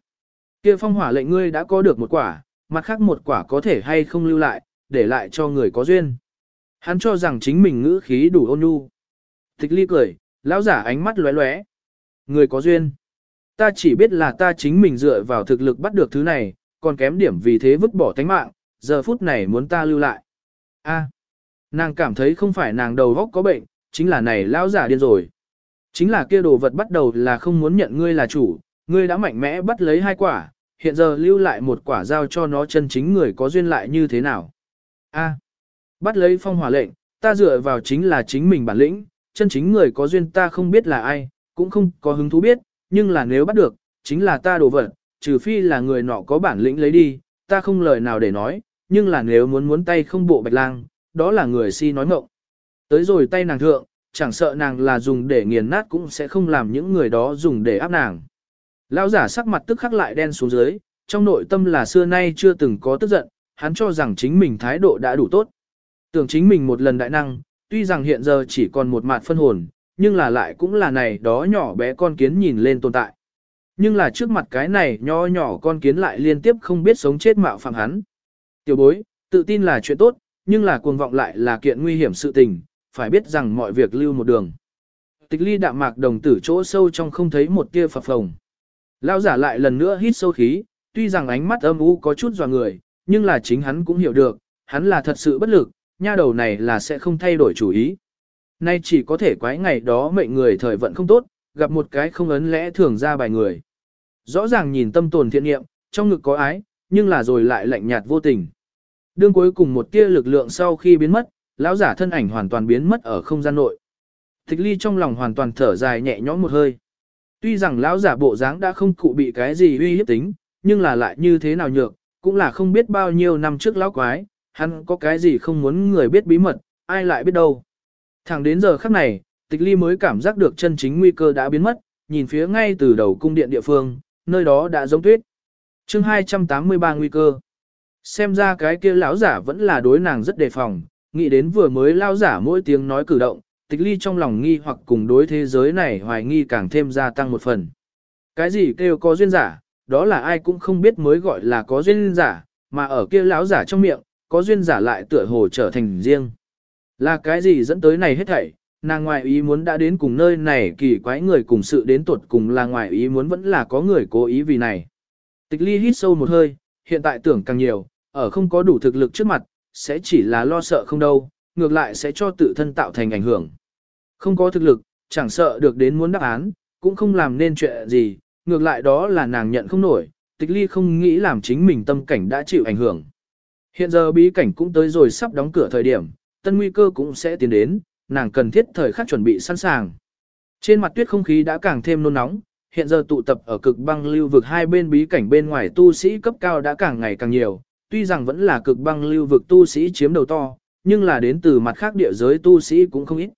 Speaker 1: Kia phong hỏa lệnh ngươi đã có được một quả, mặt khác một quả có thể hay không lưu lại, để lại cho người có duyên. Hắn cho rằng chính mình ngữ khí đủ ôn nhu. Tịch ly cười, lão giả ánh mắt lóe lóe. Người có duyên. Ta chỉ biết là ta chính mình dựa vào thực lực bắt được thứ này, còn kém điểm vì thế vứt bỏ tánh mạng, giờ phút này muốn ta lưu lại. A, nàng cảm thấy không phải nàng đầu góc có bệnh, chính là này lão giả điên rồi. Chính là kia đồ vật bắt đầu là không muốn nhận ngươi là chủ, ngươi đã mạnh mẽ bắt lấy hai quả, hiện giờ lưu lại một quả giao cho nó chân chính người có duyên lại như thế nào. A, bắt lấy phong hỏa lệnh, ta dựa vào chính là chính mình bản lĩnh, chân chính người có duyên ta không biết là ai, cũng không có hứng thú biết, nhưng là nếu bắt được, chính là ta đồ vật, trừ phi là người nọ có bản lĩnh lấy đi, ta không lời nào để nói, nhưng là nếu muốn muốn tay không bộ bạch lang, đó là người si nói ngộng. Tới rồi tay nàng thượng, chẳng sợ nàng là dùng để nghiền nát cũng sẽ không làm những người đó dùng để áp nàng. Lão giả sắc mặt tức khắc lại đen xuống dưới, trong nội tâm là xưa nay chưa từng có tức giận, hắn cho rằng chính mình thái độ đã đủ tốt. Tưởng chính mình một lần đại năng, tuy rằng hiện giờ chỉ còn một mạt phân hồn, nhưng là lại cũng là này đó nhỏ bé con kiến nhìn lên tồn tại. Nhưng là trước mặt cái này nho nhỏ con kiến lại liên tiếp không biết sống chết mạo phạm hắn. Tiểu bối, tự tin là chuyện tốt, nhưng là cuồng vọng lại là kiện nguy hiểm sự tình, phải biết rằng mọi việc lưu một đường. Tịch ly đạm mạc đồng tử chỗ sâu trong không thấy một tia phập phồng. Lão giả lại lần nữa hít sâu khí, tuy rằng ánh mắt âm u có chút dò người, nhưng là chính hắn cũng hiểu được, hắn là thật sự bất lực, nha đầu này là sẽ không thay đổi chủ ý. Nay chỉ có thể quái ngày đó mệnh người thời vận không tốt, gặp một cái không ấn lẽ thường ra bài người. Rõ ràng nhìn tâm tồn thiện nghiệm, trong ngực có ái, nhưng là rồi lại lạnh nhạt vô tình. Đương cuối cùng một tia lực lượng sau khi biến mất, lão giả thân ảnh hoàn toàn biến mất ở không gian nội. Tịch ly trong lòng hoàn toàn thở dài nhẹ nhõm một hơi. Tuy rằng lão giả bộ dáng đã không cụ bị cái gì uy hiếp tính, nhưng là lại như thế nào nhược, cũng là không biết bao nhiêu năm trước lão quái, hắn có cái gì không muốn người biết bí mật, ai lại biết đâu. Thẳng đến giờ khắc này, tịch ly mới cảm giác được chân chính nguy cơ đã biến mất, nhìn phía ngay từ đầu cung điện địa phương, nơi đó đã giống tuyết. chương 283 nguy cơ. Xem ra cái kia lão giả vẫn là đối nàng rất đề phòng, nghĩ đến vừa mới lão giả mỗi tiếng nói cử động, tịch ly trong lòng nghi hoặc cùng đối thế giới này hoài nghi càng thêm gia tăng một phần. Cái gì kêu có duyên giả, đó là ai cũng không biết mới gọi là có duyên giả, mà ở kia lão giả trong miệng, có duyên giả lại tựa hồ trở thành riêng. Là cái gì dẫn tới này hết thảy, nàng ngoại ý muốn đã đến cùng nơi này kỳ quái người cùng sự đến tuột cùng là ngoại ý muốn vẫn là có người cố ý vì này. Tịch ly hít sâu một hơi, hiện tại tưởng càng nhiều, ở không có đủ thực lực trước mặt, sẽ chỉ là lo sợ không đâu, ngược lại sẽ cho tự thân tạo thành ảnh hưởng. Không có thực lực, chẳng sợ được đến muốn đáp án, cũng không làm nên chuyện gì, ngược lại đó là nàng nhận không nổi, tịch ly không nghĩ làm chính mình tâm cảnh đã chịu ảnh hưởng. Hiện giờ bí cảnh cũng tới rồi sắp đóng cửa thời điểm, tân nguy cơ cũng sẽ tiến đến, nàng cần thiết thời khắc chuẩn bị sẵn sàng. Trên mặt tuyết không khí đã càng thêm nôn nóng, hiện giờ tụ tập ở cực băng lưu vực hai bên bí cảnh bên ngoài tu sĩ cấp cao đã càng ngày càng nhiều, tuy rằng vẫn là cực băng lưu vực tu sĩ chiếm đầu to, nhưng là đến từ mặt khác địa giới tu sĩ cũng không ít.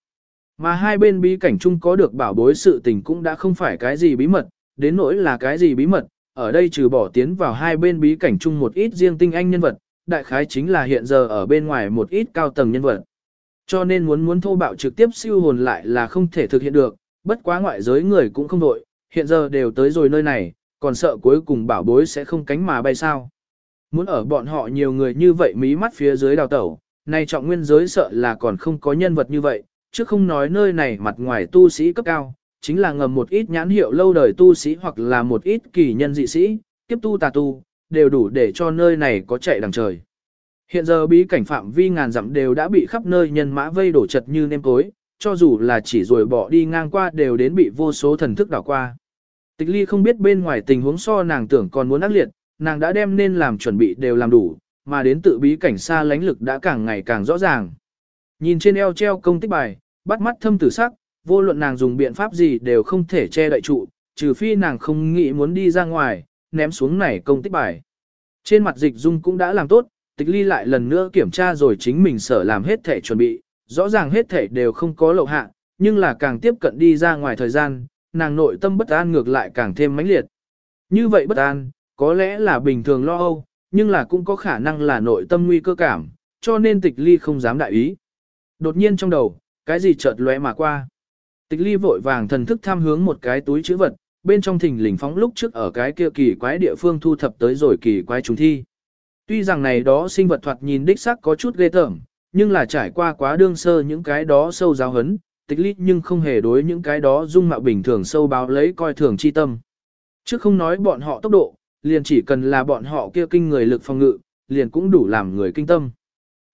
Speaker 1: Mà hai bên bí cảnh chung có được bảo bối sự tình cũng đã không phải cái gì bí mật, đến nỗi là cái gì bí mật, ở đây trừ bỏ tiến vào hai bên bí cảnh chung một ít riêng tinh anh nhân vật, đại khái chính là hiện giờ ở bên ngoài một ít cao tầng nhân vật. Cho nên muốn muốn thô bạo trực tiếp siêu hồn lại là không thể thực hiện được, bất quá ngoại giới người cũng không đội, hiện giờ đều tới rồi nơi này, còn sợ cuối cùng bảo bối sẽ không cánh mà bay sao. Muốn ở bọn họ nhiều người như vậy mí mắt phía dưới đào tẩu, nay trọng nguyên giới sợ là còn không có nhân vật như vậy, chứ không nói nơi này mặt ngoài tu sĩ cấp cao, chính là ngầm một ít nhãn hiệu lâu đời tu sĩ hoặc là một ít kỳ nhân dị sĩ, tiếp tu tà tu, đều đủ để cho nơi này có chạy đằng trời. Hiện giờ bí cảnh phạm vi ngàn dặm đều đã bị khắp nơi nhân mã vây đổ chật như nêm cối, cho dù là chỉ rồi bỏ đi ngang qua đều đến bị vô số thần thức đảo qua. Tịch ly không biết bên ngoài tình huống so nàng tưởng còn muốn ác liệt, nàng đã đem nên làm chuẩn bị đều làm đủ, mà đến tự bí cảnh xa lánh lực đã càng ngày càng rõ ràng. Nhìn trên eo treo công tích bài, bắt mắt thâm tử sắc, vô luận nàng dùng biện pháp gì đều không thể che đậy trụ, trừ phi nàng không nghĩ muốn đi ra ngoài, ném xuống này công tích bài. Trên mặt dịch dung cũng đã làm tốt, tịch ly lại lần nữa kiểm tra rồi chính mình sở làm hết thể chuẩn bị, rõ ràng hết thể đều không có lậu hạ, nhưng là càng tiếp cận đi ra ngoài thời gian, nàng nội tâm bất an ngược lại càng thêm mãnh liệt. Như vậy bất an, có lẽ là bình thường lo âu, nhưng là cũng có khả năng là nội tâm nguy cơ cảm, cho nên tịch ly không dám đại ý. Đột nhiên trong đầu, cái gì chợt lóe mà qua. Tịch ly vội vàng thần thức tham hướng một cái túi chữ vật, bên trong thình lình phóng lúc trước ở cái kia kỳ quái địa phương thu thập tới rồi kỳ quái trùng thi. Tuy rằng này đó sinh vật thoạt nhìn đích sắc có chút ghê tởm, nhưng là trải qua quá đương sơ những cái đó sâu giáo hấn, tịch ly nhưng không hề đối những cái đó dung mạo bình thường sâu báo lấy coi thường chi tâm. Chứ không nói bọn họ tốc độ, liền chỉ cần là bọn họ kia kinh người lực phòng ngự, liền cũng đủ làm người kinh tâm.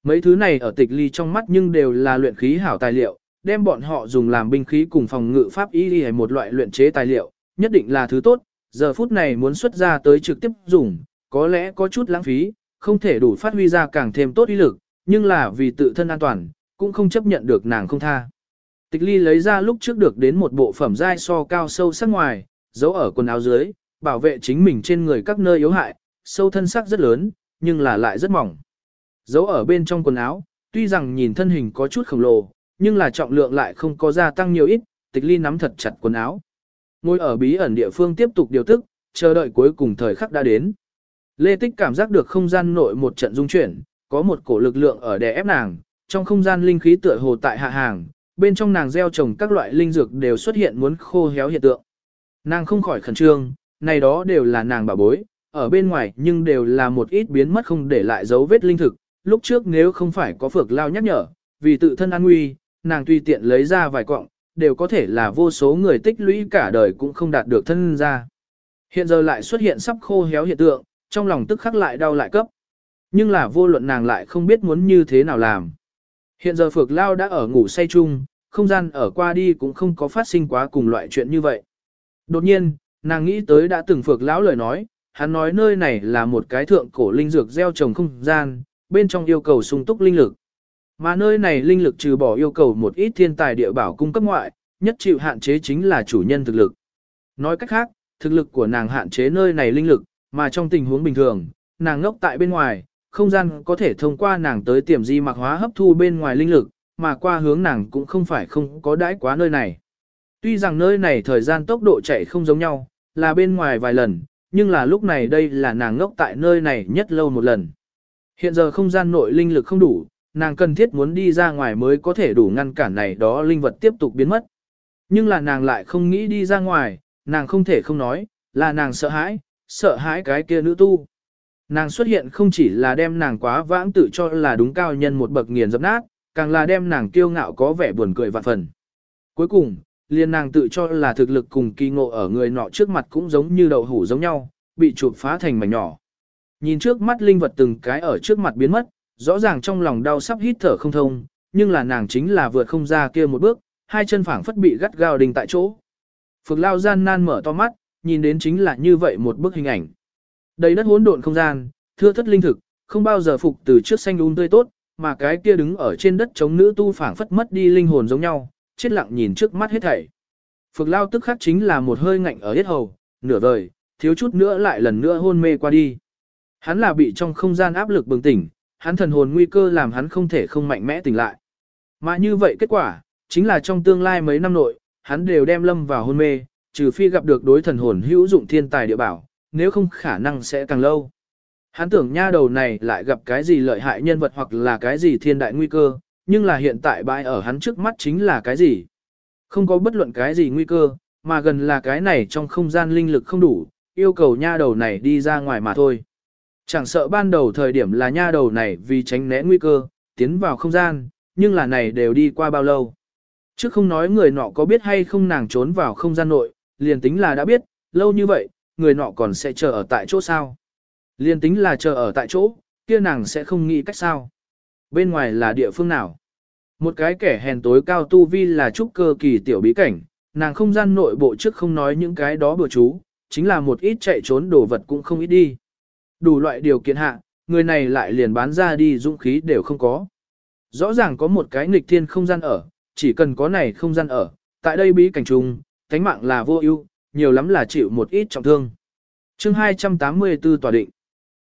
Speaker 1: Mấy thứ này ở tịch ly trong mắt nhưng đều là luyện khí hảo tài liệu, đem bọn họ dùng làm binh khí cùng phòng ngự pháp y hay một loại luyện chế tài liệu, nhất định là thứ tốt, giờ phút này muốn xuất ra tới trực tiếp dùng, có lẽ có chút lãng phí, không thể đủ phát huy ra càng thêm tốt uy lực, nhưng là vì tự thân an toàn, cũng không chấp nhận được nàng không tha. Tịch ly lấy ra lúc trước được đến một bộ phẩm dai so cao sâu sắc ngoài, giấu ở quần áo dưới, bảo vệ chính mình trên người các nơi yếu hại, sâu thân sắc rất lớn, nhưng là lại rất mỏng. Giấu ở bên trong quần áo, tuy rằng nhìn thân hình có chút khổng lồ, nhưng là trọng lượng lại không có gia tăng nhiều ít, tịch ly nắm thật chặt quần áo. Ngồi ở bí ẩn địa phương tiếp tục điều tức, chờ đợi cuối cùng thời khắc đã đến. Lê Tích cảm giác được không gian nội một trận dung chuyển, có một cổ lực lượng ở đè ép nàng, trong không gian linh khí tựa hồ tại hạ hàng, bên trong nàng gieo trồng các loại linh dược đều xuất hiện muốn khô héo hiện tượng. Nàng không khỏi khẩn trương, này đó đều là nàng bảo bối, ở bên ngoài nhưng đều là một ít biến mất không để lại dấu vết linh thực, lúc trước nếu không phải có phược lao nhắc nhở, vì tự thân an nguy, nàng tùy tiện lấy ra vài cọng, đều có thể là vô số người tích lũy cả đời cũng không đạt được thân ra. Hiện giờ lại xuất hiện sắp khô héo hiện tượng, trong lòng tức khắc lại đau lại cấp. Nhưng là vô luận nàng lại không biết muốn như thế nào làm. Hiện giờ Phược Lao đã ở ngủ say chung, không gian ở qua đi cũng không có phát sinh quá cùng loại chuyện như vậy. Đột nhiên, nàng nghĩ tới đã từng Phược Lão lời nói, hắn nói nơi này là một cái thượng cổ linh dược gieo trồng không gian, bên trong yêu cầu sung túc linh lực. Mà nơi này linh lực trừ bỏ yêu cầu một ít thiên tài địa bảo cung cấp ngoại, nhất chịu hạn chế chính là chủ nhân thực lực. Nói cách khác, thực lực của nàng hạn chế nơi này linh lực, mà trong tình huống bình thường, nàng ngốc tại bên ngoài, không gian có thể thông qua nàng tới tiềm di mạc hóa hấp thu bên ngoài linh lực, mà qua hướng nàng cũng không phải không có đãi quá nơi này. Tuy rằng nơi này thời gian tốc độ chạy không giống nhau, là bên ngoài vài lần, nhưng là lúc này đây là nàng ngốc tại nơi này nhất lâu một lần. Hiện giờ không gian nội linh lực không đủ, nàng cần thiết muốn đi ra ngoài mới có thể đủ ngăn cản này đó linh vật tiếp tục biến mất. Nhưng là nàng lại không nghĩ đi ra ngoài, nàng không thể không nói, là nàng sợ hãi, sợ hãi cái kia nữ tu. Nàng xuất hiện không chỉ là đem nàng quá vãng tự cho là đúng cao nhân một bậc nghiền dập nát, càng là đem nàng kiêu ngạo có vẻ buồn cười vạn phần. Cuối cùng, liền nàng tự cho là thực lực cùng kỳ ngộ ở người nọ trước mặt cũng giống như đậu hủ giống nhau, bị chụp phá thành mảnh nhỏ. Nhìn trước mắt linh vật từng cái ở trước mặt biến mất, rõ ràng trong lòng đau sắp hít thở không thông, nhưng là nàng chính là vượt không ra kia một bước, hai chân phảng phất bị gắt gao đình tại chỗ. phượng lao gian nan mở to mắt, nhìn đến chính là như vậy một bức hình ảnh. Đầy đất hỗn độn không gian, thưa thất linh thực, không bao giờ phục từ trước xanh um tươi tốt, mà cái kia đứng ở trên đất chống nữ tu phảng phất mất đi linh hồn giống nhau, chết lặng nhìn trước mắt hết thảy. phượng lao tức khắc chính là một hơi ngạnh ở hết hầu, nửa vời, thiếu chút nữa lại lần nữa hôn mê qua đi. Hắn là bị trong không gian áp lực bừng tỉnh, hắn thần hồn nguy cơ làm hắn không thể không mạnh mẽ tỉnh lại. Mà như vậy kết quả, chính là trong tương lai mấy năm nội, hắn đều đem lâm vào hôn mê, trừ phi gặp được đối thần hồn hữu dụng thiên tài địa bảo, nếu không khả năng sẽ càng lâu. Hắn tưởng nha đầu này lại gặp cái gì lợi hại nhân vật hoặc là cái gì thiên đại nguy cơ, nhưng là hiện tại bãi ở hắn trước mắt chính là cái gì. Không có bất luận cái gì nguy cơ, mà gần là cái này trong không gian linh lực không đủ, yêu cầu nha đầu này đi ra ngoài mà thôi. Chẳng sợ ban đầu thời điểm là nha đầu này vì tránh né nguy cơ, tiến vào không gian, nhưng là này đều đi qua bao lâu. Chứ không nói người nọ có biết hay không nàng trốn vào không gian nội, liền tính là đã biết, lâu như vậy, người nọ còn sẽ chờ ở tại chỗ sao. Liền tính là chờ ở tại chỗ, kia nàng sẽ không nghĩ cách sao. Bên ngoài là địa phương nào? Một cái kẻ hèn tối cao tu vi là trúc cơ kỳ tiểu bí cảnh, nàng không gian nội bộ trước không nói những cái đó bừa chú, chính là một ít chạy trốn đồ vật cũng không ít đi. Đủ loại điều kiện hạ, người này lại liền bán ra đi dũng khí đều không có. Rõ ràng có một cái nghịch thiên không gian ở, chỉ cần có này không gian ở, tại đây bí cảnh trùng, thánh mạng là vô ưu, nhiều lắm là chịu một ít trọng thương. chương 284 tòa định.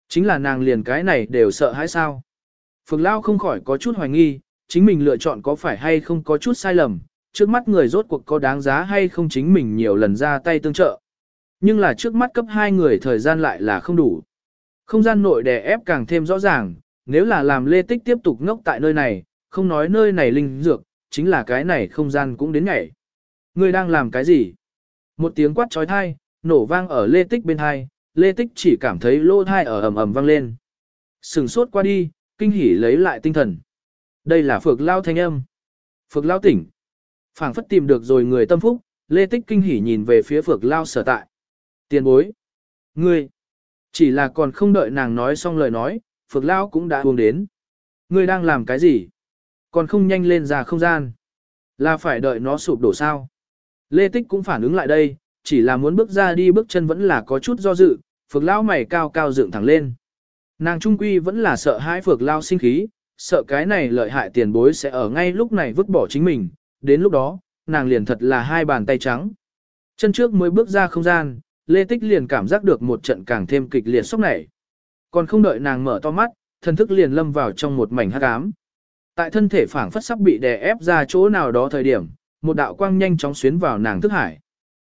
Speaker 1: Chính là nàng liền cái này đều sợ hãi sao. Phượng Lao không khỏi có chút hoài nghi, chính mình lựa chọn có phải hay không có chút sai lầm, trước mắt người rốt cuộc có đáng giá hay không chính mình nhiều lần ra tay tương trợ. Nhưng là trước mắt cấp hai người thời gian lại là không đủ. Không gian nội đè ép càng thêm rõ ràng, nếu là làm lê tích tiếp tục ngốc tại nơi này, không nói nơi này linh dược, chính là cái này không gian cũng đến ngày. Ngươi đang làm cái gì? Một tiếng quát trói thai, nổ vang ở lê tích bên thai, lê tích chỉ cảm thấy lô thai ở ầm ầm vang lên. Sừng sốt qua đi, kinh hỉ lấy lại tinh thần. Đây là phược lao thanh âm. Phược lao tỉnh. phảng phất tìm được rồi người tâm phúc, lê tích kinh hỉ nhìn về phía phược lao sở tại. Tiền bối. Ngươi. Chỉ là còn không đợi nàng nói xong lời nói, phược lao cũng đã uống đến. Ngươi đang làm cái gì? Còn không nhanh lên ra không gian. Là phải đợi nó sụp đổ sao? Lê Tích cũng phản ứng lại đây, chỉ là muốn bước ra đi bước chân vẫn là có chút do dự, phược lao mày cao cao dựng thẳng lên. Nàng trung quy vẫn là sợ hãi phược lao sinh khí, sợ cái này lợi hại tiền bối sẽ ở ngay lúc này vứt bỏ chính mình, đến lúc đó, nàng liền thật là hai bàn tay trắng. Chân trước mới bước ra không gian, Lê Tích liền cảm giác được một trận càng thêm kịch liệt sốc nảy. Còn không đợi nàng mở to mắt, thân thức liền lâm vào trong một mảnh hắc ám. Tại thân thể phảng phất sắp bị đè ép ra chỗ nào đó thời điểm, một đạo quang nhanh chóng xuyến vào nàng thức hải.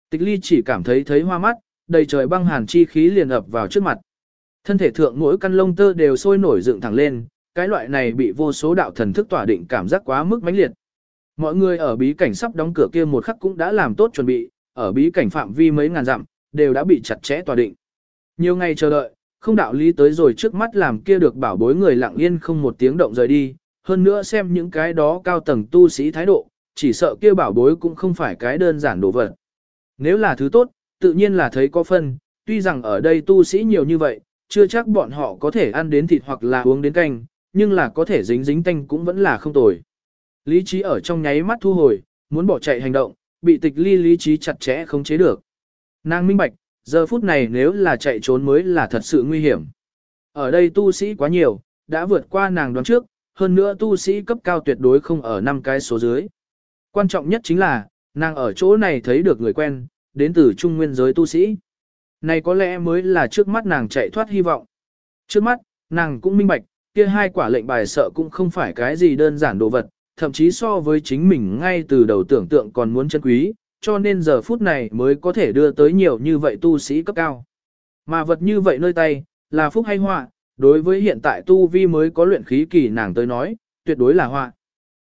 Speaker 1: Tịch ly chỉ cảm thấy thấy hoa mắt, đầy trời băng hàn chi khí liền ập vào trước mặt. Thân thể thượng mỗi căn lông tơ đều sôi nổi dựng thẳng lên, cái loại này bị vô số đạo thần thức tỏa định cảm giác quá mức mãnh liệt. Mọi người ở bí cảnh sắp đóng cửa kia một khắc cũng đã làm tốt chuẩn bị, ở bí cảnh phạm vi mấy ngàn dặm, đều đã bị chặt chẽ tòa định. Nhiều ngày chờ đợi, không đạo lý tới rồi trước mắt làm kia được bảo bối người lặng yên không một tiếng động rời đi, hơn nữa xem những cái đó cao tầng tu sĩ thái độ, chỉ sợ kia bảo bối cũng không phải cái đơn giản đồ vật. Nếu là thứ tốt, tự nhiên là thấy có phân, tuy rằng ở đây tu sĩ nhiều như vậy, chưa chắc bọn họ có thể ăn đến thịt hoặc là uống đến canh, nhưng là có thể dính dính tanh cũng vẫn là không tồi. Lý trí ở trong nháy mắt thu hồi, muốn bỏ chạy hành động, bị tịch ly lý trí chặt chẽ không chế được. Nàng minh bạch, giờ phút này nếu là chạy trốn mới là thật sự nguy hiểm. Ở đây tu sĩ quá nhiều, đã vượt qua nàng đoán trước, hơn nữa tu sĩ cấp cao tuyệt đối không ở năm cái số dưới. Quan trọng nhất chính là, nàng ở chỗ này thấy được người quen, đến từ trung nguyên giới tu sĩ. Này có lẽ mới là trước mắt nàng chạy thoát hy vọng. Trước mắt, nàng cũng minh bạch, kia hai quả lệnh bài sợ cũng không phải cái gì đơn giản đồ vật, thậm chí so với chính mình ngay từ đầu tưởng tượng còn muốn chân quý, cho nên giờ phút này mới có thể đưa tới nhiều như vậy tu sĩ cấp cao. Mà vật như vậy nơi tay, là phúc hay họa, đối với hiện tại tu vi mới có luyện khí kỳ nàng tới nói, tuyệt đối là họa.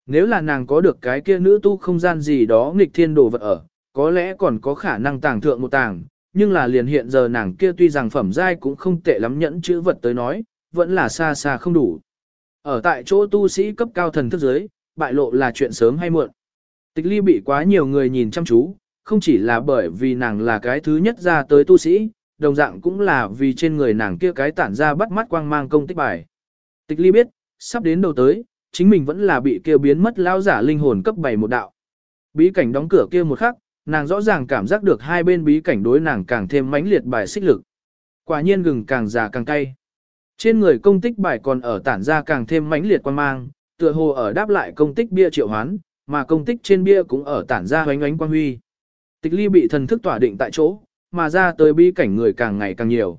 Speaker 1: Nếu là nàng có được cái kia nữ tu không gian gì đó nghịch thiên đồ vật ở, có lẽ còn có khả năng tàng thượng một tàng, nhưng là liền hiện giờ nàng kia tuy rằng phẩm giai cũng không tệ lắm nhẫn chữ vật tới nói, vẫn là xa xa không đủ. Ở tại chỗ tu sĩ cấp cao thần thức giới, bại lộ là chuyện sớm hay muộn. Tịch ly bị quá nhiều người nhìn chăm chú, không chỉ là bởi vì nàng là cái thứ nhất ra tới tu sĩ, đồng dạng cũng là vì trên người nàng kia cái tản ra bắt mắt quang mang công tích bài. Tịch ly biết, sắp đến đầu tới, chính mình vẫn là bị kêu biến mất lao giả linh hồn cấp bảy một đạo. Bí cảnh đóng cửa kia một khắc, nàng rõ ràng cảm giác được hai bên bí cảnh đối nàng càng thêm mãnh liệt bài xích lực. Quả nhiên gừng càng già càng cay. Trên người công tích bài còn ở tản ra càng thêm mãnh liệt quan mang, tựa hồ ở đáp lại công tích bia triệu hoán, mà công tích trên bia cũng ở tản ra hoánh ánh quang huy. Tịch ly bị thần thức tỏa định tại chỗ, mà ra tới bi cảnh người càng ngày càng nhiều.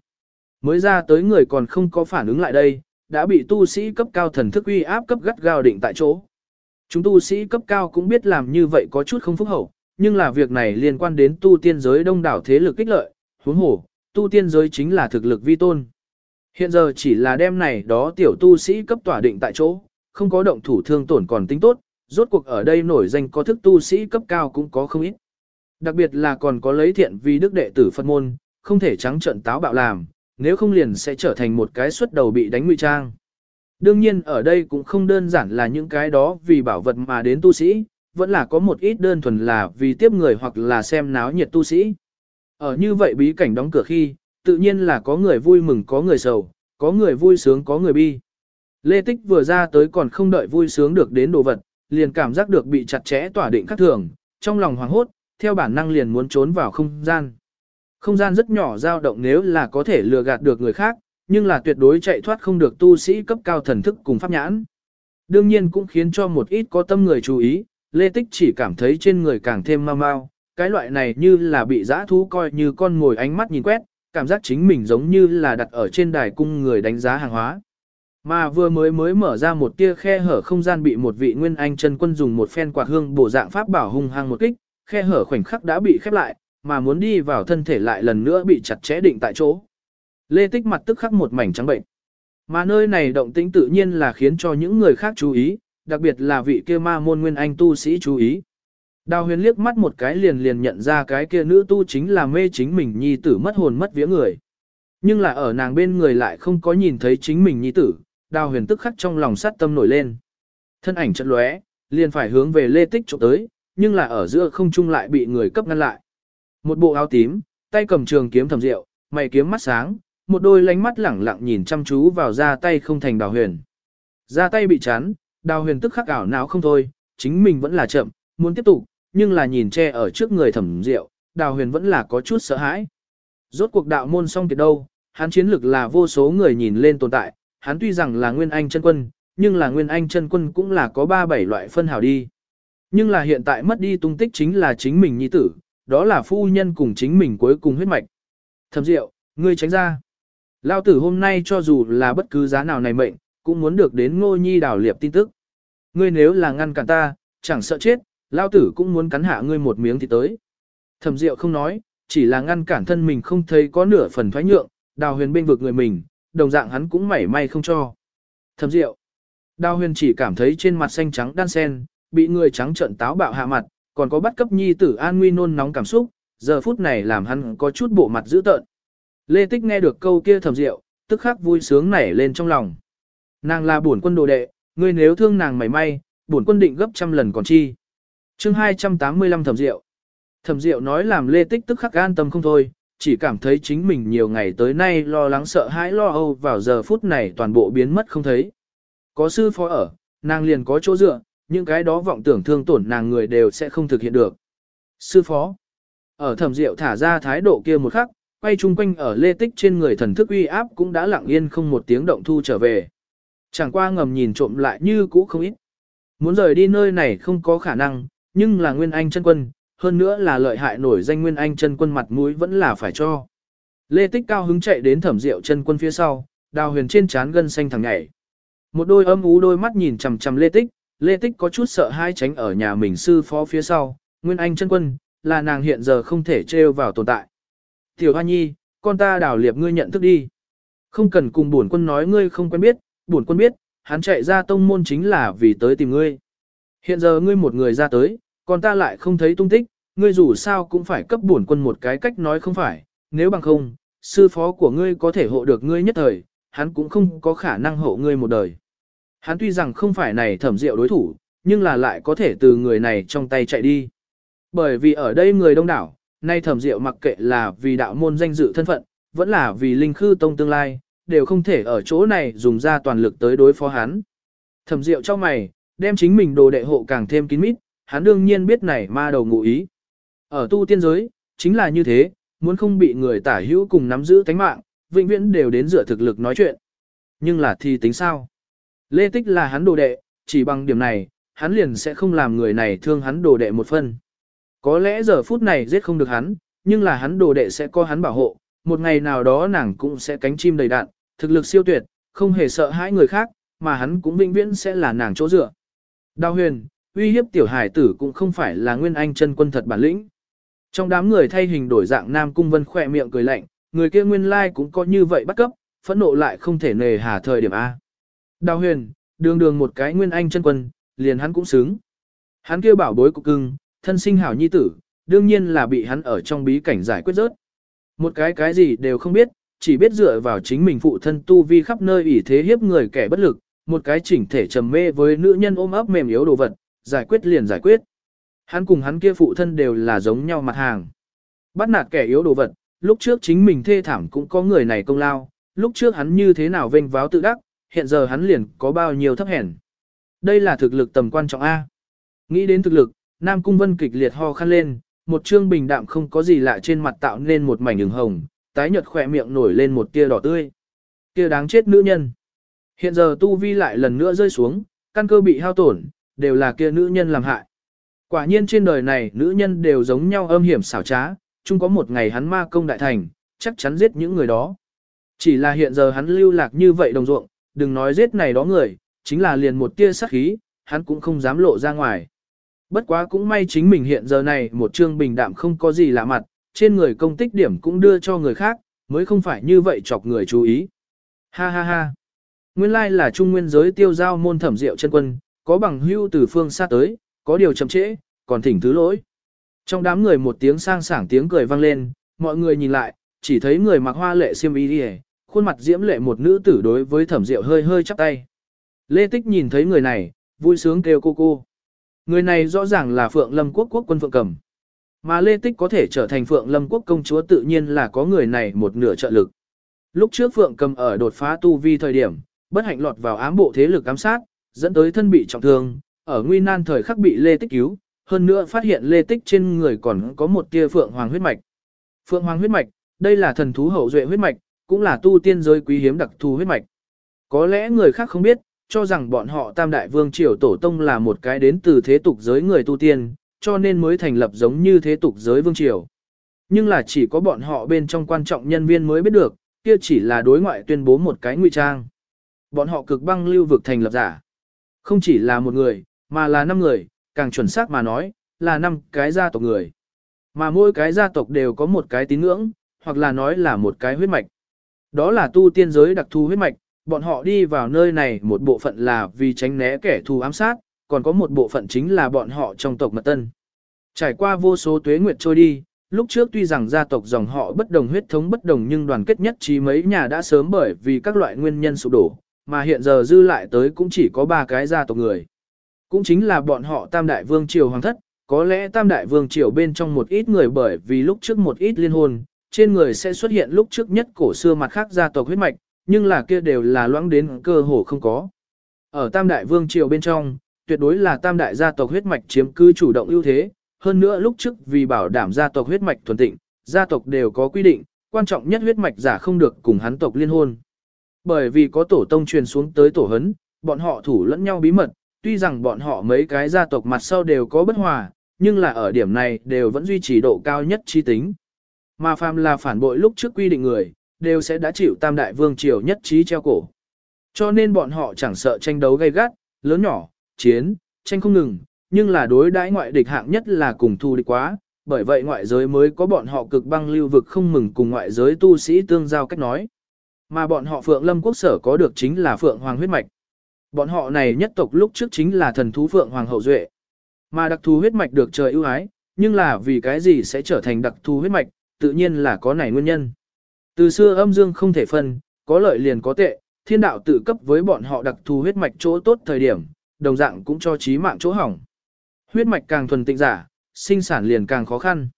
Speaker 1: Mới ra tới người còn không có phản ứng lại đây, đã bị tu sĩ cấp cao thần thức uy áp cấp gắt gao định tại chỗ. Chúng tu sĩ cấp cao cũng biết làm như vậy có chút không phúc hậu, nhưng là việc này liên quan đến tu tiên giới đông đảo thế lực kích lợi, huống hồ, tu tiên giới chính là thực lực vi tôn. Hiện giờ chỉ là đem này đó tiểu tu sĩ cấp tỏa định tại chỗ, không có động thủ thương tổn còn tính tốt, rốt cuộc ở đây nổi danh có thức tu sĩ cấp cao cũng có không ít. Đặc biệt là còn có lấy thiện vì đức đệ tử Phật môn, không thể trắng trợn táo bạo làm, nếu không liền sẽ trở thành một cái xuất đầu bị đánh nguy trang. Đương nhiên ở đây cũng không đơn giản là những cái đó vì bảo vật mà đến tu sĩ, vẫn là có một ít đơn thuần là vì tiếp người hoặc là xem náo nhiệt tu sĩ. Ở như vậy bí cảnh đóng cửa khi, tự nhiên là có người vui mừng có người sầu, có người vui sướng có người bi. Lê Tích vừa ra tới còn không đợi vui sướng được đến đồ vật, liền cảm giác được bị chặt chẽ tỏa định khắc thường, trong lòng hoảng hốt, theo bản năng liền muốn trốn vào không gian. Không gian rất nhỏ dao động nếu là có thể lừa gạt được người khác, nhưng là tuyệt đối chạy thoát không được tu sĩ cấp cao thần thức cùng pháp nhãn. Đương nhiên cũng khiến cho một ít có tâm người chú ý, Lê Tích chỉ cảm thấy trên người càng thêm mau mau, cái loại này như là bị dã thú coi như con ngồi ánh mắt nhìn quét, cảm giác chính mình giống như là đặt ở trên đài cung người đánh giá hàng hóa. Mà vừa mới mới mở ra một tia khe hở không gian bị một vị nguyên anh chân quân dùng một phen quạt hương bổ dạng pháp bảo hung hăng một kích, khe hở khoảnh khắc đã bị khép lại, mà muốn đi vào thân thể lại lần nữa bị chặt chẽ định tại chỗ. Lê Tích mặt tức khắc một mảnh trắng bệnh. Mà nơi này động tĩnh tự nhiên là khiến cho những người khác chú ý, đặc biệt là vị kia ma môn nguyên anh tu sĩ chú ý. Đào huyền liếc mắt một cái liền liền nhận ra cái kia nữ tu chính là mê chính mình nhi tử mất hồn mất vía người. Nhưng là ở nàng bên người lại không có nhìn thấy chính mình nhi tử, đào huyền tức khắc trong lòng sát tâm nổi lên. Thân ảnh chợt lóe, liền phải hướng về lê tích trộm tới, nhưng là ở giữa không trung lại bị người cấp ngăn lại. Một bộ áo tím, tay cầm trường kiếm thầm rượu, mày kiếm mắt sáng, một đôi lánh mắt lẳng lặng nhìn chăm chú vào ra tay không thành đào huyền. Ra tay bị chán, đào huyền tức khắc ảo não không thôi, chính mình vẫn là chậm, muốn tiếp tục, nhưng là nhìn che ở trước người thẩm rượu, đào huyền vẫn là có chút sợ hãi. Rốt cuộc đạo môn xong kiệt đâu, hắn chiến lực là vô số người nhìn lên tồn tại, hắn tuy rằng là nguyên anh chân quân, nhưng là nguyên anh chân quân cũng là có 3-7 loại phân hảo đi. Nhưng là hiện tại mất đi tung tích chính là chính mình nhi tử, đó là phu nhân cùng chính mình cuối cùng huyết mạch. Thẩm diệu, ngươi tránh ra. Lao tử hôm nay cho dù là bất cứ giá nào này mệnh, cũng muốn được đến ngô nhi đảo liệp tin tức. Ngươi nếu là ngăn cản ta, chẳng sợ chết, Lao tử cũng muốn cắn hạ ngươi một miếng thì tới. Thẩm diệu không nói, chỉ là ngăn cản thân mình không thấy có nửa phần thoái nhượng, đào huyền bên vực người mình, đồng dạng hắn cũng mảy may không cho. Thẩm diệu. Đào huyền chỉ cảm thấy trên mặt xanh trắng đan sen, bị người trắng trợn táo bạo hạ mặt, còn có bắt cấp nhi tử an nguy nôn nóng cảm xúc, giờ phút này làm hắn có chút bộ mặt dữ tợn. Lê Tích nghe được câu kia Thẩm Diệu, tức khắc vui sướng nảy lên trong lòng. Nàng là bổn quân đồ đệ, ngươi nếu thương nàng mảy may, bổn quân định gấp trăm lần còn chi. chương 285 Thẩm Diệu. Thẩm Diệu nói làm Lê Tích tức khắc an tâm không thôi, chỉ cảm thấy chính mình nhiều ngày tới nay lo lắng sợ hãi lo âu vào giờ phút này toàn bộ biến mất không thấy. Có sư phó ở, nàng liền có chỗ dựa, những cái đó vọng tưởng thương tổn nàng người đều sẽ không thực hiện được. Sư phó, ở thẩm diệu thả ra thái độ kia một khắc, quay chung quanh ở lê tích trên người thần thức uy áp cũng đã lặng yên không một tiếng động thu trở về. Chẳng qua ngầm nhìn trộm lại như cũ không ít. Muốn rời đi nơi này không có khả năng, nhưng là Nguyên Anh chân quân, hơn nữa là lợi hại nổi danh Nguyên Anh chân quân mặt mũi vẫn là phải cho. Lê Tích cao hứng chạy đến thẩm rượu chân quân phía sau, đào huyền trên trán gân xanh thẳng nhảy. Một đôi âm ú đôi mắt nhìn chằm chằm Lê Tích, Lê Tích có chút sợ hai tránh ở nhà mình sư phó phía sau, Nguyên Anh chân quân, là nàng hiện giờ không thể trêu vào tồn tại. Tiểu Hoa Nhi, con ta đào liệp ngươi nhận thức đi. Không cần cùng bổn quân nói ngươi không quen biết, bổn quân biết, hắn chạy ra tông môn chính là vì tới tìm ngươi. Hiện giờ ngươi một người ra tới, còn ta lại không thấy tung tích, ngươi dù sao cũng phải cấp bổn quân một cái cách nói không phải, nếu bằng không, sư phó của ngươi có thể hộ được ngươi nhất thời, hắn cũng không có khả năng hộ ngươi một đời. Hắn tuy rằng không phải này thẩm diệu đối thủ, nhưng là lại có thể từ người này trong tay chạy đi. Bởi vì ở đây người đông đảo, nay thẩm diệu mặc kệ là vì đạo môn danh dự thân phận, vẫn là vì linh khư tông tương lai, đều không thể ở chỗ này dùng ra toàn lực tới đối phó hắn. Thẩm diệu cho mày, đem chính mình đồ đệ hộ càng thêm kín mít, hắn đương nhiên biết này ma đầu ngụ ý. Ở tu tiên giới, chính là như thế, muốn không bị người tả hữu cùng nắm giữ tánh mạng, vĩnh viễn đều đến dựa thực lực nói chuyện. Nhưng là thì tính sao? Lê Tích là hắn đồ đệ, chỉ bằng điểm này, hắn liền sẽ không làm người này thương hắn đồ đệ một phân. Có lẽ giờ phút này giết không được hắn, nhưng là hắn đồ đệ sẽ có hắn bảo hộ, một ngày nào đó nàng cũng sẽ cánh chim đầy đạn, thực lực siêu tuyệt, không hề sợ hãi người khác, mà hắn cũng vĩnh viễn sẽ là nàng chỗ dựa. Đào huyền, uy hiếp tiểu hải tử cũng không phải là nguyên anh chân quân thật bản lĩnh. Trong đám người thay hình đổi dạng Nam Cung Vân khỏe miệng cười lạnh, người kia nguyên lai cũng có như vậy bắt cấp, phẫn nộ lại không thể nề hà thời điểm A. Đào huyền, đường đường một cái nguyên anh chân quân, liền hắn cũng xứng. Hắn kêu bảo bối cục cưng, thân sinh hảo nhi tử, đương nhiên là bị hắn ở trong bí cảnh giải quyết rớt. Một cái cái gì đều không biết, chỉ biết dựa vào chính mình phụ thân tu vi khắp nơi ủy thế hiếp người kẻ bất lực, một cái chỉnh thể trầm mê với nữ nhân ôm ấp mềm yếu đồ vật, giải quyết liền giải quyết. Hắn cùng hắn kia phụ thân đều là giống nhau mặt hàng. Bắt nạt kẻ yếu đồ vật, lúc trước chính mình thê thảm cũng có người này công lao, lúc trước hắn như thế nào vênh váo tự đắc, hiện giờ hắn liền có bao nhiêu thấp hèn. Đây là thực lực tầm quan trọng A. Nghĩ đến thực lực, Nam Cung Vân kịch liệt ho khăn lên, một trương bình đạm không có gì lạ trên mặt tạo nên một mảnh đường hồng, tái nhợt khỏe miệng nổi lên một tia đỏ tươi. Kia đáng chết nữ nhân. Hiện giờ tu vi lại lần nữa rơi xuống, căn cơ bị hao tổn, đều là kia nữ nhân làm hại. Quả nhiên trên đời này nữ nhân đều giống nhau âm hiểm xảo trá, chung có một ngày hắn ma công đại thành, chắc chắn giết những người đó. Chỉ là hiện giờ hắn lưu lạc như vậy đồng ruộng, đừng nói giết này đó người, chính là liền một tia sát khí, hắn cũng không dám lộ ra ngoài. Bất quá cũng may chính mình hiện giờ này một chương bình đạm không có gì lạ mặt, trên người công tích điểm cũng đưa cho người khác, mới không phải như vậy chọc người chú ý. Ha ha ha. Nguyên lai là trung nguyên giới tiêu giao môn thẩm diệu chân quân, có bằng hưu từ phương xa tới, có điều chậm trễ, còn thỉnh thứ lỗi. Trong đám người một tiếng sang sảng tiếng cười vang lên, mọi người nhìn lại, chỉ thấy người mặc hoa lệ xiêm y đi khuôn mặt diễm lệ một nữ tử đối với thẩm diệu hơi hơi chắp tay. Lê Tích nhìn thấy người này, vui sướng kêu cô cô. Người này rõ ràng là Phượng Lâm Quốc quốc quân Phượng Cầm. Mà Lê Tích có thể trở thành Phượng Lâm Quốc công chúa tự nhiên là có người này một nửa trợ lực. Lúc trước Phượng Cầm ở đột phá tu vi thời điểm, bất hạnh lọt vào ám bộ thế lực ám sát, dẫn tới thân bị trọng thương, ở nguy nan thời khắc bị Lê Tích cứu, hơn nữa phát hiện Lê Tích trên người còn có một tia Phượng Hoàng huyết mạch. Phượng Hoàng huyết mạch, đây là thần thú hậu duệ huyết mạch, cũng là tu tiên giới quý hiếm đặc thù huyết mạch. Có lẽ người khác không biết, cho rằng bọn họ Tam Đại Vương Triều Tổ Tông là một cái đến từ thế tục giới người tu tiên, cho nên mới thành lập giống như thế tục giới Vương Triều. Nhưng là chỉ có bọn họ bên trong quan trọng nhân viên mới biết được, kia chỉ là đối ngoại tuyên bố một cái ngụy trang. Bọn họ cực băng lưu vực thành lập giả. Không chỉ là một người, mà là năm người, càng chuẩn xác mà nói, là năm cái gia tộc người. Mà mỗi cái gia tộc đều có một cái tín ngưỡng, hoặc là nói là một cái huyết mạch. Đó là tu tiên giới đặc thù huyết mạch, bọn họ đi vào nơi này một bộ phận là vì tránh né kẻ thù ám sát, còn có một bộ phận chính là bọn họ trong tộc mật tân. Trải qua vô số tuế nguyệt trôi đi, lúc trước tuy rằng gia tộc dòng họ bất đồng huyết thống bất đồng nhưng đoàn kết nhất trí mấy nhà đã sớm bởi vì các loại nguyên nhân sụp đổ, mà hiện giờ dư lại tới cũng chỉ có ba cái gia tộc người. Cũng chính là bọn họ Tam Đại Vương Triều Hoàng Thất, có lẽ Tam Đại Vương Triều bên trong một ít người bởi vì lúc trước một ít liên hôn, trên người sẽ xuất hiện lúc trước nhất cổ xưa mặt khác gia tộc huyết mạch, nhưng là kia đều là loãng đến cơ hồ không có. Ở Tam Đại Vương Triều bên trong, tuyệt đối là Tam Đại gia tộc huyết mạch chiếm cứ chủ động ưu thế, hơn nữa lúc trước vì bảo đảm gia tộc huyết mạch thuần tịnh, gia tộc đều có quy định, quan trọng nhất huyết mạch giả không được cùng hắn tộc liên hôn. Bởi vì có tổ tông truyền xuống tới tổ hấn, bọn họ thủ lẫn nhau bí mật, tuy rằng bọn họ mấy cái gia tộc mặt sau đều có bất hòa, nhưng là ở điểm này đều vẫn duy trì độ cao nhất chi tính. Mà phàm là phản bội lúc trước quy định người, đều sẽ đã chịu tam đại vương triều nhất trí treo cổ. Cho nên bọn họ chẳng sợ tranh đấu gay gắt, lớn nhỏ, chiến, tranh không ngừng, nhưng là đối đãi ngoại địch hạng nhất là cùng thu địch quá, bởi vậy ngoại giới mới có bọn họ cực băng lưu vực không mừng cùng ngoại giới tu sĩ tương giao cách nói. Mà bọn họ Phượng Lâm Quốc sở có được chính là Phượng Hoàng huyết mạch. Bọn họ này nhất tộc lúc trước chính là thần thú Phượng Hoàng hậu duệ. Mà đặc thù huyết mạch được trời ưu ái, nhưng là vì cái gì sẽ trở thành đặc thù huyết mạch, tự nhiên là có này nguyên nhân. Từ xưa âm dương không thể phân, có lợi liền có tệ, thiên đạo tự cấp với bọn họ đặc thù huyết mạch chỗ tốt thời điểm, đồng dạng cũng cho trí mạng chỗ hỏng. Huyết mạch càng thuần tịnh giả, sinh sản liền càng khó khăn.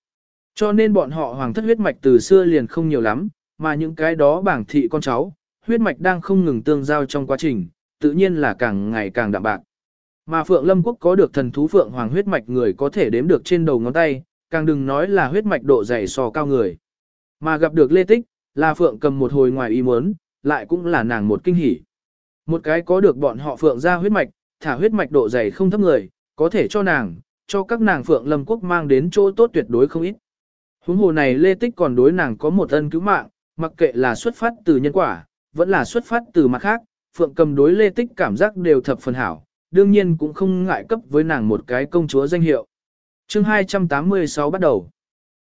Speaker 1: Cho nên bọn họ hoàng thất huyết mạch từ xưa liền không nhiều lắm, mà những cái đó bảng thị con cháu, huyết mạch đang không ngừng tương giao trong quá trình, tự nhiên là càng ngày càng đạm bạc. Mà Phượng Lâm Quốc có được thần thú Phượng Hoàng huyết mạch người có thể đếm được trên đầu ngón tay, càng đừng nói là huyết mạch độ dày so cao người. Mà gặp được Lê Tích, là Phượng cầm một hồi ngoài ý muốn, lại cũng là nàng một kinh hỉ. Một cái có được bọn họ Phượng ra huyết mạch, thả huyết mạch độ dày không thấp người, có thể cho nàng, cho các nàng Phượng Lâm Quốc mang đến chỗ tốt tuyệt đối không ít. Huống hồ này Lê Tích còn đối nàng có một ân cứu mạng, mặc kệ là xuất phát từ nhân quả, vẫn là xuất phát từ mặt khác, Phượng cầm đối Lê Tích cảm giác đều thập phần hảo, đương nhiên cũng không ngại cấp với nàng một cái công chúa danh hiệu. chương 286 bắt đầu.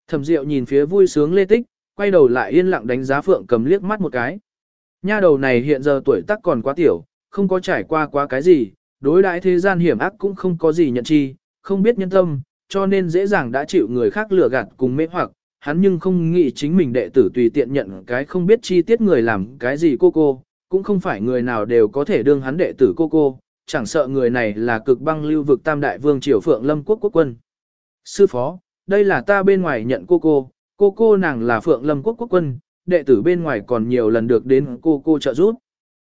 Speaker 1: Thẩm Diệu nhìn phía vui sướng Lê Tích, quay đầu lại yên lặng đánh giá Phượng cầm liếc mắt một cái. Nha đầu này hiện giờ tuổi tác còn quá tiểu, không có trải qua quá cái gì, đối đãi thế gian hiểm ác cũng không có gì nhận chi, không biết nhân tâm, cho nên dễ dàng đã chịu người khác lừa gạt cùng mê hoặc, hắn nhưng không nghĩ chính mình đệ tử tùy tiện nhận cái không biết chi tiết người làm cái gì cô cô, cũng không phải người nào đều có thể đương hắn đệ tử cô cô, chẳng sợ người này là cực băng lưu vực tam đại vương triều phượng lâm quốc quốc quân. Sư phó, đây là ta bên ngoài nhận cô cô, cô cô nàng là phượng lâm quốc quốc quân, đệ tử bên ngoài còn nhiều lần được đến cô cô trợ giúp.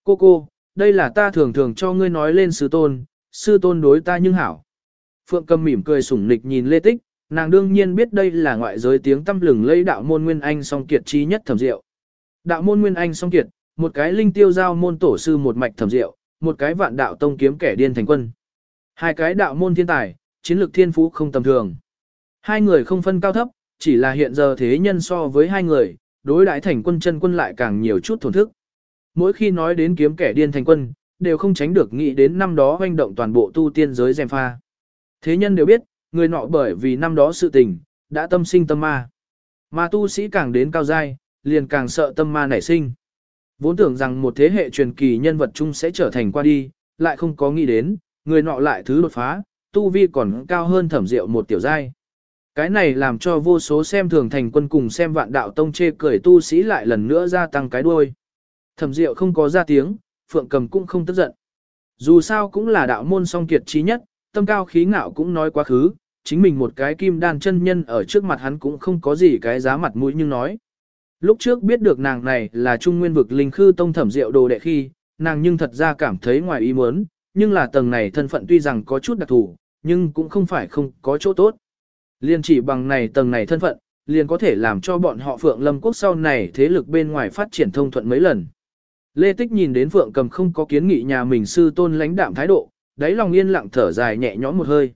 Speaker 1: Cô cô, đây là ta thường thường cho ngươi nói lên sư tôn, sư tôn đối ta nhưng hảo. Phượng cầm mỉm cười sủng nịch nhìn Lê Tích, nàng đương nhiên biết đây là ngoại giới tiếng tâm lừng lây đạo môn Nguyên Anh song kiệt trí nhất thẩm diệu. Đạo môn Nguyên Anh song kiệt, một cái linh tiêu giao môn tổ sư một mạch thẩm diệu, một cái vạn đạo tông kiếm kẻ điên thành quân. Hai cái đạo môn thiên tài, chiến lược thiên phú không tầm thường. Hai người không phân cao thấp, chỉ là hiện giờ thế nhân so với hai người, đối đãi thành quân chân quân lại càng nhiều chút thổn thức. Mỗi khi nói đến kiếm kẻ điên thành quân, đều không tránh được nghĩ đến năm đó hoành động toàn bộ tu tiên giới dèm pha. Thế nhân đều biết, người nọ bởi vì năm đó sự tình, đã tâm sinh tâm ma. Mà tu sĩ càng đến cao giai, liền càng sợ tâm ma nảy sinh. Vốn tưởng rằng một thế hệ truyền kỳ nhân vật chung sẽ trở thành qua đi, lại không có nghĩ đến, người nọ lại thứ đột phá, tu vi còn cao hơn thẩm diệu một tiểu giai. Cái này làm cho vô số xem thường thành quân cùng xem vạn đạo tông chê cười tu sĩ lại lần nữa gia tăng cái đuôi. Thẩm diệu không có ra tiếng, phượng cầm cũng không tức giận. Dù sao cũng là đạo môn song kiệt trí nhất, tâm cao khí ngạo cũng nói quá khứ, chính mình một cái kim đan chân nhân ở trước mặt hắn cũng không có gì cái giá mặt mũi nhưng nói. Lúc trước biết được nàng này là trung nguyên vực linh khư tông thẩm diệu đồ đệ khi, nàng nhưng thật ra cảm thấy ngoài ý muốn, nhưng là tầng này thân phận tuy rằng có chút đặc thù, nhưng cũng không phải không có chỗ tốt. Liên chỉ bằng này tầng này thân phận, liền có thể làm cho bọn họ Phượng Lâm Quốc sau này thế lực bên ngoài phát triển thông thuận mấy lần. Lê Tích nhìn đến Phượng Cầm không có kiến nghị nhà mình sư tôn lãnh đạm thái độ, đáy lòng yên lặng thở dài nhẹ nhõm một hơi.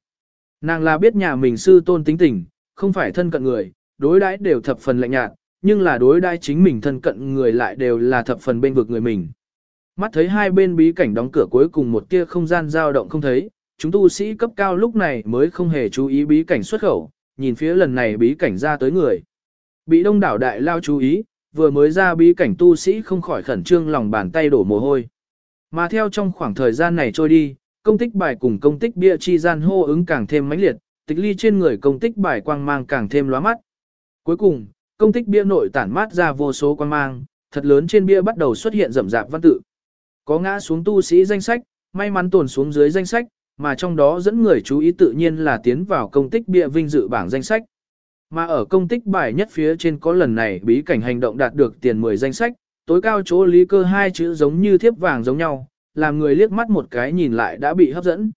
Speaker 1: Nàng là biết nhà mình sư tôn tính tình, không phải thân cận người, đối đãi đều thập phần lạnh nhạt, nhưng là đối đãi chính mình thân cận người lại đều là thập phần bên vực người mình. Mắt thấy hai bên bí cảnh đóng cửa cuối cùng một tia không gian dao động không thấy, chúng tu sĩ cấp cao lúc này mới không hề chú ý bí cảnh xuất khẩu, nhìn phía lần này bí cảnh ra tới người. Bị đông đảo đại lao chú ý, vừa mới ra bí cảnh tu sĩ không khỏi khẩn trương lòng bàn tay đổ mồ hôi. Mà theo trong khoảng thời gian này trôi đi, công tích bài cùng công tích bia chi gian hô ứng càng thêm mãnh liệt, tịch ly trên người công tích bài quang mang càng thêm lóa mắt. Cuối cùng, công tích bia nội tản mát ra vô số quang mang, thật lớn trên bia bắt đầu xuất hiện rậm rạp văn tự. Có ngã xuống tu sĩ danh sách, may mắn tồn xuống dưới danh sách, mà trong đó dẫn người chú ý tự nhiên là tiến vào công tích bia vinh dự bảng danh sách. Mà ở công tích bài nhất phía trên có lần này bí cảnh hành động đạt được tiền 10 danh sách, tối cao chỗ lý cơ hai chữ giống như thiếp vàng giống nhau, làm người liếc mắt một cái nhìn lại đã bị hấp dẫn.